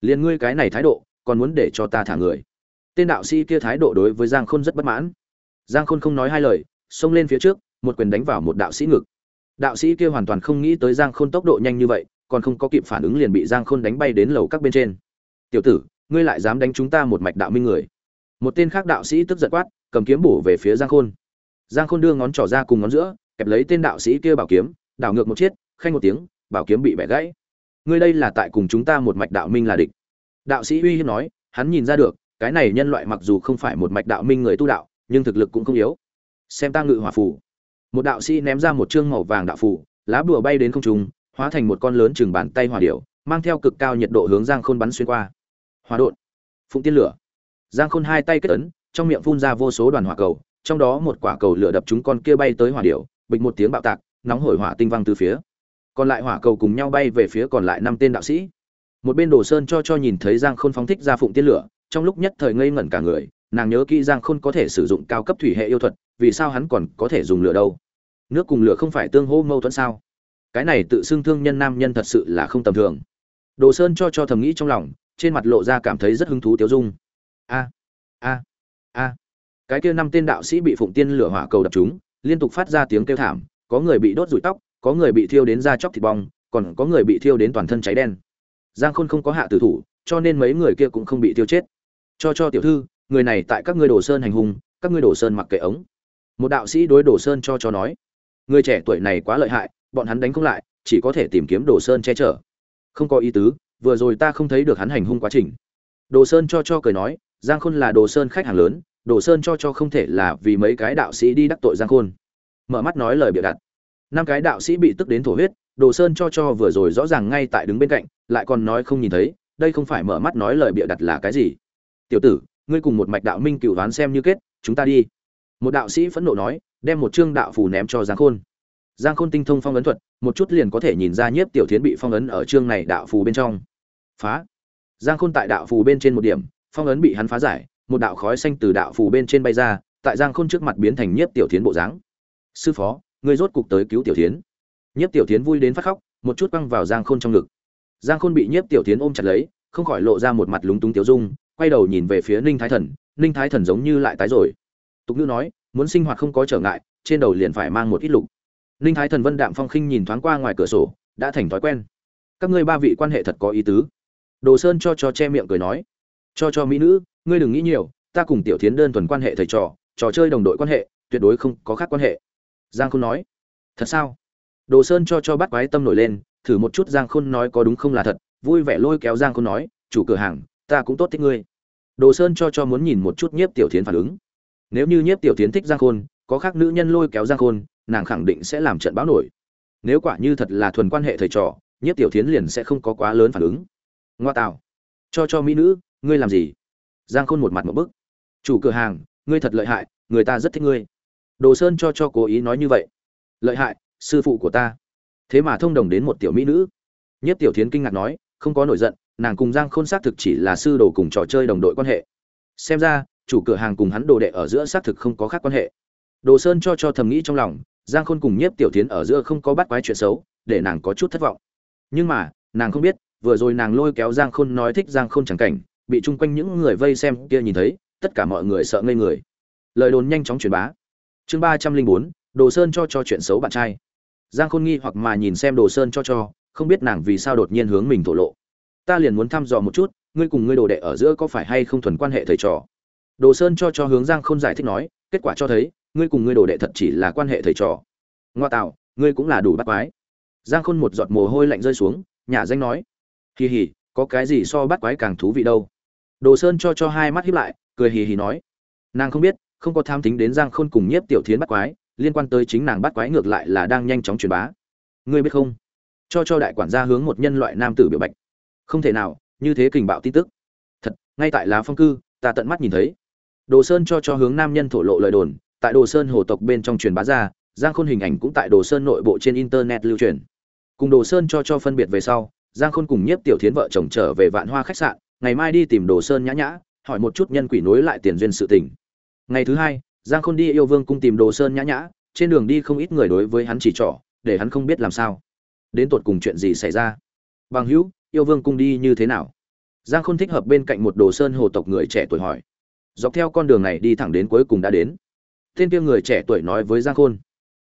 Liền ngươi cái này thái độ, còn muốn để cho ta thả người. Tên đạo sĩ kia thái độ đối với giang khôn rất bất mãn. Giang khôn không nói hai lời, xông lên phía trước, một quyền đánh vào một đạo sĩ ngực đạo sĩ kia hoàn toàn không nghĩ tới giang khôn tốc độ nhanh như vậy, còn không có kịp phản ứng liền bị giang khôn đánh bay đến lầu các bên trên. Tiểu tử, ngươi lại dám đánh chúng ta một mạch đạo minh người? Một tên khác đạo sĩ tức giận quát, cầm kiếm bổ về phía giang khôn. Giang khôn đưa ngón trỏ ra cùng ngón giữa, kẹp lấy tên đạo sĩ kia bảo kiếm, đảo ngược một chiếc, khanh một tiếng, bảo kiếm bị bẻ gãy. Ngươi đây là tại cùng chúng ta một mạch đạo minh là địch. Đạo sĩ uy hiếp nói, hắn nhìn ra được, cái này nhân loại mặc dù không phải một mạch đạo minh người tu đạo, nhưng thực lực cũng không yếu. Xem ta ngự hỏa phù một đạo sĩ ném ra một chương màu vàng đạo phủ lá bùa bay đến không trung, hóa thành một con lớn chừng bàn tay hỏa điệu mang theo cực cao nhiệt độ hướng giang khôn bắn xuyên qua. Hòa đột phụng tiên lửa. Giang khôn hai tay kết ấn, trong miệng phun ra vô số đoàn hỏa cầu, trong đó một quả cầu lửa đập chúng con kia bay tới hỏa điệu bịch một tiếng bạo tạc, nóng hổi hỏa tinh văng từ phía. Còn lại hỏa cầu cùng nhau bay về phía còn lại năm tên đạo sĩ. Một bên đồ sơn cho cho nhìn thấy giang khôn phóng thích ra phụng tiên lửa, trong lúc nhất thời ngây ngẩn cả người, nàng nhớ kỹ giang khôn có thể sử dụng cao cấp thủy hệ yêu thuật, vì sao hắn còn có thể dùng lửa đâu? Nước cùng lửa không phải tương hô mâu thuẫn sao? Cái này tự xưng thương nhân nam nhân thật sự là không tầm thường. Đồ sơn cho cho thầm nghĩ trong lòng, trên mặt lộ ra cảm thấy rất hứng thú tiêu dung. A a a. Cái kia năm tên đạo sĩ bị phụng tiên lửa hỏa cầu đập chúng, liên tục phát ra tiếng kêu thảm, có người bị đốt rụi tóc, có người bị thiêu đến da chóc thịt bong, còn có người bị thiêu đến toàn thân cháy đen. Giang khôn không có hạ tử thủ, cho nên mấy người kia cũng không bị thiêu chết. Cho cho tiểu thư, người này tại các ngươi đồ sơn hành hung, các ngươi đồ sơn mặc kệ ống. Một đạo sĩ đối đồ sơn cho cho nói người trẻ tuổi này quá lợi hại, bọn hắn đánh không lại, chỉ có thể tìm kiếm đồ sơn che chở. Không có ý tứ, vừa rồi ta không thấy được hắn hành hung quá trình. Đồ sơn cho cho cười nói, giang khôn là đồ sơn khách hàng lớn, đồ sơn cho cho không thể là vì mấy cái đạo sĩ đi đắc tội giang khôn. Mở mắt nói lời bịa đặt năm cái đạo sĩ bị tức đến thổ huyết, đồ sơn cho cho vừa rồi rõ ràng ngay tại đứng bên cạnh, lại còn nói không nhìn thấy, đây không phải mở mắt nói lời bịa đặt là cái gì. Tiểu tử, ngươi cùng một mạch đạo minh cựu đoán xem như kết, chúng ta đi. Một đạo sĩ phẫn nộ nói đem một chương đạo phù ném cho giang khôn. Giang khôn tinh thông phong ấn thuật, một chút liền có thể nhìn ra nhiếp tiểu thiến bị phong ấn ở chương này đạo phù bên trong. Phá. Giang khôn tại đạo phù bên trên một điểm, phong ấn bị hắn phá giải, một đạo khói xanh từ đạo phù bên trên bay ra, tại giang khôn trước mặt biến thành nhiếp tiểu thiến bộ dáng. Sư phó, ngươi rốt cục tới cứu tiểu thiến. Nhiếp tiểu thiến vui đến phát khóc, một chút băng vào giang khôn trong ngực. Giang khôn bị nhiếp tiểu thiến ôm chặt lấy, không khỏi lộ ra một mặt lúng túng tiểu dung, quay đầu nhìn về phía ninh thái thần, ninh thái thần giống như lại tái rồi. Tục ngữ nói muốn sinh hoạt không có trở ngại, trên đầu liền phải mang một ít lục. Ninh thái thần vân đạm phong khinh nhìn thoáng qua ngoài cửa sổ, đã thành thói quen. Các ngươi ba vị quan hệ thật có ý tứ. Đồ sơn cho cho che miệng cười nói. Cho cho mỹ nữ, ngươi đừng nghĩ nhiều, ta cùng tiểu thiến đơn thuần quan hệ thầy trò trò chơi đồng đội quan hệ, tuyệt đối không có khác quan hệ. Giang khôn nói. Thật sao? Đồ sơn cho cho bắt quái tâm nổi lên, thử một chút giang khôn nói có đúng không là thật, vui vẻ lôi kéo giang khôn nói, chủ cửa hàng, ta cũng tốt thích ngươi. Đồ sơn cho cho muốn nhìn một chút nhiếp tiểu thiến phản ứng nếu như nhiếp tiểu thiến thích giang khôn, có khác nữ nhân lôi kéo giang khôn, nàng khẳng định sẽ làm trận báo nổi. Nếu quả như thật là thuần quan hệ thầy trò, nhiếp tiểu thiến liền sẽ không có quá lớn phản ứng. Ngoa tạo. Cho cho mỹ nữ, ngươi làm gì? Giang khôn một mặt một bức. Chủ cửa hàng, ngươi thật lợi hại, người ta rất thích ngươi. Đồ sơn cho cho cố ý nói như vậy. Lợi hại, sư phụ của ta. Thế mà thông đồng đến một tiểu mỹ nữ. Nhất tiểu thiến kinh ngạc nói, không có nổi giận, nàng cùng giang khôn xác thực chỉ là sư đồ cùng trò chơi đồng đội quan hệ. Xem ra chủ cửa hàng cùng hắn đồ đệ ở giữa xác thực không có khác quan hệ. Đồ sơn cho cho thầm nghĩ trong lòng, giang khôn cùng nhiếp tiểu tiến ở giữa không có bắt quái chuyện xấu, để nàng có chút thất vọng. Nhưng mà, nàng không biết, vừa rồi nàng lôi kéo giang khôn nói thích giang khôn chẳng cảnh, bị chung quanh những người vây xem kia nhìn thấy, tất cả mọi người sợ ngây người. Lời đồn nhanh chóng truyền bá. Chương ba trăm linh bốn, đồ sơn cho cho chuyện xấu bạn trai. Giang khôn nghi hoặc mà nhìn xem đồ sơn cho cho, không biết nàng vì sao đột nhiên hướng mình thổ lộ. Ta liền muốn thăm dò một chút, ngươi cùng ngươi đồ đệ ở giữa có phải hay không thuần quan hệ thầy trò? Đồ sơn cho cho hướng giang khôn giải thích nói, kết quả cho thấy, ngươi cùng ngươi đồ đệ thật chỉ là quan hệ thầy trò. Ngoa tạo, ngươi cũng là đủ bắt quái. Giang khôn một giọt mồ hôi lạnh rơi xuống nhà danh nói, hì hì, có cái gì so bắt quái càng thú vị đâu? Đồ sơn cho cho hai mắt híp lại, cười hì hì nói, nàng không biết, không có tham tính đến giang khôn cùng nhiếp tiểu thiến bắt quái, liên quan tới chính nàng bắt quái ngược lại là đang nhanh chóng truyền bá. Ngươi biết không? Cho cho đại quản gia hướng một nhân loại nam tử biểu bạch, không thể nào, như thế kình bạo tin tức. Thật, ngay tại lá phong cư, ta tận mắt nhìn thấy đồ sơn cho cho hướng nam nhân thổ lộ lời đồn, tại đồ sơn hồ tộc bên trong truyền bá ra, giang khôn hình ảnh cũng tại đồ sơn nội bộ trên internet lưu truyền. Cùng đồ sơn cho cho phân biệt về sau, giang khôn cùng nhiếp tiểu thiến vợ chồng trở về vạn hoa khách sạn, ngày mai đi tìm đồ sơn nhã nhã, hỏi một chút nhân quỷ nối lại tiền duyên sự tình. Ngày thứ hai, giang khôn đi yêu vương cung tìm đồ sơn nhã nhã, trên đường đi không ít người đối với hắn chỉ trỏ, để hắn không biết làm sao. Đến tột cùng chuyện gì xảy ra? Bằng hữu, yêu vương cung đi như thế nào? Giang khôn thích hợp bên cạnh một đồ sơn hồ tộc người trẻ tuổi hỏi dọc theo con đường này đi thẳng đến cuối cùng đã đến. Tên kia người trẻ tuổi nói với giang khôn,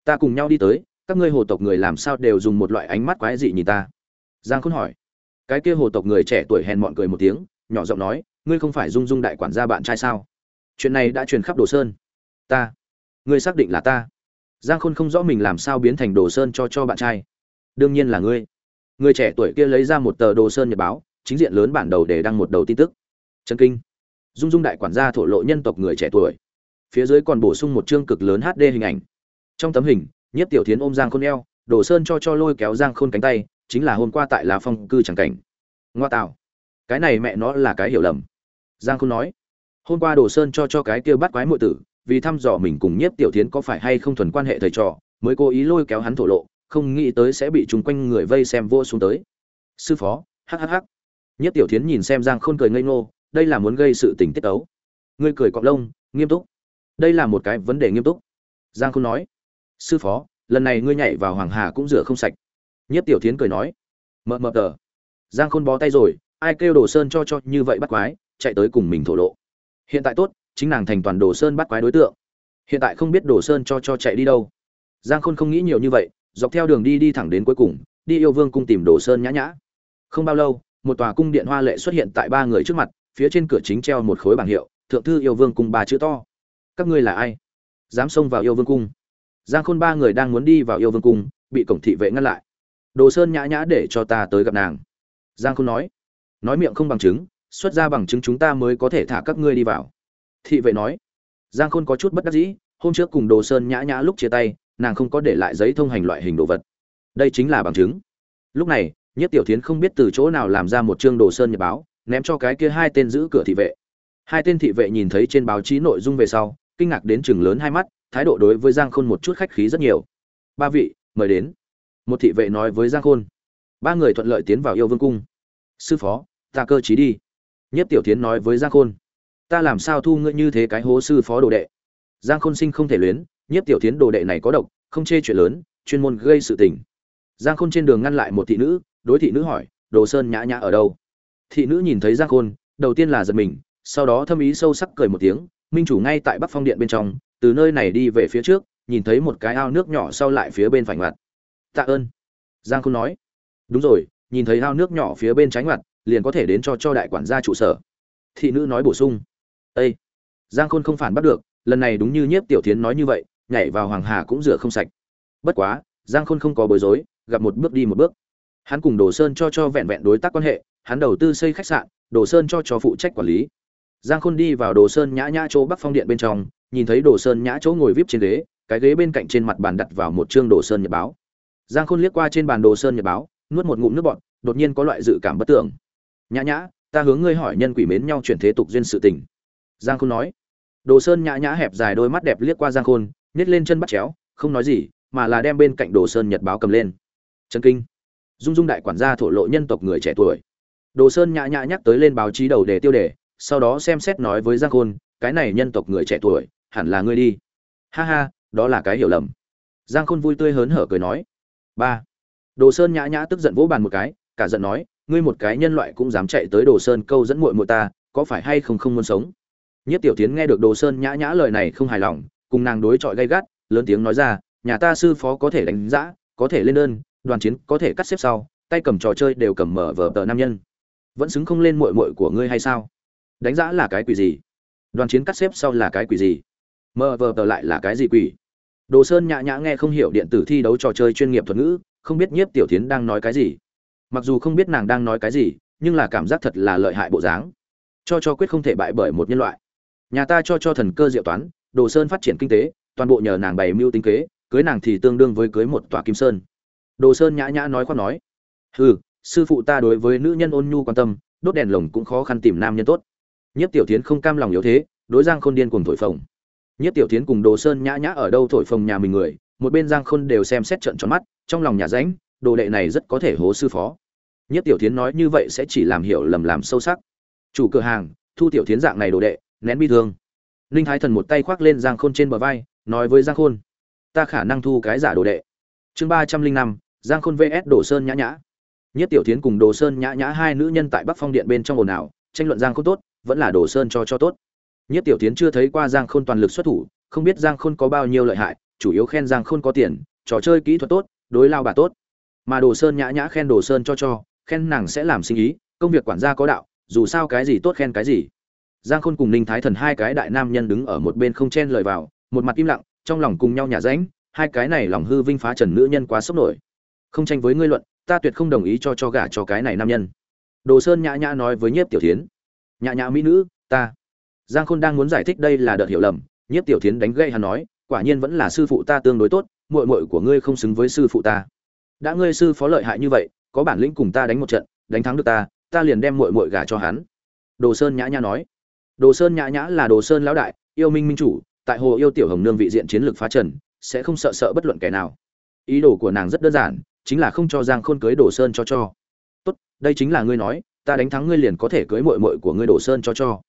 ta cùng nhau đi tới, các ngươi hồ tộc người làm sao đều dùng một loại ánh mắt quái dị nhìn ta. Giang khôn hỏi. Cái kia hồ tộc người trẻ tuổi hèn mọn cười một tiếng, nhỏ giọng nói, ngươi không phải dung dung đại quản gia bạn trai sao? Chuyện này đã truyền khắp đồ sơn. Ta? Ngươi xác định là ta? Giang khôn không rõ mình làm sao biến thành đồ sơn cho cho bạn trai. Đương nhiên là ngươi. Người trẻ tuổi kia lấy ra một tờ đồ sơn nhật báo, chính diện lớn bản đầu để đăng một đầu tin tức. Trần kinh dung dung đại quản gia thổ lộ nhân tộc người trẻ tuổi. Phía dưới còn bổ sung một chương cực lớn hd hình ảnh. Trong tấm hình, nhất tiểu thiến ôm giang khôn eo, đổ sơn cho cho lôi kéo giang khôn cánh tay, chính là hôm qua tại lá phong cư chẳng cảnh. Ngoa tạo. Cái này mẹ nó là cái hiểu lầm. Giang khôn nói. Hôm qua đồ sơn cho cho cái kia bắt quái muội tử, vì thăm dò mình cùng nhiếp tiểu thiến có phải hay không thuần quan hệ thầy trò, mới cố ý lôi kéo hắn thổ lộ, không nghĩ tới sẽ bị chung quanh người vây xem vô xuống tới. Sư phó hhh Nhất tiểu thiến nhìn xem giang khôn cười ngây ngô đây là muốn gây sự tình tiết ấu ngươi cười cọp lông, nghiêm túc. Đây là một cái vấn đề nghiêm túc. Giang khôn nói. Sư phó, lần này ngươi nhảy vào hoàng hà cũng rửa không sạch. Nhất tiểu thiến cười nói. Mờ mờ tờ. Giang khôn bó tay rồi, ai kêu đồ sơn cho cho như vậy bắt quái, chạy tới cùng mình thổ lộ. Hiện tại tốt, chính nàng thành toàn đồ sơn bắt quái đối tượng. Hiện tại không biết đồ sơn cho cho chạy đi đâu. Giang khôn không nghĩ nhiều như vậy, dọc theo đường đi đi thẳng đến cuối cùng, đi yêu vương cung tìm đồ sơn nhã nhã. Không bao lâu, một tòa cung điện hoa lệ xuất hiện tại ba người trước mặt phía trên cửa chính treo một khối bảng hiệu, thượng thư yêu vương cung ba chữ to. Các ngươi là ai? Dám xông vào yêu vương cung. Giang khôn ba người đang muốn đi vào yêu vương cung, bị cổng thị vệ ngăn lại. Đồ sơn nhã nhã để cho ta tới gặp nàng. Giang khôn nói. Nói miệng không bằng chứng, xuất ra bằng chứng chúng ta mới có thể thả các ngươi đi vào. Thị vệ nói. Giang khôn có chút bất đắc dĩ, hôm trước cùng đồ sơn nhã nhã lúc chia tay, nàng không có để lại giấy thông hành loại hình đồ vật. Đây chính là bằng chứng. Lúc này nhất tiểu thiến không biết từ chỗ nào làm ra một chương đồ sơn nhật báo ném cho cái kia hai tên giữ cửa thị vệ. Hai tên thị vệ nhìn thấy trên báo chí nội dung về sau, kinh ngạc đến chừng lớn hai mắt, thái độ đối với giang khôn một chút khách khí rất nhiều. Ba vị, mời đến. Một thị vệ nói với giang khôn. Ba người thuận lợi tiến vào yêu vương cung. Sư phó, ta cơ chí đi. Nhất tiểu tiến nói với giang khôn. Ta làm sao thu ngươi như thế cái hố sư phó đồ đệ? Giang khôn sinh không thể luyến, nhất tiểu tiến đồ đệ này có độc, không chê chuyện lớn, chuyên môn gây sự tình. Giang khôn trên đường ngăn lại một thị nữ, đối thị nữ hỏi, đồ sơn nhã nhã ở đâu? Thị nữ nhìn thấy giang khôn, đầu tiên là giật mình, sau đó thâm ý sâu sắc cười một tiếng, minh chủ ngay tại bắc phong điện bên trong, từ nơi này đi về phía trước, nhìn thấy một cái ao nước nhỏ sau lại phía bên phải ngoặt. Tạ ơn. Giang khôn nói. Đúng rồi, nhìn thấy ao nước nhỏ phía bên trái ngoặt, liền có thể đến cho cho đại quản gia trụ sở. Thị nữ nói bổ sung. Ây giang khôn không phản bắt được, lần này đúng như nhiếp tiểu tiến nói như vậy, nhảy vào hoàng hà cũng rửa không sạch. Bất quá, giang khôn không có bối rối, gặp một bước đi một bước. Hắn cùng đồ sơn cho cho vẹn vẹn đối tác quan hệ hắn đầu tư xây khách sạn, đồ sơn cho cho phụ trách quản lý. Giang khôn đi vào đồ sơn nhã nhã chỗ bắc phong điện bên trong, nhìn thấy đồ sơn nhã chỗ ngồi vip trên ghế, cái ghế bên cạnh trên mặt bàn đặt vào một chương đồ sơn nhật báo. Giang khôn liếc qua trên bàn đồ sơn nhật báo, nuốt một ngụm nước bọt, đột nhiên có loại dự cảm bất tưởng. Nhã nhã, ta hướng ngươi hỏi nhân quỷ mến nhau chuyển thế tục duyên sự tình. Giang khôn nói. Đồ sơn nhã nhã hẹp dài đôi mắt đẹp liếc qua giang khôn nhét lên chân bắt chéo, không nói gì, mà là đem bên cạnh đồ sơn nhật báo cầm lên. Trần kinh. Dung dung đại quản gia thổ lộ nhân tộc người trẻ tuổi đồ sơn nhã nhã nhắc tới lên báo chí đầu đề tiêu đề, sau đó xem xét nói với giang khôn, cái này nhân tộc người trẻ tuổi, hẳn là ngươi đi. Ha ha, đó là cái hiểu lầm. Giang khôn vui tươi hớn hở cười nói. Ba. Đồ sơn nhã nhã tức giận vỗ bàn một cái, cả giận nói, ngươi một cái nhân loại cũng dám chạy tới đồ sơn câu dẫn muội muội ta, có phải hay không không muốn sống? Nhất tiểu tiến nghe được đồ sơn nhã nhã lời này không hài lòng, cùng nàng đối chọi gay gắt, lớn tiếng nói ra, nhà ta sư phó có thể đánh giã, có thể lên đơn, đoàn chiến có thể cắt xếp sau, tay cầm trò chơi đều cầm mở vở tờ nam nhân vẫn xứng không lên muội muội của ngươi hay sao? Đánh giã là cái quỷ gì? Đoàn chiến cắt xếp sau là cái quỷ gì? Mờ vờ tờ lại là cái gì quỷ? Đồ sơn nhã nhã nghe không hiểu điện tử thi đấu trò chơi chuyên nghiệp thuật ngữ, không biết nhiếp tiểu tiến đang nói cái gì. Mặc dù không biết nàng đang nói cái gì, nhưng là cảm giác thật là lợi hại bộ dáng. Cho cho quyết không thể bại bởi một nhân loại. Nhà ta cho cho thần cơ diệu toán, đồ sơn phát triển kinh tế, toàn bộ nhờ nàng bày mưu tính kế, cưới nàng thì tương đương với cưới một tòa kim sơn. Đồ sơn nhã nhã nói khoác nói. Hừ sư phụ ta đối với nữ nhân ôn nhu quan tâm, đốt đèn lồng cũng khó khăn tìm nam nhân tốt. Nhất tiểu tiến không cam lòng yếu thế, đối giang khôn điên cùng thổi phồng. Nhất tiểu tiến cùng đồ sơn nhã nhã ở đâu thổi phồng nhà mình người, một bên giang khôn đều xem xét trận tròn mắt, trong lòng nhà ránh đồ đệ này rất có thể hố sư phó. Nhất tiểu tiến nói như vậy sẽ chỉ làm hiểu lầm làm sâu sắc. Chủ cửa hàng, thu tiểu tiến dạng này đồ đệ, nén bi thương. Ninh thái thần một tay khoác lên giang khôn trên bờ vai, nói với giang khôn, ta khả năng thu cái giả đồ đệ. Chương ba trăm linh năm, giang khôn vs đồ sơn nhã nhã nhất tiểu tiến cùng đồ sơn nhã nhã hai nữ nhân tại bắc phong điện bên trong ồn ào, tranh luận giang khôn tốt, vẫn là đồ sơn cho cho tốt. Nhất tiểu tiến chưa thấy qua giang khôn toàn lực xuất thủ, không biết giang khôn có bao nhiêu lợi hại, chủ yếu khen giang khôn có tiền, trò chơi kỹ thuật tốt, đối lao bà tốt. Mà đồ sơn nhã nhã khen đồ sơn cho cho, khen nàng sẽ làm sinh ý, công việc quản gia có đạo, dù sao cái gì tốt khen cái gì. Giang khôn cùng ninh thái thần hai cái đại nam nhân đứng ở một bên không chen lời vào, một mặt im lặng, trong lòng cùng nhau nhả ránh hai cái này lòng hư vinh phá trần nữ nhân quá sốc nổi. Không tranh với ngươi luận ta tuyệt không đồng ý cho cho gả cho cái này nam nhân. Đồ sơn nhã nhã nói với nhiếp tiểu thiến. Nhã nhã mỹ nữ, ta. Giang khôn đang muốn giải thích đây là đợt hiểu lầm. Nhiếp tiểu thiến đánh gây hắn nói, quả nhiên vẫn là sư phụ ta tương đối tốt, muội muội của ngươi không xứng với sư phụ ta. Đã ngươi sư phó lợi hại như vậy, có bản lĩnh cùng ta đánh một trận, đánh thắng được ta ta liền đem muội muội gả cho hắn. Đồ sơn nhã nhã nói. Đồ sơn nhã nhã là đồ sơn lão đại, yêu minh minh chủ, tại hồ yêu tiểu hồng nương vị diện chiến lược phá trần, sẽ không sợ sợ bất luận kẻ nào. Ý đồ của nàng rất đơn giản chính là không cho giang khôn cưới đồ sơn cho cho. Tốt, đây chính là ngươi nói, ta đánh thắng ngươi liền có thể cưới muội muội của ngươi đồ sơn cho cho.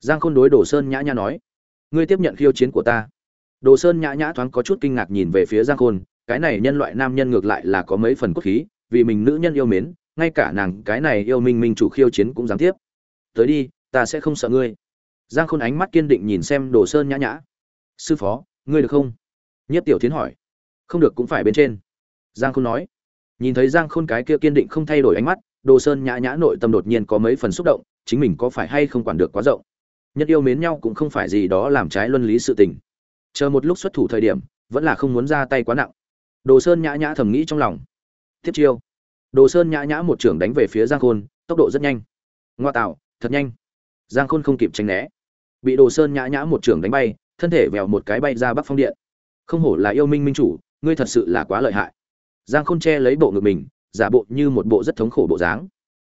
Giang khôn đối đồ sơn nhã nhã nói, ngươi tiếp nhận khiêu chiến của ta. Đồ sơn nhã nhã thoáng có chút kinh ngạc nhìn về phía giang khôn, cái này nhân loại nam nhân ngược lại là có mấy phần cốt khí, vì mình nữ nhân yêu mến, ngay cả nàng cái này yêu minh minh chủ khiêu chiến cũng dám tiếp. Tới đi, ta sẽ không sợ ngươi. Giang khôn ánh mắt kiên định nhìn xem đồ sơn nhã nhã. Sư phó, ngươi được không? Nhất tiểu tiến hỏi. Không được, cũng phải bên trên. Giang khôn nói nhìn thấy giang khôn cái kia kiên định không thay đổi ánh mắt, đồ sơn nhã nhã nội tâm đột nhiên có mấy phần xúc động, chính mình có phải hay không quản được quá rộng? Nhất yêu mến nhau cũng không phải gì đó làm trái luân lý sự tình. Chờ một lúc xuất thủ thời điểm, vẫn là không muốn ra tay quá nặng. Đồ sơn nhã nhã thầm nghĩ trong lòng. Tiếp chiêu. Đồ sơn nhã nhã một trưởng đánh về phía giang khôn, tốc độ rất nhanh. Ngoa tạo, thật nhanh. Giang khôn không kịp tránh né. Bị đồ sơn nhã nhã một trưởng đánh bay, thân thể vèo một cái bay ra bắc phong điện. Không hổ là yêu minh minh chủ, ngươi thật sự là quá lợi hại giang khôn che lấy bộ ngực mình, giả bộ như một bộ rất thống khổ bộ dáng.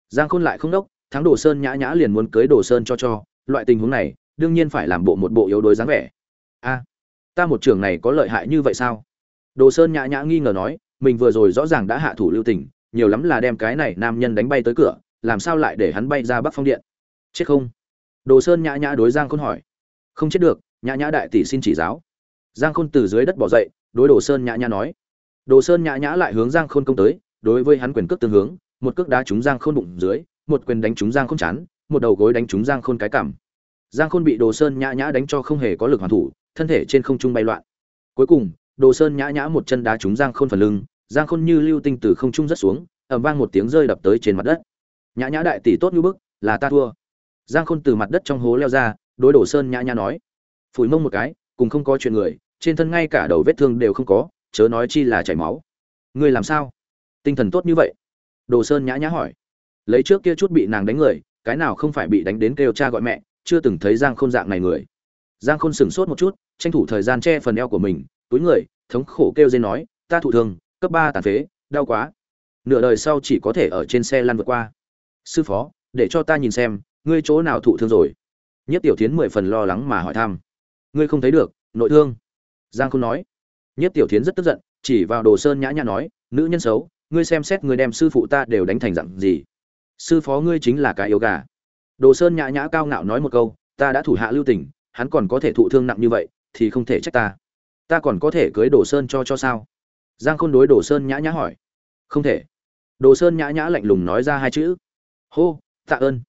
Giang khôn lại không đốc, thắng đồ sơn nhã nhã liền muốn cưới đồ sơn cho cho, loại tình huống này, đương nhiên phải làm bộ một bộ yếu đuối dáng vẻ. A, ta một trường này có lợi hại như vậy sao? Đồ sơn nhã nhã nghi ngờ nói, mình vừa rồi rõ ràng đã hạ thủ lưu tình, nhiều lắm là đem cái này nam nhân đánh bay tới cửa, làm sao lại để hắn bay ra bắc phong điện? Chết không? Đồ sơn nhã nhã đối giang khôn hỏi. Không chết được, nhã nhã đại tỷ xin chỉ giáo. Giang khôn từ dưới đất bỏ dậy, đối đồ sơn nhã nhã nói đồ sơn nhã nhã lại hướng giang khôn công tới, đối với hắn quyền cước tương hướng, một cước đá trúng giang khôn bụng dưới, một quyền đánh trúng giang khôn chán, một đầu gối đánh trúng giang khôn cái cảm giang khôn bị đồ sơn nhã nhã đánh cho không hề có lực hoàn thủ, thân thể trên không trung bay loạn. Cuối cùng, đồ sơn nhã nhã một chân đá trúng giang khôn phần lưng, giang khôn như lưu tinh từ không trung rất xuống, ầm vang một tiếng rơi đập tới trên mặt đất. Nhã nhã đại tỷ tốt như bức, là ta thua. Giang khôn từ mặt đất trong hố leo ra, đối đồ sơn nhã nhã nói, phủi mông một cái, cùng không có chuyện người, trên thân ngay cả đầu vết thương đều không có chớ nói chi là chảy máu. Ngươi làm sao? Tinh thần tốt như vậy? Đồ sơn nhã nhã hỏi. Lấy trước kia chút bị nàng đánh người, cái nào không phải bị đánh đến kêu cha gọi mẹ, chưa từng thấy giang khôn dạng này người. Giang khôn sửng sốt một chút, tranh thủ thời gian che phần eo của mình, túi người, thống khổ kêu dên nói, ta thụ thương, cấp ba tàn phế, đau quá. Nửa đời sau chỉ có thể ở trên xe lăn vượt qua. Sư phó, để cho ta nhìn xem, ngươi chỗ nào thụ thương rồi? Nhất tiểu tiến mười phần lo lắng mà hỏi thăm. Ngươi không thấy được, nội thương? Giang khôn nói nhất tiểu thiến rất tức giận, chỉ vào đồ sơn nhã nhã nói, nữ nhân xấu, ngươi xem xét người đem sư phụ ta đều đánh thành dạng gì? Sư phó ngươi chính là cái yếu gà. Đồ sơn nhã nhã cao ngạo nói một câu, ta đã thủ hạ lưu tình, hắn còn có thể thụ thương nặng như vậy, thì không thể trách ta. Ta còn có thể cưới đồ sơn cho cho sao? Giang khôn đối đồ sơn nhã nhã hỏi. Không thể. Đồ sơn nhã nhã lạnh lùng nói ra hai chữ. Hô, tạ ơn.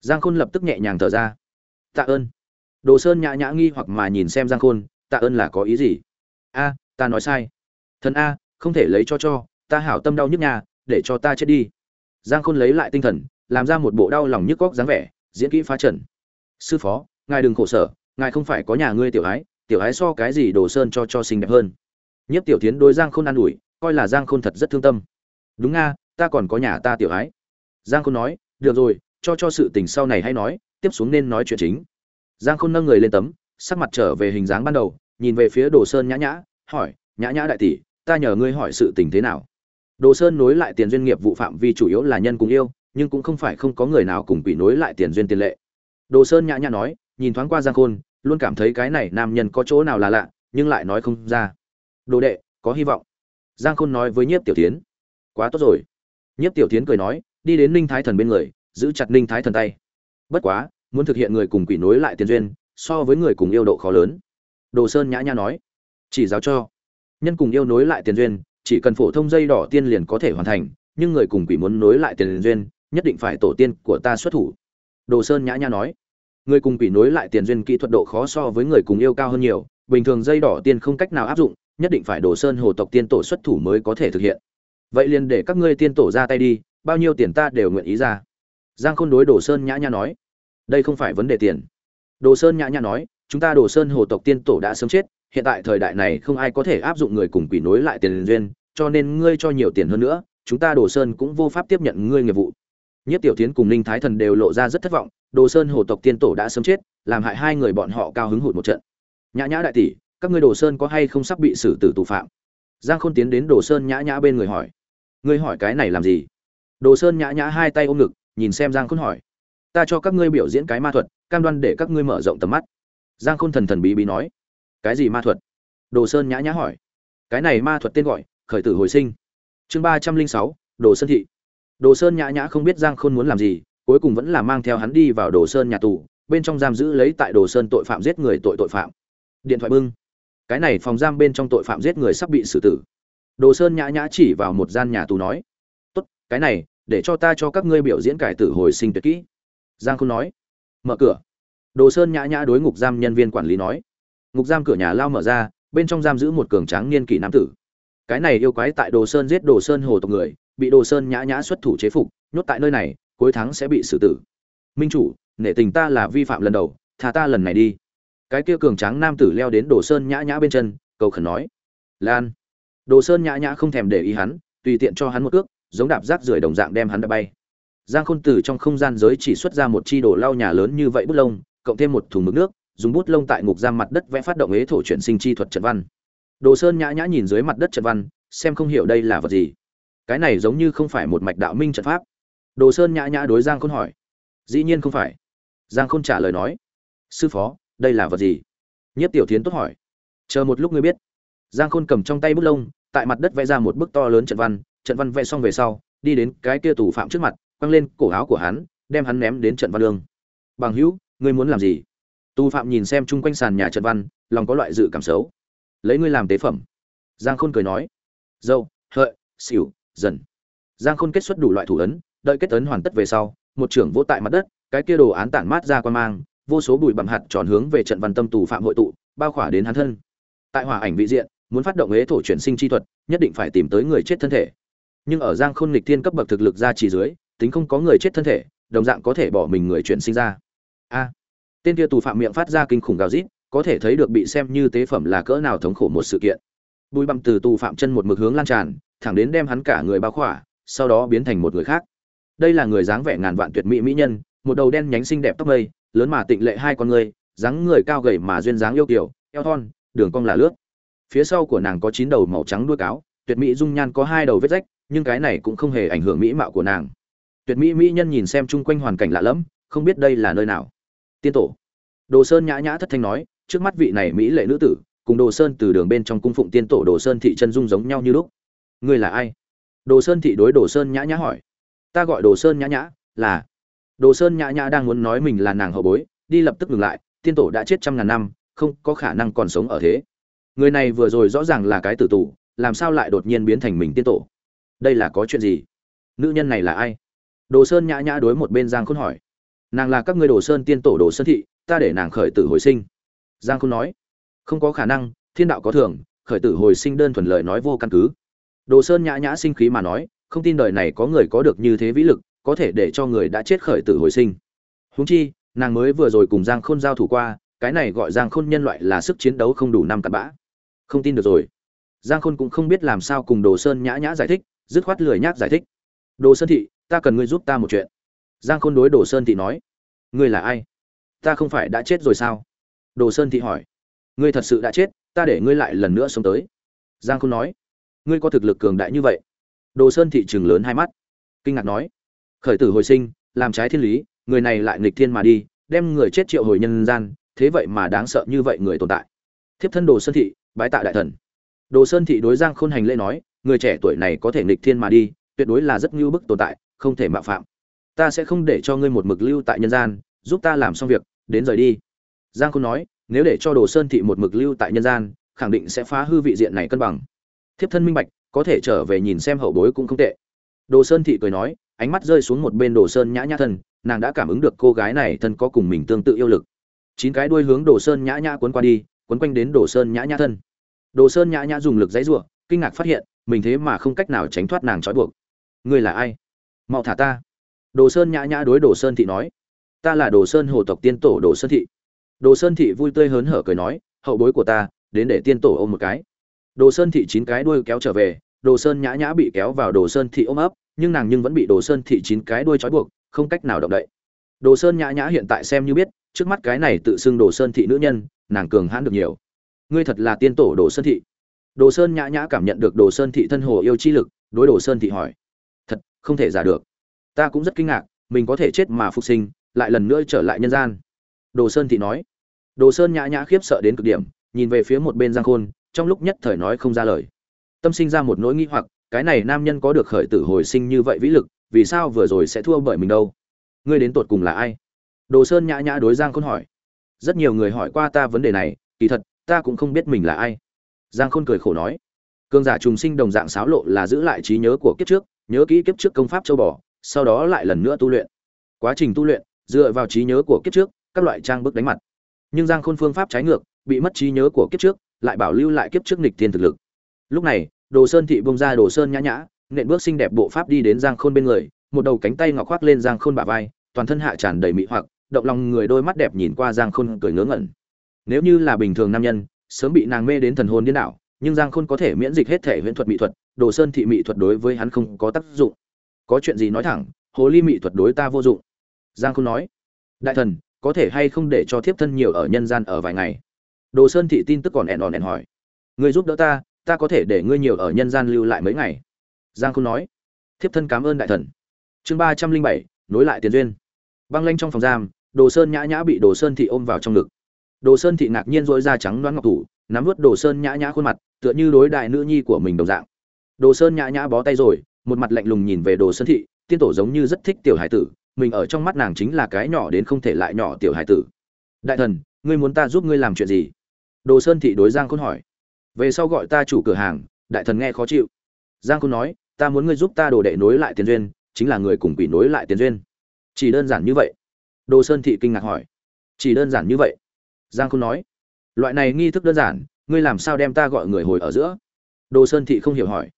Giang khôn lập tức nhẹ nhàng thở ra. Tạ ơn. Đồ sơn nhã nhã nghi hoặc mà nhìn xem giang khôn, tạ ơn là có ý gì? A ta nói sai. Thần a, không thể lấy cho cho, ta hảo tâm đau nhức nhà, để cho ta chết đi. Giang khôn lấy lại tinh thần, làm ra một bộ đau lòng nhức góc dáng vẻ, diễn kỹ phá trần sư phó, ngài đừng khổ sở, ngài không phải có nhà ngươi tiểu ái tiểu ái so cái gì đồ sơn cho cho xinh đẹp hơn. Nhất tiểu tiến đối giang khôn an ủi, coi là giang khôn thật rất thương tâm. Đúng nga, ta còn có nhà ta tiểu ái. Giang khôn nói, được rồi, cho cho sự tình sau này hay nói, tiếp xuống nên nói chuyện chính. Giang khôn nâng người lên tấm, sắc mặt trở về hình dáng ban đầu, nhìn về phía đồ sơn nhã nhã hỏi, nhã nhã đại tỷ, ta nhờ ngươi hỏi sự tình thế nào? Đồ sơn nối lại tiền duyên nghiệp vụ phạm vi chủ yếu là nhân cùng yêu, nhưng cũng không phải không có người nào cùng bị nối lại tiền duyên tiền lệ. Đồ sơn nhã nhã nói, nhìn thoáng qua giang khôn, luôn cảm thấy cái này nam nhân có chỗ nào là lạ, nhưng lại nói không ra. Đồ đệ, có hy vọng. Giang khôn nói với nhiếp tiểu tiến. Quá tốt rồi. Nhiếp tiểu tiến cười nói, đi đến ninh thái thần bên người, giữ chặt ninh thái thần tay. Bất quá, muốn thực hiện người cùng quỷ nối lại tiền duyên, so với người cùng yêu độ khó lớn. Đồ sơn nhã nhã nói chỉ giáo cho. Nhân cùng yêu nối lại tiền duyên, chỉ cần phổ thông dây đỏ tiên liền có thể hoàn thành, nhưng người cùng quỷ muốn nối lại tiền duyên, nhất định phải tổ tiên của ta xuất thủ. Đồ sơn nhã nhã nói. Người cùng quỷ nối lại tiền duyên kỹ thuật độ khó so với người cùng yêu cao hơn nhiều, bình thường dây đỏ tiên không cách nào áp dụng, nhất định phải đồ sơn hồ tộc tiên tổ xuất thủ mới có thể thực hiện. Vậy liền để các ngươi tiên tổ ra tay đi, bao nhiêu tiền ta đều nguyện ý ra. Giang khôn đối đồ sơn nhã nhã nói. Đây không phải vấn đề tiền. Đồ sơn nhã nhã nói. Chúng ta đồ sơn hồ tộc tiên tổ đã sớm chết hiện tại thời đại này không ai có thể áp dụng người cùng quỷ nối lại tiền duyên, cho nên ngươi cho nhiều tiền hơn nữa, chúng ta đồ sơn cũng vô pháp tiếp nhận ngươi nghiệp vụ. Nhất tiểu tiến cùng ninh thái thần đều lộ ra rất thất vọng, đồ sơn hồ tộc tiên tổ đã sớm chết, làm hại hai người bọn họ cao hứng hụt một trận. Nhã nhã đại tỷ, các ngươi đồ sơn có hay không sắp bị xử tử tù phạm? Giang khôn tiến đến đồ sơn nhã nhã bên người hỏi. Ngươi hỏi cái này làm gì? Đồ sơn nhã nhã hai tay ôm ngực, nhìn xem giang khôn hỏi. Ta cho các ngươi biểu diễn cái ma thuật, cam đoan để các ngươi mở rộng tầm mắt. Giang khôn thần thần bí bí nói cái gì ma thuật? Đồ sơn nhã nhã hỏi. Cái này ma thuật tên gọi, khởi tử hồi sinh. Chương ba trăm linh sáu, đồ sơn thị. Đồ sơn nhã nhã không biết giang khôn muốn làm gì, cuối cùng vẫn là mang theo hắn đi vào đồ sơn nhà tù, bên trong giam giữ lấy tại đồ sơn tội phạm giết người tội tội phạm. Điện thoại bưng. Cái này phòng giam bên trong tội phạm giết người sắp bị xử tử. Đồ sơn nhã nhã chỉ vào một gian nhà tù nói, tốt, cái này, để cho ta cho các ngươi biểu diễn cải tử hồi sinh tuyệt kỹ. Giang khôn nói, mở cửa. Đồ sơn nhã nhã đối ngục giam nhân viên quản lý nói ngục giam cửa nhà lao mở ra, bên trong giam giữ một cường tráng niên kỷ nam tử. Cái này yêu quái tại đồ sơn giết đồ sơn hồ tộc người, bị đồ sơn nhã nhã xuất thủ chế phục, nhốt tại nơi này, cuối tháng sẽ bị xử tử. Minh chủ, nể tình ta là vi phạm lần đầu thà ta lần này đi. Cái kia cường tráng nam tử leo đến đồ sơn nhã nhã bên chân, cầu khẩn nói. Lan. Đồ sơn nhã nhã không thèm để ý hắn, tùy tiện cho hắn một cước, giống đạp rác rưởi đồng dạng đem hắn đã bay. Giang khôn tử trong không gian giới chỉ xuất ra một chi đồ lau nhà lớn như vậy bút lông, cộng thêm một thùng mực nước dùng bút lông tại ngục giam mặt đất vẽ phát động ế thổ chuyển sinh chi thuật trận văn. Đồ sơn nhã nhã nhìn dưới mặt đất trận văn, xem không hiểu đây là vật gì. Cái này giống như không phải một mạch đạo minh trận pháp. Đồ sơn nhã nhã đối giang khôn hỏi. Dĩ nhiên không phải. Giang khôn trả lời nói. Sư phó, đây là vật gì? Nhất tiểu tiến tốt hỏi. Chờ một lúc ngươi biết. Giang khôn cầm trong tay bút lông, tại mặt đất vẽ ra một bức to lớn trận văn trận văn vẽ xong về sau, đi đến cái kia tù phạm trước mặt, quăng lên cổ áo của hắn, đem hắn ném đến trận văn lương. Bằng hữu, ngươi muốn làm gì? Tù phạm nhìn xem chung quanh sàn nhà trận văn, lòng có loại dự cảm xấu. Lấy ngươi làm tế phẩm. Giang khôn cười nói. Dâu, hợi, xỉu, dần. Giang khôn kết xuất đủ loại thủ ấn, đợi kết ấn hoàn tất về sau, một trưởng vỗ tại mặt đất, cái kia đồ án tản mát ra quan mang, vô số bụi bằng hạt tròn hướng về trận văn tâm tù phạm hội tụ, bao khỏa đến hắn thân. Tại hỏa ảnh vị diện, muốn phát động ế thổ chuyển sinh chi thuật, nhất định phải tìm tới người chết thân thể. Nhưng ở giang khôn nghịch thiên cấp bậc thực lực ra chỉ dưới, tính không có người chết thân thể, đồng dạng có thể bỏ mình người chuyển sinh ra. A tên kia tù phạm miệng phát ra kinh khủng gào rít, có thể thấy được bị xem như tế phẩm là cỡ nào thống khổ một sự kiện. Bùi bặm từ tù phạm chân một mực hướng lan tràn, thẳng đến đem hắn cả người bao khỏa, sau đó biến thành một người khác. Đây là người dáng vẻ ngàn vạn tuyệt mỹ mỹ nhân, một đầu đen nhánh xinh đẹp tóc mây, lớn mà tịnh lệ hai con người, dáng người cao gầy mà duyên dáng yêu kiều, eo thon, đường cong là lướt. Phía sau của nàng có chín đầu màu trắng đuôi cáo, tuyệt mỹ dung nhan có hai đầu vết rách, nhưng cái này cũng không hề ảnh hưởng mỹ mạo của nàng. Tuyệt mỹ mỹ nhân nhìn xem chung quanh hoàn cảnh lạ lẫm, không biết đây là nơi nào tiên tổ. Đồ sơn nhã nhã thất thanh nói, trước mắt vị này mỹ lệ nữ tử, cùng đồ sơn từ đường bên trong cung phụng tiên tổ đồ sơn thị chân dung giống nhau như lúc. Ngươi là ai? Đồ sơn thị đối đồ sơn nhã nhã hỏi. Ta gọi đồ sơn nhã nhã, là. Đồ sơn nhã nhã đang muốn nói mình là nàng hậu bối, đi lập tức ngừng lại, tiên tổ đã chết trăm ngàn năm, không có khả năng còn sống ở thế. Người này vừa rồi rõ ràng là cái tử tù, làm sao lại đột nhiên biến thành mình tiên tổ? Đây là có chuyện gì? Nữ nhân này là ai? Đồ sơn nhã nhã đối một bên giang khôn hỏi nàng là các ngươi đồ sơn tiên tổ đồ sơn thị, ta để nàng khởi tử hồi sinh. Giang khôn nói, không có khả năng, thiên đạo có thường, khởi tử hồi sinh đơn thuần lời nói vô căn cứ. Đồ sơn nhã nhã sinh khí mà nói, không tin đời này có người có được như thế vĩ lực, có thể để cho người đã chết khởi tử hồi sinh. Huống chi, nàng mới vừa rồi cùng giang khôn giao thủ qua, cái này gọi giang khôn nhân loại là sức chiến đấu không đủ năm cặp bã. Không tin được rồi. Giang khôn cũng không biết làm sao cùng đồ sơn nhã nhã giải thích, dứt khoát lười nhác giải thích. Đồ sơn thị, ta cần ngươi giúp ta một chuyện giang khôn đối đồ sơn thị nói, ngươi là ai? Ta không phải đã chết rồi sao? Đồ sơn thị hỏi, ngươi thật sự đã chết, ta để ngươi lại lần nữa sống tới. Giang khôn nói, ngươi có thực lực cường đại như vậy? Đồ sơn thị trường lớn hai mắt, kinh ngạc nói, khởi tử hồi sinh, làm trái thiên lý, người này lại nghịch thiên mà đi, đem người chết triệu hồi nhân gian, thế vậy mà đáng sợ như vậy người tồn tại. Thiếp thân đồ sơn thị, bái tạ đại thần. Đồ sơn thị đối giang khôn hành lễ nói, người trẻ tuổi này có thể nghịch thiên mà đi, tuyệt đối là rất ngưu bức tồn tại, không thể mạo phạm ta sẽ không để cho ngươi một mực lưu tại nhân gian, giúp ta làm xong việc, đến rời đi. Giang khôn nói, nếu để cho đồ sơn thị một mực lưu tại nhân gian, khẳng định sẽ phá hư vị diện này cân bằng. Thiếp thân minh bạch, có thể trở về nhìn xem hậu bối cũng không tệ. Đồ sơn thị cười nói, ánh mắt rơi xuống một bên đồ sơn nhã nhã thân nàng đã cảm ứng được cô gái này thân có cùng mình tương tự yêu lực. Chín cái đuôi hướng đồ sơn nhã nhã cuốn qua đi, cuốn quanh đến đồ sơn nhã nhã thân đồ sơn nhã nhã dùng lực dãy rủa, kinh ngạc phát hiện, mình thế mà không cách nào tránh thoát nàng trói buộc. Ngươi là ai? Mau thả ta đồ sơn nhã nhã đối đồ sơn thị nói ta là đồ sơn hồ tộc tiên tổ đồ sơn thị đồ sơn thị vui tươi hớn hở cười nói hậu bối của ta đến để tiên tổ ôm một cái đồ sơn thị chín cái đuôi kéo trở về đồ sơn nhã nhã bị kéo vào đồ sơn thị ôm ấp nhưng nàng nhưng vẫn bị đồ sơn thị chín cái đuôi trói buộc không cách nào động đậy đồ sơn nhã nhã hiện tại xem như biết trước mắt cái này tự xưng đồ sơn thị nữ nhân nàng cường hãn được nhiều ngươi thật là tiên tổ đồ sơn thị đồ sơn nhã nhã cảm nhận được đồ sơn thị thân hồ yêu chi lực đối đồ sơn thị hỏi thật không thể giả được ta cũng rất kinh ngạc, mình có thể chết mà phục sinh, lại lần nữa trở lại nhân gian. Đồ sơn thị nói. Đồ sơn nhã nhã khiếp sợ đến cực điểm, nhìn về phía một bên giang khôn, trong lúc nhất thời nói không ra lời. Tâm sinh ra một nỗi nghi hoặc, cái này nam nhân có được khởi tử hồi sinh như vậy vĩ lực, vì sao vừa rồi sẽ thua bởi mình đâu? Ngươi đến tột cùng là ai? Đồ sơn nhã nhã đối giang khôn hỏi. Rất nhiều người hỏi qua ta vấn đề này, kỳ thật, ta cũng không biết mình là ai. Giang khôn cười khổ nói. Cương giả trùng sinh đồng dạng xáo lộ là giữ lại trí nhớ của kiếp trước, nhớ kỹ kiếp trước công pháp châu bò sau đó lại lần nữa tu luyện. Quá trình tu luyện, dựa vào trí nhớ của kiếp trước, các loại trang bức đánh mặt. Nhưng giang khôn phương pháp trái ngược, bị mất trí nhớ của kiếp trước, lại bảo lưu lại kiếp trước nghịch thiên thực lực. Lúc này, đồ sơn thị bung ra đồ sơn nhã nhã, nện bước xinh đẹp bộ pháp đi đến giang khôn bên người, một đầu cánh tay ngọc khoác lên giang khôn bả vai, toàn thân hạ tràn đầy mị hoặc, động lòng người đôi mắt đẹp nhìn qua giang khôn cười ngớ ngẩn. Nếu như là bình thường nam nhân, sớm bị nàng mê đến thần hồn điên đảo, nhưng giang khôn có thể miễn dịch hết thể huyễn thuật mỹ thuật, đồ sơn thị mỹ thuật đối với hắn không có tác dụng có chuyện gì nói thẳng, hồ ly mị thuật đối ta vô dụng. Giang khôn nói, đại thần, có thể hay không để cho thiếp thân nhiều ở nhân gian ở vài ngày? Đồ sơn thị tin tức còn ẻn òn ẹn hỏi, người giúp đỡ ta ta có thể để ngươi nhiều ở nhân gian lưu lại mấy ngày? Giang khôn nói, thiếp thân cảm ơn đại thần. Chương ba trăm linh bảy, nối lại tiền duyên. Băng lanh trong phòng giam, đồ sơn nhã nhã bị đồ sơn thị ôm vào trong ngực. Đồ sơn thị ngạc nhiên dỗi da trắng đoán ngọc thủ, nắm vớt đồ sơn nhã nhã khuôn mặt, tựa như đối đại nữ nhi của mình đồng dạng. Đồ sơn nhã nhã bó tay rồi một mặt lạnh lùng nhìn về đồ sơn thị, tiên tổ giống như rất thích tiểu hải tử, mình ở trong mắt nàng chính là cái nhỏ đến không thể lại nhỏ tiểu hải tử. Đại thần, ngươi muốn ta giúp ngươi làm chuyện gì? Đồ sơn thị đối giang khôn hỏi. Về sau gọi ta chủ cửa hàng, đại thần nghe khó chịu. Giang khôn nói, ta muốn ngươi giúp ta đồ đệ nối lại tiền duyên, chính là người cùng quỷ nối lại tiền duyên. Chỉ đơn giản như vậy. Đồ sơn thị kinh ngạc hỏi. Chỉ đơn giản như vậy? Giang khôn nói. Loại này nghi thức đơn giản, ngươi làm sao đem ta gọi người hồi ở giữa? Đồ sơn thị không hiểu hỏi.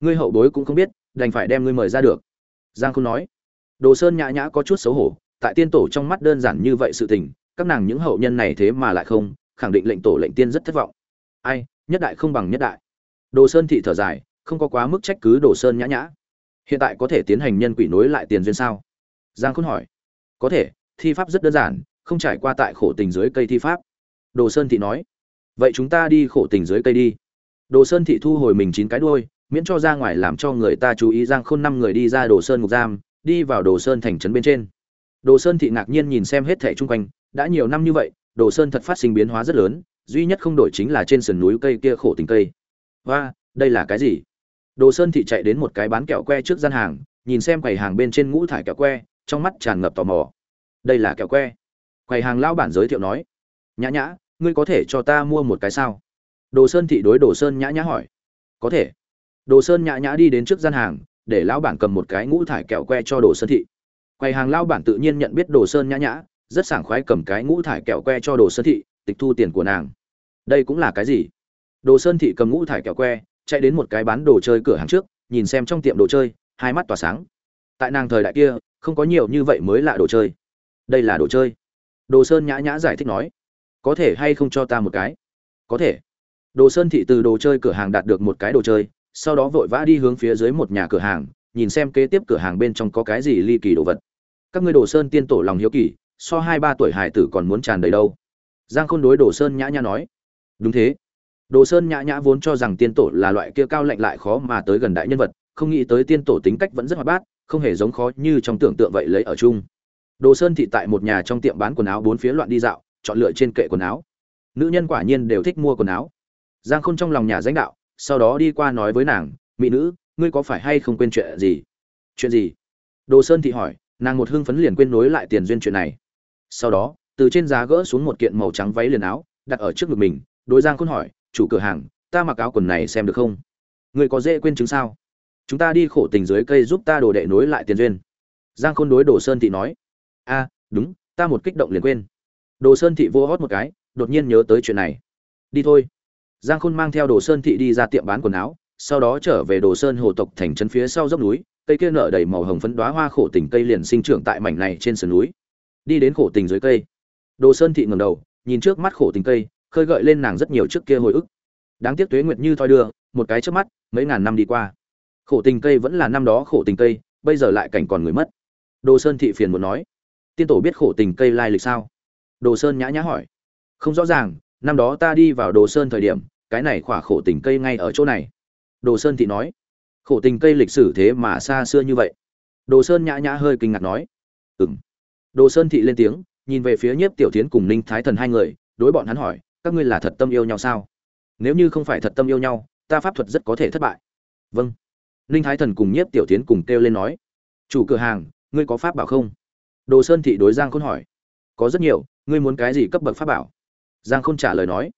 Ngươi hậu bối cũng không biết đành phải đem ngươi mời ra được. Giang khôn nói. Đồ sơn nhã nhã có chút xấu hổ, tại tiên tổ trong mắt đơn giản như vậy sự tình, các nàng những hậu nhân này thế mà lại không, khẳng định lệnh tổ lệnh tiên rất thất vọng. Ai, nhất đại không bằng nhất đại. Đồ sơn thị thở dài, không có quá mức trách cứ đồ sơn nhã nhã. Hiện tại có thể tiến hành nhân quỷ nối lại tiền duyên sao? Giang khôn hỏi. Có thể, thi pháp rất đơn giản, không trải qua tại khổ tình dưới cây thi pháp. Đồ sơn thị nói. Vậy chúng ta đi khổ tình dưới cây đi. Đồ sơn thị thu hồi mình chín cái đuôi miễn cho ra ngoài làm cho người ta chú ý giang khôn năm người đi ra đồ sơn ngục giam, đi vào đồ sơn thành trấn bên trên. Đồ sơn thị ngạc nhiên nhìn xem hết thẻ chung quanh, đã nhiều năm như vậy, đồ sơn thật phát sinh biến hóa rất lớn, duy nhất không đổi chính là trên sườn núi cây kia khổ tình cây. Và đây là cái gì? Đồ sơn thị chạy đến một cái bán kẹo que trước gian hàng, nhìn xem quầy hàng bên trên ngũ thải kẹo que, trong mắt tràn ngập tò mò. Đây là kẹo que. Quầy hàng lao bản giới thiệu nói, nhã nhã, ngươi có thể cho ta mua một cái sao? Đồ sơn thị đối đồ sơn nhã nhã hỏi, có thể đồ sơn nhã nhã đi đến trước gian hàng, để lão bản cầm một cái ngũ thải kẹo que cho đồ sơn thị. Quầy hàng lão bản tự nhiên nhận biết đồ sơn nhã nhã, rất sảng khoái cầm cái ngũ thải kẹo que cho đồ sơn thị, tịch thu tiền của nàng. Đây cũng là cái gì? Đồ sơn thị cầm ngũ thải kẹo que, chạy đến một cái bán đồ chơi cửa hàng trước, nhìn xem trong tiệm đồ chơi, hai mắt tỏa sáng. Tại nàng thời đại kia, không có nhiều như vậy mới là đồ chơi. Đây là đồ chơi. Đồ sơn nhã nhã giải thích nói, có thể hay không cho ta một cái? Có thể. Đồ sơn thị từ đồ chơi cửa hàng đạt được một cái đồ chơi sau đó vội vã đi hướng phía dưới một nhà cửa hàng, nhìn xem kế tiếp cửa hàng bên trong có cái gì ly kỳ đồ vật. Các ngươi đồ sơn tiên tổ lòng hiếu kỳ, so hai ba tuổi hải tử còn muốn tràn đầy đâu. Giang khôn đối đồ sơn nhã nhã nói. Đúng thế. Đồ sơn nhã nhã vốn cho rằng tiên tổ là loại kia cao lạnh lại khó mà tới gần đại nhân vật, không nghĩ tới tiên tổ tính cách vẫn rất hoạt bát, không hề giống khó như trong tưởng tượng vậy lấy ở chung. Đồ sơn thị tại một nhà trong tiệm bán quần áo bốn phía loạn đi dạo, chọn lựa trên kệ quần áo. Nữ nhân quả nhiên đều thích mua quần áo. Giang khôn trong lòng nhà danh đạo sau đó đi qua nói với nàng, mỹ nữ, ngươi có phải hay không quên chuyện gì? Chuyện gì? Đồ sơn thị hỏi, nàng một hưng phấn liền quên nối lại tiền duyên chuyện này. Sau đó, từ trên giá gỡ xuống một kiện màu trắng váy liền áo, đặt ở trước ngực mình, đối giang khôn hỏi, chủ cửa hàng, ta mặc áo quần này xem được không? Người có dễ quên chứng sao? Chúng ta đi khổ tình dưới cây giúp ta đồ đệ nối lại tiền duyên. Giang khôn đối đồ sơn thị nói, a, đúng, ta một kích động liền quên. Đồ sơn thị vô hót một cái, đột nhiên nhớ tới chuyện này. Đi thôi giang khôn mang theo đồ sơn thị đi ra tiệm bán quần áo, sau đó trở về đồ sơn hồ tộc thành trấn phía sau dốc núi, cây kia nở đầy màu hồng phấn đoá hoa khổ tình cây liền sinh trưởng tại mảnh này trên sườn núi. Đi đến khổ tình dưới cây, đồ sơn thị ngầm đầu, nhìn trước mắt khổ tình cây, khơi gợi lên nàng rất nhiều trước kia hồi ức. Đáng tiếc tuế nguyệt như thoi đưa, một cái trước mắt, mấy ngàn năm đi qua. Khổ tình cây vẫn là năm đó khổ tình cây, bây giờ lại cảnh còn người mất. Đồ sơn thị phiền muốn nói, tiên tổ biết khổ tình cây lai lịch sao? Đồ sơn nhã nhã hỏi, không rõ ràng, năm đó ta đi vào đồ sơn thời điểm cái này khỏa khổ tình cây ngay ở chỗ này. Đồ sơn thị nói. Khổ tình cây lịch sử thế mà xa xưa như vậy. Đồ sơn nhã nhã hơi kinh ngạc nói. Ừ m đồ sơn thị lên tiếng, nhìn về phía nhiếp tiểu tiến cùng ninh thái thần hai người, đối bọn hắn hỏi, các ngươi là thật tâm yêu nhau sao? Nếu như không phải thật tâm yêu nhau, ta pháp thuật rất có thể thất bại. Vâng. Ninh thái thần cùng nhiếp tiểu tiến cùng kêu lên nói. Chủ cửa hàng, ngươi có pháp bảo không? Đồ sơn thị đối giang khôn hỏi. Có rất nhiều, ngươi muốn cái gì cấp bậc pháp bảo? Giang khôn trả lời nói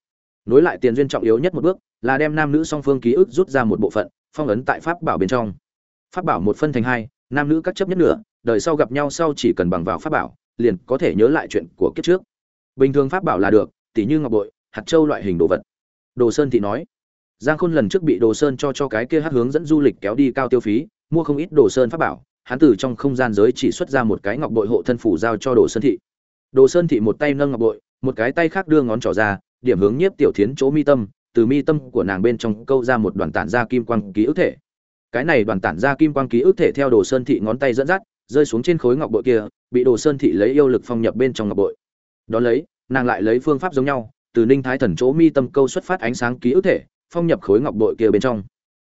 nối lại tiền duyên trọng yếu nhất một bước là đem nam nữ song phương ký ức rút ra một bộ phận, phong ấn tại pháp bảo bên trong. Pháp bảo một phân thành hai, nam nữ các chấp nhất nửa, đời sau gặp nhau sau chỉ cần bằng vào pháp bảo, liền có thể nhớ lại chuyện của kiếp trước. Bình thường pháp bảo là được, tỉ như ngọc bội, hạt châu loại hình đồ vật. Đồ sơn thị nói, giang khôn lần trước bị đồ sơn cho cho cái kia hát hướng dẫn du lịch kéo đi cao tiêu phí, mua không ít đồ sơn pháp bảo, hắn từ trong không gian giới chỉ xuất ra một cái ngọc bội hộ thân phủ giao cho đồ sơn thị. Đồ sơn thị một tay nâng ngọc bội, một cái tay khác đưa ngón trỏ ra điểm hướng nhiếp tiểu thiến chỗ mi tâm, từ mi tâm của nàng bên trong câu ra một đoàn tản ra kim quang ký ức thể. Cái này đoàn tản ra kim quang ký ức thể theo đồ sơn thị ngón tay dẫn dắt, rơi xuống trên khối ngọc bội kia, bị đồ sơn thị lấy yêu lực phong nhập bên trong ngọc bội. Đón lấy, nàng lại lấy phương pháp giống nhau, từ ninh thái thần chỗ mi tâm câu xuất phát ánh sáng ký ức thể, phong nhập khối ngọc bội kia bên trong.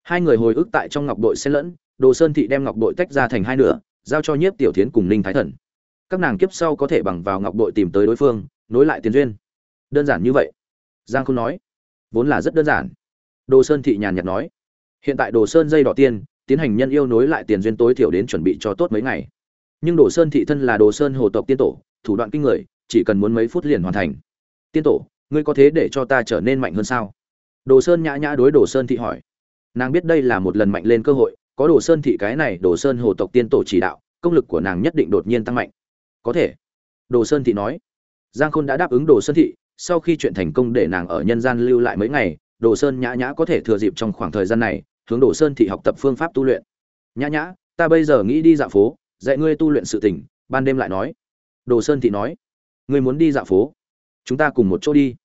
Hai người hồi ức tại trong ngọc bội xen lẫn, đồ sơn thị đem ngọc bội tách ra thành hai nửa, giao cho nhiếp tiểu thiến cùng ninh thái thần. Các nàng kiếp sau có thể bằng vào ngọc bội tìm tới đối phương, nối lại tiền duyên. Đơn giản như vậy giang không nói vốn là rất đơn giản đồ sơn thị nhàn nhạt nói hiện tại đồ sơn dây đỏ tiên tiến hành nhân yêu nối lại tiền duyên tối thiểu đến chuẩn bị cho tốt mấy ngày nhưng đồ sơn thị thân là đồ sơn hồ tộc tiên tổ thủ đoạn kinh người chỉ cần muốn mấy phút liền hoàn thành tiên tổ ngươi có thế để cho ta trở nên mạnh hơn sao đồ sơn nhã nhã đối đồ sơn thị hỏi nàng biết đây là một lần mạnh lên cơ hội có đồ sơn thị cái này đồ sơn hồ tộc tiên tổ chỉ đạo công lực của nàng nhất định đột nhiên tăng mạnh có thể đồ sơn thị nói giang khôn đã đáp ứng đồ sơn thị sau khi chuyện thành công để nàng ở nhân gian lưu lại mấy ngày, đồ sơn nhã nhã có thể thừa dịp trong khoảng thời gian này, hướng đồ sơn thị học tập phương pháp tu luyện. Nhã nhã, ta bây giờ nghĩ đi dạo phố, dạy ngươi tu luyện sự tỉnh ban đêm lại nói. Đồ sơn thị nói. Ngươi muốn đi dạo phố? Chúng ta cùng một chỗ đi.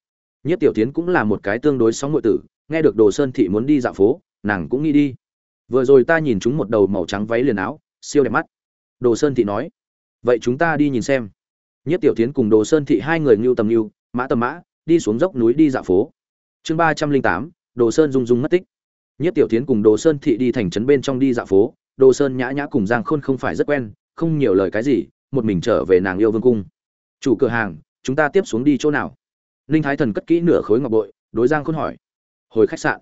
Nhất tiểu tiến cũng là một cái tương đối sóng ngội tử, nghe được đồ sơn thị muốn đi dạo phố, nàng cũng nghĩ đi. Vừa rồi ta nhìn chúng một đầu màu trắng váy liền áo, siêu đẹp mắt. Đồ sơn thị nói. Vậy chúng ta đi nhìn xem. Nhất tiểu tiến cùng đồ sơn thị hai người ngưu tầm ngưu mã tầm mã, đi xuống dốc núi đi dạo phố. Chương ba trăm linh tám, đồ sơn rung rung mất tích. Nhất tiểu tiến cùng đồ sơn thị đi thành trấn bên trong đi dạo phố. Đồ sơn nhã nhã cùng giang khôn không phải rất quen, không nhiều lời cái gì, một mình trở về nàng yêu vương cung. Chủ cửa hàng, chúng ta tiếp xuống đi chỗ nào? Ninh thái thần cất kỹ nửa khối ngọc bội, đối giang khôn hỏi. Hồi khách sạn.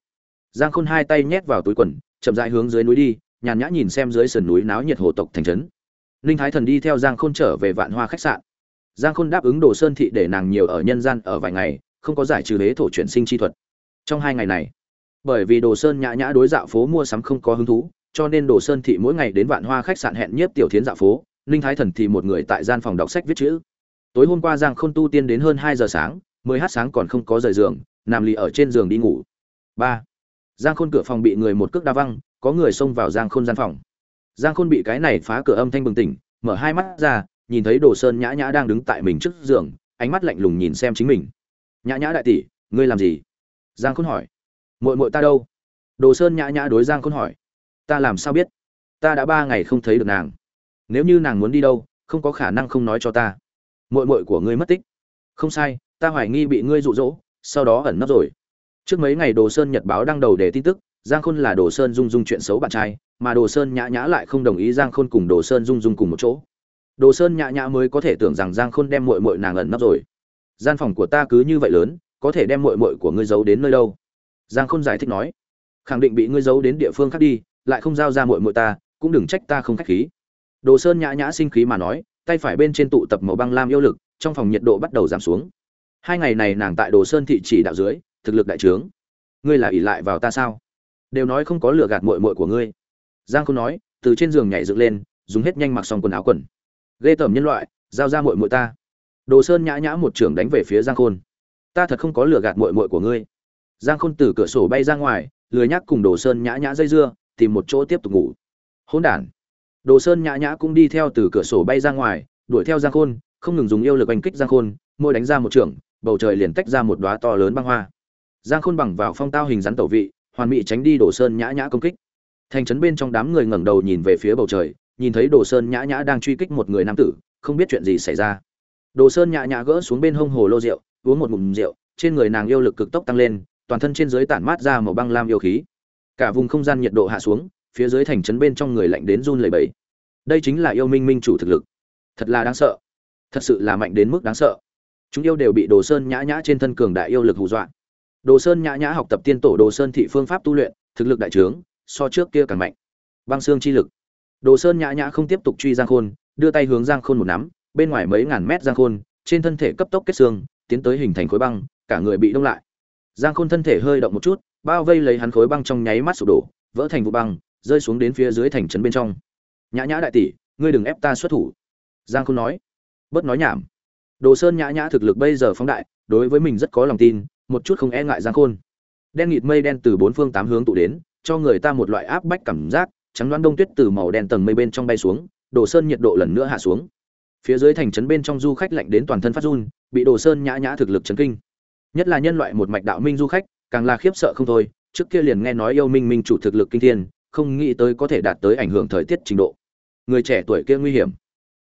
Giang khôn hai tay nhét vào túi quần, chậm rãi hướng dưới núi đi, nhàn nhã nhìn xem dưới sườn núi náo nhiệt hồ tộc thành trấn. Ninh thái thần đi theo giang khôn trở về vạn hoa khách sạn giang khôn đáp ứng đồ sơn thị để nàng nhiều ở nhân gian ở vài ngày, không có giải trừ huế thổ chuyển sinh chi thuật. Trong hai ngày này, bởi vì đồ sơn nhã nhã đối dạo phố mua sắm không có hứng thú, cho nên đồ sơn thị mỗi ngày đến vạn hoa khách sạn hẹn nhiếp tiểu thiến dạo phố, ninh thái thần thì một người tại gian phòng đọc sách viết chữ. Tối hôm qua giang khôn tu tiên đến hơn hai giờ sáng, mười h sáng còn không có rời giường, nằm lì ở trên giường đi ngủ. Ba, giang khôn cửa phòng bị người một cước đa văng, có người xông vào giang khôn gian phòng. Giang khôn bị cái này phá cửa âm thanh bừng tỉnh, mở hai mắt ra nhìn thấy đồ sơn nhã nhã đang đứng tại mình trước giường, ánh mắt lạnh lùng nhìn xem chính mình. Nhã nhã đại tỷ, ngươi làm gì? Giang khôn hỏi. Mội mội ta đâu? Đồ sơn nhã nhã đối giang khôn hỏi. Ta làm sao biết? Ta đã ba ngày không thấy được nàng. Nếu như nàng muốn đi đâu, không có khả năng không nói cho ta. Mội mội của ngươi mất tích. Không sai, ta hoài nghi bị ngươi dụ dỗ, sau đó ẩn nấp rồi. Trước mấy ngày đồ sơn nhật báo đăng đầu để tin tức, giang khôn là đồ sơn dung dung chuyện xấu bạn trai, mà đồ sơn nhã nhã lại không đồng ý giang khôn cùng đồ sơn dung dung cùng một chỗ đồ sơn nhã nhã mới có thể tưởng rằng giang khôn đem muội muội nàng ẩn nấp rồi. Gian phòng của ta cứ như vậy lớn, có thể đem muội muội của ngươi giấu đến nơi đâu? Giang khôn giải thích nói. Khẳng định bị ngươi giấu đến địa phương khác đi, lại không giao ra muội muội ta, cũng đừng trách ta không khách khí. Đồ sơn nhã nhã sinh khí mà nói, tay phải bên trên tụ tập màu băng lam yêu lực, trong phòng nhiệt độ bắt đầu giảm xuống. Hai ngày này nàng tại đồ sơn thị chỉ đạo dưới, thực lực đại trướng. Ngươi là ỷ lại vào ta sao? Đều nói không có lừa gạt muội muội của ngươi. Giang khôn nói, từ trên giường nhảy dựng lên, dùng hết nhanh mặc xong quần áo quần ghê tởm nhân loại, giao ra muội muội ta. Đồ sơn nhã nhã một trưởng đánh về phía giang khôn. Ta thật không có lừa gạt muội muội của ngươi. Giang khôn từ cửa sổ bay ra ngoài, lười nhác cùng đồ sơn nhã nhã dây dưa, tìm một chỗ tiếp tục ngủ. Hỗn đản. Đồ sơn nhã nhã cũng đi theo từ cửa sổ bay ra ngoài, đuổi theo giang khôn, không ngừng dùng yêu lực oanh kích giang khôn môi đánh ra một trường, bầu trời liền tách ra một đóa to lớn băng hoa. Giang khôn bằng vào phong tao hình rắn tẩu vị, hoàn mỹ tránh đi đồ sơn nhã nhã công kích. Thành trấn bên trong đám người ngẩng đầu nhìn về phía bầu trời nhìn thấy đồ sơn nhã nhã đang truy kích một người nam tử, không biết chuyện gì xảy ra. Đồ sơn nhã nhã gỡ xuống bên hông hồ lô rượu, uống một ngụm rượu, trên người nàng yêu lực cực tốc tăng lên, toàn thân trên dưới tản mát ra màu băng lam yêu khí. Cả vùng không gian nhiệt độ hạ xuống, phía dưới thành trấn bên trong người lạnh đến run lẩy bẩy. Đây chính là yêu minh minh chủ thực lực. Thật là đáng sợ. Thật sự là mạnh đến mức đáng sợ. Chúng yêu đều bị đồ sơn nhã nhã trên thân cường đại yêu lực hù dọa. Đồ sơn nhã nhã học tập tiên tổ đồ sơn thị phương pháp tu luyện, thực lực đại trướng, so trước kia càng mạnh. Băng xương chi lực đồ sơn nhã nhã không tiếp tục truy giang khôn, đưa tay hướng giang khôn một nắm, bên ngoài mấy ngàn mét giang khôn, trên thân thể cấp tốc kết xương, tiến tới hình thành khối băng, cả người bị đông lại. Giang khôn thân thể hơi động một chút, bao vây lấy hắn khối băng trong nháy mắt sụp đổ, vỡ thành vụ băng, rơi xuống đến phía dưới thành trấn bên trong. Nhã nhã đại tỷ, ngươi đừng ép ta xuất thủ. Giang khôn nói. Bớt nói nhảm. Đồ sơn nhã nhã thực lực bây giờ phóng đại, đối với mình rất có lòng tin, một chút không e ngại giang khôn. Đen nghịt mây đen từ bốn phương tám hướng tụ đến, cho người ta một loại áp bách cảm giác trắng đoán đông tuyết từ màu đen tầng mây bên trong bay xuống, đồ sơn nhiệt độ lần nữa hạ xuống. Phía dưới thành trấn bên trong du khách lạnh đến toàn thân phát run, bị đồ sơn nhã nhã thực lực chấn kinh. Nhất là nhân loại một mạch đạo minh du khách, càng là khiếp sợ không thôi, trước kia liền nghe nói yêu minh minh chủ thực lực kinh thiên, không nghĩ tới có thể đạt tới ảnh hưởng thời tiết trình độ. Người trẻ tuổi kia nguy hiểm,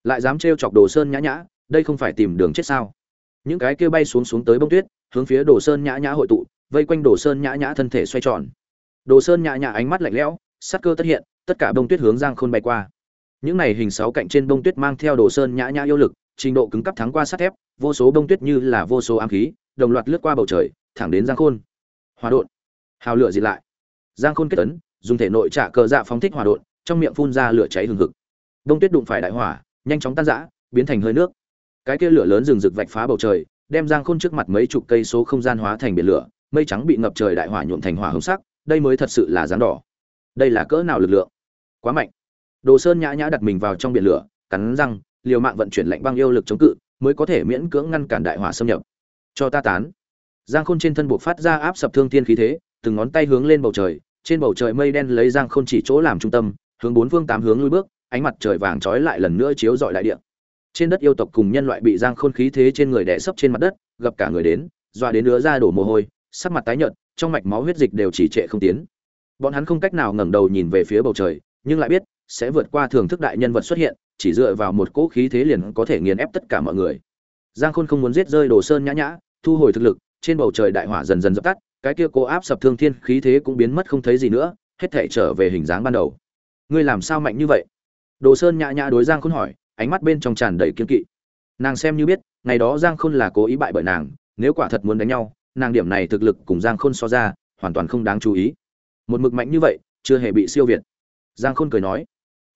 lại dám trêu chọc đồ sơn nhã nhã, đây không phải tìm đường chết sao? Những cái kia bay xuống xuống tới bông tuyết, hướng phía đồ sơn nhã nhã hội tụ, vây quanh đồ sơn nhã nhã thân thể xoay tròn. Đồ sơn nhã nhã ánh mắt lạnh lẽo, sắc cơ tất hiện tất cả bông tuyết hướng giang khôn bay qua. Những này hình sáu cạnh trên bông tuyết mang theo đồ sơn nhã nhã yêu lực, trình độ cứng cấp thắng qua sắt thép, vô số bông tuyết như là vô số ám khí, đồng loạt lướt qua bầu trời, thẳng đến giang khôn. Hòa đột hào lửa dị lại. Giang khôn kết tấn dùng thể nội trả cờ dạ phóng thích hòa đột trong miệng phun ra lửa cháy hừng hực. Bông tuyết đụng phải đại hỏa, nhanh chóng tan rã, biến thành hơi nước. Cái kia lửa lớn rừng rực vạch phá bầu trời, đem giang khôn trước mặt mấy chục cây số không gian hóa thành biển lửa, mây trắng bị ngập trời đại hỏa nhuộm thành hỏa hồng sắc, đây mới thật sự là dáng đỏ. Đây là cỡ nào lực lượng? Quá mạnh. Đồ sơn nhã nhã đặt mình vào trong biển lửa, cắn răng, liều mạng vận chuyển lạnh băng yêu lực chống cự, mới có thể miễn cưỡng ngăn cản đại hỏa xâm nhập. Cho ta tán. Giang khôn trên thân buộc phát ra áp sập thương thiên khí thế, từng ngón tay hướng lên bầu trời, trên bầu trời mây đen lấy giang khôn chỉ chỗ làm trung tâm, hướng bốn phương tám hướng lui bước, ánh mặt trời vàng trói lại lần nữa chiếu dọi đại địa. Trên đất yêu tộc cùng nhân loại bị giang khôn khí thế trên người đè sấp trên mặt đất, gặp cả người đến, dọa đến đứa ra đổ mồ hôi, sắc mặt tái nhợt, trong mạch máu huyết dịch đều chỉ trệ không tiến. Bọn hắn không cách nào ngẩng đầu nhìn về phía bầu trời nhưng lại biết, sẽ vượt qua thưởng thức đại nhân vật xuất hiện, chỉ dựa vào một cỗ khí thế liền có thể nghiền ép tất cả mọi người. Giang khôn không muốn giết rơi đồ sơn nhã nhã, thu hồi thực lực, trên bầu trời đại hỏa dần dần dập tắt, cái kia cố áp sập thương thiên khí thế cũng biến mất không thấy gì nữa, hết thể trở về hình dáng ban đầu. Ngươi làm sao mạnh như vậy? Đồ sơn nhã nhã đối giang khôn hỏi, ánh mắt bên trong tràn đầy kiên kỵ. Nàng xem như biết, ngày đó giang khôn là cố ý bại bởi nàng, nếu quả thật muốn đánh nhau, nàng điểm này thực lực cùng giang khôn so ra, hoàn toàn không đáng chú ý. Một mực mạnh như vậy, chưa hề bị siêu việt giang khôn cười nói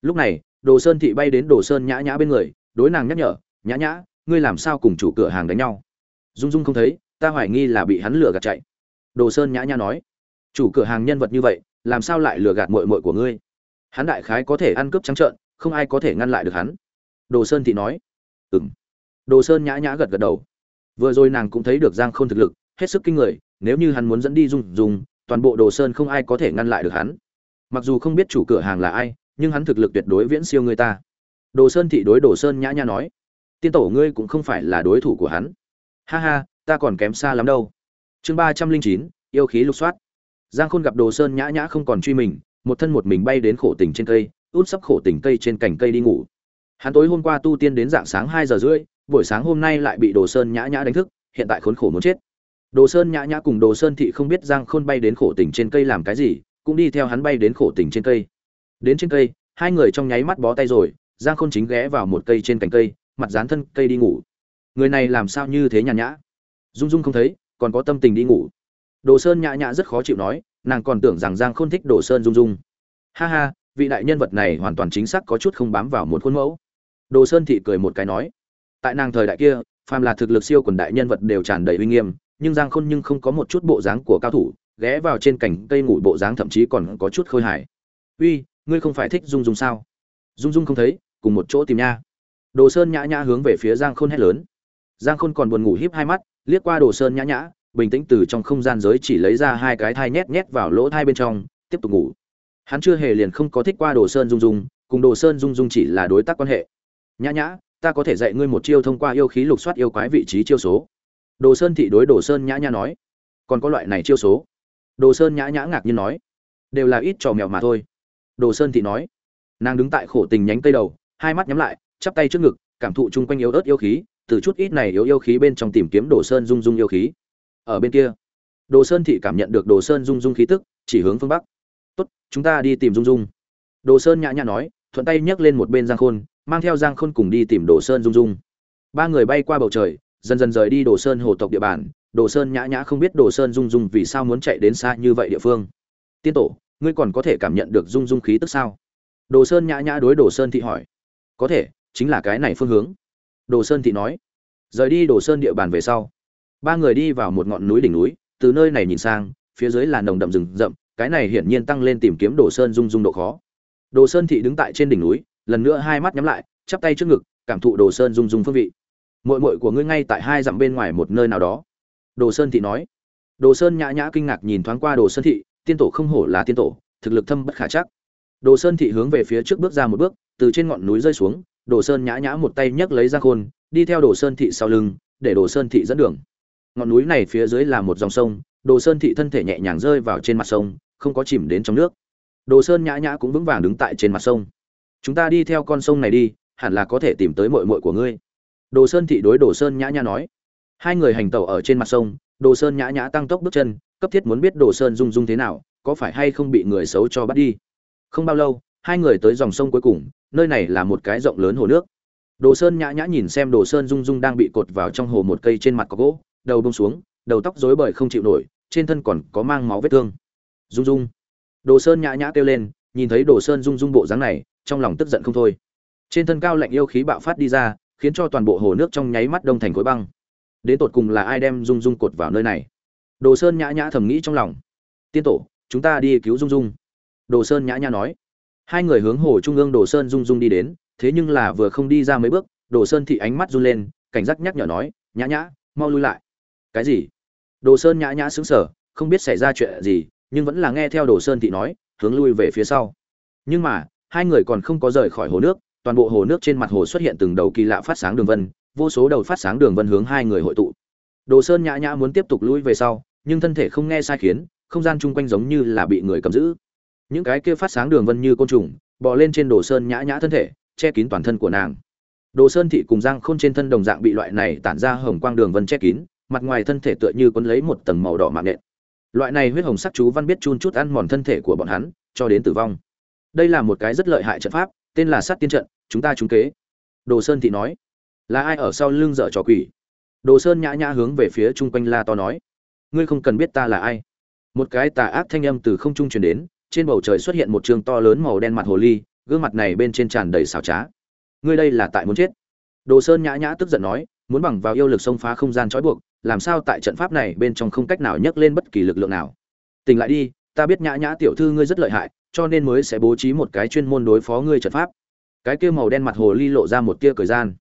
lúc này đồ sơn thị bay đến đồ sơn nhã nhã bên người đối nàng nhắc nhở nhã nhã ngươi làm sao cùng chủ cửa hàng đánh nhau? Dung dung không thấy ta hoài nghi là bị hắn lừa gạt chạy. Đồ sơn nhã nhã nói chủ cửa hàng nhân vật như vậy làm sao lại lừa gạt mội mội của ngươi? Hắn đại khái có thể ăn cướp trắng trợn không ai có thể ngăn lại được hắn. Đồ sơn thị nói ừm. Đồ sơn nhã nhã gật gật đầu. Vừa rồi nàng cũng thấy được giang khôn thực lực hết sức kinh người nếu như hắn muốn dẫn đi dung Dung, toàn bộ đồ sơn không ai có thể ngăn lại được hắn mặc dù không biết chủ cửa hàng là ai, nhưng hắn thực lực tuyệt đối viễn siêu người ta. Đồ sơn thị đối đồ sơn nhã nhã nói, tiên tổ ngươi cũng không phải là đối thủ của hắn. Ha ha, ta còn kém xa lắm đâu. Chương ba trăm linh chín, yêu khí lục soát. Giang khôn gặp đồ sơn nhã nhã không còn truy mình, một thân một mình bay đến khổ tình trên cây, út sấp khổ tình cây trên cành cây đi ngủ. Hắn tối hôm qua tu tiên đến dạng sáng hai giờ rưỡi, buổi sáng hôm nay lại bị đồ sơn nhã nhã đánh thức, hiện tại khốn khổ muốn chết. Đồ sơn nhã nhã cùng đồ sơn thị không biết giang khôn bay đến khổ tình trên cây làm cái gì cũng đi theo hắn bay đến khổ tình trên cây. Đến trên cây, hai người trong nháy mắt bó tay rồi, giang khôn chính ghé vào một cây trên cành cây, mặt dán thân cây đi ngủ. Người này làm sao như thế nhàn nhã? Dung dung không thấy, còn có tâm tình đi ngủ. Đồ sơn nhã nhã rất khó chịu nói, nàng còn tưởng rằng giang khôn thích đồ sơn dung dung. Ha ha, vị đại nhân vật này hoàn toàn chính xác có chút không bám vào một khuôn mẫu. Đồ sơn thị cười một cái nói, tại nàng thời đại kia, phàm là thực lực siêu quần đại nhân vật đều tràn đầy uy nghiêm, nhưng giang khôn nhưng không có một chút bộ dáng của cao thủ ghé vào trên cành cây ngủ bộ dáng thậm chí còn có chút khôi hài. Uy, ngươi không phải thích dung dung sao? Dung dung không thấy, cùng một chỗ tìm nha. Đồ sơn nhã nhã hướng về phía giang khôn hét lớn. Giang khôn còn buồn ngủ híp hai mắt, liếc qua đồ sơn nhã nhã, bình tĩnh từ trong không gian giới chỉ lấy ra hai cái thai nhét nhét vào lỗ thai bên trong, tiếp tục ngủ. Hắn chưa hề liền không có thích qua đồ sơn dung dung, cùng đồ sơn dung dung chỉ là đối tác quan hệ. Nhã nhã, ta có thể dạy ngươi một chiêu thông qua yêu khí lục soát yêu quái vị trí chiêu số. Đồ sơn thị đối đồ sơn nhã nhã nói. Còn có loại này chiêu số? Đồ sơn nhã nhã ngạc nhiên nói, đều là ít trò mèo mà thôi. Đồ sơn thị nói, nàng đứng tại khổ tình nhánh cây đầu, hai mắt nhắm lại, chắp tay trước ngực, cảm thụ chung quanh yếu ớt yêu khí, từ chút ít này yếu yêu khí bên trong tìm kiếm đồ sơn dung dung yêu khí. Ở bên kia, đồ sơn thị cảm nhận được đồ sơn dung dung khí tức, chỉ hướng phương bắc. Tốt, chúng ta đi tìm dung dung đồ sơn nhã nhã nói, thuận tay nhấc lên một bên giang khôn, mang theo giang khôn cùng đi tìm đồ sơn dung dung ba người bay qua bầu trời, dần dần rời đi đồ sơn hồ tộc địa bàn đồ sơn nhã nhã không biết đồ sơn dung dung vì sao muốn chạy đến xa như vậy địa phương. Tiên tổ, ngươi còn có thể cảm nhận được dung dung khí tức sao? Đồ sơn nhã nhã đối đồ sơn thị hỏi. Có thể, chính là cái này phương hướng. Đồ sơn thị nói. Rời đi đồ sơn địa bàn về sau, ba người đi vào một ngọn núi đỉnh núi, từ nơi này nhìn sang, phía dưới là nồng đậm rừng rậm, cái này hiển nhiên tăng lên tìm kiếm đồ sơn dung dung độ khó. Đồ sơn thị đứng tại trên đỉnh núi, lần nữa hai mắt nhắm lại, chắp tay trước ngực, cảm thụ đồ sơn dung dung phương vị. Mội mội của ngươi ngay tại hai dặm bên ngoài một nơi nào đó đồ sơn thị nói đồ sơn nhã nhã kinh ngạc nhìn thoáng qua đồ sơn thị tiên tổ không hổ là tiên tổ thực lực thâm bất khả chắc đồ sơn thị hướng về phía trước bước ra một bước từ trên ngọn núi rơi xuống đồ sơn nhã nhã một tay nhấc lấy ra khôn đi theo đồ sơn thị sau lưng để đồ sơn thị dẫn đường ngọn núi này phía dưới là một dòng sông đồ sơn thị thân thể nhẹ nhàng rơi vào trên mặt sông không có chìm đến trong nước đồ sơn nhã nhã cũng vững vàng đứng tại trên mặt sông chúng ta đi theo con sông này đi hẳn là có thể tìm tới mội mội của ngươi đồ sơn thị đối đồ sơn nhã nhã nói hai người hành tẩu ở trên mặt sông, đồ sơn nhã nhã tăng tốc bước chân, cấp thiết muốn biết đồ sơn dung dung thế nào, có phải hay không bị người xấu cho bắt đi. Không bao lâu, hai người tới dòng sông cuối cùng, nơi này là một cái rộng lớn hồ nước. Đồ sơn nhã nhã nhìn xem đồ sơn dung dung đang bị cột vào trong hồ một cây trên mặt có gỗ, đầu bông xuống, đầu tóc rối bời không chịu nổi, trên thân còn có mang máu vết thương. Dung dung đồ sơn nhã nhã kêu lên, nhìn thấy đồ sơn dung dung bộ dáng này, trong lòng tức giận không thôi. Trên thân cao lạnh yêu khí bạo phát đi ra, khiến cho toàn bộ hồ nước trong nháy mắt đông thành khối băng đến tột cùng là ai đem dung dung cột vào nơi này? Đồ sơn nhã nhã thầm nghĩ trong lòng. Tiên tổ, chúng ta đi cứu dung dung. Đồ sơn nhã nhã nói. Hai người hướng hồ trung ương đồ sơn dung dung đi đến, thế nhưng là vừa không đi ra mấy bước, đồ sơn thị ánh mắt run lên, cảnh giác nhắc nhở nói, nhã nhã, mau lui lại. Cái gì? Đồ sơn nhã nhã xứng sở không biết xảy ra chuyện gì, nhưng vẫn là nghe theo đồ sơn thị nói, hướng lui về phía sau. Nhưng mà, hai người còn không có rời khỏi hồ nước, toàn bộ hồ nước trên mặt hồ xuất hiện từng đầu kỳ lạ phát sáng đường vân vô số đầu phát sáng đường vân hướng hai người hội tụ. Đồ sơn nhã nhã muốn tiếp tục lui về sau, nhưng thân thể không nghe sai khiến, không gian chung quanh giống như là bị người cầm giữ. Những cái kia phát sáng đường vân như côn trùng, bò lên trên đồ sơn nhã nhã thân thể, che kín toàn thân của nàng. Đồ sơn thị cùng giang khôn trên thân đồng dạng bị loại này tản ra hồng quang đường vân che kín, mặt ngoài thân thể tựa như quấn lấy một tầng màu đỏ mạng nện. Loại này huyết hồng sắc chú văn biết chun chút ăn mòn thân thể của bọn hắn, cho đến tử vong. Đây là một cái rất lợi hại trận pháp, tên là sát tiên trận, chúng ta trúng kế. Đồ sơn thị nói là ai ở sau lưng dở trò quỷ? Đồ sơn nhã nhã hướng về phía chung quanh la to nói. Ngươi không cần biết ta là ai. Một cái tà ác thanh âm từ không trung truyền đến, trên bầu trời xuất hiện một trường to lớn màu đen mặt hồ ly, gương mặt này bên trên tràn đầy xào trá. Ngươi đây là tại muốn chết. Đồ sơn nhã nhã tức giận nói, muốn bằng vào yêu lực xông phá không gian trói buộc, làm sao tại trận pháp này bên trong không cách nào nhấc lên bất kỳ lực lượng nào. Tỉnh lại đi, ta biết nhã nhã tiểu thư ngươi rất lợi hại, cho nên mới sẽ bố trí một cái chuyên môn đối phó ngươi trận pháp. Cái kia màu đen mặt hồ ly lộ ra một tia cười gian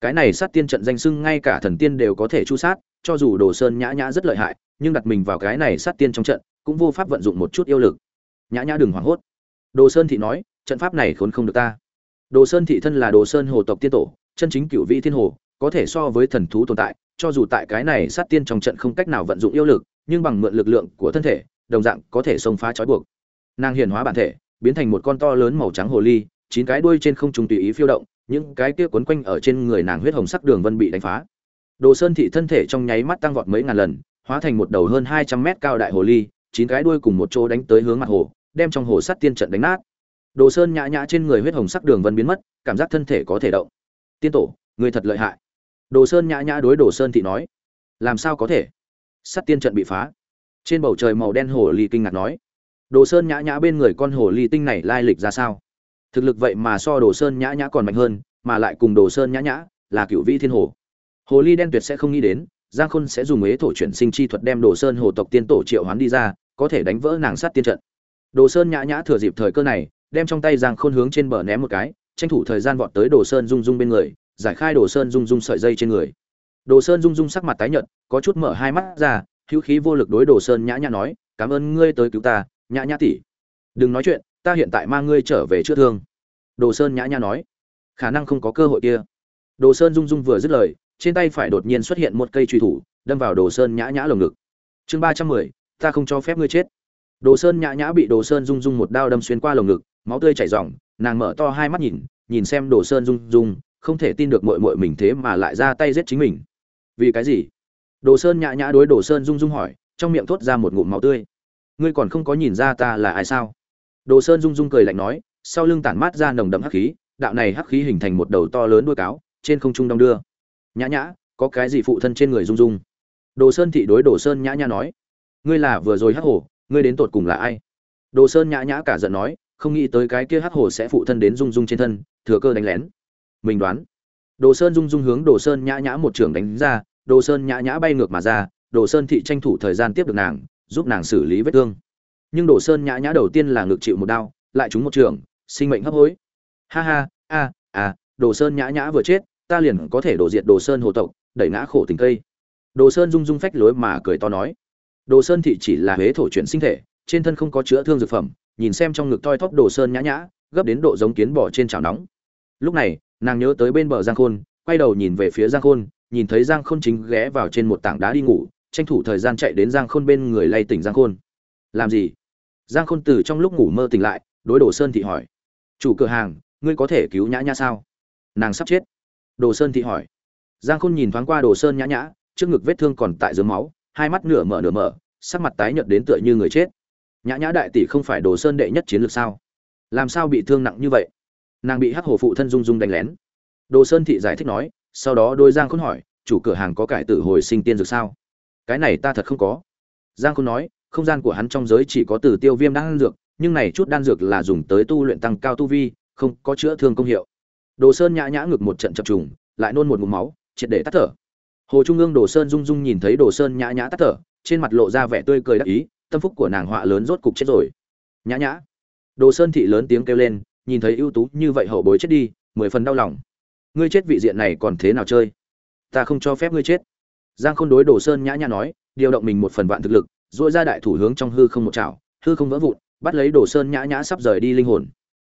cái này sát tiên trận danh sưng ngay cả thần tiên đều có thể chu sát, cho dù đồ sơn nhã nhã rất lợi hại, nhưng đặt mình vào cái này sát tiên trong trận, cũng vô pháp vận dụng một chút yêu lực. Nhã nhã đừng hoảng hốt. Đồ sơn thị nói, trận pháp này khốn không được ta. Đồ sơn thị thân là đồ sơn hồ tộc tiên tổ, chân chính cửu vị thiên hồ, có thể so với thần thú tồn tại, cho dù tại cái này sát tiên trong trận không cách nào vận dụng yêu lực, nhưng bằng mượn lực lượng của thân thể, đồng dạng có thể xông phá trói buộc. Nàng hiền hóa bản thể, biến thành một con to lớn màu trắng hồ ly, chín cái đuôi trên không trùng tùy ý phiêu động những cái kia quấn quanh ở trên người nàng huyết hồng sắc đường vân bị đánh phá. Đồ sơn thị thân thể trong nháy mắt tăng vọt mấy ngàn lần, hóa thành một đầu hơn hai trăm mét cao đại hồ ly, chín cái đuôi cùng một chỗ đánh tới hướng mặt hồ, đem trong hồ sắt tiên trận đánh nát. Đồ sơn nhã nhã trên người huyết hồng sắc đường vân biến mất, cảm giác thân thể có thể động. Tiên tổ người thật lợi hại. Đồ sơn nhã nhã đối đồ sơn thị nói. Làm sao có thể? Sắt tiên trận bị phá. Trên bầu trời màu đen hồ ly kinh ngạc nói. Đồ sơn nhã nhã bên người con hồ ly tinh này lai lịch ra sao? Thực lực vậy mà so đồ sơn nhã nhã còn mạnh hơn, mà lại cùng đồ sơn nhã nhã là cựu vĩ thiên hồ. Hồ ly đen tuyệt sẽ không nghĩ đến, giang khôn sẽ dùng ế thổ chuyển sinh chi thuật đem đồ sơn hồ tộc tiên tổ triệu hoán đi ra, có thể đánh vỡ nàng sát tiên trận. Đồ sơn nhã nhã thừa dịp thời cơ này, đem trong tay giang khôn hướng trên bờ ném một cái, tranh thủ thời gian vọt tới đồ sơn rung rung bên người, giải khai đồ sơn rung rung sợi dây trên người. Đồ sơn rung rung sắc mặt tái nhợt, có chút mở hai mắt ra, hữu khí vô lực đối đồ sơn nhã nhã nói, cảm ơn ngươi tới cứu ta, nhã nhã tỷ. Đừng nói chuyện ta hiện tại mang ngươi trở về chữa thương. Đồ sơn nhã nhã nói. Khả năng không có cơ hội kia. Đồ sơn rung rung vừa dứt lời, trên tay phải đột nhiên xuất hiện một cây truy thủ, đâm vào đồ sơn nhã nhã lồng ngực. Chương ba trăm mười, ta không cho phép ngươi chết. Đồ sơn nhã nhã bị đồ sơn rung rung một đao đâm xuyên qua lồng ngực, máu tươi chảy r nàng mở to hai mắt nhìn nhìn xem đồ sơn rung rung, không thể tin được mội mội mình thế mà lại ra tay giết chính mình. Vì cái gì? Đồ sơn nhã nhã đối đồ sơn rung rung hỏi, trong miệng thốt ra một ngụm máu tươi. Ngươi còn không có nhìn ra ta là ai sao? Đồ sơn rung rung cười lạnh nói, sau lưng tản mát ra nồng đậm hắc khí, đạo này hắc khí hình thành một đầu to lớn đuôi cáo, trên không trung đông đưa. Nhã nhã, có cái gì phụ thân trên người rung rung? Đồ sơn thị đối đồ sơn nhã nhã nói, ngươi là vừa rồi hắc hổ, ngươi đến tột cùng là ai? Đồ sơn nhã nhã cả giận nói, không nghĩ tới cái kia hắc hổ sẽ phụ thân đến rung rung trên thân, thừa cơ đánh lén. Mình đoán, đồ sơn rung rung hướng đồ sơn nhã nhã một trường đánh ra, đồ sơn nhã nhã bay ngược mà ra, đồ sơn thị tranh thủ thời gian tiếp được nàng, giúp nàng xử lý vết thương nhưng đồ sơn nhã nhã đầu tiên là ngược chịu một đao lại trúng một trường, sinh mệnh hấp hối. Ha ha, a a, đồ sơn nhã nhã vừa chết, ta liền có thể đổ diệt đồ sơn hồ tộc, đẩy ngã khổ tình cây. Đồ sơn rung rung phách lối mà cười to nói. Đồ sơn thị chỉ là huế thổ chuyển sinh thể, trên thân không có chữa thương dược phẩm, nhìn xem trong ngực toi thóp đồ sơn nhã nhã, gấp đến độ giống kiến bỏ trên chảo nóng. Lúc này, nàng nhớ tới bên bờ giang khôn, quay đầu nhìn về phía giang khôn, nhìn thấy giang khôn chính ghé vào trên một tảng đá đi ngủ, tranh thủ thời gian chạy đến giang khôn bên người lay tỉnh giang khôn. Làm gì? Giang khôn từ trong lúc ngủ mơ tỉnh lại, đối đồ sơn thị hỏi. Chủ cửa hàng, ngươi có thể cứu nhã nhã sao? Nàng sắp chết. Đồ sơn thị hỏi. Giang khôn nhìn thoáng qua đồ sơn nhã nhã, trước ngực vết thương còn tại dưới máu, hai mắt nửa mở nửa mở, sắc mặt tái nhợt đến tựa như người chết. Nhã nhã đại tỷ không phải đồ sơn đệ nhất chiến lược sao? Làm sao bị thương nặng như vậy? Nàng bị hắc hổ phụ thân dung dung đánh lén. Đồ sơn thị giải thích nói, sau đó đôi giang khôn hỏi, chủ cửa hàng có cải tử hồi sinh tiên dược sao? Cái này ta thật không có. Giang khôn nói không gian của hắn trong giới chỉ có từ tiêu viêm đan dược, nhưng này chút đan dược là dùng tới tu luyện tăng cao tu vi, không có chữa thương công hiệu. Đồ sơn nhã nhã ngực một trận chập trùng, lại nôn một ngụm máu, triệt để tắt thở. Hồ trung ương đồ sơn rung rung nhìn thấy đồ sơn nhã nhã tắt thở, trên mặt lộ ra vẻ tươi cười đắc ý, tâm phúc của nàng họa lớn rốt cục chết rồi. Nhã nhã. Đồ sơn thị lớn tiếng kêu lên, nhìn thấy ưu tú như vậy hậu bối chết đi, mười phần đau lòng. Ngươi chết vị diện này còn thế nào chơi? Ta không cho phép ngươi chết. Giang khôn đối đồ sơn nhã nhã nói, điều động mình một phần vạn thực lực dội ra đại thủ hướng trong hư không một chảo, hư không vỡ vụn, bắt lấy đồ sơn nhã nhã sắp rời đi linh hồn.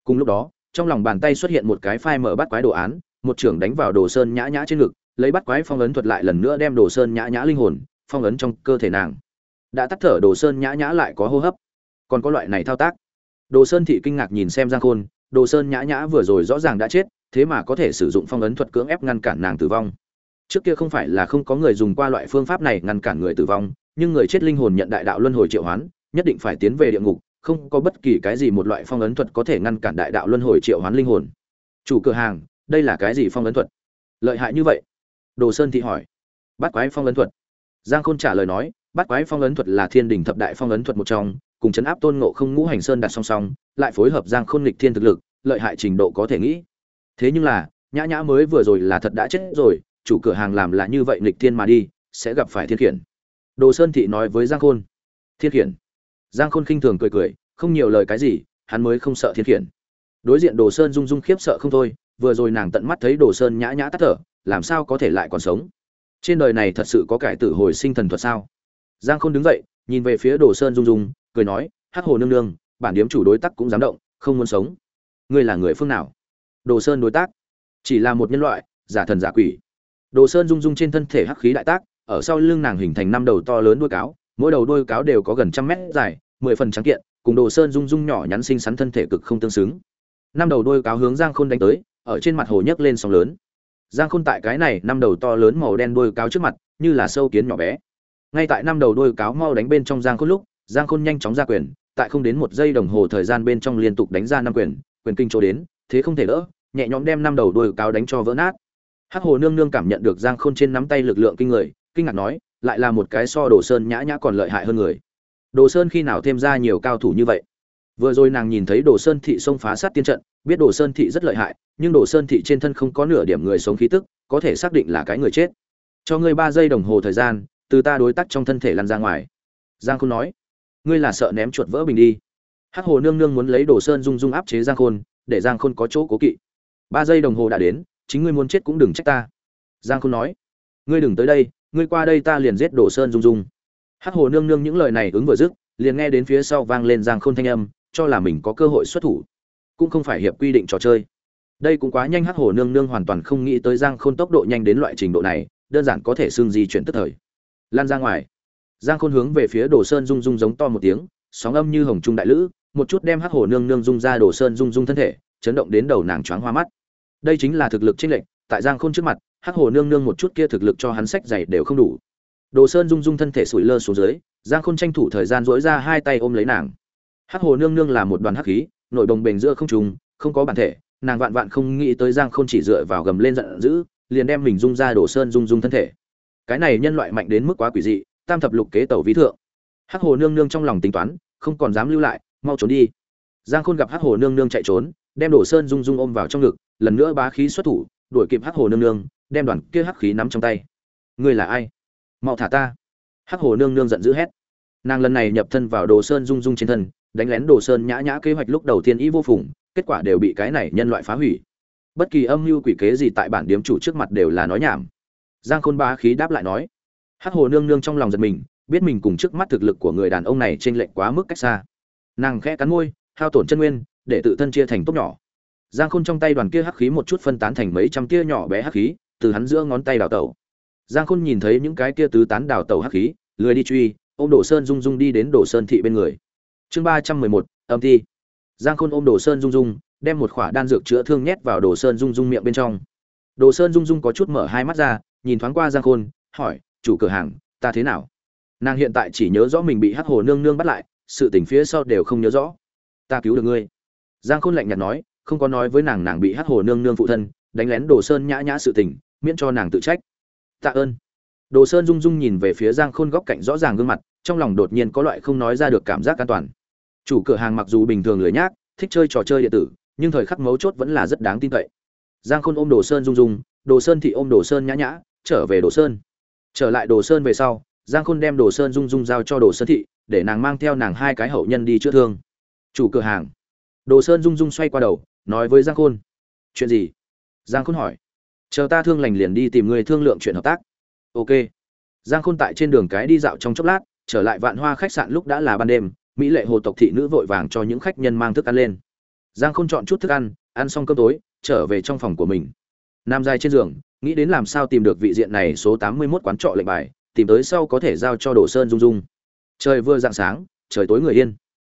Cùng lúc đó, trong lòng bàn tay xuất hiện một cái phai mở bắt quái đồ án, một trưởng đánh vào đồ sơn nhã nhã trên ngực, lấy bắt quái phong ấn thuật lại lần nữa đem đồ sơn nhã nhã linh hồn phong ấn trong cơ thể nàng. Đã tắt thở đồ sơn nhã nhã lại có hô hấp. Còn có loại này thao tác. Đồ sơn thị kinh ngạc nhìn xem giang khôn, đồ sơn nhã nhã vừa rồi rõ ràng đã chết, thế mà có thể sử dụng phong ấn thuật cưỡng ép ngăn cản nàng tử vong. Trước kia không phải là không có người dùng qua loại phương pháp này ngăn cản người tử vong nhưng người chết linh hồn nhận đại đạo luân hồi triệu hoán, nhất định phải tiến về địa ngục, không có bất kỳ cái gì một loại phong ấn thuật có thể ngăn cản đại đạo luân hồi triệu hoán linh hồn. Chủ cửa hàng, đây là cái gì phong ấn thuật? Lợi hại như vậy? Đồ sơn thị hỏi. Bát quái phong ấn thuật. Giang khôn trả lời nói, Bát quái phong ấn thuật là thiên đình thập đại phong ấn thuật một trong, cùng chấn áp tôn ngộ không ngũ hành sơn đặt song song, lại phối hợp giang khôn lịch thiên thực lực, lợi hại trình độ có thể nghĩ. Thế nhưng là, nhã nhã mới vừa rồi là thật đã chết rồi, chủ cửa hàng làm là như vậy lịch thiên mà đi, sẽ gặp phải thiên khiển đồ sơn thị nói với giang khôn. Thiên khiển. Giang khôn khinh thường cười cười, không nhiều lời cái gì, hắn mới không sợ thiên khiển. Đối diện đồ sơn rung rung khiếp sợ không thôi, vừa rồi nàng tận mắt thấy đồ sơn nhã nhã tắt thở, làm sao có thể lại còn sống? Trên đời này thật sự có cải tử hồi sinh thần thuật sao? Giang khôn đứng dậy, nhìn về phía đồ sơn rung rung, cười nói, hắc hồ nương nương, bản điếm chủ đối tác cũng dám động, không muốn sống. Ngươi là người phương nào? Đồ sơn đối tác. Chỉ là một nhân loại, giả thần giả quỷ. Đồ sơn rung rung trên thân thể hắc khí đại tác ở sau lưng nàng hình thành năm đầu to lớn đuôi cáo, mỗi đầu đuôi cáo đều có gần trăm mét dài, mười phần trắng kiện, cùng đồ sơn rung rung nhỏ nhắn xinh xắn thân thể cực không tương xứng. Năm đầu đuôi cáo hướng giang khôn đánh tới, ở trên mặt hồ nhấc lên sóng lớn. Giang khôn tại cái này năm đầu to lớn màu đen đuôi cáo trước mặt, như là sâu kiến nhỏ bé. Ngay tại năm đầu đuôi cáo mau đánh bên trong giang khôn lúc, giang khôn nhanh chóng ra quyền, tại không đến một giây đồng hồ thời gian bên trong liên tục đánh ra năm quyền quyền kinh chỗ đến, thế không thể đỡ, nhẹ nhõm đem năm đầu đuôi cáo đánh cho vỡ nát. Hắc hồ nương nương cảm nhận được giang khôn trên nắm tay lực lượng kinh người kinh ngạc nói, lại là một cái so đồ sơn nhã nhã còn lợi hại hơn người. Đồ sơn khi nào thêm ra nhiều cao thủ như vậy? Vừa rồi nàng nhìn thấy đồ sơn thị xông phá sát tiên trận, biết đồ sơn thị rất lợi hại, nhưng đồ sơn thị trên thân không có nửa điểm người sống khí tức, có thể xác định là cái người chết. Cho ngươi ba giây đồng hồ thời gian, từ ta đối tác trong thân thể lăn ra ngoài. Giang khôn nói, ngươi là sợ ném chuột vỡ bình đi. Hắc hồ nương nương muốn lấy đồ sơn dung dung áp chế giang khôn, để giang khôn có chỗ cố kỵ. Ba giây đồng hồ đã đến, chính ngươi muốn chết cũng đừng trách ta. Giang khôn nói, ngươi đừng tới đây ngươi qua đây ta liền giết đồ sơn dung dung hắc hồ nương nương những lời này ứng vừa dứt, liền nghe đến phía sau vang lên giang khôn thanh âm, cho là mình có cơ hội xuất thủ. Cũng không phải hiệp quy định trò chơi. Đây cũng quá nhanh, hắc hồ nương nương hoàn toàn không nghĩ tới giang khôn tốc độ nhanh đến loại trình độ này, đơn giản có thể xương di chuyển tức thời. Lan ra ngoài. Giang khôn hướng về phía đồ sơn rung rung giống to một tiếng, sóng âm như hồng trung đại lữ, một chút đem hắc hồ nương nương rung ra đồ sơn rung rung thân thể, chấn động đến đầu nàng choáng hoa mắt. Đây chính là thực lực chênh lệch, tại giang khôn trước mặt hắc hồ nương nương một chút kia thực lực cho hắn sách dày đều không đủ. Đồ sơn rung rung thân thể sủi lơ xuống dưới, giang khôn tranh thủ thời gian dỗi ra hai tay ôm lấy nàng. Hắc hồ nương nương là một đoàn hắc khí, nội đồng bền giữa không trùng không có bản thể, nàng vạn vạn không nghĩ tới giang khôn chỉ dựa vào gầm lên giận dữ, liền đem mình rung ra đồ sơn rung rung thân thể. Cái này nhân loại mạnh đến mức quá quỷ dị, tam thập lục kế tẩu ví thượng. Hắc hồ nương nương trong lòng tính toán, không còn dám lưu lại, mau trốn đi. Giang khôn gặp hắc hồ nương nương chạy trốn, đem đồ sơn rung rung ôm vào trong ngực, lần nữa bá khí xuất thủ, đuổi kịp hắc hồ nương nương đem đoàn kia hắc khí nắm trong tay. Ngươi là ai? Mau thả ta. Hắc hồ nương nương giận dữ hét. Nàng lần này nhập thân vào đồ sơn rung rung trên thân, đánh lén đồ sơn nhã nhã kế hoạch lúc đầu tiên ý vô phùng, kết quả đều bị cái này nhân loại phá hủy. Bất kỳ âm mưu quỷ kế gì tại bản điếm chủ trước mặt đều là nói nhảm. Giang khôn bá khí đáp lại nói. Hắc hồ nương nương trong lòng giật mình, biết mình cùng trước mắt thực lực của người đàn ông này trên lệch quá mức cách xa. Nàng khẽ cắn môi, hao tổn chân nguyên, để tự thân chia thành tốt nhỏ. Giang khôn trong tay đoàn kia hắc khí một chút phân tán thành mấy trăm tia nhỏ bé hắc khí từ hắn giữa ngón tay đào tẩu. Giang khôn nhìn thấy những cái kia tứ tán đào tẩu hắc khí, lười đi truy, ôm đồ sơn rung rung đi đến đồ sơn thị bên người. Chương ba trăm mười một, âm thi. Giang khôn ôm đồ sơn rung rung, đem một khỏa đan dược chữa thương nhét vào đồ sơn rung rung miệng bên trong. Đồ sơn rung rung có chút mở hai mắt ra, nhìn thoáng qua giang khôn, hỏi, chủ cửa hàng, ta thế nào? Nàng hiện tại chỉ nhớ rõ mình bị hắc hồ nương nương bắt lại, sự tình phía sau đều không nhớ rõ. Ta cứu được ngươi. Giang khôn lạnh nhạt nói, không có nói với nàng nàng bị hắc hồ nương nương phụ thân, đánh lén đồ sơn nhã nhã sự tình miễn cho nàng tự trách. Tạ ơn. Đồ sơn rung rung nhìn về phía giang khôn góc cạnh rõ ràng gương mặt, trong lòng đột nhiên có loại không nói ra được cảm giác an toàn. Chủ cửa hàng mặc dù bình thường lười nhác, thích chơi trò chơi điện tử, nhưng thời khắc mấu chốt vẫn là rất đáng tin cậy. Giang khôn ôm đồ sơn rung rung, đồ sơn thị ôm đồ sơn nhã nhã, trở về đồ sơn. Trở lại đồ sơn về sau, giang khôn đem đồ sơn rung rung giao cho đồ sơn thị, để nàng mang theo nàng hai cái hậu nhân đi chữa thương. Chủ cửa hàng. Đồ sơn rung rung xoay qua đầu, nói với giang khôn. Chuyện gì? Giang khôn hỏi chờ ta thương lành liền đi tìm người thương lượng chuyện hợp tác. Ok. Giang khôn tại trên đường cái đi dạo trong chốc lát, trở lại vạn hoa khách sạn lúc đã là ban đêm, mỹ lệ hồ tộc thị nữ vội vàng cho những khách nhân mang thức ăn lên. Giang khôn chọn chút thức ăn ăn xong cơm tối, trở về trong phòng của mình. Nam dài trên giường, nghĩ đến làm sao tìm được vị diện này số tám mươi 81 quán trọ lệnh bài, tìm tới sau có thể giao cho đồ sơn dung dung. Trời vừa dạng sáng, trời tối người yên.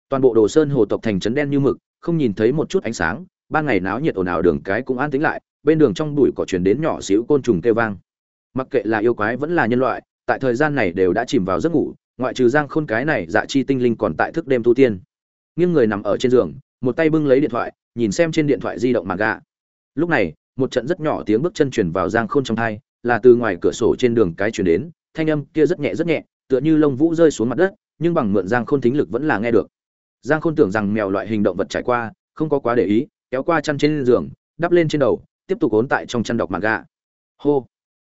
Toàn bộ đồ sơn hồ tộc thành trấn đen như mực, không nhìn thấy một chút ánh sáng, ban ngày náo nhiệt ồn ào đường cái cũng an tĩnh lại bên đường trong bụi cỏ truyền đến nhỏ xíu côn trùng kêu vang. Mặc kệ là yêu quái vẫn là nhân loại tại thời gian này đều đã chìm vào giấc ngủ ngoại trừ giang khôn cái này dạ chi tinh linh còn tại thức đêm tu tiên. Nghiêng người nằm ở trên giường một tay bưng lấy điện thoại nhìn xem trên điện thoại di động màn gạ. lúc này một trận rất nhỏ tiếng bước chân truyền vào giang khôn trong tai, là từ ngoài cửa sổ trên đường cái truyền đến thanh âm kia rất nhẹ rất nhẹ tựa như lông vũ rơi xuống mặt đất nhưng bằng mượn giang khôn thính lực vẫn là nghe được. Giang khôn tưởng rằng mèo loại hình động vật trải qua không có quá để ý kéo qua chăn trên giường đắp lên trên đầu tiếp tục ốn tại trong chăn đọc mạng gà hô.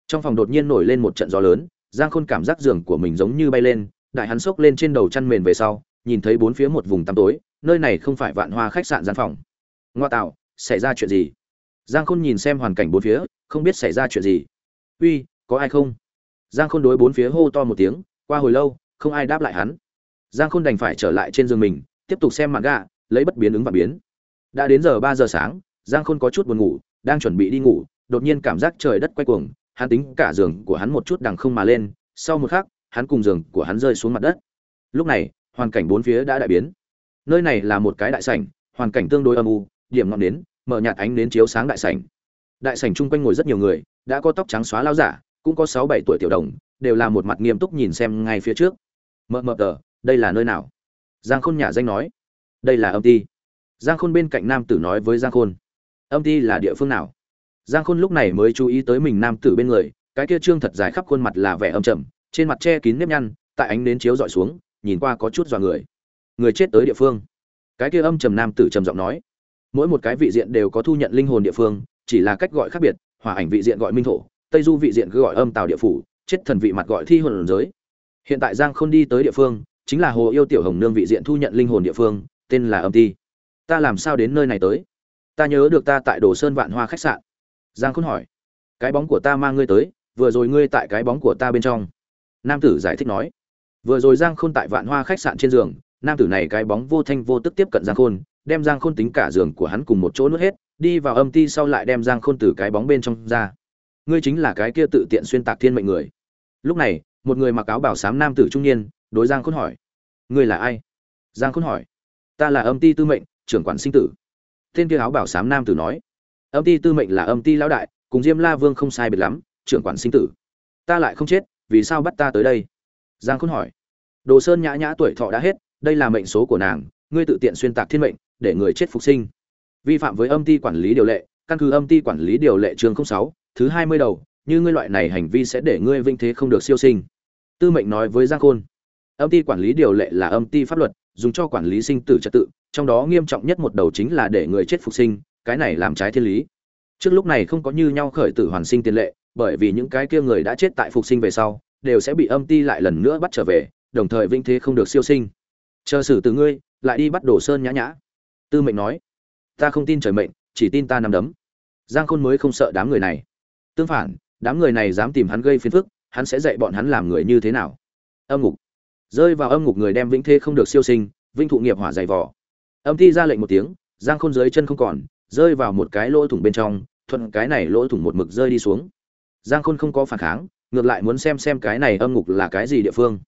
Trong phòng đột nhiên nổi lên một trận gió lớn, giang khôn cảm giác giường của mình giống như bay lên, đại hắn sốc lên trên đầu chăn mền về sau, nhìn thấy bốn phía một vùng tăm tối, nơi này không phải vạn hoa khách sạn gian phòng. Ngoa tạo, xảy ra chuyện gì? Giang khôn nhìn xem hoàn cảnh bốn phía, không biết xảy ra chuyện gì. Uy, có ai không? Giang khôn đối bốn phía hô to một tiếng, qua hồi lâu, không ai đáp lại hắn. Giang khôn đành phải trở lại trên giường mình, tiếp tục xem mạng gà lấy bất biến ứng và biến. Đã đến giờ ba giờ sáng, giang khôn có chút buồn ngủ đang chuẩn bị đi ngủ, đột nhiên cảm giác trời đất quay cuồng, hắn tính cả giường của hắn một chút đằng không mà lên, sau một khắc, hắn cùng giường của hắn rơi xuống mặt đất. Lúc này, hoàn cảnh bốn phía đã đại biến. Nơi này là một cái đại sảnh, hoàn cảnh tương đối âm u, điểm ngọn nến, mở nhạt ánh nến chiếu sáng đại sảnh. Đại sảnh chung quanh ngồi rất nhiều người, đã có tóc trắng xóa lao giả, cũng có sáu bảy tuổi tiểu đồng, đều là một mặt nghiêm túc nhìn xem ngay phía trước. Mờ mờ tờ, đây là nơi nào? Giang khôn nhà danh nói. Đây là âm ty. Giang khôn bên cạnh nam tử nói với giang khôn âm ty là địa phương nào? Giang khôn lúc này mới chú ý tới mình nam tử bên người, cái kia trương thật dài khắp khuôn mặt là vẻ âm trầm, trên mặt che kín nếp nhăn, tại ánh nến chiếu dọi xuống, nhìn qua có chút dọa người. Người chết tới địa phương. Cái kia âm trầm nam tử trầm giọng nói, mỗi một cái vị diện đều có thu nhận linh hồn địa phương, chỉ là cách gọi khác biệt, hòa ảnh vị diện gọi minh thổ, tây du vị diện cứ gọi âm tào địa phủ, chết thần vị mặt gọi thi hồn giới. Hiện tại giang khôn đi tới địa phương, chính là hồ yêu tiểu hồng nương vị diện thu nhận linh hồn địa phương, tên là âm ti. Ta làm sao đến nơi này tới? Ta nhớ được ta tại đồ sơn vạn hoa khách sạn. Giang khôn hỏi, cái bóng của ta mang ngươi tới, vừa rồi ngươi tại cái bóng của ta bên trong. Nam tử giải thích nói, vừa rồi giang khôn tại vạn hoa khách sạn trên giường, nam tử này cái bóng vô thanh vô tức tiếp cận giang khôn, đem giang khôn tính cả giường của hắn cùng một chỗ nuốt hết, đi vào âm ti sau lại đem giang khôn từ cái bóng bên trong ra. Ngươi chính là cái kia tự tiện xuyên tạc thiên mệnh người. Lúc này, một người mặc áo bảo sám nam tử trung niên, đối giang khôn hỏi, ngươi là ai? Giang khôn hỏi, ta là âm ti tư mệnh, trưởng quản sinh tử tên kia áo bảo sám nam tử nói, âm ti tư mệnh là âm ti lão đại, cùng diêm la vương không sai biệt lắm, trưởng quản sinh tử. Ta lại không chết, vì sao bắt ta tới đây? Giang khôn hỏi. Đồ sơn nhã nhã tuổi thọ đã hết, đây là mệnh số của nàng, ngươi tự tiện xuyên tạc thiên mệnh, để người chết phục sinh. Vi phạm với âm Ti quản lý điều lệ, căn cứ âm Ti quản lý điều lệ chương sáu, thứ hai mươi đầu, như ngươi loại này hành vi sẽ để ngươi vinh thế không được siêu sinh. Tư mệnh nói với giang khôn. Âm Ti quản lý điều lệ là âm Ti pháp luật dùng cho quản lý sinh tử trật tự, trong đó nghiêm trọng nhất một đầu chính là để người chết phục sinh, cái này làm trái thiên lý. Trước lúc này không có như nhau khởi tử hoàn sinh tiền lệ, bởi vì những cái kia người đã chết tại phục sinh về sau, đều sẽ bị âm ti lại lần nữa bắt trở về, đồng thời vinh thế không được siêu sinh. Chờ xử từ ngươi, lại đi bắt đồ sơn nhã nhã. Tư mệnh nói, ta không tin trời mệnh, chỉ tin ta nằm đấm. Giang khôn mới không sợ đám người này. Tương phản, đám người này dám tìm hắn gây phiền phức, hắn sẽ dạy bọn hắn làm người như thế nào. Âm ngục rơi vào âm ngục người đem vĩnh thế không được siêu sinh vinh thụ nghiệp hỏa dày vỏ âm thi ra lệnh một tiếng, giang khôn dưới chân không còn, rơi vào một cái lỗ thủng bên trong, thuận cái này lỗ thủng một mực rơi đi xuống. Giang khôn không có phản kháng, ngược lại muốn xem xem cái này âm ngục là cái gì địa phương.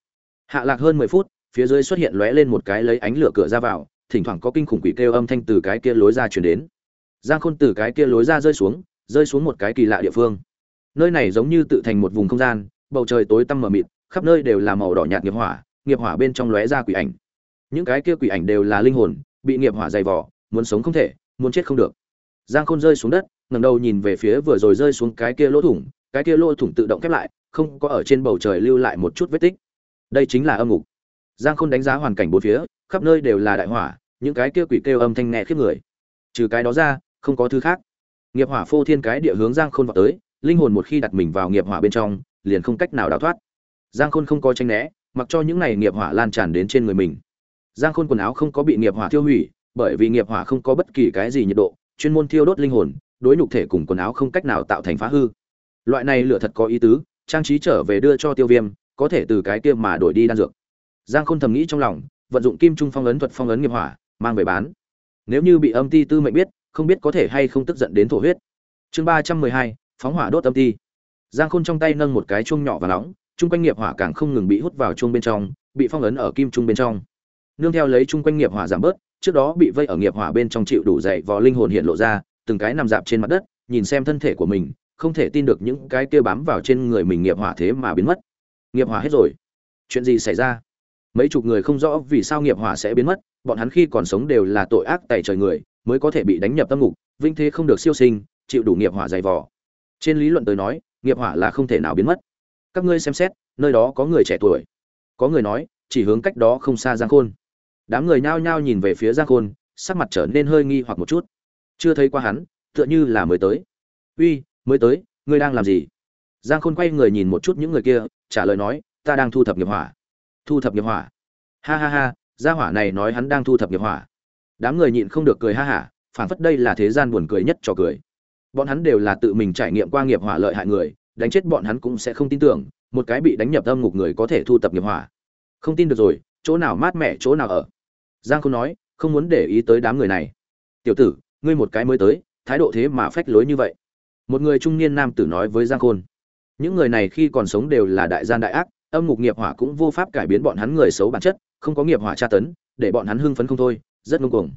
Hạ lạc hơn mười phút, phía dưới xuất hiện lóe lên một cái lấy ánh lửa cửa ra vào, thỉnh thoảng có kinh khủng quỷ kêu âm thanh từ cái kia lối ra truyền đến. Giang khôn từ cái kia lối ra rơi xuống rơi xuống một cái kỳ lạ địa phương. Nơi này giống như tự thành một vùng không gian, bầu trời tối tăm mờ mịt, khắp nơi đều là màu đỏ nhạt nghiệp hỏa nghiệp hỏa bên trong lóe ra quỷ ảnh. Những cái kia quỷ ảnh đều là linh hồn, bị nghiệp hỏa dày vỏ muốn sống không thể, muốn chết không được. Giang khôn rơi xuống đất, ngẩng đầu nhìn về phía vừa rồi rơi xuống cái kia lỗ thủng, cái kia lỗ thủng tự động khép lại, không có ở trên bầu trời lưu lại một chút vết tích. Đây chính là âm ngục. Giang khôn đánh giá hoàn cảnh bốn phía, khắp nơi đều là đại hỏa, những cái kia quỷ kêu âm thanh nghe khiếp người. Trừ cái đó ra, không có thứ khác. Nghiệp hỏa phô thiên cái địa hướng giang khôn vào tới, linh hồn một khi đặt mình vào nghiệp hỏa bên trong, liền không cách nào đào thoát. Giang khôn không có tranh né mặc cho những này nghiệp hỏa lan tràn đến trên người mình. Giang khôn quần áo không có bị nghiệp hỏa thiêu hủy, bởi vì nghiệp hỏa không có bất kỳ cái gì nhiệt độ, chuyên môn thiêu đốt linh hồn, đối nhục thể cùng quần áo không cách nào tạo thành phá hư. Loại này lửa thật có ý tứ, trang trí trở về đưa cho tiêu viêm, có thể từ cái kia mà đổi đi đan dược. Giang khôn thầm nghĩ trong lòng, vận dụng kim trung phong ấn thuật phong ấn nghiệp hỏa, mang về bán. Nếu như bị âm ti tư mệnh biết, không biết có thể hay không tức giận đến thổ huyết. Chương ba trăm mười hai, phóng hỏa đốt âm ti. Giang khôn trong tay nâng một cái chuông nhỏ và nóng chung quanh nghiệp hỏa càng không ngừng bị hút vào chuông bên trong, bị phong ấn ở kim trung bên trong. Nương theo lấy chung quanh nghiệp hỏa giảm bớt, trước đó bị vây ở nghiệp hỏa bên trong chịu đủ dậy vò linh hồn hiện lộ ra, từng cái nằm dạp trên mặt đất, nhìn xem thân thể của mình, không thể tin được những cái kia bám vào trên người mình nghiệp hỏa thế mà biến mất. Nghiệp hỏa hết rồi. Chuyện gì xảy ra? Mấy chục người không rõ vì sao nghiệp hỏa sẽ biến mất, bọn hắn khi còn sống đều là tội ác tày trời người, mới có thể bị đánh nhập tâm ngục, vinh thế không được siêu sinh, chịu đủ nghiệp hỏa dày vò. Trên lý luận tới nói, nghiệp hỏa là không thể nào biến mất các ngươi xem xét, nơi đó có người trẻ tuổi. Có người nói, chỉ hướng cách đó không xa giang khôn. Đám người nhao nhao nhìn về phía giang khôn, sắc mặt trở nên hơi nghi hoặc một chút. Chưa thấy qua hắn, tựa như là mới tới. Uy, mới tới, ngươi đang làm gì? Giang khôn quay người nhìn một chút những người kia, trả lời nói, ta đang thu thập nghiệp hỏa. Thu thập nghiệp hỏa? Ha ha ha, gia hỏa này nói hắn đang thu thập nghiệp hỏa. Đám người nhịn không được cười ha hả phản phất đây là thế gian buồn cười nhất cho cười. Bọn hắn đều là tự mình trải nghiệm qua nghiệp hỏa lợi hại người đánh chết bọn hắn cũng sẽ không tin tưởng, một cái bị đánh nhập âm ngục người có thể thu tập nghiệp hỏa. Không tin được rồi, chỗ nào mát mẻ, chỗ nào ở? Giang khôn nói, không muốn để ý tới đám người này. Tiểu tử, ngươi một cái mới tới, thái độ thế mà phách lối như vậy. Một người trung niên nam tử nói với giang khôn, những người này khi còn sống đều là đại gian đại ác, âm ngục nghiệp hỏa cũng vô pháp cải biến bọn hắn người xấu bản chất, không có nghiệp hỏa tra tấn, để bọn hắn hưng phấn không thôi, rất ngông cuồng.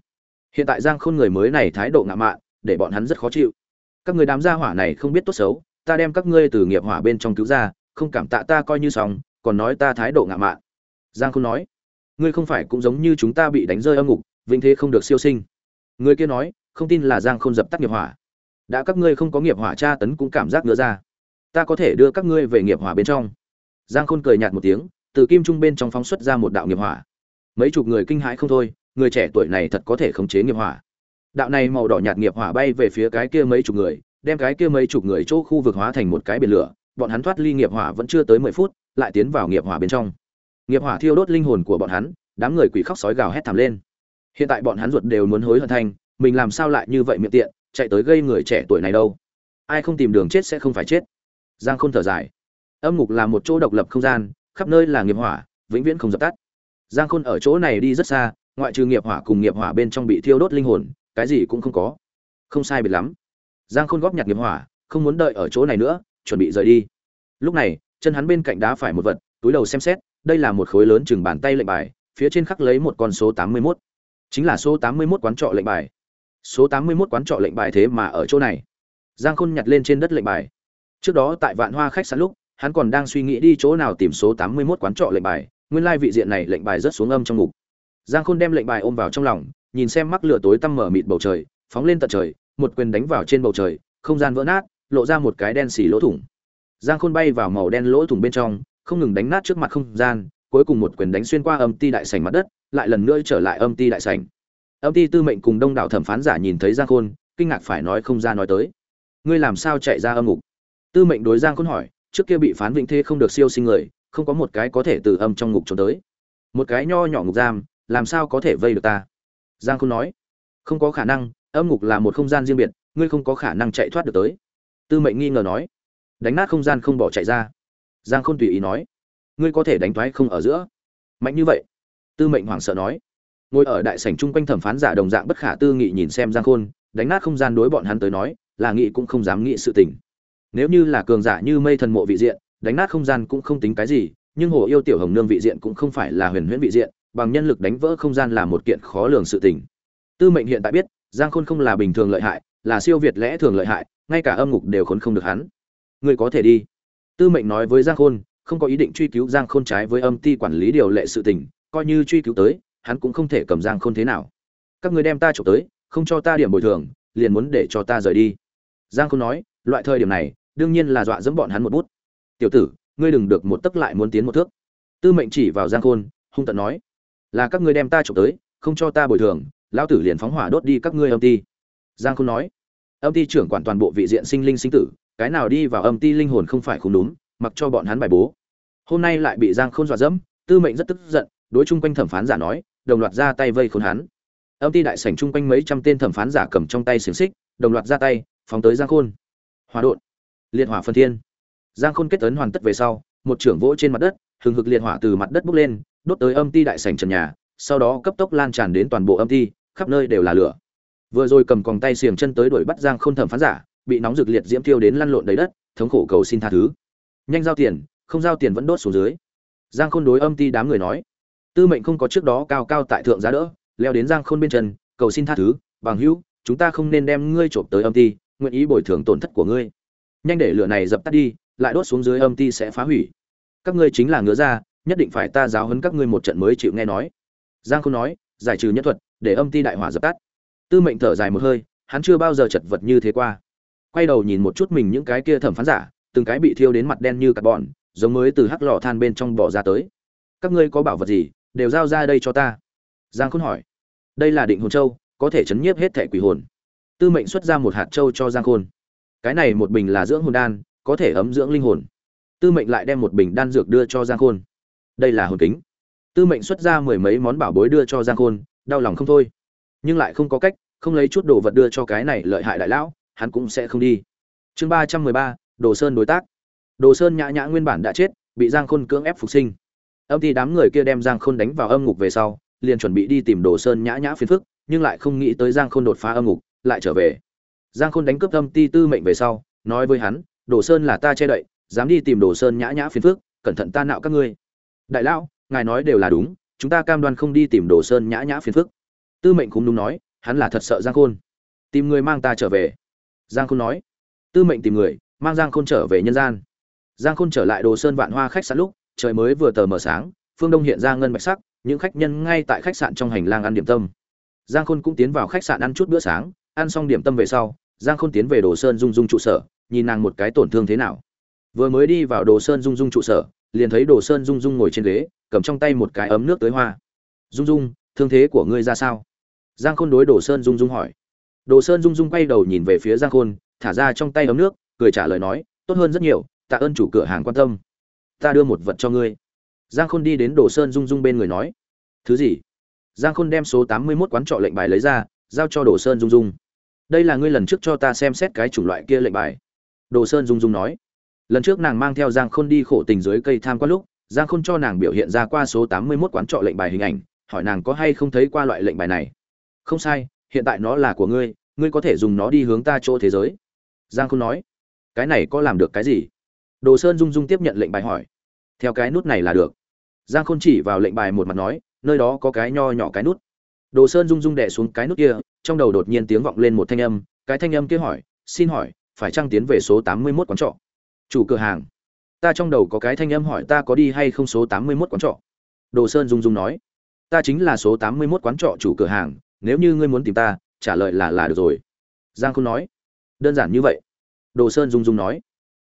Hiện tại giang khôn người mới này thái độ ngạo mạn, để bọn hắn rất khó chịu. Các người đám gia hỏa này không biết tốt xấu ta đem các ngươi từ nghiệp hỏa bên trong cứu ra, không cảm tạ ta coi như xong, còn nói ta thái độ ngạo mạn. Giang khôn nói, ngươi không phải cũng giống như chúng ta bị đánh rơi âm ngục vinh thế không được siêu sinh. Người kia nói, không tin là giang khôn dập tắt nghiệp hỏa. Đã các ngươi không có nghiệp hỏa tra tấn cũng cảm giác ngứa ra. Ta có thể đưa các ngươi về nghiệp hỏa bên trong. Giang khôn cười nhạt một tiếng, từ kim trung bên trong phóng xuất ra một đạo nghiệp hỏa. Mấy chục người kinh hãi không thôi, người trẻ tuổi này thật có thể khống chế nghiệp hỏa. Đạo này màu đỏ nhạt nghiệp hỏa bay về phía cái kia mấy chục người đem cái kia mấy chục người chỗ khu vực hóa thành một cái biển lửa, bọn hắn thoát ly nghiệp hỏa vẫn chưa tới mười phút, lại tiến vào nghiệp hỏa bên trong. Nghiệp hỏa thiêu đốt linh hồn của bọn hắn, đám người quỷ khóc sói gào hét thảm lên. Hiện tại bọn hắn ruột đều muốn hối hận thanh mình làm sao lại như vậy miệng tiện, chạy tới gây người trẻ tuổi này đâu? Ai không tìm đường chết sẽ không phải chết. Giang khôn thở dài. Âm ngục là một chỗ độc lập không gian, khắp nơi là nghiệp hỏa, vĩnh viễn không dập tắt. Giang khôn ở chỗ này đi rất xa, ngoại trừ nghiệp hỏa cùng nghiệp hỏa bên trong bị thiêu đốt linh hồn, cái gì cũng không có. Không sai biệt lắm giang khôn góp nhặt nghiệp hỏa, không muốn đợi ở chỗ này nữa, chuẩn bị rời đi. Lúc này, chân hắn bên cạnh đá phải một vật, túi đầu xem xét, đây là một khối lớn chừng bàn tay lệnh bài, phía trên khắc lấy một con số tám mươi 81. chính là số tám mươi 81 quán trọ lệnh bài. Số tám mươi 81 quán trọ lệnh bài thế mà ở chỗ này. Giang khôn nhặt lên trên đất lệnh bài. Trước đó tại vạn hoa khách sạn lúc, hắn còn đang suy nghĩ đi chỗ nào tìm số tám mươi 81 quán trọ lệnh bài, nguyên lai vị diện này lệnh bài rất xuống âm trong ngục. Giang khôn đem lệnh bài ôm vào trong lòng, nhìn xem mắc lửa tối tăm mở mịt bầu trời, phóng lên tận trời một quyền đánh vào trên bầu trời, không gian vỡ nát, lộ ra một cái đen xì lỗ thủng. Giang khôn bay vào màu đen lỗ thủng bên trong, không ngừng đánh nát trước mặt không gian, cuối cùng một quyền đánh xuyên qua âm ti đại sảnh mặt đất, lại lần nữa trở lại âm ti đại sảnh. Âm ti tư mệnh cùng đông đảo thẩm phán giả nhìn thấy giang khôn, kinh ngạc phải nói không ra nói tới. Ngươi làm sao chạy ra âm ngục tư mệnh đối giang khôn hỏi, trước kia bị phán vĩnh thế không được siêu sinh người, không có một cái có thể từ âm trong ngục trốn tới. Một cái nho nhỏ ngục giam, làm sao có thể vây được ta? Giang khôn nói, không có khả năng âm ngục là một không gian riêng biệt, ngươi không có khả năng chạy thoát được tới. Tư mệnh nghi ngờ nói. Đánh nát không gian không bỏ chạy ra. Giang khôn tùy ý nói. Ngươi có thể đánh thoái không ở giữa. Mạnh như vậy. Tư mệnh hoảng sợ nói. Ngồi ở đại sảnh chung quanh thẩm phán giả đồng dạng bất khả tư nghị nhìn xem giang khôn, đánh nát không gian đối bọn hắn tới nói, là nghị cũng không dám nghị sự tình. Nếu như là cường giả như mây thần mộ vị diện, đánh nát không gian cũng không tính cái gì, nhưng hồ yêu tiểu hồng nương vị diện cũng không phải là huyền huyễn vị diện, bằng nhân lực đánh vỡ không gian là một kiện khó lường sự tình. Tư mệnh hiện tại biết giang khôn không là bình thường lợi hại, là siêu việt lẽ thường lợi hại, ngay cả âm ngục đều khốn không được hắn. Ngươi có thể đi. Tư mệnh nói với giang khôn, không có ý định truy cứu giang khôn trái với âm ty quản lý điều lệ sự tình, coi như truy cứu tới, hắn cũng không thể cầm giang khôn thế nào. Các người đem ta trộm tới, không cho ta điểm bồi thường, liền muốn để cho ta rời đi. Giang khôn nói, loại thời điểm này, đương nhiên là dọa dẫm bọn hắn một bút. Tiểu tử, ngươi đừng được một tấc lại muốn tiến một thước. Tư mệnh chỉ vào giang khôn, hung tận nói, là các ngươi đem ta trộm tới, không cho ta bồi thường lão tử liền phóng hỏa đốt đi các ngươi âm ti. giang khôn nói. Âm ti trưởng quản toàn bộ vị diện sinh linh sinh tử, cái nào đi vào âm ti linh hồn không phải không đúng mặc cho bọn hắn bài bố. Hôm nay lại bị giang khôn dọa dẫm, tư mệnh rất tức giận, đối chung quanh thẩm phán giả nói, đồng loạt ra tay vây khốn hắn. Âm ti đại sảnh chung quanh mấy trăm tên thẩm phán giả cầm trong tay xiềng xích, đồng loạt ra tay, phóng tới giang khôn. Hòa đột liệt hỏa phân thiên. Giang khôn kết tấn hoàn tất về sau, một trưởng vỗ trên mặt đất, hừng hực liệt hỏa từ mặt đất bốc lên, đốt tới âm ti đại sảnh trần nhà, sau đó cấp tốc lan tràn đến toàn bộ âm ti khắp nơi đều là lửa. Vừa rồi cầm còng tay xiềng chân tới đuổi bắt giang khôn thẩm phán giả, bị nóng rực liệt diễm tiêu đến lăn lộn đầy đất, thống khổ cầu xin tha thứ. Nhanh giao tiền, không giao tiền vẫn đốt xuống dưới. Giang khôn đối âm ty đám người nói, tư mệnh không có trước đó cao cao tại thượng giá đỡ, leo đến giang khôn bên chân, cầu xin tha thứ, bằng hữu, chúng ta không nên đem ngươi trộm tới âm ty nguyện ý bồi thường tổn thất của ngươi. Nhanh để lửa này dập tắt đi, lại đốt xuống dưới âm ty sẽ phá hủy. Các ngươi chính là ngứa ra nhất định phải ta giáo hấn các ngươi một trận mới chịu nghe nói. Giang khôn nói, giải trừ nhất thuật để âm ti đại hỏa dập tắt. Tư mệnh thở dài một hơi, hắn chưa bao giờ chật vật như thế qua. Quay đầu nhìn một chút mình những cái kia thẩm phán giả, từng cái bị thiêu đến mặt đen như carbon giống mới từ hắc lò than bên trong bỏ ra tới. Các ngươi có bảo vật gì, đều giao ra đây cho ta. Giang khôn hỏi. Đây là định hồn châu, có thể chấn nhiếp hết thẻ quỷ hồn. Tư mệnh xuất ra một hạt châu cho giang khôn. Cái này một bình là dưỡng hồn đan, có thể ấm dưỡng linh hồn. Tư mệnh lại đem một bình đan dược đưa cho giang khôn. Đây là hồn kính. Tư mệnh xuất ra mười mấy món bảo bối đưa cho giang khôn đau lòng không thôi. Nhưng lại không có cách, không lấy chút đồ vật đưa cho cái này lợi hại đại lão, hắn cũng sẽ không đi. Chương ba trăm mười ba, đồ sơn đối tác. Đồ sơn nhã nhã nguyên bản đã chết, bị giang khôn cưỡng ép phục sinh. Âm thì đám người kia đem giang khôn đánh vào âm ngục về sau, liền chuẩn bị đi tìm đồ sơn nhã nhã phiền phức, nhưng lại không nghĩ tới giang khôn đột phá âm ngục, lại trở về. Giang khôn đánh cướp âm ti tư mệnh về sau, nói với hắn, đồ sơn là ta che đậy, dám đi tìm đồ sơn nhã nhã phiền phức, cẩn thận ta nạo các ngươi. Đại lão, ngài nói đều là đúng chúng ta cam đoan không đi tìm đồ sơn nhã nhã phiền phức. Tư mệnh cũng đúng nói, hắn là thật sợ giang khôn. Tìm người mang ta trở về. Giang khôn nói, tư mệnh tìm người, mang giang khôn trở về nhân gian. Giang khôn trở lại đồ sơn vạn hoa khách sạn lúc, trời mới vừa tờ mờ sáng, phương đông hiện ra ngân bạch sắc, những khách nhân ngay tại khách sạn trong hành lang ăn điểm tâm. Giang khôn cũng tiến vào khách sạn ăn chút bữa sáng, ăn xong điểm tâm về sau, giang khôn tiến về đồ sơn dung dung trụ sở, nhìn nàng một cái tổn thương thế nào. Vừa mới đi vào đồ sơn dung dung trụ sở liền thấy đồ sơn dung dung ngồi trên ghế, cầm trong tay một cái ấm nước tới hoa. Dung dung thương thế của ngươi ra sao? Giang khôn đối đồ sơn dung dung hỏi. Đồ sơn dung dung quay đầu nhìn về phía giang khôn, thả ra trong tay ấm nước, cười trả lời nói, tốt hơn rất nhiều, tạ ơn chủ cửa hàng quan tâm. Ta đưa một vật cho ngươi. Giang khôn đi đến đồ sơn dung dung bên người nói, thứ gì? Giang khôn đem số tám mươi mốt quán trọ lệnh bài lấy ra, giao cho đồ sơn dung dung đây là ngươi lần trước cho ta xem xét cái chủng loại kia lệnh bài. Đồ sơn dung dung nói lần trước nàng mang theo giang khôn đi khổ tình dưới cây tham quan lúc, giang khôn cho nàng biểu hiện ra qua số tám mươi mốt quán trọ lệnh bài hình ảnh, hỏi nàng có hay không thấy qua loại lệnh bài này. Không sai, hiện tại nó là của ngươi ngươi có thể dùng nó đi hướng ta chỗ thế giới. Giang khôn nói, cái này có làm được cái gì? Đồ sơn dung dung tiếp nhận lệnh bài hỏi, theo cái nút này là được. Giang khôn chỉ vào lệnh bài một mặt nói, nơi đó có cái nho nhỏ cái nút. Đồ sơn dung dung đẻ xuống cái nút kia, trong đầu đột nhiên tiếng vọng lên một thanh âm, cái thanh âm kia hỏi, xin hỏi, phải trăng tiến về số tám mươi mốt quán trọ? Chủ cửa hàng. Ta trong đầu có cái thanh âm hỏi ta có đi hay không số tám mươi mốt quán trọ. Đồ sơn dung dung nói, ta chính là số tám mươi mốt quán trọ chủ cửa hàng, nếu như ngươi muốn tìm ta, trả lời là là được rồi. Giang khôn nói, đơn giản như vậy. Đồ sơn dung dung nói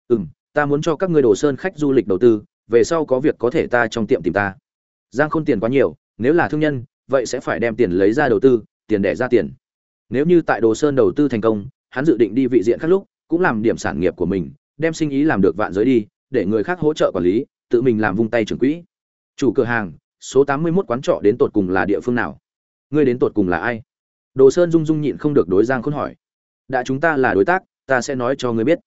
ừ m ta muốn cho các ngươi đồ sơn khách du lịch đầu tư, về sau có việc có thể ta trong tiệm tìm ta. Giang khôn tiền quá nhiều, nếu là thương nhân, vậy sẽ phải đem tiền lấy ra đầu tư, tiền đẻ ra tiền. Nếu như tại đồ sơn đầu tư thành công, hắn dự định đi vị diện khác lúc, cũng làm điểm sản nghiệp của mình đem sinh ý làm được vạn giới đi, để người khác hỗ trợ quản lý, tự mình làm vung tay trưởng quỹ. Chủ cửa hàng, số tám mươi 81 quán trọ đến tột cùng là địa phương nào? Ngươi đến tột cùng là ai? Đồ sơn dung dung nhịn không được đối giang khôn hỏi. Đã chúng ta là đối tác, ta sẽ nói cho ngươi biết.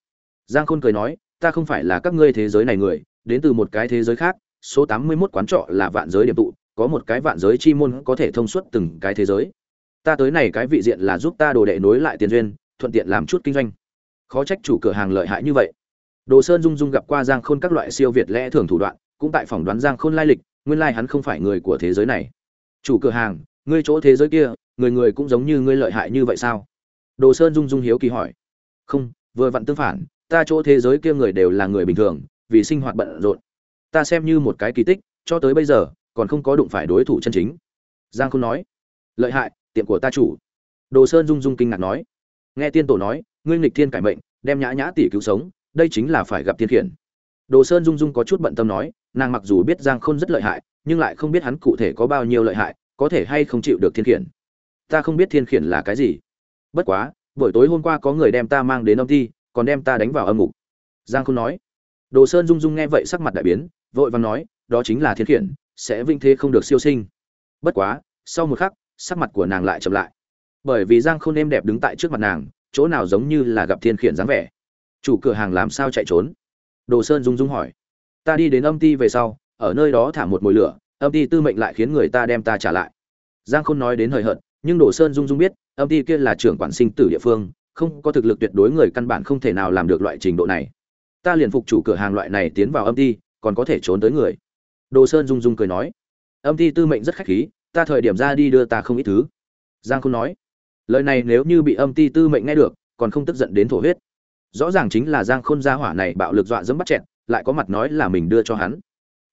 Giang khôn cười nói, ta không phải là các ngươi thế giới này người, đến từ một cái thế giới khác, số tám mươi 81 quán trọ là vạn giới điểm tụ, có một cái vạn giới chi môn có thể thông suốt từng cái thế giới. Ta tới này cái vị diện là giúp ta đồ đệ nối lại tiền duyên, thuận tiện làm chút kinh doanh. Khó trách chủ cửa hàng lợi hại như vậy đồ sơn dung dung gặp qua giang khôn các loại siêu việt lẽ thường thủ đoạn, cũng tại phỏng đoán giang khôn lai lịch, nguyên lai hắn không phải người của thế giới này. Chủ cửa hàng, ngươi chỗ thế giới kia, người người cũng giống như ngươi lợi hại như vậy sao? Đồ sơn dung dung hiếu kỳ hỏi. Không, vừa vặn tương phản, ta chỗ thế giới kia người đều là người bình thường, vì sinh hoạt bận rộn. Ta xem như một cái kỳ tích, cho tới bây giờ, còn không có đụng phải đối thủ chân chính. Giang khôn nói. Lợi hại, tiệm của ta chủ. Đồ sơn dung dung kinh ngạc nói. Nghe tiên tổ nói, ngươi nghịch thiên cải mệnh, đem nhã nhã tỷ cứu sống đây chính là phải gặp thiên khiển. Đồ sơn dung dung có chút bận tâm nói, nàng mặc dù biết giang khôn rất lợi hại, nhưng lại không biết hắn cụ thể có bao nhiêu lợi hại, có thể hay không chịu được thiên khiển. Ta không biết thiên khiển là cái gì. Bất quá, buổi tối hôm qua có người đem ta mang đến âm thi còn đem ta đánh vào âm ngục. Giang khôn nói. Đồ sơn dung dung nghe vậy sắc mặt đại biến, vội vàng nói, đó chính là thiên khiển, sẽ vinh thế không được siêu sinh. Bất quá, sau một khắc, sắc mặt của nàng lại chậm lại. Bởi vì giang khôn êm đẹp đứng tại trước mặt nàng, chỗ nào giống như là gặp thiên khiển dáng vẻ chủ cửa hàng làm sao chạy trốn? Đồ sơn dung dung hỏi. Ta đi đến âm ti về sau, ở nơi đó thả một mồi lửa, âm ti tư mệnh lại khiến người ta đem ta trả lại. Giang khôn nói đến hời hợt, nhưng đồ sơn dung dung biết, âm ti kia là trưởng quản sinh tử địa phương, không có thực lực tuyệt đối người căn bản không thể nào làm được loại trình độ này. Ta liền phục chủ cửa hàng loại này tiến vào âm ti, còn có thể trốn tới người. Đồ sơn dung dung cười nói. Âm ti tư mệnh rất khách khí, ta thời điểm ra đi đưa ta không ít thứ. Giang khôn nói. Lời này nếu như bị âm ti tư mệnh nghe được, còn không tức giận đến thổ huyết rõ ràng chính là giang khôn gia hỏa này bạo lực dọa dẫm bắt chẹn lại có mặt nói là mình đưa cho hắn.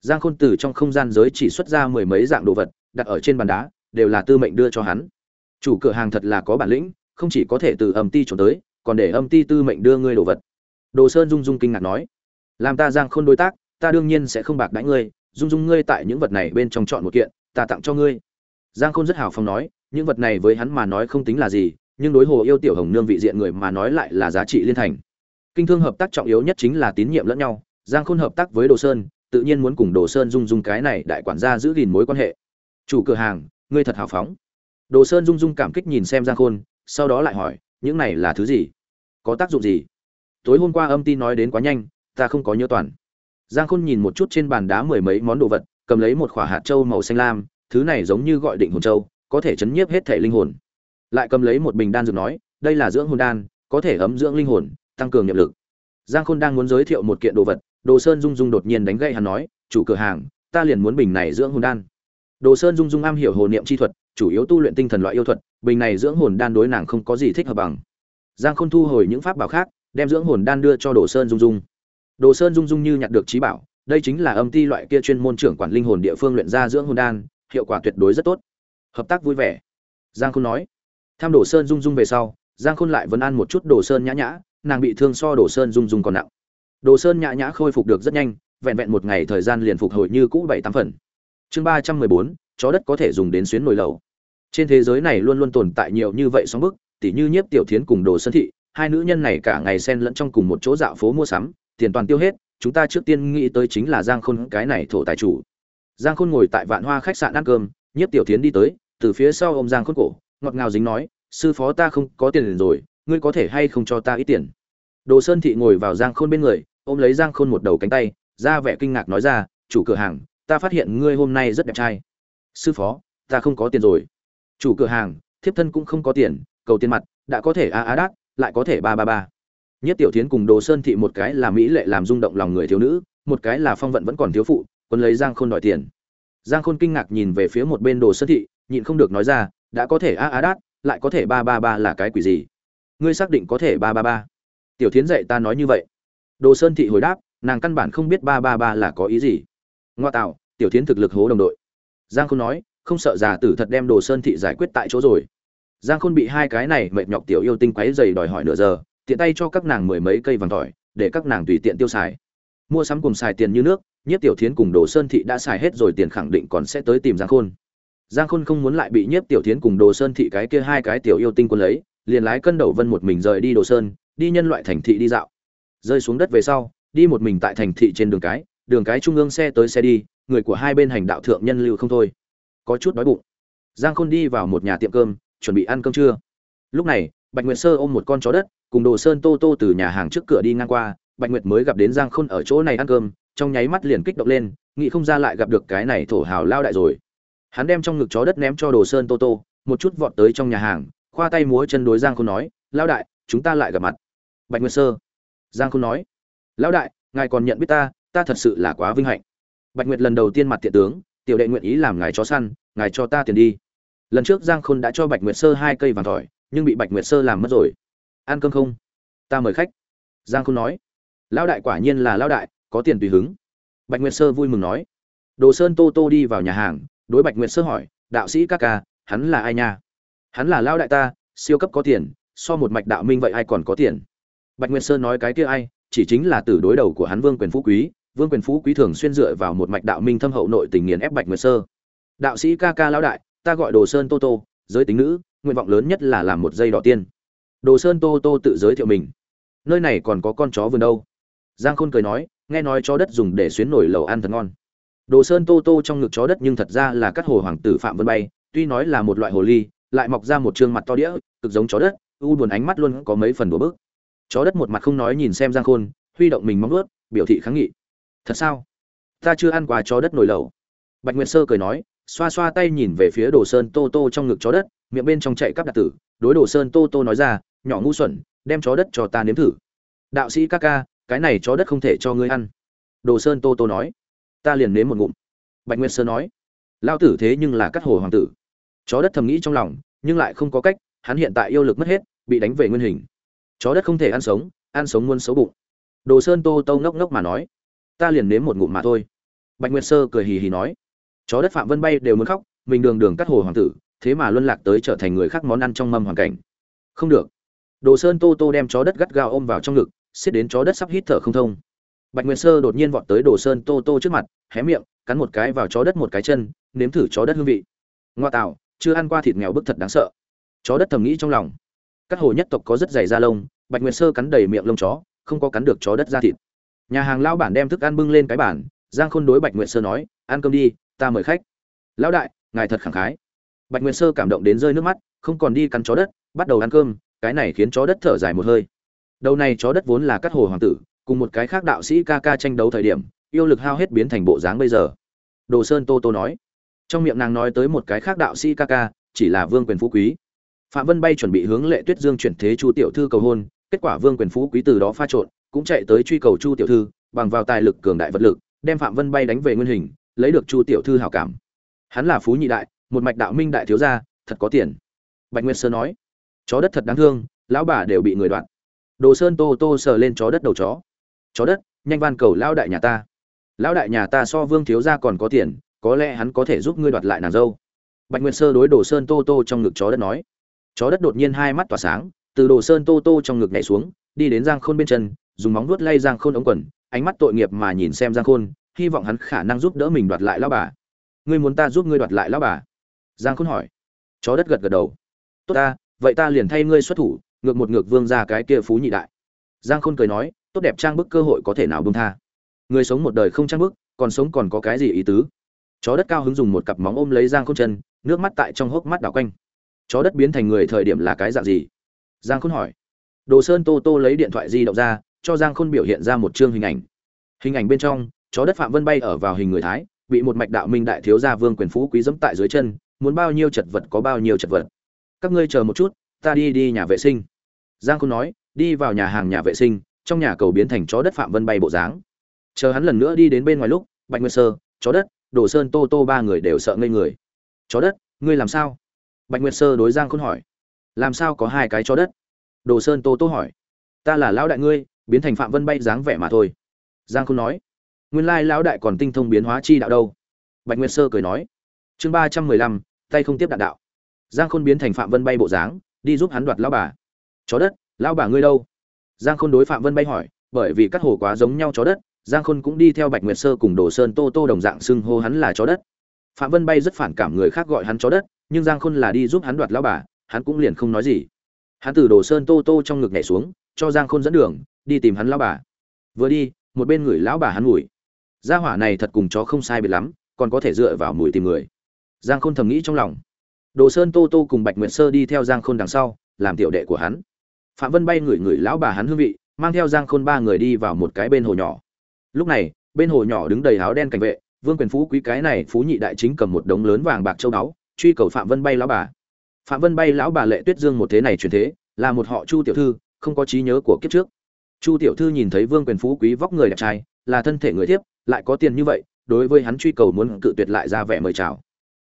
Giang khôn từ trong không gian giới chỉ xuất ra mười mấy dạng đồ vật, đặt ở trên bàn đá, đều là tư mệnh đưa cho hắn. Chủ cửa hàng thật là có bản lĩnh, không chỉ có thể từ âm ti trốn tới, còn để âm ti tư mệnh đưa ngươi đồ vật. Đồ sơn dung dung kinh ngạc nói, làm ta giang khôn đối tác, ta đương nhiên sẽ không bạc đãi ngươi, dung dung ngươi tại những vật này bên trong chọn một kiện, ta tặng cho ngươi. Giang khôn rất hào phong nói, những vật này với hắn mà nói không tính là gì, nhưng đối hồ yêu tiểu hồng nương vị diện người mà nói lại là giá trị liên thành kinh thương hợp tác trọng yếu nhất chính là tín nhiệm lẫn nhau, giang khôn hợp tác với đồ sơn, tự nhiên muốn cùng đồ sơn dung dung cái này đại quản gia giữ gìn mối quan hệ. Chủ cửa hàng, ngươi thật hào phóng. Đồ sơn dung dung cảm kích nhìn xem giang khôn, sau đó lại hỏi, những này là thứ gì? Có tác dụng gì? Tối hôm qua âm tin nói đến quá nhanh, ta không có nhớ toàn. Giang khôn nhìn một chút trên bàn đá mười mấy món đồ vật, cầm lấy một quả hạt trâu màu xanh lam, thứ này giống như gọi định hồn trâu có thể chấn nhiếp hết thể linh hồn. Lại cầm lấy một bình đan dược nói, đây là dưỡng hồn đan, có thể ấm dưỡng linh hồn tăng cường nhập lực. Giang khôn đang muốn giới thiệu một kiện đồ vật, đồ sơn dung dung đột nhiên đánh gậy hắn nói, chủ cửa hàng, ta liền muốn bình này dưỡng hồn đan. Đồ sơn dung dung am hiểu hồ niệm chi thuật, chủ yếu tu luyện tinh thần loại yêu thuật, bình này dưỡng hồn đan đối nàng không có gì thích hợp bằng. Giang khôn thu hồi những pháp bảo khác, đem dưỡng hồn đan đưa cho đồ sơn dung dung. Đồ sơn dung dung như nhặt được trí bảo, đây chính là âm ti loại kia chuyên môn trưởng quản linh hồn địa phương luyện ra dưỡng hồn đan, hiệu quả tuyệt đối rất tốt. Hợp tác vui vẻ. Giang khôn nói. Tham đồ sơn dung dung về sau, giang khôn lại vẫn ăn một chút đồ sơn nhã nhã nàng bị thương so đồ sơn dung dung còn nặng. Đồ sơn nhã nhã khôi phục được rất nhanh, vẹn vẹn một ngày thời gian liền phục hồi như cũ bảy tám phần. Chương ba trăm mười bốn, chó đất có thể dùng đến xuyến nồi lầu. trên thế giới này luôn luôn tồn tại nhiều như vậy sóng bức, tỉ như nhiếp tiểu thiến cùng đồ sơn thị, hai nữ nhân này cả ngày xen lẫn trong cùng một chỗ dạo phố mua sắm, tiền toàn tiêu hết, chúng ta trước tiên nghĩ tới chính là giang khôn, cái này thổ tài chủ. Giang khôn ngồi tại vạn hoa khách sạn ăn cơm, nhiếp tiểu thiến đi tới, từ phía sau ô m giang khôn cổ, ngọt ngào dính nói, sư phó ta không có tiền rồi ngươi có thể hay không cho ta ít tiền? Đồ sơn thị ngồi vào giang khôn bên người, ôm lấy giang khôn một đầu cánh tay, ra vẻ kinh ngạc nói ra, chủ cửa hàng, ta phát hiện ngươi hôm nay rất đẹp trai. Sư phó, ta không có tiền rồi. Chủ cửa hàng, thiếp thân cũng không có tiền, cầu tiền mặt, đã có thể a a đát, lại có thể ba ba ba. Nhất tiểu tiến cùng đồ sơn thị một cái là mỹ lệ làm rung động lòng người thiếu nữ, một cái là phong vận vẫn còn thiếu phụ quân lấy giang khôn đòi tiền. Giang khôn kinh ngạc nhìn về phía một bên đồ sơn thị, nhịn không được nói ra, đã có thể a a đát, lại có thể ba ba ba là cái quỷ gì? Ngươi xác định có thể ba ba ba. Tiểu tiến dạy ta nói như vậy. Đồ sơn thị hồi đáp, nàng căn bản không biết ba ba ba là có ý gì. Ngoa tạo, tiểu tiến thực lực hố đồng đội. Giang khôn nói, không sợ già tử thật đem đồ sơn thị giải quyết tại chỗ rồi. Giang khôn bị hai cái này mệt nhọc tiểu yêu tinh quấy dày đòi hỏi nửa giờ, tiện tay cho các nàng mười mấy cây vàng tỏi, để các nàng tùy tiện tiêu xài. Mua sắm cùng xài tiền như nước, nhiếp tiểu thiến cùng đồ sơn thị đã xài hết rồi tiền khẳng định còn sẽ tới tìm giang khôn. Giang khôn không muốn lại bị nhiếp tiểu thiến cùng đồ sơn thị cái kia hai cái tiểu yêu tinh quân lấy liền lái cân đầu vân một mình rời đi đồ sơn, đi nhân loại thành thị đi dạo. Rơi xuống đất về sau, đi một mình tại thành thị trên đường cái đường cái trung ương xe tới xe đi, người của hai bên hành đạo thượng nhân lưu không thôi. Có chút đói bụng. Giang khôn đi vào một nhà tiệm cơm, chuẩn bị ăn cơm trưa. Lúc này, bạch nguyệt sơ ôm một con chó đất, cùng đồ sơn tô tô từ nhà hàng trước cửa đi ngang qua. Bạch nguyệt mới gặp đến giang khôn ở chỗ này ăn cơm, trong nháy mắt liền kích động lên, nghĩ không ra lại gặp được cái này thổ hào lao đại rồi. Hắn đem trong ngực chó đất ném cho đồ sơn tô tô, một chút vọt tới trong nhà hàng khoa tay múa chân đối giang khôn nói, lão đại, chúng ta lại gặp mặt. Bạch nguyệt sơ. Giang khôn nói, lão đại, ngài còn nhận biết ta ta thật sự là quá vinh hạnh. Bạch nguyệt lần đầu tiên mặt tiện tướng, tiểu đệ nguyện ý làm ngài chó săn, ngài cho ta tiền đi. Lần trước giang khôn đã cho bạch nguyệt sơ hai cây vàng tỏi nhưng bị bạch nguyệt sơ làm mất rồi. Ăn cơm không? Ta mời khách. Giang khôn nói, lão đại quả nhiên là lão đại, có tiền tùy hứng. Bạch nguyệt sơ vui mừng nói, đồ sơn tô tô đi vào nhà hàng. Đối bạch nguyệt sơ hỏi, đạo sĩ ca ca, hắn là ai nha? Hắn là lão đại ta, siêu cấp có tiền, so một mạch đạo minh vậy ai còn có tiền? Bạch nguyệt sơ nói cái kia ai, chỉ chính là từ đối đầu của hắn vương quyền phú quý, vương quyền phú quý thường xuyên dựa vào một mạch đạo minh thâm hậu nội tình nghiền ép bạch nguyệt sơ. Đạo sĩ ca ca lão đại, ta gọi đồ sơn tô tô, giới tính nữ, nguyện vọng lớn nhất là làm một dây đỏ tiên. Đồ sơn tô tô tự giới thiệu mình. Nơi này còn có con chó vườn đâu? Giang khôn cười nói, nghe nói chó đất dùng để xuyến nổi lầu ăn thật ngon. Đồ sơn tô tô trong ngực chó đất nhưng thật ra là các hồ hoàng tử phạm vân bay, tuy nói là một loại hồ ly lại mọc ra một trương mặt to đĩa, cực giống chó đất, u buồn ánh mắt luôn có mấy phần đùa bức. Chó đất một mặt không nói nhìn xem giang khôn, huy động mình móng ướt biểu thị kháng nghị. Thật sao? Ta chưa ăn quà chó đất nổi lầu bạch nguyệt sơ cười nói, xoa xoa tay nhìn về phía đồ sơn tô tô trong ngực chó đất, miệng bên trong chạy cắp đặc tử, đối đồ sơn tô tô nói ra, nhỏ ngu xuẩn, đem chó đất cho ta nếm thử. Đạo sĩ ca ca, cái này chó đất không thể cho ngươi ăn. Đồ sơn tô tô nói. Ta liền nếm một ngụm. Bạch nguyệt sơ nói. Lao tử thế nhưng là cắt hồ hoàng tử chó đất thầm nghĩ trong lòng, nhưng lại không có cách, hắn hiện tại yêu lực mất hết, bị đánh về nguyên hình. Chó đất không thể ăn sống ăn sống muốn xấu bụng. Đồ sơn tô tô ngốc ngốc mà nói, ta liền nếm một ngụm mà thôi. Bạch nguyệt sơ cười hì hì nói, chó đất phạm vân bay đều muốn khóc, mình đường đường cắt hồ hoàng tử, thế mà luân lạc tới trở thành người khác món ăn trong mâm hoàn cảnh. Không được. Đồ sơn tô tô đem chó đất gắt gao ôm vào trong ngực, xiết đến chó đất sắp hít thở không thông. Bạch nguyệt sơ đột nhiên vọt tới đồ sơn tô tô trước mặt, hé miệng, cắn một cái vào chó đất một cái chân, nếm thử chó đất hương vị. Ngoa tạo chưa ăn qua thịt nghèo bức thật đáng sợ. Chó đất thầm nghĩ trong lòng. Các hồ nhất tộc có rất dày da lông, bạch nguyệt sơ cắn đầy miệng lông chó, không có cắn được chó đất ra thịt. Nhà hàng Lão bản đem thức ăn bưng lên cái bản giang khôn đối bạch nguyệt sơ nói, ăn cơm đi, ta mời khách. Lão đại, ngài thật khẳng khái. Bạch nguyệt sơ cảm động đến rơi nước mắt, không còn đi cắn chó đất, bắt đầu ăn cơm, cái này khiến chó đất thở dài một hơi. Đầu này chó đất vốn là cắt hồ hoàng tử, cùng một cái khác đạo sĩ ca ca tranh đấu thời điểm, yêu lực hao hết biến thành bộ dáng bây giờ. Đồ sơn tô tô nói trong miệng nàng nói tới một cái khác đạo sĩ ca ca, chỉ là vương quyền phú quý. Phạm vân bay chuẩn bị hướng lệ tuyết dương chuyển thế chu tiểu thư cầu hôn, kết quả vương quyền phú quý từ đó pha trộn, cũng chạy tới truy cầu chu tiểu thư, bằng vào tài lực cường đại vật lực, đem phạm vân bay đánh về nguyên hình, lấy được chu tiểu thư hảo cảm. Hắn là phú nhị đại, một mạch đạo minh đại thiếu gia, thật có tiền. Bạch nguyên sơ nói, chó đất thật đáng thương, lão bà đều bị người đoạn đồ sơn tô tô sờ lên chó đất đầu chó. Chó đất, nhanh van cầu lão đại nhà ta. Lão đại nhà ta so vương thiếu gia còn có tiền có lẽ hắn có thể giúp ngươi đoạt lại nàng dâu. Bạch nguyệt sơ đối đồ sơn tô tô trong ngực chó đất nói. Chó đất đột nhiên hai mắt tỏa sáng, từ đồ sơn tô tô trong ngực nhảy xuống, đi đến giang khôn bên chân, dùng móng vuốt lay giang khôn ống quần, ánh mắt tội nghiệp mà nhìn xem giang khôn, hy vọng hắn khả năng giúp đỡ mình đoạt lại lão bà. Ngươi muốn ta giúp ngươi đoạt lại lão bà? Giang khôn hỏi. Chó đất gật gật đầu. Tốt ta, vậy ta liền thay ngươi xuất thủ, ngược một ngược vương ra cái kia phú nhị đại. Giang khôn cười nói, tốt đẹp trang bức cơ hội có thể nào bông tha. Người sống một đời không trang bức, còn sống còn có cái gì ý tứ? Chó đất cao hứng dùng một cặp móng ôm lấy giang khôn chân, nước mắt tại trong hốc mắt đảo quanh. Chó đất biến thành người thời điểm là cái dạng gì? Giang khôn hỏi. Đồ sơn tô tô lấy điện thoại di động ra, cho giang khôn biểu hiện ra một chương hình ảnh. Hình ảnh bên trong, chó đất phạm vân bay ở vào hình người thái, bị một mạch đạo minh đại thiếu gia vương quyền phú quý dẫm tại dưới chân, muốn bao nhiêu chật vật có bao nhiêu chật vật. Các ngươi chờ một chút, ta đi đi nhà vệ sinh. Giang khôn nói, đi vào nhà hàng nhà vệ sinh, trong nhà cầu biến thành chó đất phạm vân bay bộ dáng. Chờ hắn lần nữa đi đến bên ngoài lúc, bạch nguyên sơ, chó đất đồ sơn tô tô ba người đều sợ ngây người. Chó đất, ngươi làm sao? Bạch nguyệt sơ đối giang khôn hỏi. Làm sao có hai cái chó đất? Đồ sơn tô tô hỏi. Ta là lão đại ngươi, biến thành phạm vân bay dáng vẻ mà thôi. Giang khôn nói. Nguyên lai lão đại còn tinh thông biến hóa chi đạo đâu. Bạch nguyệt sơ cười nói. Chương ba trăm mười lăm, tay không tiếp đạn đạo. Giang khôn biến thành phạm vân bay bộ dáng, đi giúp hắn đoạt lão bà. Chó đất, lão bà ngươi đâu? Giang khôn đối phạm vân bay hỏi, bởi vì các hồ quá giống nhau chó đất giang khôn cũng đi theo bạch nguyệt sơ cùng đồ sơn tô tô đồng dạng xưng hô hắn là chó đất. Phạm vân bay rất phản cảm người khác gọi hắn chó đất, nhưng giang khôn là đi giúp hắn đoạt lão bà, hắn cũng liền không nói gì. Hắn từ đồ sơn tô tô trong ngực nhảy xuống, cho giang khôn dẫn đường, đi tìm hắn lão bà. Vừa đi, một bên người lão bà hắn mùi gia hỏa này thật cùng chó không sai biệt lắm, còn có thể dựa vào mùi tìm người. Giang khôn thầm nghĩ trong lòng. Đồ sơn tô tô cùng bạch nguyệt sơ đi theo giang khôn đằng sau, làm tiểu đệ của hắn. Phạm vân bay ngửi ngửi lão bà hắn hương vị, mang theo giang khôn ba người đi vào một cái bên hồ nhỏ lúc này, bên hồ nhỏ đứng đầy áo đen cảnh vệ, vương quyền phú quý cái này phú nhị đại chính cầm một đống lớn vàng bạc châu báu, truy cầu phạm vân bay lão bà. Phạm vân bay lão bà lệ tuyết dương một thế này truyền thế, là một họ chu tiểu thư, không có trí nhớ của kiếp trước. Chu tiểu thư nhìn thấy vương quyền phú quý vóc người đẹp trai, là thân thể người thiếp, lại có tiền như vậy, đối với hắn truy cầu muốn cự tuyệt lại ra vẻ mời chào.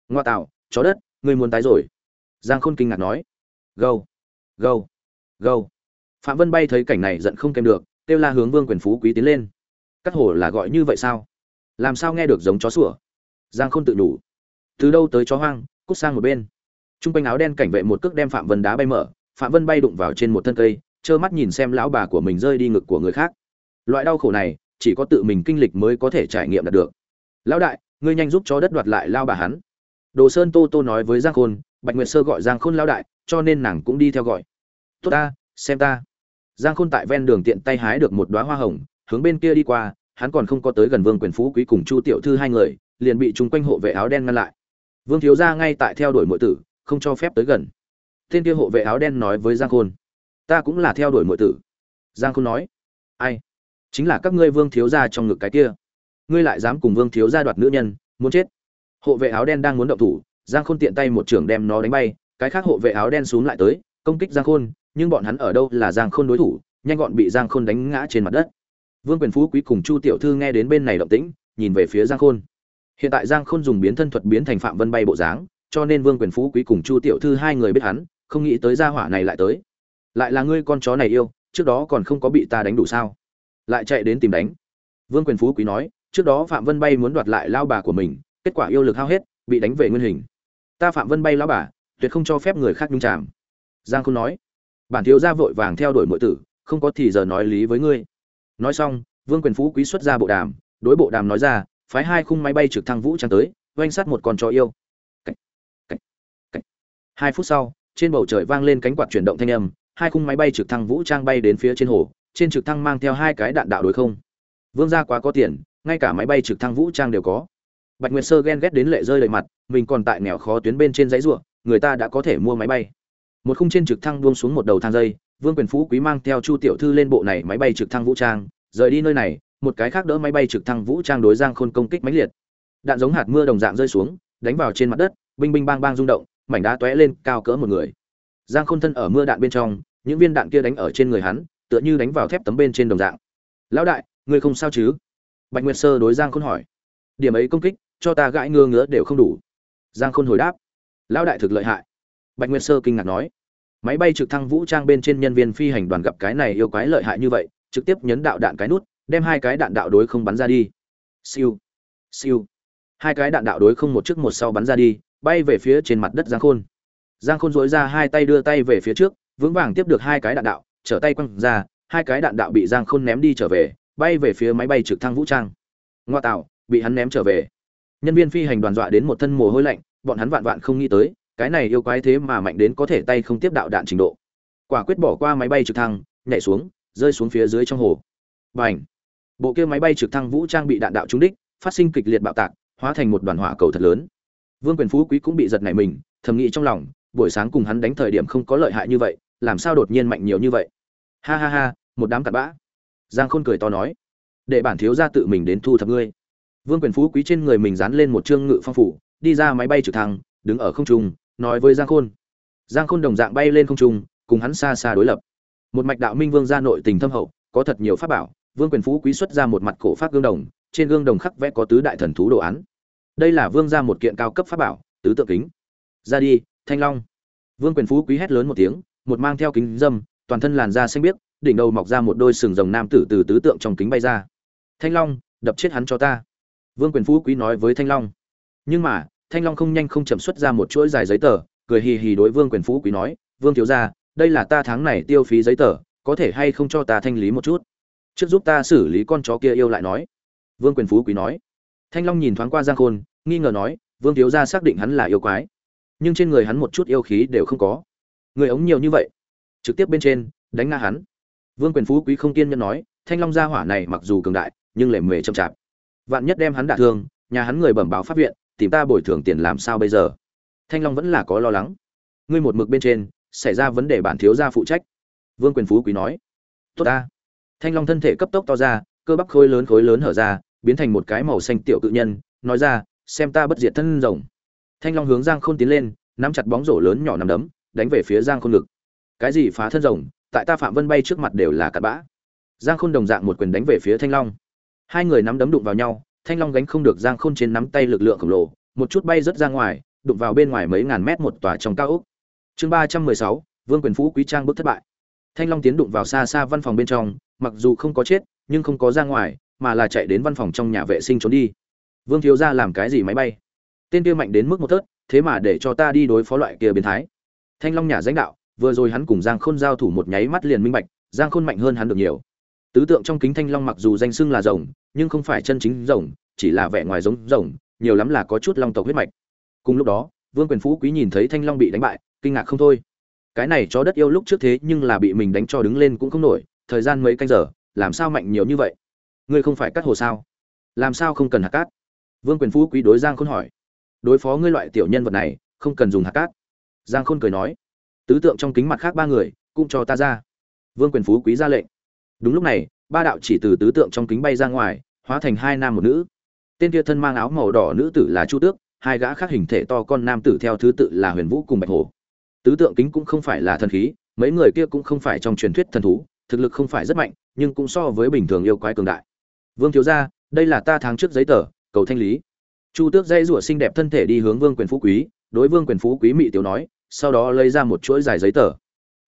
Ngoa tạo, chó đất, người muốn tái rồi. Giang khôn kinh ngạc nói. Gâu gâu gâu. Phạm vân bay thấy cảnh này giận không kèm được, kêu la hướng vương quyền phú quý tiến lên cắt hổ là gọi như vậy sao? Làm sao nghe được giống chó sủa? Giang khôn tự đủ từ đâu tới chó hoang, cút sang một bên. T r u n g quanh áo đen cảnh vệ một cước đem phạm vân đá bay mở, phạm vân bay đụng vào trên một thân cây, trơ mắt nhìn xem lão bà của mình rơi đi ngực của người khác. Loại đau khổ này, chỉ có tự mình kinh lịch mới có thể trải nghiệm đạt được. Lão đại, ngươi nhanh giúp chó đất đoạt lại lao bà hắn. Đồ sơn tô tô nói với giang khôn, bạch nguyệt sơ gọi giang khôn lao đại, cho nên nàng cũng đi theo gọi. Tốt ta, xem ta. Giang khôn tại ven đường tiện tay hái được một đoá hoa hồng hướng bên kia đi qua, hắn còn không có tới gần vương quyền phú quý cùng chu tiểu thư hai người, liền bị chúng quanh hộ vệ áo đen ngăn lại. Vương thiếu gia ngay tại theo đuổi muội tử, không cho phép tới gần. Tên kia hộ vệ áo đen nói với giang khôn, ta cũng là theo đuổi muội tử. Giang khôn nói, ai? Chính là các ngươi vương thiếu gia trong ngực cái kia. Ngươi lại dám cùng vương thiếu gia đoạt nữ nhân, muốn chết. Hộ vệ áo đen đang muốn động thủ, giang khôn tiện tay một trường đem nó đánh bay, cái khác hộ vệ áo đen xuống lại tới, công kích giang khôn, nhưng bọn hắn ở đâu là giang khôn đối thủ, nhanh gọn bị giang khôn đánh ngã trên mặt đất vương quyền phú quý cùng chu tiểu thư nghe đến bên này động tĩnh, nhìn về phía giang khôn. Hiện tại giang khôn dùng biến thân thuật biến thành phạm vân bay bộ dáng, cho nên vương quyền phú quý cùng chu tiểu thư hai người biết hắn, không nghĩ tới gia hỏa này lại tới. Lại là ngươi con chó này yêu, trước đó còn không có bị ta đánh đủ sao? Lại chạy đến tìm đánh. Vương quyền phú quý nói, trước đó phạm vân bay muốn đoạt lại lao bà của mình, kết quả yêu lực hao hết, bị đánh về nguyên hình. Ta phạm vân bay lao bà, tuyệt không cho phép người khác nhung chạm giang khôn nói, bản thiếu gia vội vàng theo đuổi mọi tử, không có thì giờ nói lý với ngươi nói xong, vương quyền phú quý xuất ra bộ đàm, đối bộ đàm nói ra, phái hai khung máy bay trực thăng vũ trang tới, oanh sát một con chó yêu Cách. Cách. Cách. hai phút sau, trên bầu trời vang lên cánh quạt chuyển động thanh âm, hai khung máy bay trực thăng vũ trang bay đến phía trên hồ, trên trực thăng mang theo hai cái đạn đạo đối không vương gia quá có tiền, ngay cả máy bay trực thăng vũ trang đều có bạch nguyệt sơ ghen ghét đến lệ rơi lệ mặt, mình còn tại nghèo khó tuyến bên trên dãy ruộng, người ta đã có thể mua máy bay một khung trên trực thăng buông xuống một đầu thang dây vương quyền phú quý mang theo chu tiểu thư lên bộ này máy bay trực thăng vũ trang. Rời đi nơi này, một cái khác đỡ máy bay trực thăng vũ trang đối giang khôn công kích mãnh liệt. Đạn giống hạt mưa đồng dạng rơi xuống, đánh vào trên mặt đất, binh binh bang bang rung động, mảnh đá tóe lên, cao cỡ một người. Giang khôn thân ở mưa đạn bên trong, những viên đạn kia đánh ở trên người hắn, tựa như đánh vào thép tấm bên trên đồng dạng. Lão đại ngươi không sao chứ? Bạch nguyệt sơ đối giang khôn hỏi. Điểm ấy công kích, cho ta gãi ngơ ngứa đều không đủ. Giang khôn hồi đáp. Lão đại thực lợi hại. Bạch nguyệt sơ kinh ngạc nói máy bay trực thăng vũ trang bên trên nhân viên phi hành đoàn gặp cái này yêu quái lợi hại như vậy, trực tiếp nhấn đạo đạn cái nút, đem hai cái đạn đạo đối không bắn ra đi. Siêu. Siêu. Hai cái đạn đạo đối không một trước một sau bắn ra đi, bay về phía trên mặt đất giang khôn. Giang khôn dối ra hai tay đưa tay về phía trước, vững vàng tiếp được hai cái đạn đạo, trở tay quăng ra, hai cái đạn đạo bị giang khôn ném đi trở về, bay về phía máy bay trực thăng vũ trang. Ngoa tạo, bị hắn ném trở về. Nhân viên phi hành đoàn dọa đến một thân mồ hôi lạnh, bọn hắn vạn vạn không nghĩ tới cái này yêu quái thế mà mạnh đến có thể tay không tiếp đạo đạn trình độ. Quả quyết bỏ qua máy bay trực thăng, nhảy xuống, rơi xuống phía dưới trong hồ. B à n h bộ kia máy bay trực thăng vũ trang bị đạn đạo trúng đích, phát sinh kịch liệt bạo tạc, hóa thành một đoàn hỏa cầu thật lớn. Vương quyền phú quý cũng bị giật nảy mình, thầm nghĩ trong lòng, buổi sáng cùng hắn đánh thời điểm không có lợi hại như vậy, làm sao đột nhiên mạnh nhiều như vậy? Ha ha ha, một đám cặn bã. Giang khôn cười to nói, để bản thiếu ra tự mình đến thu thập ngươi. Vương quyền phú quý trên người mình dán lên một chương ngự phong phủ, đi ra máy bay trực thăng, đứng ở không trung nói với giang khôn. Giang khôn đồng dạng bay lên không trung, cùng hắn xa xa đối lập. Một mạch đạo minh vương gia nội tình thâm hậu, có thật nhiều pháp bảo, vương quyền phú quý xuất ra một mặt cổ pháp gương đồng, trên gương đồng khắc vẽ có tứ đại thần thú đồ án. Đây là vương gia một kiện cao cấp pháp bảo, tứ tượng kính. Ra đi, thanh long. Vương quyền phú quý hét lớn một tiếng, một mang theo kính dâm, toàn thân làn da xanh biếc, đỉnh đầu mọc ra một đôi sừng rồng nam tử từ tứ tượng trong kính bay ra. Thanh long, đập chết hắn cho ta. Vương quyền phú quý nói với thanh long. Nhưng mà thanh long không nhanh không chậm xuất ra một chuỗi dài giấy tờ, cười hì hì đối vương quyền phú quý nói, vương thiếu gia, đây là ta tháng này tiêu phí giấy tờ, có thể hay không cho ta thanh lý một chút? Trước giúp ta xử lý con chó kia yêu lại nói. Vương quyền phú quý nói. Thanh long nhìn thoáng qua giang khôn, nghi ngờ nói, vương thiếu gia xác định hắn là yêu quái, nhưng trên người hắn một chút yêu khí đều không có. Người ống nhiều như vậy, trực tiếp bên trên, đánh ngã hắn. Vương quyền phú quý không kiên nhẫn nói, thanh long gia hỏa này mặc dù cường đại, nhưng lệ mề chậm chạp. Vạn nhất đem hắn đả thương, nhà hắn người bẩm báo pháp viện tìm ta bồi thường tiền làm sao bây giờ? Thanh long vẫn là có lo lắng. Ngươi một mực bên trên, xảy ra vấn đề bản thiếu gia phụ trách. Vương quyền phú quý nói. Tốt ta. Thanh long thân thể cấp tốc to ra, cơ bắp khối lớn khối lớn hở ra, biến thành một cái màu xanh tiểu cự nhân, nói ra, xem ta bất diệt thân rồng. Thanh long hướng giang khôn tiến lên, nắm chặt bóng rổ lớn nhỏ nằm đấm, đánh về phía giang khôn ngực. Cái gì phá thân rồng, tại ta phạm vân bay trước mặt đều là cặn bã. Giang khôn đồng dạng một quyền đánh về phía thanh long. Hai người nắm đấm đụng vào nhau thanh long gánh không được giang khôn trên nắm tay lực lượng khổng lồ, một chút bay rớt ra ngoài, đụng vào bên ngoài mấy ngàn mét một tòa trong cao ốc. Chương ba trăm mười sáu, vương quyền phú quý trang bước thất bại. Thanh long tiến đụng vào xa xa văn phòng bên trong, mặc dù không có chết, nhưng không có ra ngoài, mà là chạy đến văn phòng trong nhà vệ sinh trốn đi. Vương thiếu ra làm cái gì máy bay? Tên kia mạnh đến mức một thớt, thế mà để cho ta đi đối phó loại kia biến thái. Thanh long nhà danh đạo, vừa rồi hắn cùng giang khôn giao thủ một nháy mắt liền minh bạch, giang khôn mạnh hơn hắn được nhiều tứ tượng trong kính thanh long mặc dù danh xưng là rồng, nhưng không phải chân chính rồng, chỉ là vẻ ngoài giống rồng, nhiều lắm là có chút long tộc huyết mạch. Cùng lúc đó, vương quyền phú quý nhìn thấy thanh long bị đánh bại, kinh ngạc không thôi. Cái này chó đất yêu lúc trước thế nhưng là bị mình đánh cho đứng lên cũng không nổi, thời gian mấy canh giờ, làm sao mạnh nhiều như vậy? Ngươi không phải cắt hồ sao? Làm sao không cần hạt cát? Vương quyền phú quý đối giang khôn hỏi. Đối phó ngươi loại tiểu nhân vật này, không cần dùng hạt cát. Giang khôn cười nói. Tứ tượng trong kính mặt khác ba người, cũng cho ta ra. Vương quyền phú quý ra lệnh đúng lúc này, ba đạo chỉ từ tứ tượng trong kính bay ra ngoài, hóa thành hai nam một nữ. Tên kia thân mang áo màu đỏ nữ tử là chu tước, hai gã khác hình thể to con nam tử theo thứ tự là huyền vũ cùng bạch hổ. Tứ tượng kính cũng không phải là thần khí, mấy người kia cũng không phải trong truyền thuyết thần thú, thực lực không phải rất mạnh, nhưng cũng so với bình thường yêu quái cường đại. Vương thiếu gia, đây là ta tháng trước giấy tờ, cầu thanh lý. Chu tước dây rủa xinh đẹp thân thể đi hướng vương quyền phú quý, đối vương quyền phú quý mị tiểu nói, sau đó lấy ra một chuỗi dài giấy tờ.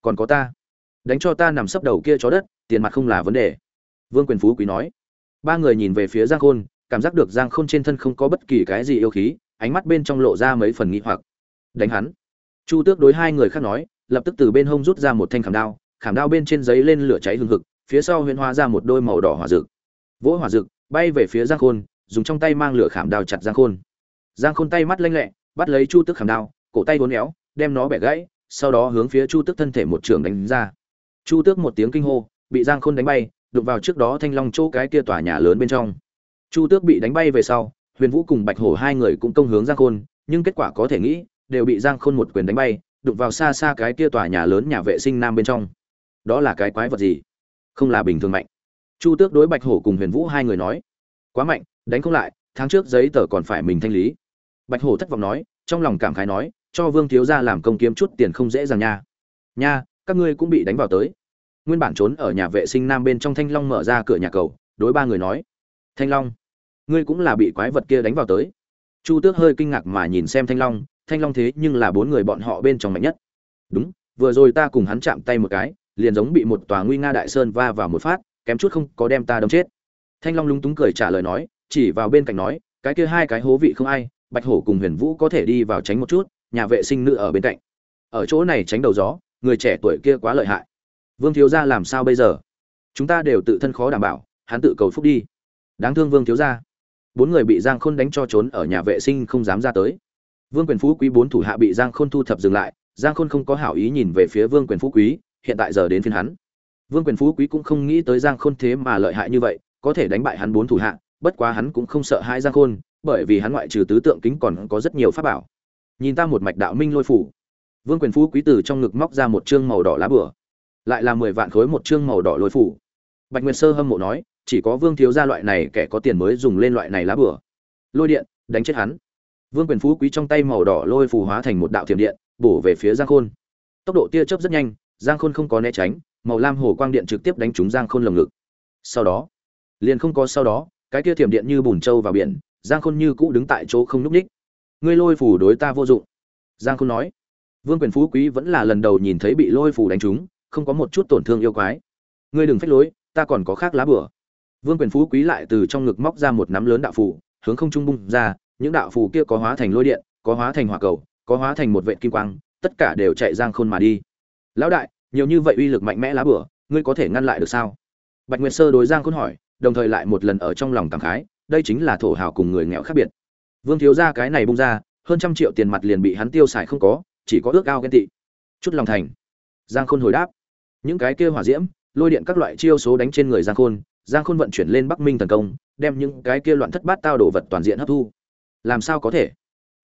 Còn có ta đánh cho ta nằm sấp đầu kia chó đất, tiền mặt không là vấn đề. Vương quyền phú quý nói. Ba người nhìn về phía giang khôn, cảm giác được giang khôn trên thân không có bất kỳ cái gì yêu khí, ánh mắt bên trong lộ ra mấy phần nghi hoặc. Đánh hắn. Chu tước đối hai người khác nói, lập tức từ bên hông rút ra một thanh khảm đao khảm đao bên trên giấy lên lửa cháy hừng hực, phía sau huyễn hóa ra một đôi màu đỏ hỏa rực vỗ hỏa rực bay về phía giang khôn, dùng trong tay mang lửa khảm đao chặt giang khôn. Giang khôn tay mắt lanh lẹ, bắt lấy chu tước khảm đao, cổ tay vốn éo, đem nó bẻ gãy, sau đó hướng phía chu tước thân thể một trường đánh ra chu tước một tiếng kinh hô, bị giang khôn đánh bay, đụng vào trước đó thanh long chỗ cái kia tòa nhà lớn bên trong. Chu tước bị đánh bay về sau, huyền vũ cùng bạch hổ hai người cũng công hướng giang khôn, nhưng kết quả có thể nghĩ, đều bị giang khôn một quyền đánh bay, đụng vào xa xa cái kia tòa nhà lớn nhà vệ sinh nam bên trong. Đó là cái quái vật gì? Không là bình thường mạnh. Chu tước đối bạch hổ cùng huyền vũ hai người nói, quá mạnh, đánh không lại, tháng trước giấy tờ còn phải mình thanh lý. Bạch hổ thất vọng nói, trong lòng cảm khái nói, cho vương thiếu gia làm công kiếm chút tiền không dễ dàng nha. Nha các ngươi cũng bị đánh vào tới. Nguyên bản trốn ở nhà vệ sinh nam bên trong thanh long mở ra cửa nhà cầu, đối ba người nói, thanh long, ngươi cũng là bị quái vật kia đánh vào tới. Chu tước hơi kinh ngạc mà nhìn xem thanh long thanh long thế nhưng là bốn người bọn họ bên trong mạnh nhất. Đúng, vừa rồi ta cùng hắn chạm tay một cái, liền giống bị một tòa nguy nga đại sơn va vào một phát, kém chút không có đem ta đâm chết. Thanh long lúng túng cười trả lời nói, chỉ vào bên cạnh nói, cái kia hai cái hố vị không ai, bạch hổ cùng huyền vũ có thể đi vào tránh một chút, nhà vệ sinh nữ ở bên cạnh. Ở chỗ này tránh đầu gió người trẻ tuổi kia quá lợi hại. Vương thiếu gia làm sao bây giờ? Chúng ta đều tự thân khó đảm bảo, hắn tự cầu phúc đi. Đáng thương vương thiếu gia. Bốn người bị giang khôn đánh cho trốn ở nhà vệ sinh không dám ra tới. Vương quyền phú quý bốn thủ hạ bị giang khôn thu thập dừng lại, giang khôn không có hảo ý nhìn về phía vương quyền phú quý, hiện tại giờ đến phiên hắn. Vương quyền phú quý cũng không nghĩ tới giang khôn thế mà lợi hại như vậy, có thể đánh bại hắn bốn thủ hạ, bất quá hắn cũng không sợ hãi giang khôn, bởi vì hắn ngoại trừ tứ tượng kính còn có rất nhiều pháp bảo. Nhìn ta một mạch đạo minh lôi phủ vương quyền phú quý tử trong ngực móc ra một trương màu đỏ lá bửa. Lại là mười vạn khối một trương màu đỏ lôi phủ. Bạch nguyệt sơ hâm mộ nói, chỉ có vương thiếu gia loại này kẻ có tiền mới dùng lên loại này lá bửa. Lôi điện, đánh chết hắn. Vương quyền phú quý trong tay màu đỏ lôi phù hóa thành một đạo thiểm điện, bổ về phía giang khôn. Tốc độ tia chớp rất nhanh, giang khôn không có né tránh, màu lam hồ quang điện trực tiếp đánh trúng giang khôn lồng ngực. Sau đó, liền không có sau đó, cái tia thiểm điện như bùn trâu vào biển, giang khôn như cũ đứng tại chỗ không nhúc ních ngươi lôi phù đối ta vô dụng. Giang khôn nói vương quyền phú quý vẫn là lần đầu nhìn thấy bị lôi phù đánh trúng, không có một chút tổn thương yêu quái. Ngươi đừng phách lối, ta còn có khác lá bửa vương quyền phú quý lại từ trong ngực móc ra một nắm lớn đạo phù, hướng không trung bung ra, những đạo phù kia có hóa thành lôi điện, có hóa thành hỏa cầu, có hóa thành một vệ kim quang, tất cả đều chạy giang khôn mà đi. Lão đại, nhiều như vậy uy lực mạnh mẽ lá bửa ngươi có thể ngăn lại được sao? Bạch nguyệt sơ đối giang khôn hỏi, đồng thời lại một lần ở trong lòng cảm khái, đây chính là thổ hào cùng người nghèo khác biệt. Vương thiếu gia cái này bung ra, hơn trăm triệu tiền mặt liền bị hắn tiêu xài không có chỉ có ước ao ghen tị. Chút lòng thành. Giang khôn hồi đáp. Những cái kia hỏa diễm, lôi điện các loại chiêu số đánh trên người giang khôn giang khôn vận chuyển lên bắc minh tấn công, đem những cái kia loạn thất bát tao đổ vật toàn diện hấp thu. Làm sao có thể?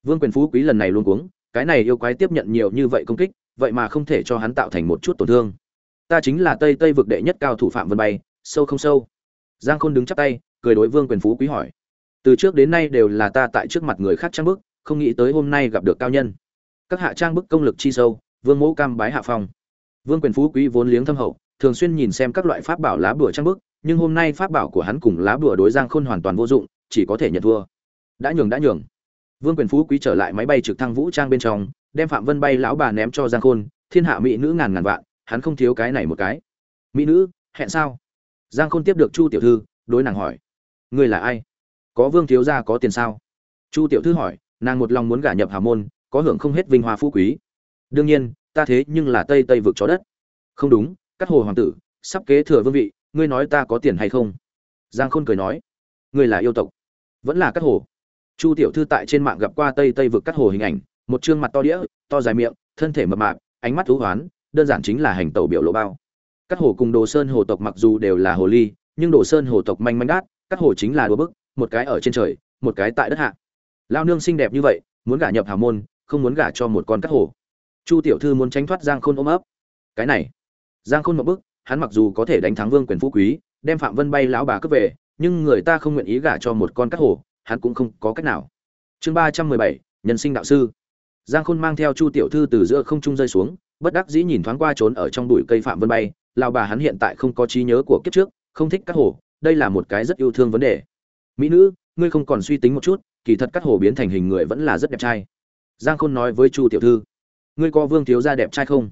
Vương quyền phú quý lần này luôn cuống, cái này yêu quái tiếp nhận nhiều như vậy công kích, vậy mà không thể cho hắn tạo thành một chút tổn thương. Ta chính là tây tây vực đệ nhất cao thủ phạm vân bay, sâu không sâu. Giang khôn đứng chắp tay, cười đối vương quyền phú quý hỏi. Từ trước đến nay đều là ta tại trước mặt người khác trang bức, không nghĩ tới hôm nay gặp được cao nhân các hạ trang bức công lực chi sâu, vương mẫu cam bái hạ phong. Vương quyền phú quý vốn liếng thâm hậu, thường xuyên nhìn xem các loại pháp bảo lá bùa trang bức, nhưng hôm nay pháp bảo của hắn cùng lá bùa đối giang khôn hoàn toàn vô dụng, chỉ có thể nhận thua. Đã nhường đã nhường. Vương quyền phú quý trở lại máy bay trực thăng vũ trang bên trong, đem phạm vân bay lão bà ném cho giang khôn, thiên hạ mỹ nữ ngàn ngàn vạn, hắn không thiếu cái này một cái. Mỹ nữ, hẹn sao? Giang khôn tiếp được chu tiểu thư, đối nàng hỏi. Ngươi là ai? Có vương thiếu gia có tiền sao? Chu tiểu thư hỏi, nàng một lòng muốn gả nhập hà môn có hưởng không hết vinh hoa phú quý. Đương nhiên, ta thế nhưng là tây tây vực chó đất. Không đúng cát hồ hoàng tử, sắp kế thừa vương vị, ngươi nói ta có tiền hay không? Giang khôn cười nói, ngươi là yêu tộc, vẫn là cát hồ. Chu tiểu thư tại trên mạng gặp qua tây tây vực cát hồ hình ảnh, một chương mặt to đĩa, to dài miệng, thân thể mập mạp, ánh mắt thú hoán, đơn giản chính là hành tẩu biểu lộ bao. Cát hồ cùng đồ sơn hồ tộc mặc dù đều là hồ ly, nhưng đồ sơn hồ tộc manh manh đát cát hồ chính là đùa bức, một cái ở trên trời, một cái tại đất hạ. Lao nương xinh đẹp như vậy, muốn gả nhập hào môn không muốn gả cho một con cắt hồ. Chu tiểu thư muốn tránh thoát giang khôn ôm ấp. Cái này. Giang khôn một bức hắn mặc dù có thể đánh thắng vương quyền phú quý, đem phạm vân bay lão bà cướp về, nhưng người ta không nguyện ý gả cho một con cắt hồ, hắn cũng không có cách nào. Chương ba trăm mười bảy, nhân sinh đạo sư. Giang khôn mang theo chu tiểu thư từ giữa không trung rơi xuống, bất đắc dĩ nhìn thoáng qua trốn ở trong bụi cây phạm vân bay, lão bà hắn hiện tại không có trí nhớ của kiếp trước, không thích cắt hồ, đây là một cái rất yêu thương vấn đề. Mỹ nữ, ngươi không còn suy tính một chút, kỳ thật cắt hồ biến thành hình người vẫn là rất đẹp trai giang khôn nói với chu tiểu thư, ngươi có vương thiếu gia đẹp trai không?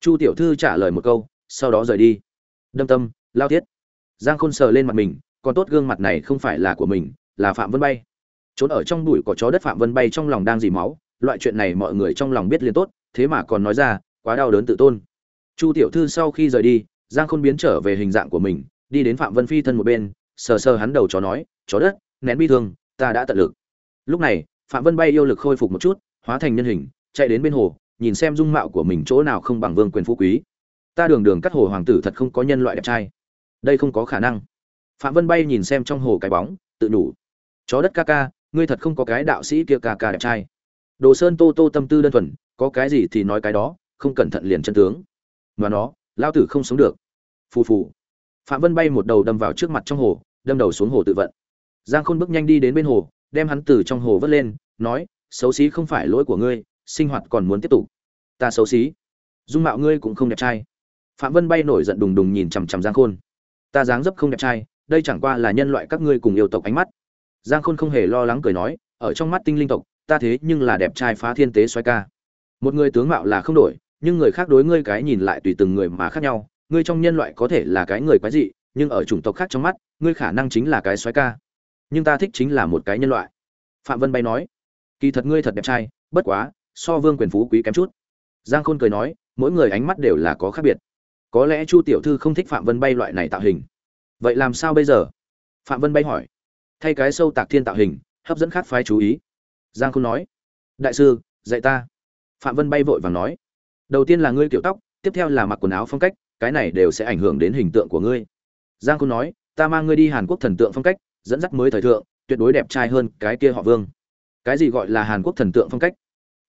Chu tiểu thư trả lời một câu, sau đó rời đi. Đâm tâm, lao thiết giang khôn sờ lên mặt mình, còn tốt gương mặt này không phải là của mình, là phạm vân bay. Trốn ở trong bụi có chó đất phạm vân bay trong lòng đang dì máu, loại chuyện này mọi người trong lòng biết liền tốt, thế mà còn nói ra, quá đau đớn tự tôn. Chu tiểu thư sau khi rời đi, giang khôn biến trở về hình dạng của mình, đi đến phạm vân phi thân một bên, sờ sờ hắn đầu chó nói, chó đất, nén bi thương, ta đã tận lực. Lúc này, phạm vân bay yêu lực khôi phục một chút hóa thành nhân hình, chạy đến bên hồ, nhìn xem dung mạo của mình chỗ nào không bằng vương quyền phú quý. Ta đường đường cắt hồ hoàng tử thật không có nhân loại đẹp trai. Đây không có khả năng. Phạm vân bay nhìn xem trong hồ cái bóng, tự đủ chó đất ca ca, ngươi thật không có cái đạo sĩ kia ca ca đẹp trai. Đồ sơn tô tô tâm tư đơn thuần, có cái gì thì nói cái đó, không cẩn thận liền chân tướng. Mà nó lao tử không sống được. Phù phù. Phạm vân bay một đầu đâm vào trước mặt trong hồ, đâm đầu xuống hồ tự vận. Giang khôn bước nhanh đi đến bên hồ, đem hắn từ trong hồ vớt lên, nói xấu xí không phải lỗi của ngươi, sinh hoạt còn muốn tiếp tục. Ta xấu xí. Dung mạo ngươi cũng không đẹp trai. Phạm vân bay nổi giận đùng đùng nhìn chằm chằm giang khôn. Ta dáng dấp không đẹp trai, đây chẳng qua là nhân loại các ngươi cùng yêu tộc ánh mắt. Giang khôn không hề lo lắng cười nói, ở trong mắt tinh linh tộc, ta thế nhưng là đẹp trai phá thiên tế xoay ca. Một người tướng mạo là không đổi, nhưng người khác đối ngươi cái nhìn lại tùy từng người mà khác nhau. Ngươi trong nhân loại có thể là cái người quái dị, nhưng ở chủng tộc khác trong mắt, ngươi khả năng chính là cái xoáy ca. Nhưng ta thích chính là một cái nhân loại. Phạm vân bay nói kỳ thật ngươi thật đẹp trai, bất quá, so vương quyền phú quý kém chút. Giang khôn cười nói, mỗi người ánh mắt đều là có khác biệt. Có lẽ chu tiểu thư không thích phạm vân bay loại này tạo hình. Vậy làm sao bây giờ? Phạm vân bay hỏi. Thay cái sâu tạc thiên tạo hình, hấp dẫn khác phái chú ý. Giang khôn nói. Đại sư, dạy ta. Phạm vân bay vội vàng nói. Đầu tiên là ngươi kiểu tóc, tiếp theo là mặc quần áo phong cách, cái này đều sẽ ảnh hưởng đến hình tượng của ngươi. Giang khôn nói, ta mang ngươi đi hàn quốc thần tượng phong cách, dẫn dắt mới thời thượng, tuyệt đối đẹp trai hơn cái kia họ vương cái gì gọi là hàn quốc thần tượng phong cách?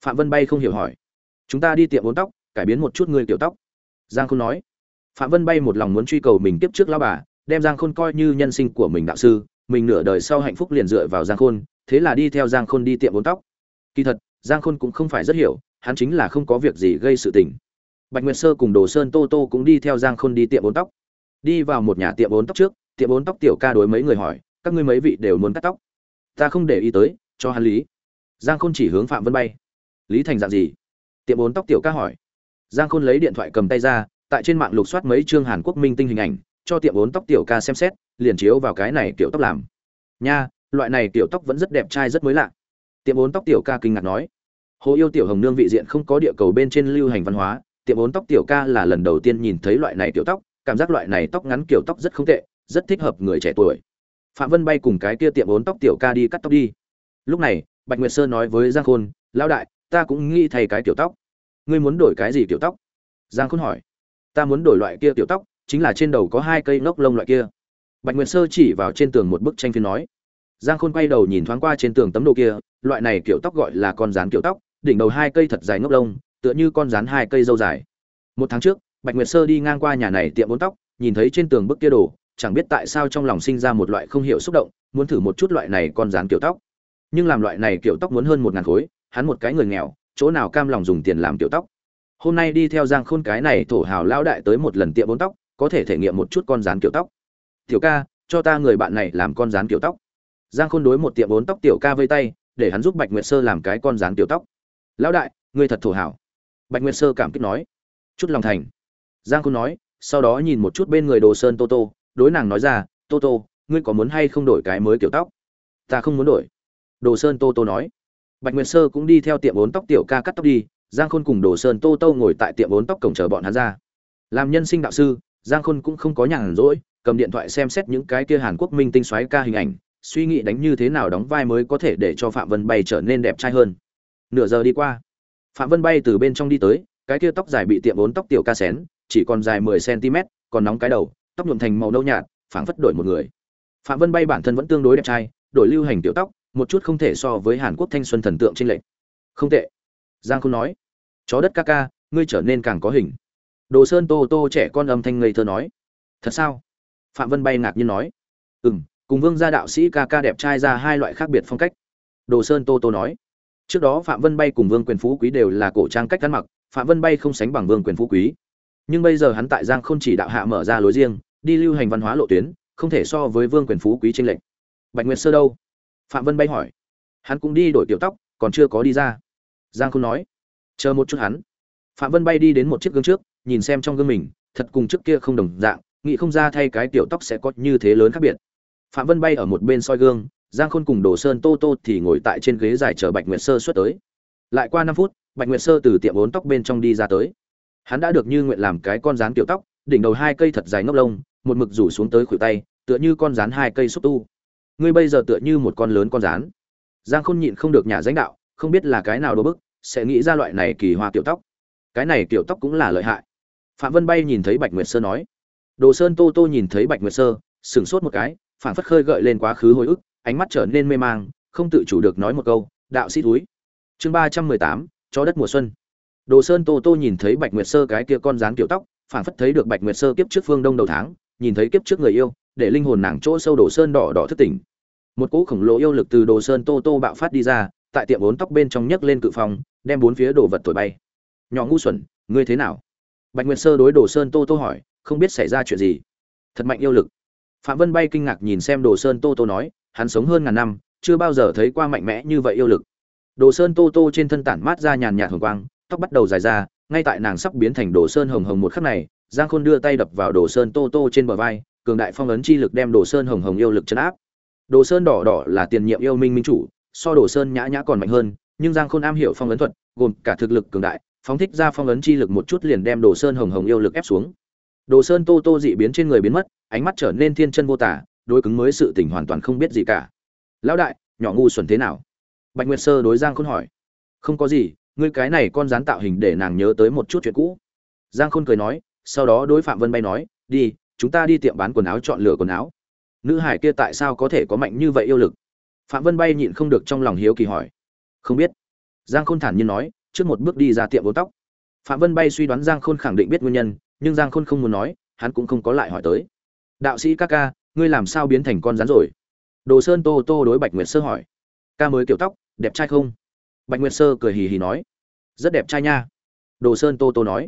Phạm vân bay không hiểu hỏi. Chúng ta đi tiệm bốn tóc, cải biến một chút người kiểu tóc. Giang khôn nói. Phạm vân bay một lòng muốn truy cầu mình tiếp trước lao bà, đem giang khôn coi như nhân sinh của mình đạo sư, mình nửa đời sau hạnh phúc liền dựa vào giang khôn, thế là đi theo giang khôn đi tiệm bốn tóc. Kỳ thật, giang khôn cũng không phải rất hiểu, hắn chính là không có việc gì gây sự tình. Bạch nguyệt sơ cùng đồ sơn tô tô cũng đi theo giang khôn đi tiệm bốn tóc. Đi vào một nhà tiệm bốn tóc trước, tiệm bốn tóc tiểu ca đối mấy người hỏi, các ngươi mấy vị đều muốn cắt tóc? Ta không để ý tới cho hắn lý. Giang khôn chỉ hướng phạm vân bay. Lý thành dạng gì? Tiệm bốn tóc tiểu ca hỏi. Giang khôn lấy điện thoại cầm tay ra, tại trên mạng lục soát mấy chương hàn quốc minh tinh hình ảnh, cho tiệm bốn tóc tiểu ca xem xét, liền chiếu vào cái này tiểu tóc làm. Nha, loại này tiểu tóc vẫn rất đẹp trai rất mới lạ. Tiệm bốn tóc tiểu ca kinh ngạc nói. Hồ yêu tiểu hồng nương vị diện không có địa cầu bên trên lưu hành văn hóa, tiệm bốn tóc tiểu ca là lần đầu tiên nhìn thấy loại này tiểu tóc, cảm giác loại này tóc ngắn kiểu tóc rất không tệ, rất thích hợp người trẻ tuổi. Phạm vân bay cùng cái kia tiệm bốn tóc tiểu ca đi cắt tóc đi lúc này, bạch nguyệt sơn nói với giang khôn, lão đại, ta cũng nghĩ thay cái kiểu tóc. Ngươi muốn đổi cái gì kiểu tóc? Giang khôn hỏi. Ta muốn đổi loại kia kiểu tóc, chính là trên đầu có hai cây ngốc lông loại kia. Bạch nguyệt sơ chỉ vào trên tường một bức tranh phiên nói. Giang khôn quay đầu nhìn thoáng qua trên tường tấm đồ kia, loại này kiểu tóc gọi là con rán kiểu tóc, đỉnh đầu hai cây thật dài ngốc lông, tựa như con rán hai cây dâu dài. Một tháng trước, bạch nguyệt sơ đi ngang qua nhà này tiệm bốn tóc, nhìn thấy trên tường bức kia đồ, chẳng biết tại sao trong lòng sinh ra một loại không hiểu xúc động, muốn thử một chút loại này con rán kiểu tóc nhưng làm loại này kiểu tóc muốn hơn một ngàn khối, hắn một cái người nghèo, chỗ nào cam lòng dùng tiền làm kiểu tóc? Hôm nay đi theo giang khôn cái này thổ hào lão đại tới một lần tiệm bốn tóc, có thể thể nghiệm một chút con rán kiểu tóc. Tiểu ca, cho ta người bạn này làm con rán kiểu tóc. Giang khôn đối một tiệm bốn tóc tiểu ca vây tay, để hắn giúp bạch nguyệt sơ làm cái con rán kiểu tóc. Lão đại ngươi thật thổ hảo bạch nguyệt sơ cảm kích nói. Chút lòng thành. Giang khôn nói, sau đó nhìn một chút bên người đồ sơn tô tô, đối nàng nói ra, tô tô, ngươi có muốn hay không đổi cái mới kiểu tóc? Ta không muốn đổi đồ sơn tô tô nói. Bạch nguyệt sơ cũng đi theo tiệm bốn tóc tiểu ca cắt tóc đi, giang khôn cùng đồ sơn tô tô ngồi tại tiệm bốn tóc cổng chờ bọn hắn ra. Làm nhân sinh đạo sư, giang khôn cũng không có nhàn rỗi, cầm điện thoại xem xét những cái kia hàn quốc minh tinh xoáy ca hình ảnh, suy nghĩ đánh như thế nào đóng vai mới có thể để cho phạm vân bay trở nên đẹp trai hơn. Nửa giờ đi qua, phạm vân bay từ bên trong đi tới, cái kia tóc dài bị tiệm bốn tóc tiểu ca xén, chỉ còn dài mười cm còn nóng cái đầu, tóc nhuộm thành màu nâu nhạt, phảng phất đổi một người. Phạm vân bay bản thân vẫn tương đối đẹp trai, đổi lưu hành tiểu tóc một chút không thể so với hàn quốc thanh xuân thần tượng trên lệnh không tệ. Giang không nói. Chó đất ca ca, ngươi trở nên càng có hình. Đồ sơn tô tô trẻ con âm thanh ngây thơ nói. Thật sao? Phạm vân bay ngạc nhiên nói. Ừ m cùng vương gia đạo sĩ ca ca đẹp trai ra hai loại khác biệt phong cách. Đồ sơn tô tô nói. Trước đó phạm vân bay cùng vương quyền phú quý đều là cổ trang cách ăn mặc, phạm vân bay không sánh bằng vương quyền phú quý. Nhưng bây giờ hắn tại giang không chỉ đạo hạ mở ra lối riêng, đi lưu hành văn hóa lộ tuyến, không thể so với vương quyền phú quý tranh lệch. Bạch nguyệt sơ đâu? Phạm vân bay hỏi. Hắn cũng đi đổi tiểu tóc, còn chưa có đi ra. Giang không nói. Chờ một chút hắn. Phạm vân bay đi đến một chiếc gương trước, nhìn xem trong gương mình, thật cùng trước kia không đồng dạng, nghĩ không ra thay cái tiểu tóc sẽ có như thế lớn khác biệt. Phạm vân bay ở một bên soi gương, giang khôn cùng đồ sơn tô tô thì ngồi tại trên ghế dài chờ bạch nguyệt sơ xuất tới. Lại qua năm phút, bạch nguyệt sơ từ tiệm bốn tóc bên trong đi ra tới. Hắn đã được như nguyện làm cái con rán tiểu tóc, đỉnh đầu hai cây thật dài ngốc lông, một mực rủ xuống tới khuỷu tay, tựa như con rán hai cây xúc tu ngươi bây giờ tựa như một con lớn con rán. Giang khôn nhịn không được nhà danh đạo, không biết là cái nào đố bức, sẽ nghĩ ra loại này kỳ hoa tiểu tóc. Cái này tiểu tóc cũng là lợi hại. Phạm vân bay nhìn thấy bạch nguyệt sơ nói. Đồ sơn tô tô nhìn thấy bạch nguyệt sơ, sửng sốt một cái phản phất khơi gợi lên quá khứ hồi ức, ánh mắt trở nên mê mang, không tự chủ được nói một câu, đạo sĩ túi chương ba trăm mười tám, cho đất mùa xuân. Đồ sơn tô tô nhìn thấy bạch nguyệt sơ cái kia con rán tiểu tóc, phảng phất thấy được bạch nguyệt sơ kiếp trước phương đông đầu tháng, nhìn thấy kiếp trước người yêu, để linh hồn nàng chỗ sâu đồ sơn đỏ đỏ thất tỉnh một cỗ khổng lồ yêu lực từ đồ sơn tô tô bạo phát đi ra, tại tiệm bốn tóc bên trong nhấc lên cự phòng đem bốn phía đồ vật thổi bay. Nhỏ ngu xuẩn, ngươi thế nào? Bạch nguyệt sơ đối đồ sơn tô tô hỏi, không biết xảy ra chuyện gì. Thật mạnh yêu lực. Phạm vân bay kinh ngạc nhìn xem đồ sơn tô tô nói, hắn sống hơn ngàn năm, chưa bao giờ thấy qua mạnh mẽ như vậy yêu lực. Đồ sơn tô tô trên thân tản mát ra nhàn nhạt hồng quang, tóc bắt đầu dài ra, ngay tại nàng sắp biến thành đồ sơn hồng hồng một khắc này, giang khôn đưa tay đập vào đồ sơn tô tô trên bờ vai, cường đại phong ấn chi lực đem đồ sơn hồng hồng yêu lực chấn áp đồ sơn đỏ đỏ là tiền nhiệm yêu minh minh chủ, so đồ sơn nhã nhã còn mạnh hơn, nhưng giang khôn am hiểu phong ấn thuật, gồm cả thực lực cường đại, phóng thích ra phong ấn chi lực một chút liền đem đồ sơn hồng hồng yêu lực ép xuống. Đồ sơn tô tô dị biến trên người biến mất, ánh mắt trở nên thiên chân vô tả, đối cứng mới sự tình hoàn toàn không biết gì cả. Lão đại, nhỏ ngu xuẩn thế nào? Bạch nguyệt sơ đối giang khôn hỏi. Không có gì, ngươi cái này con dán tạo hình để nàng nhớ tới một chút chuyện cũ. Giang khôn cười nói, sau đó đối phạm vân bay nói, đi, chúng ta đi tiệm bán quần áo chọn lựa quần áo nữ hải kia tại sao có thể có mạnh như vậy yêu lực? Phạm vân bay nhịn không được trong lòng hiếu kỳ hỏi. Không biết. Giang khôn thản nhiên nói, trước một bước đi ra tiệm vô tóc. Phạm vân bay suy đoán giang khôn khẳng định biết nguyên nhân, nhưng giang khôn không muốn nói, hắn cũng không có lại hỏi tới. Đạo sĩ ca ca, ngươi làm sao biến thành con rắn rồi? Đồ sơn tô tô đối bạch nguyệt sơ hỏi. Ca mới kiểu tóc, đẹp trai không? Bạch nguyệt sơ cười hì hì nói. Rất đẹp trai nha. Đồ sơn tô tô nói.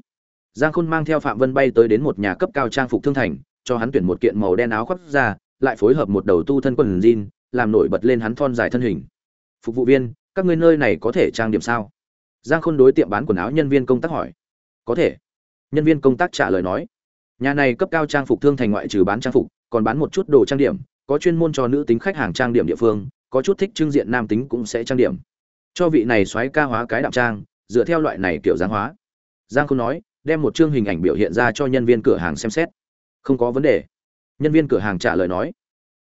Giang khôn mang theo phạm vân bay tới đến một nhà cấp cao trang phục thương thành, cho hắn tuyển một kiện màu đen áo khoác ra lại phối hợp một đầu tu thân quần jean, làm nổi bật lên hắn thon dài thân hình. Phục vụ viên, các ngươi nơi này có thể trang điểm sao? Giang khôn đối tiệm bán quần áo nhân viên công tác hỏi. Có thể. Nhân viên công tác trả lời nói. Nhà này cấp cao trang phục thương thành ngoại trừ bán trang phục, còn bán một chút đồ trang điểm, có chuyên môn cho nữ tính khách hàng trang điểm địa phương, có chút thích trưng diện nam tính cũng sẽ trang điểm. Cho vị này xoáy ca hóa cái đạm trang, dựa theo loại này kiểu dáng hóa. Giang Khôn nói, đem một chương hình ảnh biểu hiện ra cho nhân viên cửa hàng xem xét. Không có vấn đề nhân viên cửa hàng trả lời nói.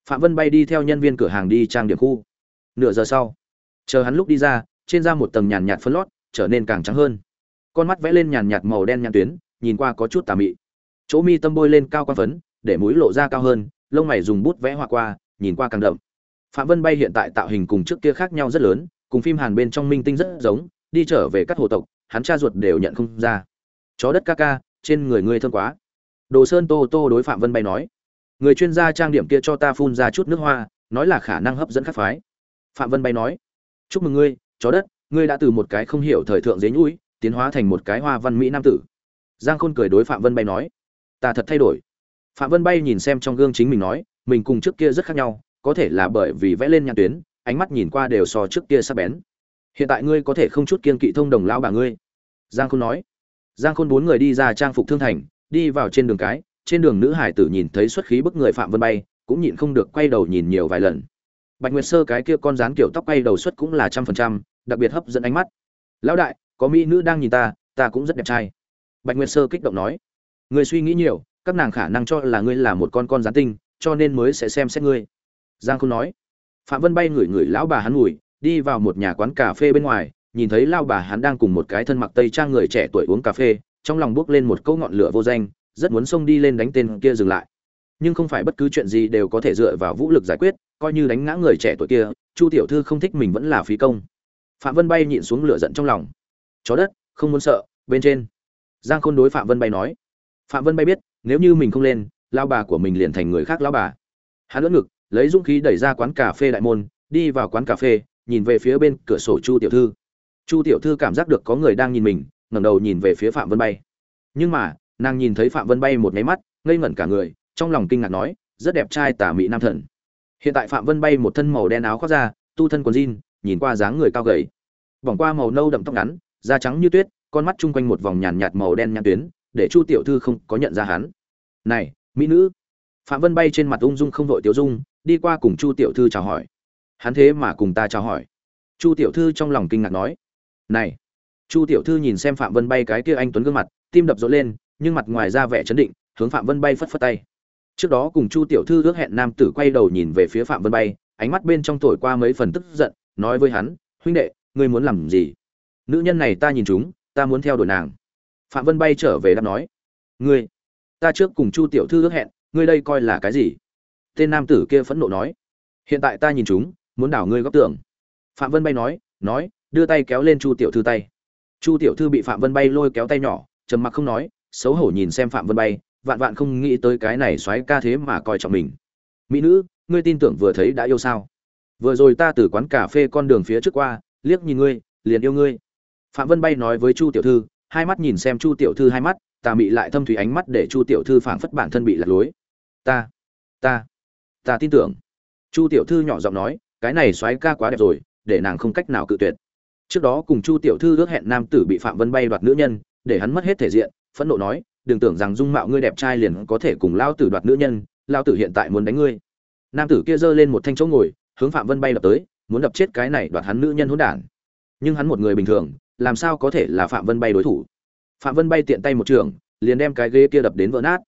Phạm vân bay đi theo nhân viên cửa hàng đi trang điểm khu. Nửa giờ sau, chờ hắn lúc đi ra, trên da một tầng nhàn nhạt phân lót, trở nên càng trắng hơn. Con mắt vẽ lên nhàn nhạt màu đen nhàn tuyến, nhìn qua có chút tà mị. Chỗ mi tâm bôi lên cao quan phấn, để mũi lộ ra cao hơn, lông mày dùng bút vẽ hoa qua, nhìn qua càng đậm. Phạm vân bay hiện tại tạo hình cùng trước kia khác nhau rất lớn, cùng phim hàn bên trong minh tinh rất giống, đi trở về các hồ tộc, hắn cha ruột đều nhận không ra. Chó đất ca ca, trên người ngươi thơm quá. Đồ sơn tô tô đối phạm vân bay nói người chuyên gia trang điểm kia cho ta phun ra chút nước hoa, nói là khả năng hấp dẫn các phái. Phạm vân bay nói, chúc mừng ngươi, chó đất, ngươi đã từ một cái không hiểu thời thượng dế nhũi, tiến hóa thành một cái hoa văn mỹ nam tử. Giang khôn cười đối phạm vân bay nói, ta thật thay đổi. Phạm vân bay nhìn xem trong gương chính mình nói, mình cùng trước kia rất khác nhau, có thể là bởi vì vẽ lên nhãn tuyến, ánh mắt nhìn qua đều so trước kia sắp bén. Hiện tại ngươi có thể không chút kiên kỵ thông đồng lao bà ngươi. Giang khôn nói. Giang khôn bốn người đi ra trang phục thương thành, đi vào trên đường cái trên đường nữ hải tử nhìn thấy xuất khí bức người phạm vân bay, cũng nhịn không được quay đầu nhìn nhiều vài lần. Bạch nguyệt sơ cái kia con rán kiểu tóc quay đầu xuất cũng là trăm phần trăm, đặc biệt hấp dẫn ánh mắt. Lão đại, có mỹ nữ đang nhìn ta ta cũng rất đẹp trai. Bạch nguyệt sơ kích động nói. Người suy nghĩ nhiều, các nàng khả năng cho là ngươi là một con con rán tinh, cho nên mới sẽ xem xét ngươi. Giang không nói. Phạm vân bay ngửi ngửi lão bà hắn ngủi đi vào một nhà quán cà phê bên ngoài, nhìn thấy lao bà hắn đang cùng một cái thân mặc tây trang người trẻ tuổi uống cà phê, trong lòng bước lên một câu ngọn lửa vô danh rất muốn xông đi lên đánh tên kia dừng lại. Nhưng không phải bất cứ chuyện gì đều có thể dựa vào vũ lực giải quyết, coi như đánh ngã người trẻ tuổi kia, chu tiểu thư không thích mình vẫn là phí công. Phạm vân bay nhịn xuống lửa giận trong lòng. Chó đất, không muốn sợ, bên trên. Giang khôn đối phạm vân bay nói. Phạm vân bay biết, nếu như mình không lên, lao bà của mình liền thành người khác lao bà. Hắn lỡ ngực, lấy dũng khí đẩy ra quán cà phê đại môn, đi vào quán cà phê, nhìn về phía bên cửa sổ chu tiểu thư. Chu tiểu thư cảm giác được có người đang nhìn mình, ngẩng đầu nhìn về phía phạm vân bay. Nhưng mà nàng nhìn thấy phạm vân bay một nháy mắt, ngây ngẩn cả người, trong lòng kinh ngạc nói, rất đẹp trai tả mỹ nam thần. Hiện tại phạm vân bay một thân màu đen áo khoác ra tu thân quần jean, nhìn qua dáng người cao gầy. Vòng qua màu nâu đậm tóc ngắn, da trắng như tuyết, con mắt chung quanh một vòng nhàn nhạt màu đen nhãn tuyến, để chu tiểu thư không có nhận ra hắn. Này, mỹ nữ. Phạm vân bay trên mặt ung dung không vội tiểu dung, đi qua cùng chu tiểu thư chào hỏi. Hắn thế mà cùng ta chào hỏi. Chu tiểu thư trong lòng kinh ngạc nói, này. Chu tiểu thư nhìn xem phạm vân bay cái kia anh tuấn gương mặt, tim đập rộn lên nhưng mặt ngoài ra vẻ chấn định, hướng phạm vân bay phất phất tay. Trước đó cùng chu tiểu thư ước hẹn nam tử quay đầu nhìn về phía phạm vân bay, ánh mắt bên trong thổi qua mấy phần tức giận, nói với hắn, huynh đệ, ngươi muốn làm gì? Nữ nhân này ta nhìn chúng, ta muốn theo đuổi nàng. Phạm vân bay trở về đáp nói, ngươi, ta trước cùng chu tiểu thư ước hẹn, ngươi đây coi là cái gì? Tên nam tử kia phẫn nộ nói, hiện tại ta nhìn chúng, muốn đảo ngươi góc tưởng phạm vân bay nói nói, đưa tay kéo lên chu tiểu thư tay. Chu tiểu thư bị phạm vân bay lôi kéo tay nhỏ, trầm mặc không nói xấu hổ nhìn xem phạm vân bay, vạn vạn không nghĩ tới cái này xoáy ca thế mà coi trọng mình. Mỹ nữ, ngươi tin tưởng vừa thấy đã yêu sao? Vừa rồi ta từ quán cà phê con đường phía trước qua, liếc nhìn ngươi, liền yêu ngươi. Phạm vân bay nói với chu tiểu thư, hai mắt nhìn xem chu tiểu thư hai mắt, tà mị lại thâm thủy ánh mắt để chu tiểu thư phảng phất bản thân bị lạc lối. Ta ta ta tin tưởng. Chu tiểu thư nhỏ giọng nói, cái này xoáy ca quá đẹp rồi, để nàng không cách nào cự tuyệt. Trước đó cùng chu tiểu thư ước hẹn nam tử bị phạm vân bay đoạt nữ nhân, để hắn mất hết thể diện phẫn nộ nói, đừng tưởng rằng dung mạo ngươi đẹp trai liền có thể cùng lao tử đoạt nữ nhân, lao tử hiện tại muốn đánh ngươi. Nam tử kia giơ lên một thanh chỗ ngồi, hướng phạm vân bay đập tới, muốn đập chết cái này đoạt hắn nữ nhân hỗn đản. Nhưng hắn một người bình thường, làm sao có thể là phạm vân bay đối thủ? Phạm vân bay tiện tay một trường, liền đem cái ghế kia đập đến vỡ nát.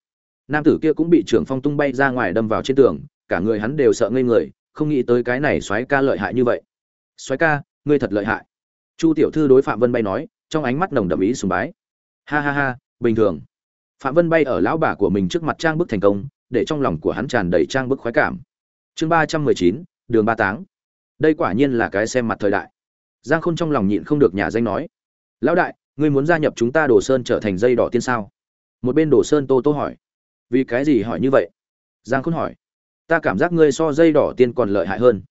Nam tử kia cũng bị trưởng phong tung bay ra ngoài đâm vào trên tường, cả người hắn đều sợ ngây người, không nghĩ tới cái này soái ca lợi hại như vậy. Soái ca, ngươi thật lợi hại. Chu tiểu thư đối phạm vân bay nói, trong ánh mắt nồng đậm ý sùng bái. Ha ha ha bình thường. Phạm vân bay ở lão bà của mình trước mặt trang bức thành công, để trong lòng của hắn tràn đầy trang bức khoái cảm. Chương ba trăm mười chín, đường ba táng. Đây quả nhiên là cái xem mặt thời đại. Giang khôn trong lòng nhịn không được nhà danh nói, lão đại, ngươi muốn gia nhập chúng ta đồ sơn trở thành dây đỏ tiên sao? Một bên đồ sơn tô tô hỏi, vì cái gì hỏi như vậy? Giang khôn hỏi, ta cảm giác ngươi so dây đỏ tiên còn lợi hại hơn.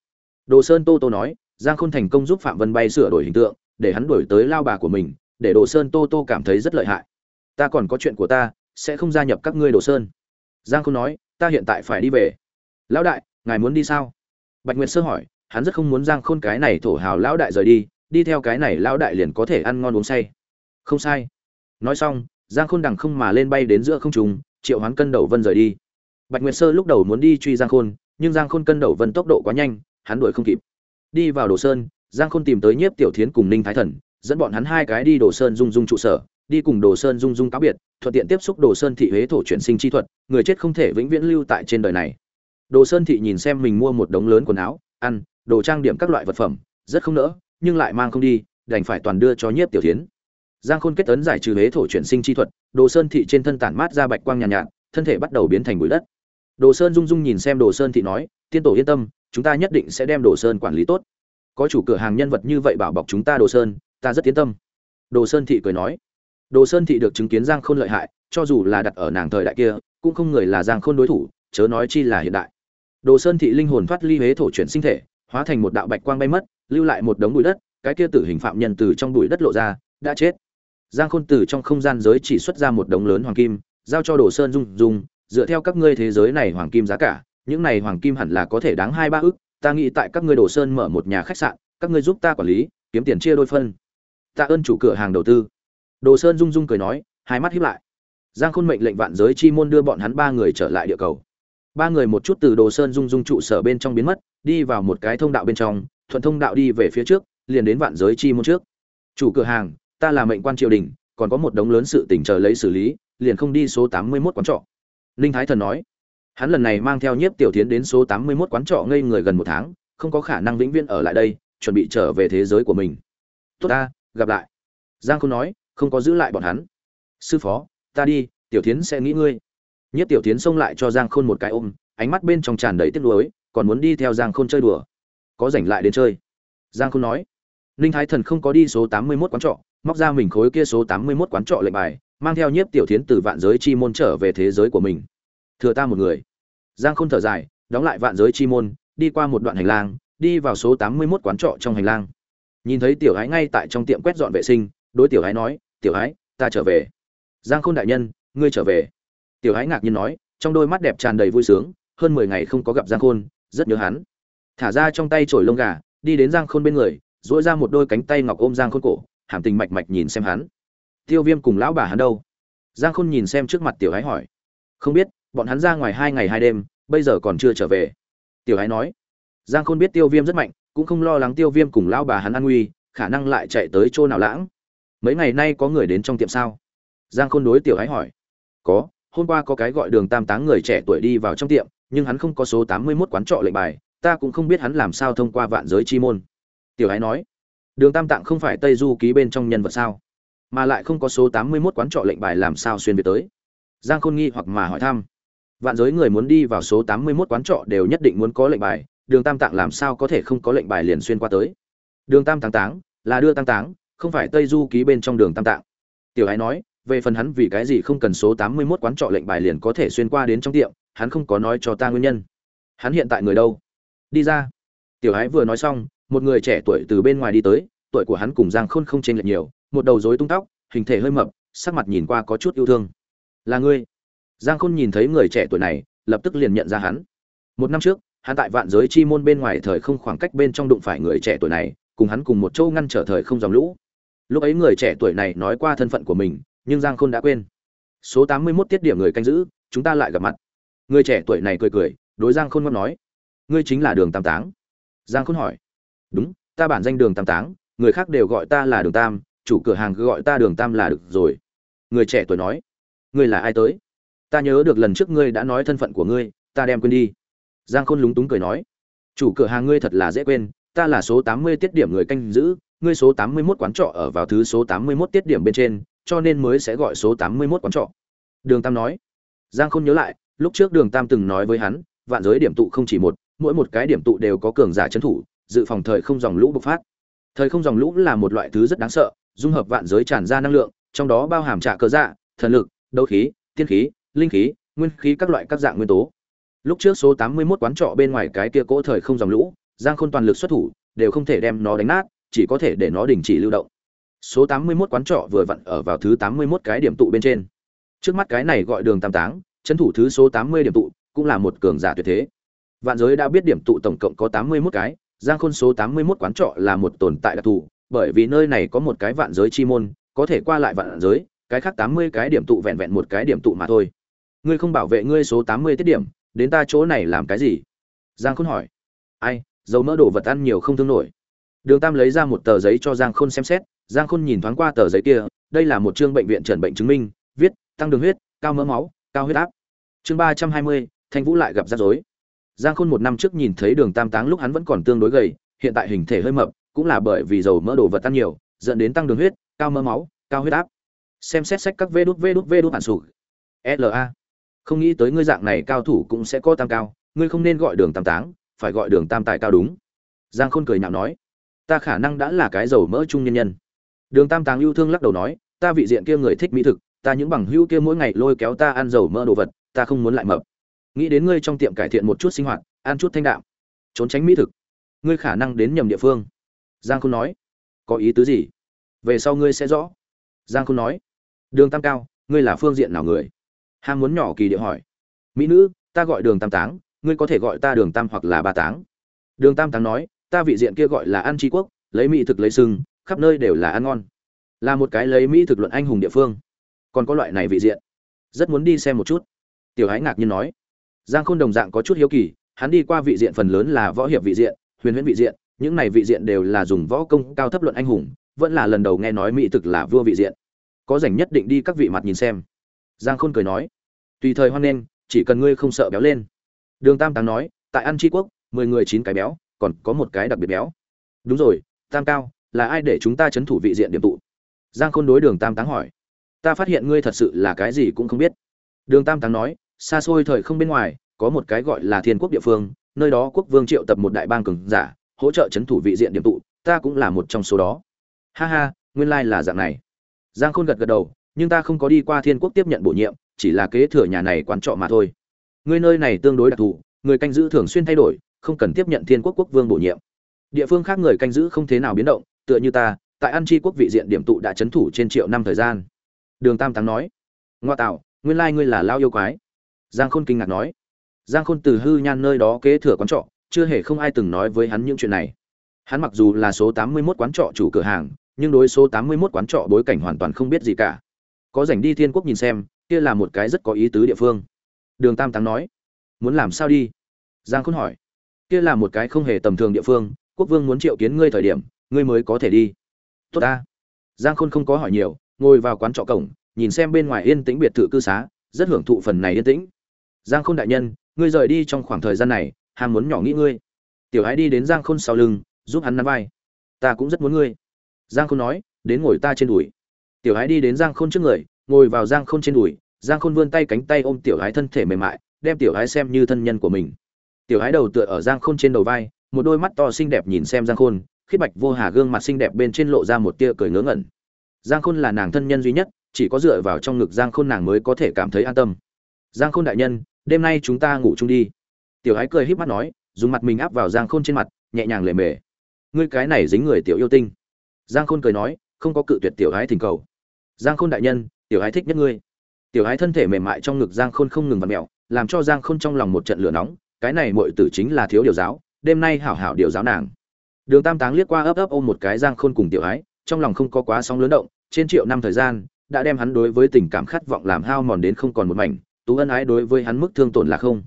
Đồ sơn tô tô nói, giang khôn thành công giúp phạm vân bay sửa đổi hình tượng, để hắn đổi tới lao bà của mình, để đồ sơn tô tô cảm thấy rất lợi hại ta còn có chuyện của ta, sẽ không gia nhập các ngươi đồ sơn. Giang khôn nói, ta hiện tại phải đi về. Lão đại, ngài muốn đi sao? Bạch nguyệt sơ hỏi, hắn rất không muốn giang khôn cái này thổ hào lão đại rời đi đi theo cái này lão đại liền có thể ăn ngon uống say. Không sai. Nói xong, giang khôn đằng không mà lên bay đến giữa không trùng triệu hoán cân đầu vân rời đi. Bạch nguyệt sơ lúc đầu muốn đi truy giang khôn, nhưng giang khôn cân đầu vân tốc độ quá nhanh, hắn đuổi không kịp. Đi vào đồ sơn, giang khôn tìm tới nhiếp tiểu thiến cùng ninh thái thần, dẫn bọn hắn hai cái đi đồ sơn dung dung trụ sở đi cùng đồ sơn dung dung cáo biệt thuận tiện tiếp xúc đồ sơn thị huế thổ chuyển sinh chi thuật người chết không thể vĩnh viễn lưu tại trên đời này. Đồ sơn thị nhìn xem mình mua một đống lớn quần áo ăn đồ trang điểm các loại vật phẩm rất không nỡ nhưng lại mang không đi đành phải toàn đưa cho nhiếp tiểu thiến. Giang khôn kết tấn giải trừ huế thổ chuyển sinh chi thuật đồ sơn thị trên thân tản mát ra bạch quang nhàn nhạt, nhạt thân thể bắt đầu biến thành bụi đất. Đồ sơn dung dung nhìn xem đồ sơn thị nói tiên tổ yên tâm chúng ta nhất định sẽ đem đồ sơn quản lý tốt. Có chủ cửa hàng nhân vật như vậy bảo bọc chúng ta đồ sơn ta rất yên tâm. Đồ sơn thị cười nói đồ sơn thị được chứng kiến giang khôn lợi hại, cho dù là đặt ở nàng thời đại kia, cũng không người là giang khôn đối thủ, chớ nói chi là hiện đại. Đồ sơn thị linh hồn thoát ly hế thổ chuyển sinh thể, hóa thành một đạo bạch quang bay mất, lưu lại một đống bụi đất, cái kia tử hình phạm nhân từ trong bụi đất lộ ra, đã chết. Giang khôn từ trong không gian giới chỉ xuất ra một đống lớn hoàng kim, giao cho đồ sơn dung dung, dựa theo các ngươi thế giới này hoàng kim giá cả, những này hoàng kim hẳn là có thể đáng hai ba ức, ta nghĩ tại các ngươi đồ sơn mở một nhà khách sạn, các ngươi giúp ta quản lý, kiếm tiền chia đôi phân. Ta ơn chủ cửa hàng đầu tư đồ sơn rung rung cười nói, hai mắt híp lại. Giang khôn mệnh lệnh vạn giới chi môn đưa bọn hắn ba người trở lại địa cầu. Ba người một chút từ đồ sơn rung rung trụ sở bên trong biến mất, đi vào một cái thông đạo bên trong, thuận thông đạo đi về phía trước, liền đến vạn giới chi môn trước. Chủ cửa hàng, ta là mệnh quan triều đình, còn có một đống lớn sự tình chờ lấy xử lý, liền không đi số tám mươi 81 quán trọ. Linh thái thần nói, hắn lần này mang theo nhiếp tiểu thiến đến số tám mươi 81 quán trọ ngây người gần một tháng, không có khả năng vĩnh viễn ở lại đây, chuẩn bị trở về thế giới của mình. Tốt ta, gặp lại. Giang Khôn nói không có giữ lại bọn hắn. Sư phó, ta đi, tiểu tiến sẽ nghĩ ngươi. Nhất tiểu tiến xông lại cho giang khôn một cái ôm, ánh mắt bên trong tràn đầy tiếc nuối, còn muốn đi theo giang khôn chơi đùa. Có rảnh lại đến chơi. Giang khôn nói. Ninh thái thần không có đi số tám mươi 81 quán trọ, móc ra mình khối kia số tám mươi 81 quán trọ lệnh bài, mang theo nhiếp tiểu tiến từ vạn giới chi môn trở về thế giới của mình. Thừa ta một người. Giang khôn thở dài, đóng lại vạn giới chi môn, đi qua một đoạn hành lang, đi vào số tám mươi 81 quán trọ trong hành lang. Nhìn thấy tiểu ái ngay tại trong tiệm quét dọn vệ sinh, đối tiểu ái nói tiểu ái ta trở về. Giang khôn đại nhân, ngươi trở về. Tiểu ái ngạc nhiên nói, trong đôi mắt đẹp tràn đầy vui sướng, hơn mười ngày không có gặp giang khôn, rất nhớ hắn. Thả ra trong tay chổi lông gà, đi đến giang khôn bên người dỗi ra một đôi cánh tay ngọc ôm giang khôn cổ, hàm tình mạch mạch nhìn xem hắn. Tiêu viêm cùng lão bà hắn đâu? Giang khôn nhìn xem trước mặt tiểu ái hỏi. Không biết, bọn hắn ra ngoài hai ngày hai đêm, bây giờ còn chưa trở về. Tiểu ái nói. Giang khôn biết tiêu viêm rất mạnh, cũng không lo lắng tiêu viêm cùng lão bà hắn an nguy, khả năng lại chạy tới chỗ nào lãng mấy ngày nay có người đến trong tiệm sao? Giang khôn đối tiểu ái hỏi. Có, hôm qua có cái gọi đường tam táng người trẻ tuổi đi vào trong tiệm, nhưng hắn không có số tám mươi mốt quán trọ lệnh bài, ta cũng không biết hắn làm sao thông qua vạn giới chi môn. Tiểu ái nói. Đường tam tạng không phải tây du ký bên trong nhân vật sao? Mà lại không có số tám mươi mốt quán trọ lệnh bài làm sao xuyên việt tới? Giang khôn nghi hoặc mà hỏi thăm. Vạn giới người muốn đi vào số tám mươi mốt quán trọ đều nhất định muốn có lệnh bài, đường tam tạng làm sao có thể không có lệnh bài liền xuyên qua tới? Đường tam táng táng, là đưa tăng táng không phải tây du ký bên trong đường tam tạng. Tiểu ái nói, về phần hắn vì cái gì không cần số tám mươi 81 quán trọ lệnh bài liền có thể xuyên qua đến trong tiệm, hắn không có nói cho ta nguyên nhân. Hắn hiện tại người đâu? Đi ra. Tiểu ái vừa nói xong, một người trẻ tuổi từ bên ngoài đi tới, tuổi của hắn cùng giang khôn không chênh lệch nhiều, một đầu rối tung tóc, hình thể hơi mập, sắc mặt nhìn qua có chút yêu thương. Là ngươi. Giang khôn nhìn thấy người trẻ tuổi này, lập tức liền nhận ra hắn. Một năm trước, hắn tại vạn giới chi môn bên ngoài thời không khoảng cách bên trong đụng phải người trẻ tuổi này, cùng hắn cùng một châu ngăn trở thời không dòng lũ lúc ấy người trẻ tuổi này nói qua thân phận của mình, nhưng giang khôn đã quên. Số tám mươi mốt tiết điểm người canh giữ, chúng ta lại gặp mặt. Người trẻ tuổi này cười cười, đối giang khôn ngâm nói, ngươi chính là đường tam táng. Giang khôn hỏi, đúng, ta bản danh đường tam táng, người khác đều gọi ta là đường tam, chủ cửa hàng cứ gọi ta đường tam là được rồi. Người trẻ tuổi nói, ngươi là ai tới? Ta nhớ được lần trước ngươi đã nói thân phận của ngươi, ta đem quên đi. Giang khôn lúng túng cười nói, chủ cửa hàng ngươi thật là dễ quên, ta là số tám mươi tiết điểm người canh giữ ngươi số tám mươi 81 quán trọ ở vào thứ số tám mươi 81 tiết điểm bên trên, cho nên mới sẽ gọi số tám mươi 81 quán trọ. Đường tam nói. Giang khôn nhớ lại, lúc trước đường tam từng nói với hắn, vạn giới điểm tụ không chỉ một, mỗi một cái điểm tụ đều có cường giả trấn thủ, dự phòng thời không dòng lũ bộc phát. Thời không dòng lũ là một loại thứ rất đáng sợ, dung hợp vạn giới tràn ra năng lượng, trong đó bao hàm trả cơ dạ thần lực, đấu khí, tiên khí, linh khí, nguyên khí các loại các dạng nguyên tố. Lúc trước số tám mươi 81 quán trọ bên ngoài cái kia cỗ thời không dòng lũ, giang khôn toàn lực xuất thủ, đều không thể đem nó đánh nát chỉ có thể để nó đình chỉ lưu động. Số tám mươi 81 quán trọ vừa vặn ở vào thứ tám mươi 81 cái điểm tụ bên trên. Trước mắt cái này gọi đường tam táng trấn thủ thứ số tám mươi điểm tụ, cũng là một cường giả tuyệt thế. Vạn giới đã biết điểm tụ tổng cộng có tám mươi 81 cái, giang khôn số tám mươi 81 quán trọ là một tồn tại đặc thù, bởi vì nơi này có một cái vạn giới chi môn, có thể qua lại vạn giới, cái khác tám mươi cái điểm tụ vẹn vẹn một cái điểm tụ mà thôi. Ngươi không bảo vệ ngươi số tám mươi tiết điểm, đến ta chỗ này làm cái gì? Giang khôn hỏi. Ai, dầu mỡ đồ vật ăn nhiều không thương nổi đường tam lấy ra một tờ giấy cho giang khôn xem xét, giang khôn nhìn thoáng qua tờ giấy kia, đây là một chương bệnh viện trần bệnh chứng minh, viết, tăng đường huyết, cao mỡ máu, cao huyết áp. Chương ba trăm hai mươi, thanh vũ lại gặp rắc rối. Giang khôn một năm trước nhìn thấy đường tam táng lúc hắn vẫn còn tương đối gầy, hiện tại hình thể hơi mập, cũng là bởi vì dầu mỡ đồ vật ăn nhiều, dẫn đến tăng đường huyết, cao mỡ máu, cao huyết áp. Xem xét sách các vê đút vê đút vê đút bản sủ. la không nghĩ tới ngươi dạng này cao thủ cũng sẽ có tam cao, ngươi không nên gọi đường tam táng, phải gọi đường tam tài cao đúng. Giang khôn cười nhạo nói ta khả năng đã là cái dầu mỡ trung nhân nhân. Đường tam táng yêu thương lắc đầu nói, ta vị diện kia người thích mỹ thực, ta những bằng hữu kia mỗi ngày lôi kéo ta ăn dầu mỡ đồ vật, ta không muốn lại mập. Nghĩ đến ngươi trong tiệm cải thiện một chút sinh hoạt, ăn chút thanh đạm, trốn tránh mỹ thực, ngươi khả năng đến nhầm địa phương. Giang khôn nói, có ý tứ gì? Về sau ngươi sẽ rõ. Giang khôn nói, đường tam cao, ngươi là phương diện nào người? Ham muốn nhỏ kỳ địa hỏi. Mỹ nữ, ta gọi đường tam táng, ngươi có thể gọi ta đường tam hoặc là ba táng. Đường tam táng nói ta vị diện kia gọi là ăn tri quốc, lấy mỹ thực lấy sưng khắp nơi đều là ăn ngon. Là một cái lấy mỹ thực luận anh hùng địa phương. Còn có loại này vị diện. Rất muốn đi xem một chút. Tiểu hái ngạc nhiên nói. Giang khôn đồng dạng có chút hiếu kỳ, hắn đi qua vị diện phần lớn là võ hiệp vị diện, huyền huyễn vị diện, những này vị diện đều là dùng võ công cao thấp luận anh hùng, vẫn là lần đầu nghe nói mỹ thực là vua vị diện. Có rảnh nhất định đi các vị mặt nhìn xem. Giang khôn cười nói. Tùy thời hoan nghênh, chỉ cần ngươi không sợ béo lên. Đường tam táng nói, tại ăn tri quốc, mười người chín cái béo còn có một cái đặc biệt béo. Đúng rồi, tam cao, là ai để chúng ta chấn thủ vị diện điểm tụ? Giang khôn đối đường tam táng hỏi. Ta phát hiện ngươi thật sự là cái gì cũng không biết. Đường tam táng nói, xa xôi thời không bên ngoài, có một cái gọi là thiên quốc địa phương, nơi đó quốc vương triệu tập một đại bang cường giả, hỗ trợ chấn thủ vị diện điểm tụ, ta cũng là một trong số đó. Ha ha, nguyên lai là dạng này. Giang khôn gật gật đầu, nhưng ta không có đi qua thiên quốc tiếp nhận bổ nhiệm, chỉ là kế thừa nhà này quán trọ mà thôi. Người nơi này tương đối đặc thù, người canh giữ thường xuyên thay đổi không cần tiếp nhận thiên quốc quốc vương bổ nhiệm. Địa phương khác người canh giữ không thế nào biến động, tựa như ta, tại an chi quốc vị diện điểm tụ đã chấn thủ trên triệu năm thời gian. Đường tam thắng nói, ngoa tạo, nguyên lai ngươi là lao yêu quái. Giang khôn kinh ngạc nói, giang khôn từ hư nhan nơi đó kế thừa quán trọ, chưa hề không ai từng nói với hắn những chuyện này. Hắn mặc dù là số tám mươi mốt quán trọ chủ cửa hàng, nhưng đối số tám mươi mốt quán trọ bối cảnh hoàn toàn không biết gì cả. Có rảnh đi thiên quốc nhìn xem, kia là một cái rất có ý tứ địa phương. Đường tam táng nói, muốn làm sao đi? Giang khôn hỏi kia là một cái không hề tầm thường địa phương, quốc vương muốn triệu kiến ngươi thời điểm, ngươi mới có thể đi. Tốt ta. Giang khôn không có hỏi nhiều, ngồi vào quán trọ cổng, nhìn xem bên ngoài yên tĩnh biệt thự cư xá, rất hưởng thụ phần này yên tĩnh. Giang khôn đại nhân, ngươi rời đi trong khoảng thời gian này, ham muốn nhỏ nghĩ ngươi. Tiểu hãy đi đến giang khôn sau lưng, giúp hắn nắm vai. Ta cũng rất muốn ngươi. Giang khôn nói, đến ngồi ta trên đùi. Tiểu hãy đi đến giang khôn trước người, ngồi vào giang khôn trên đùi. Giang khôn vươn tay cánh tay ôm tiểu hãy thân thể mềm mại, đem tiểu hãy xem như thân nhân của mình tiểu hái đầu tựa ở giang khôn trên đầu vai, một đôi mắt to xinh đẹp nhìn xem giang khôn khiết bạch vô hà gương mặt xinh đẹp bên trên lộ ra một tia cười ngớ ngẩn. Giang khôn là nàng thân nhân duy nhất, chỉ có dựa vào trong ngực giang khôn nàng mới có thể cảm thấy an tâm. Giang khôn đại nhân, đêm nay chúng ta ngủ chung đi. Tiểu ái cười híp mắt nói, dùng mặt mình áp vào giang khôn trên mặt, nhẹ nhàng lề mề. Ngươi cái này dính người tiểu yêu tinh. Giang khôn cười nói, không có cự tuyệt tiểu ái thỉnh cầu. Giang khôn đại nhân, tiểu ái thích nhất ngươi. Tiểu ái thân thể mềm mại trong ngực giang khôn không ngừng vặt mẹo, làm cho giang khôn trong lòng một trận lửa nóng cái này muội tử chính là thiếu điều giáo đêm nay hảo hảo điều giáo nàng. Đường tam táng liếc qua ấp ấp ôm một cái giang khôn cùng tiểu ái trong lòng không có quá sóng lớn động trên triệu năm thời gian đã đem hắn đối với tình cảm khát vọng làm hao mòn đến không còn một mảnh tú ân ái đối với hắn mức thương tổn là không.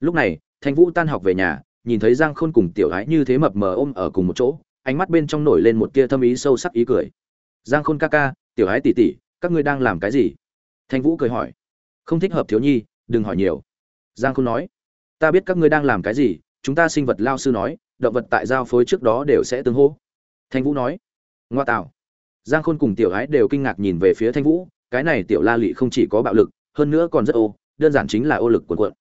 Lúc này thanh vũ tan học về nhà nhìn thấy giang khôn cùng tiểu ái như thế mập mờ ôm ở cùng một chỗ ánh mắt bên trong nổi lên một tia thâm ý sâu sắc ý cười. Giang khôn ca ca tiểu ái tỷ tỷ, các ngươi đang làm cái gì? Thanh vũ cười hỏi. Không thích hợp thiếu nhi đừng hỏi nhiều. Giang khôn nói ta biết các ngươi đang làm cái gì, chúng ta sinh vật lao sư nói, động vật tại giao phối trước đó đều sẽ tương hô thanh vũ nói. Ngoa tạo. Giang khôn cùng tiểu ái đều kinh ngạc nhìn về phía thanh vũ, cái này tiểu la lị không chỉ có bạo lực, hơn nữa còn rất ô, đơn giản chính là ô lực cuộn cuộn.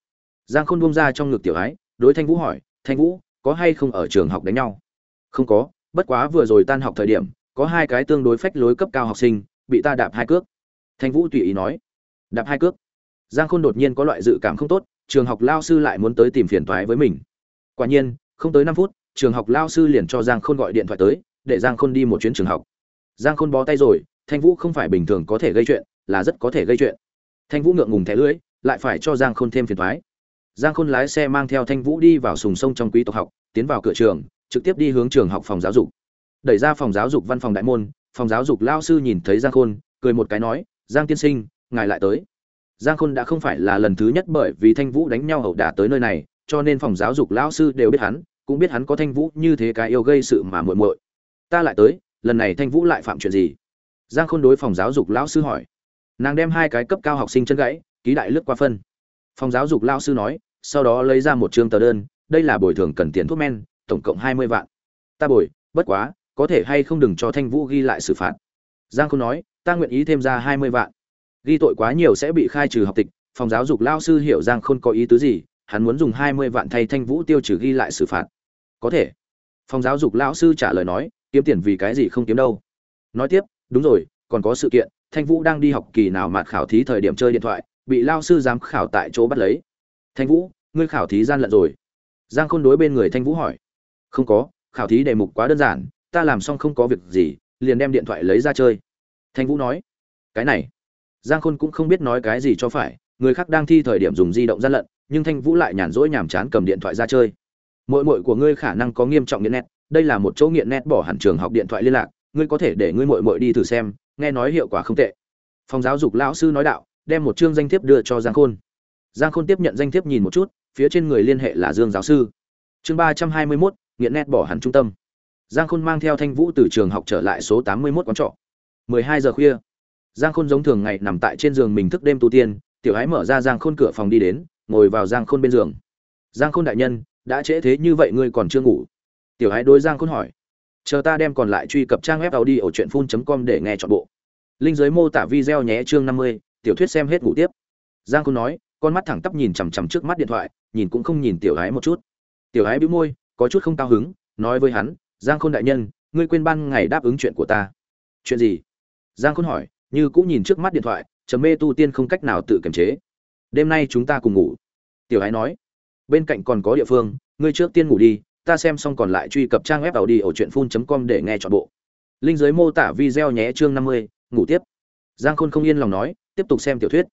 Giang khôn buông ra trong ngực tiểu ái, đối thanh vũ hỏi, thanh vũ, có hay không ở trường học đánh nhau? Không có, bất quá vừa rồi tan học thời điểm, có hai cái tương đối phách lối cấp cao học sinh, bị ta đạp hai cước. Thanh vũ tùy ý nói. Đạp hai cước? Giang khôn đột nhiên có loại dự cảm không tốt trường học lao sư lại muốn tới tìm phiền toái với mình. Quả nhiên, không tới năm phút, trường học lao sư liền cho giang khôn gọi điện thoại tới, để giang khôn đi một chuyến trường học. Giang khôn bó tay rồi, thanh vũ không phải bình thường có thể gây chuyện, là rất có thể gây chuyện. Thanh vũ ngượng ngùng thẻ lưỡi, lại phải cho giang khôn thêm phiền thoái giang khôn lái xe mang theo thanh vũ đi vào sùng sông trong quý tộc học, tiến vào cửa trường, trực tiếp đi hướng trường học phòng giáo dục. Đẩy ra phòng giáo dục văn phòng đại môn, phòng giáo dục lao sư nhìn thấy giang khôn, cười một cái nói, giang tiên sinh, ngài lại tới giang khôn đã không phải là lần thứ nhất bởi vì thanh vũ đánh nhau ẩu đả tới nơi này, cho nên phòng giáo dục lão sư đều biết hắn, cũng biết hắn có thanh vũ như thế cái yêu gây sự mà muội muội. Ta lại tới, lần này thanh vũ lại phạm chuyện gì? Giang khôn đối phòng giáo dục lão sư hỏi. Nàng đem hai cái cấp cao học sinh chân gãy, ký đại lướt qua phân. Phòng giáo dục lão sư nói, sau đó lấy ra một chương tờ đơn, đây là bồi thường cần tiền thuốc men, tổng cộng hai mươi vạn. Ta bồi, bất quá, có thể hay không đừng cho thanh vũ ghi lại xử phạt. Giang khôn nói, ta nguyện ý thêm ra hai mươi vạn ghi tội quá nhiều sẽ bị khai trừ học tịch, phòng giáo dục lao sư hiểu giang khôn có ý tứ gì, hắn muốn dùng hai mươi vạn thay thanh vũ tiêu trừ ghi lại xử phạt. Có thể. Phòng giáo dục lão sư trả lời nói, kiếm tiền vì cái gì không kiếm đâu. Nói tiếp, đúng rồi, còn có sự kiện, thanh vũ đang đi học kỳ nào mà khảo thí thời điểm chơi điện thoại, bị lao sư giám khảo tại chỗ bắt lấy. Thanh vũ, ngươi khảo thí gian lận rồi. Giang khôn đối bên người thanh vũ hỏi. Không có, khảo thí đề mục quá đơn giản, ta làm xong không có việc gì, liền đem điện thoại lấy ra chơi. Thanh vũ nói. Cái này giang khôn cũng không biết nói cái gì cho phải, người khác đang thi thời điểm dùng di động gian lận, nhưng thanh vũ lại nhàn rỗi nhàm chán cầm điện thoại ra chơi. Mội mội của ngươi khả năng có nghiêm trọng nghiện nét đây là một chỗ nghiện nét bỏ hẳn trường học điện thoại liên lạc, ngươi có thể để ngươi mội mội đi thử xem, nghe nói hiệu quả không tệ. Phòng giáo dục lão sư nói đạo, đem một chương danh thiếp đưa cho giang khôn. Giang khôn tiếp nhận danh thiếp nhìn một chút, phía trên người liên hệ là dương giáo sư. Chương ba trăm hai mươi mốt, nghiện nét bỏ hẳn trung tâm. Giang khôn mang theo thanh vũ từ trường học trở lại số tám mươi mốt quán trọ. mười hai giờ khuya giang khôn giống thường ngày nằm tại trên giường mình thức đêm tu tiên, tiểu ái mở ra giang khôn cửa phòng đi đến, ngồi vào giang khôn bên giường. Giang khôn đại nhân, đã trễ thế như vậy ngươi còn chưa ngủ? Tiểu ái đối giang khôn hỏi. Chờ ta đem còn lại truy cập trang web audi ở truyện phun com để nghe chọn bộ. Linh giới mô tả video nhé chương năm mươi, tiểu thuyết xem hết ngủ tiếp. Giang khôn nói, con mắt thẳng tắp nhìn chằm chằm trước mắt điện thoại, nhìn cũng không nhìn tiểu ái một chút. Tiểu ái bĩu môi, có chút không cao hứng, nói với hắn, giang khôn đại nhân, ngươi quên ban ngày đáp ứng chuyện của ta. Chuyện gì? Giang khôn hỏi như cũng nhìn trước mắt điện thoại chấm mê tu tiên không cách nào tự kiềm chế đêm nay chúng ta cùng ngủ tiểu ái nói bên cạnh còn có địa phương ngươi trước tiên ngủ đi ta xem xong còn lại truy cập trang web tàu đi ở truyện phun.com để nghe chọn bộ. Linh dưới mô tả video nhé chương 50, ngủ tiếp. Giang Khôn không yên lòng nói, tiếp tục xem tiểu thuyết.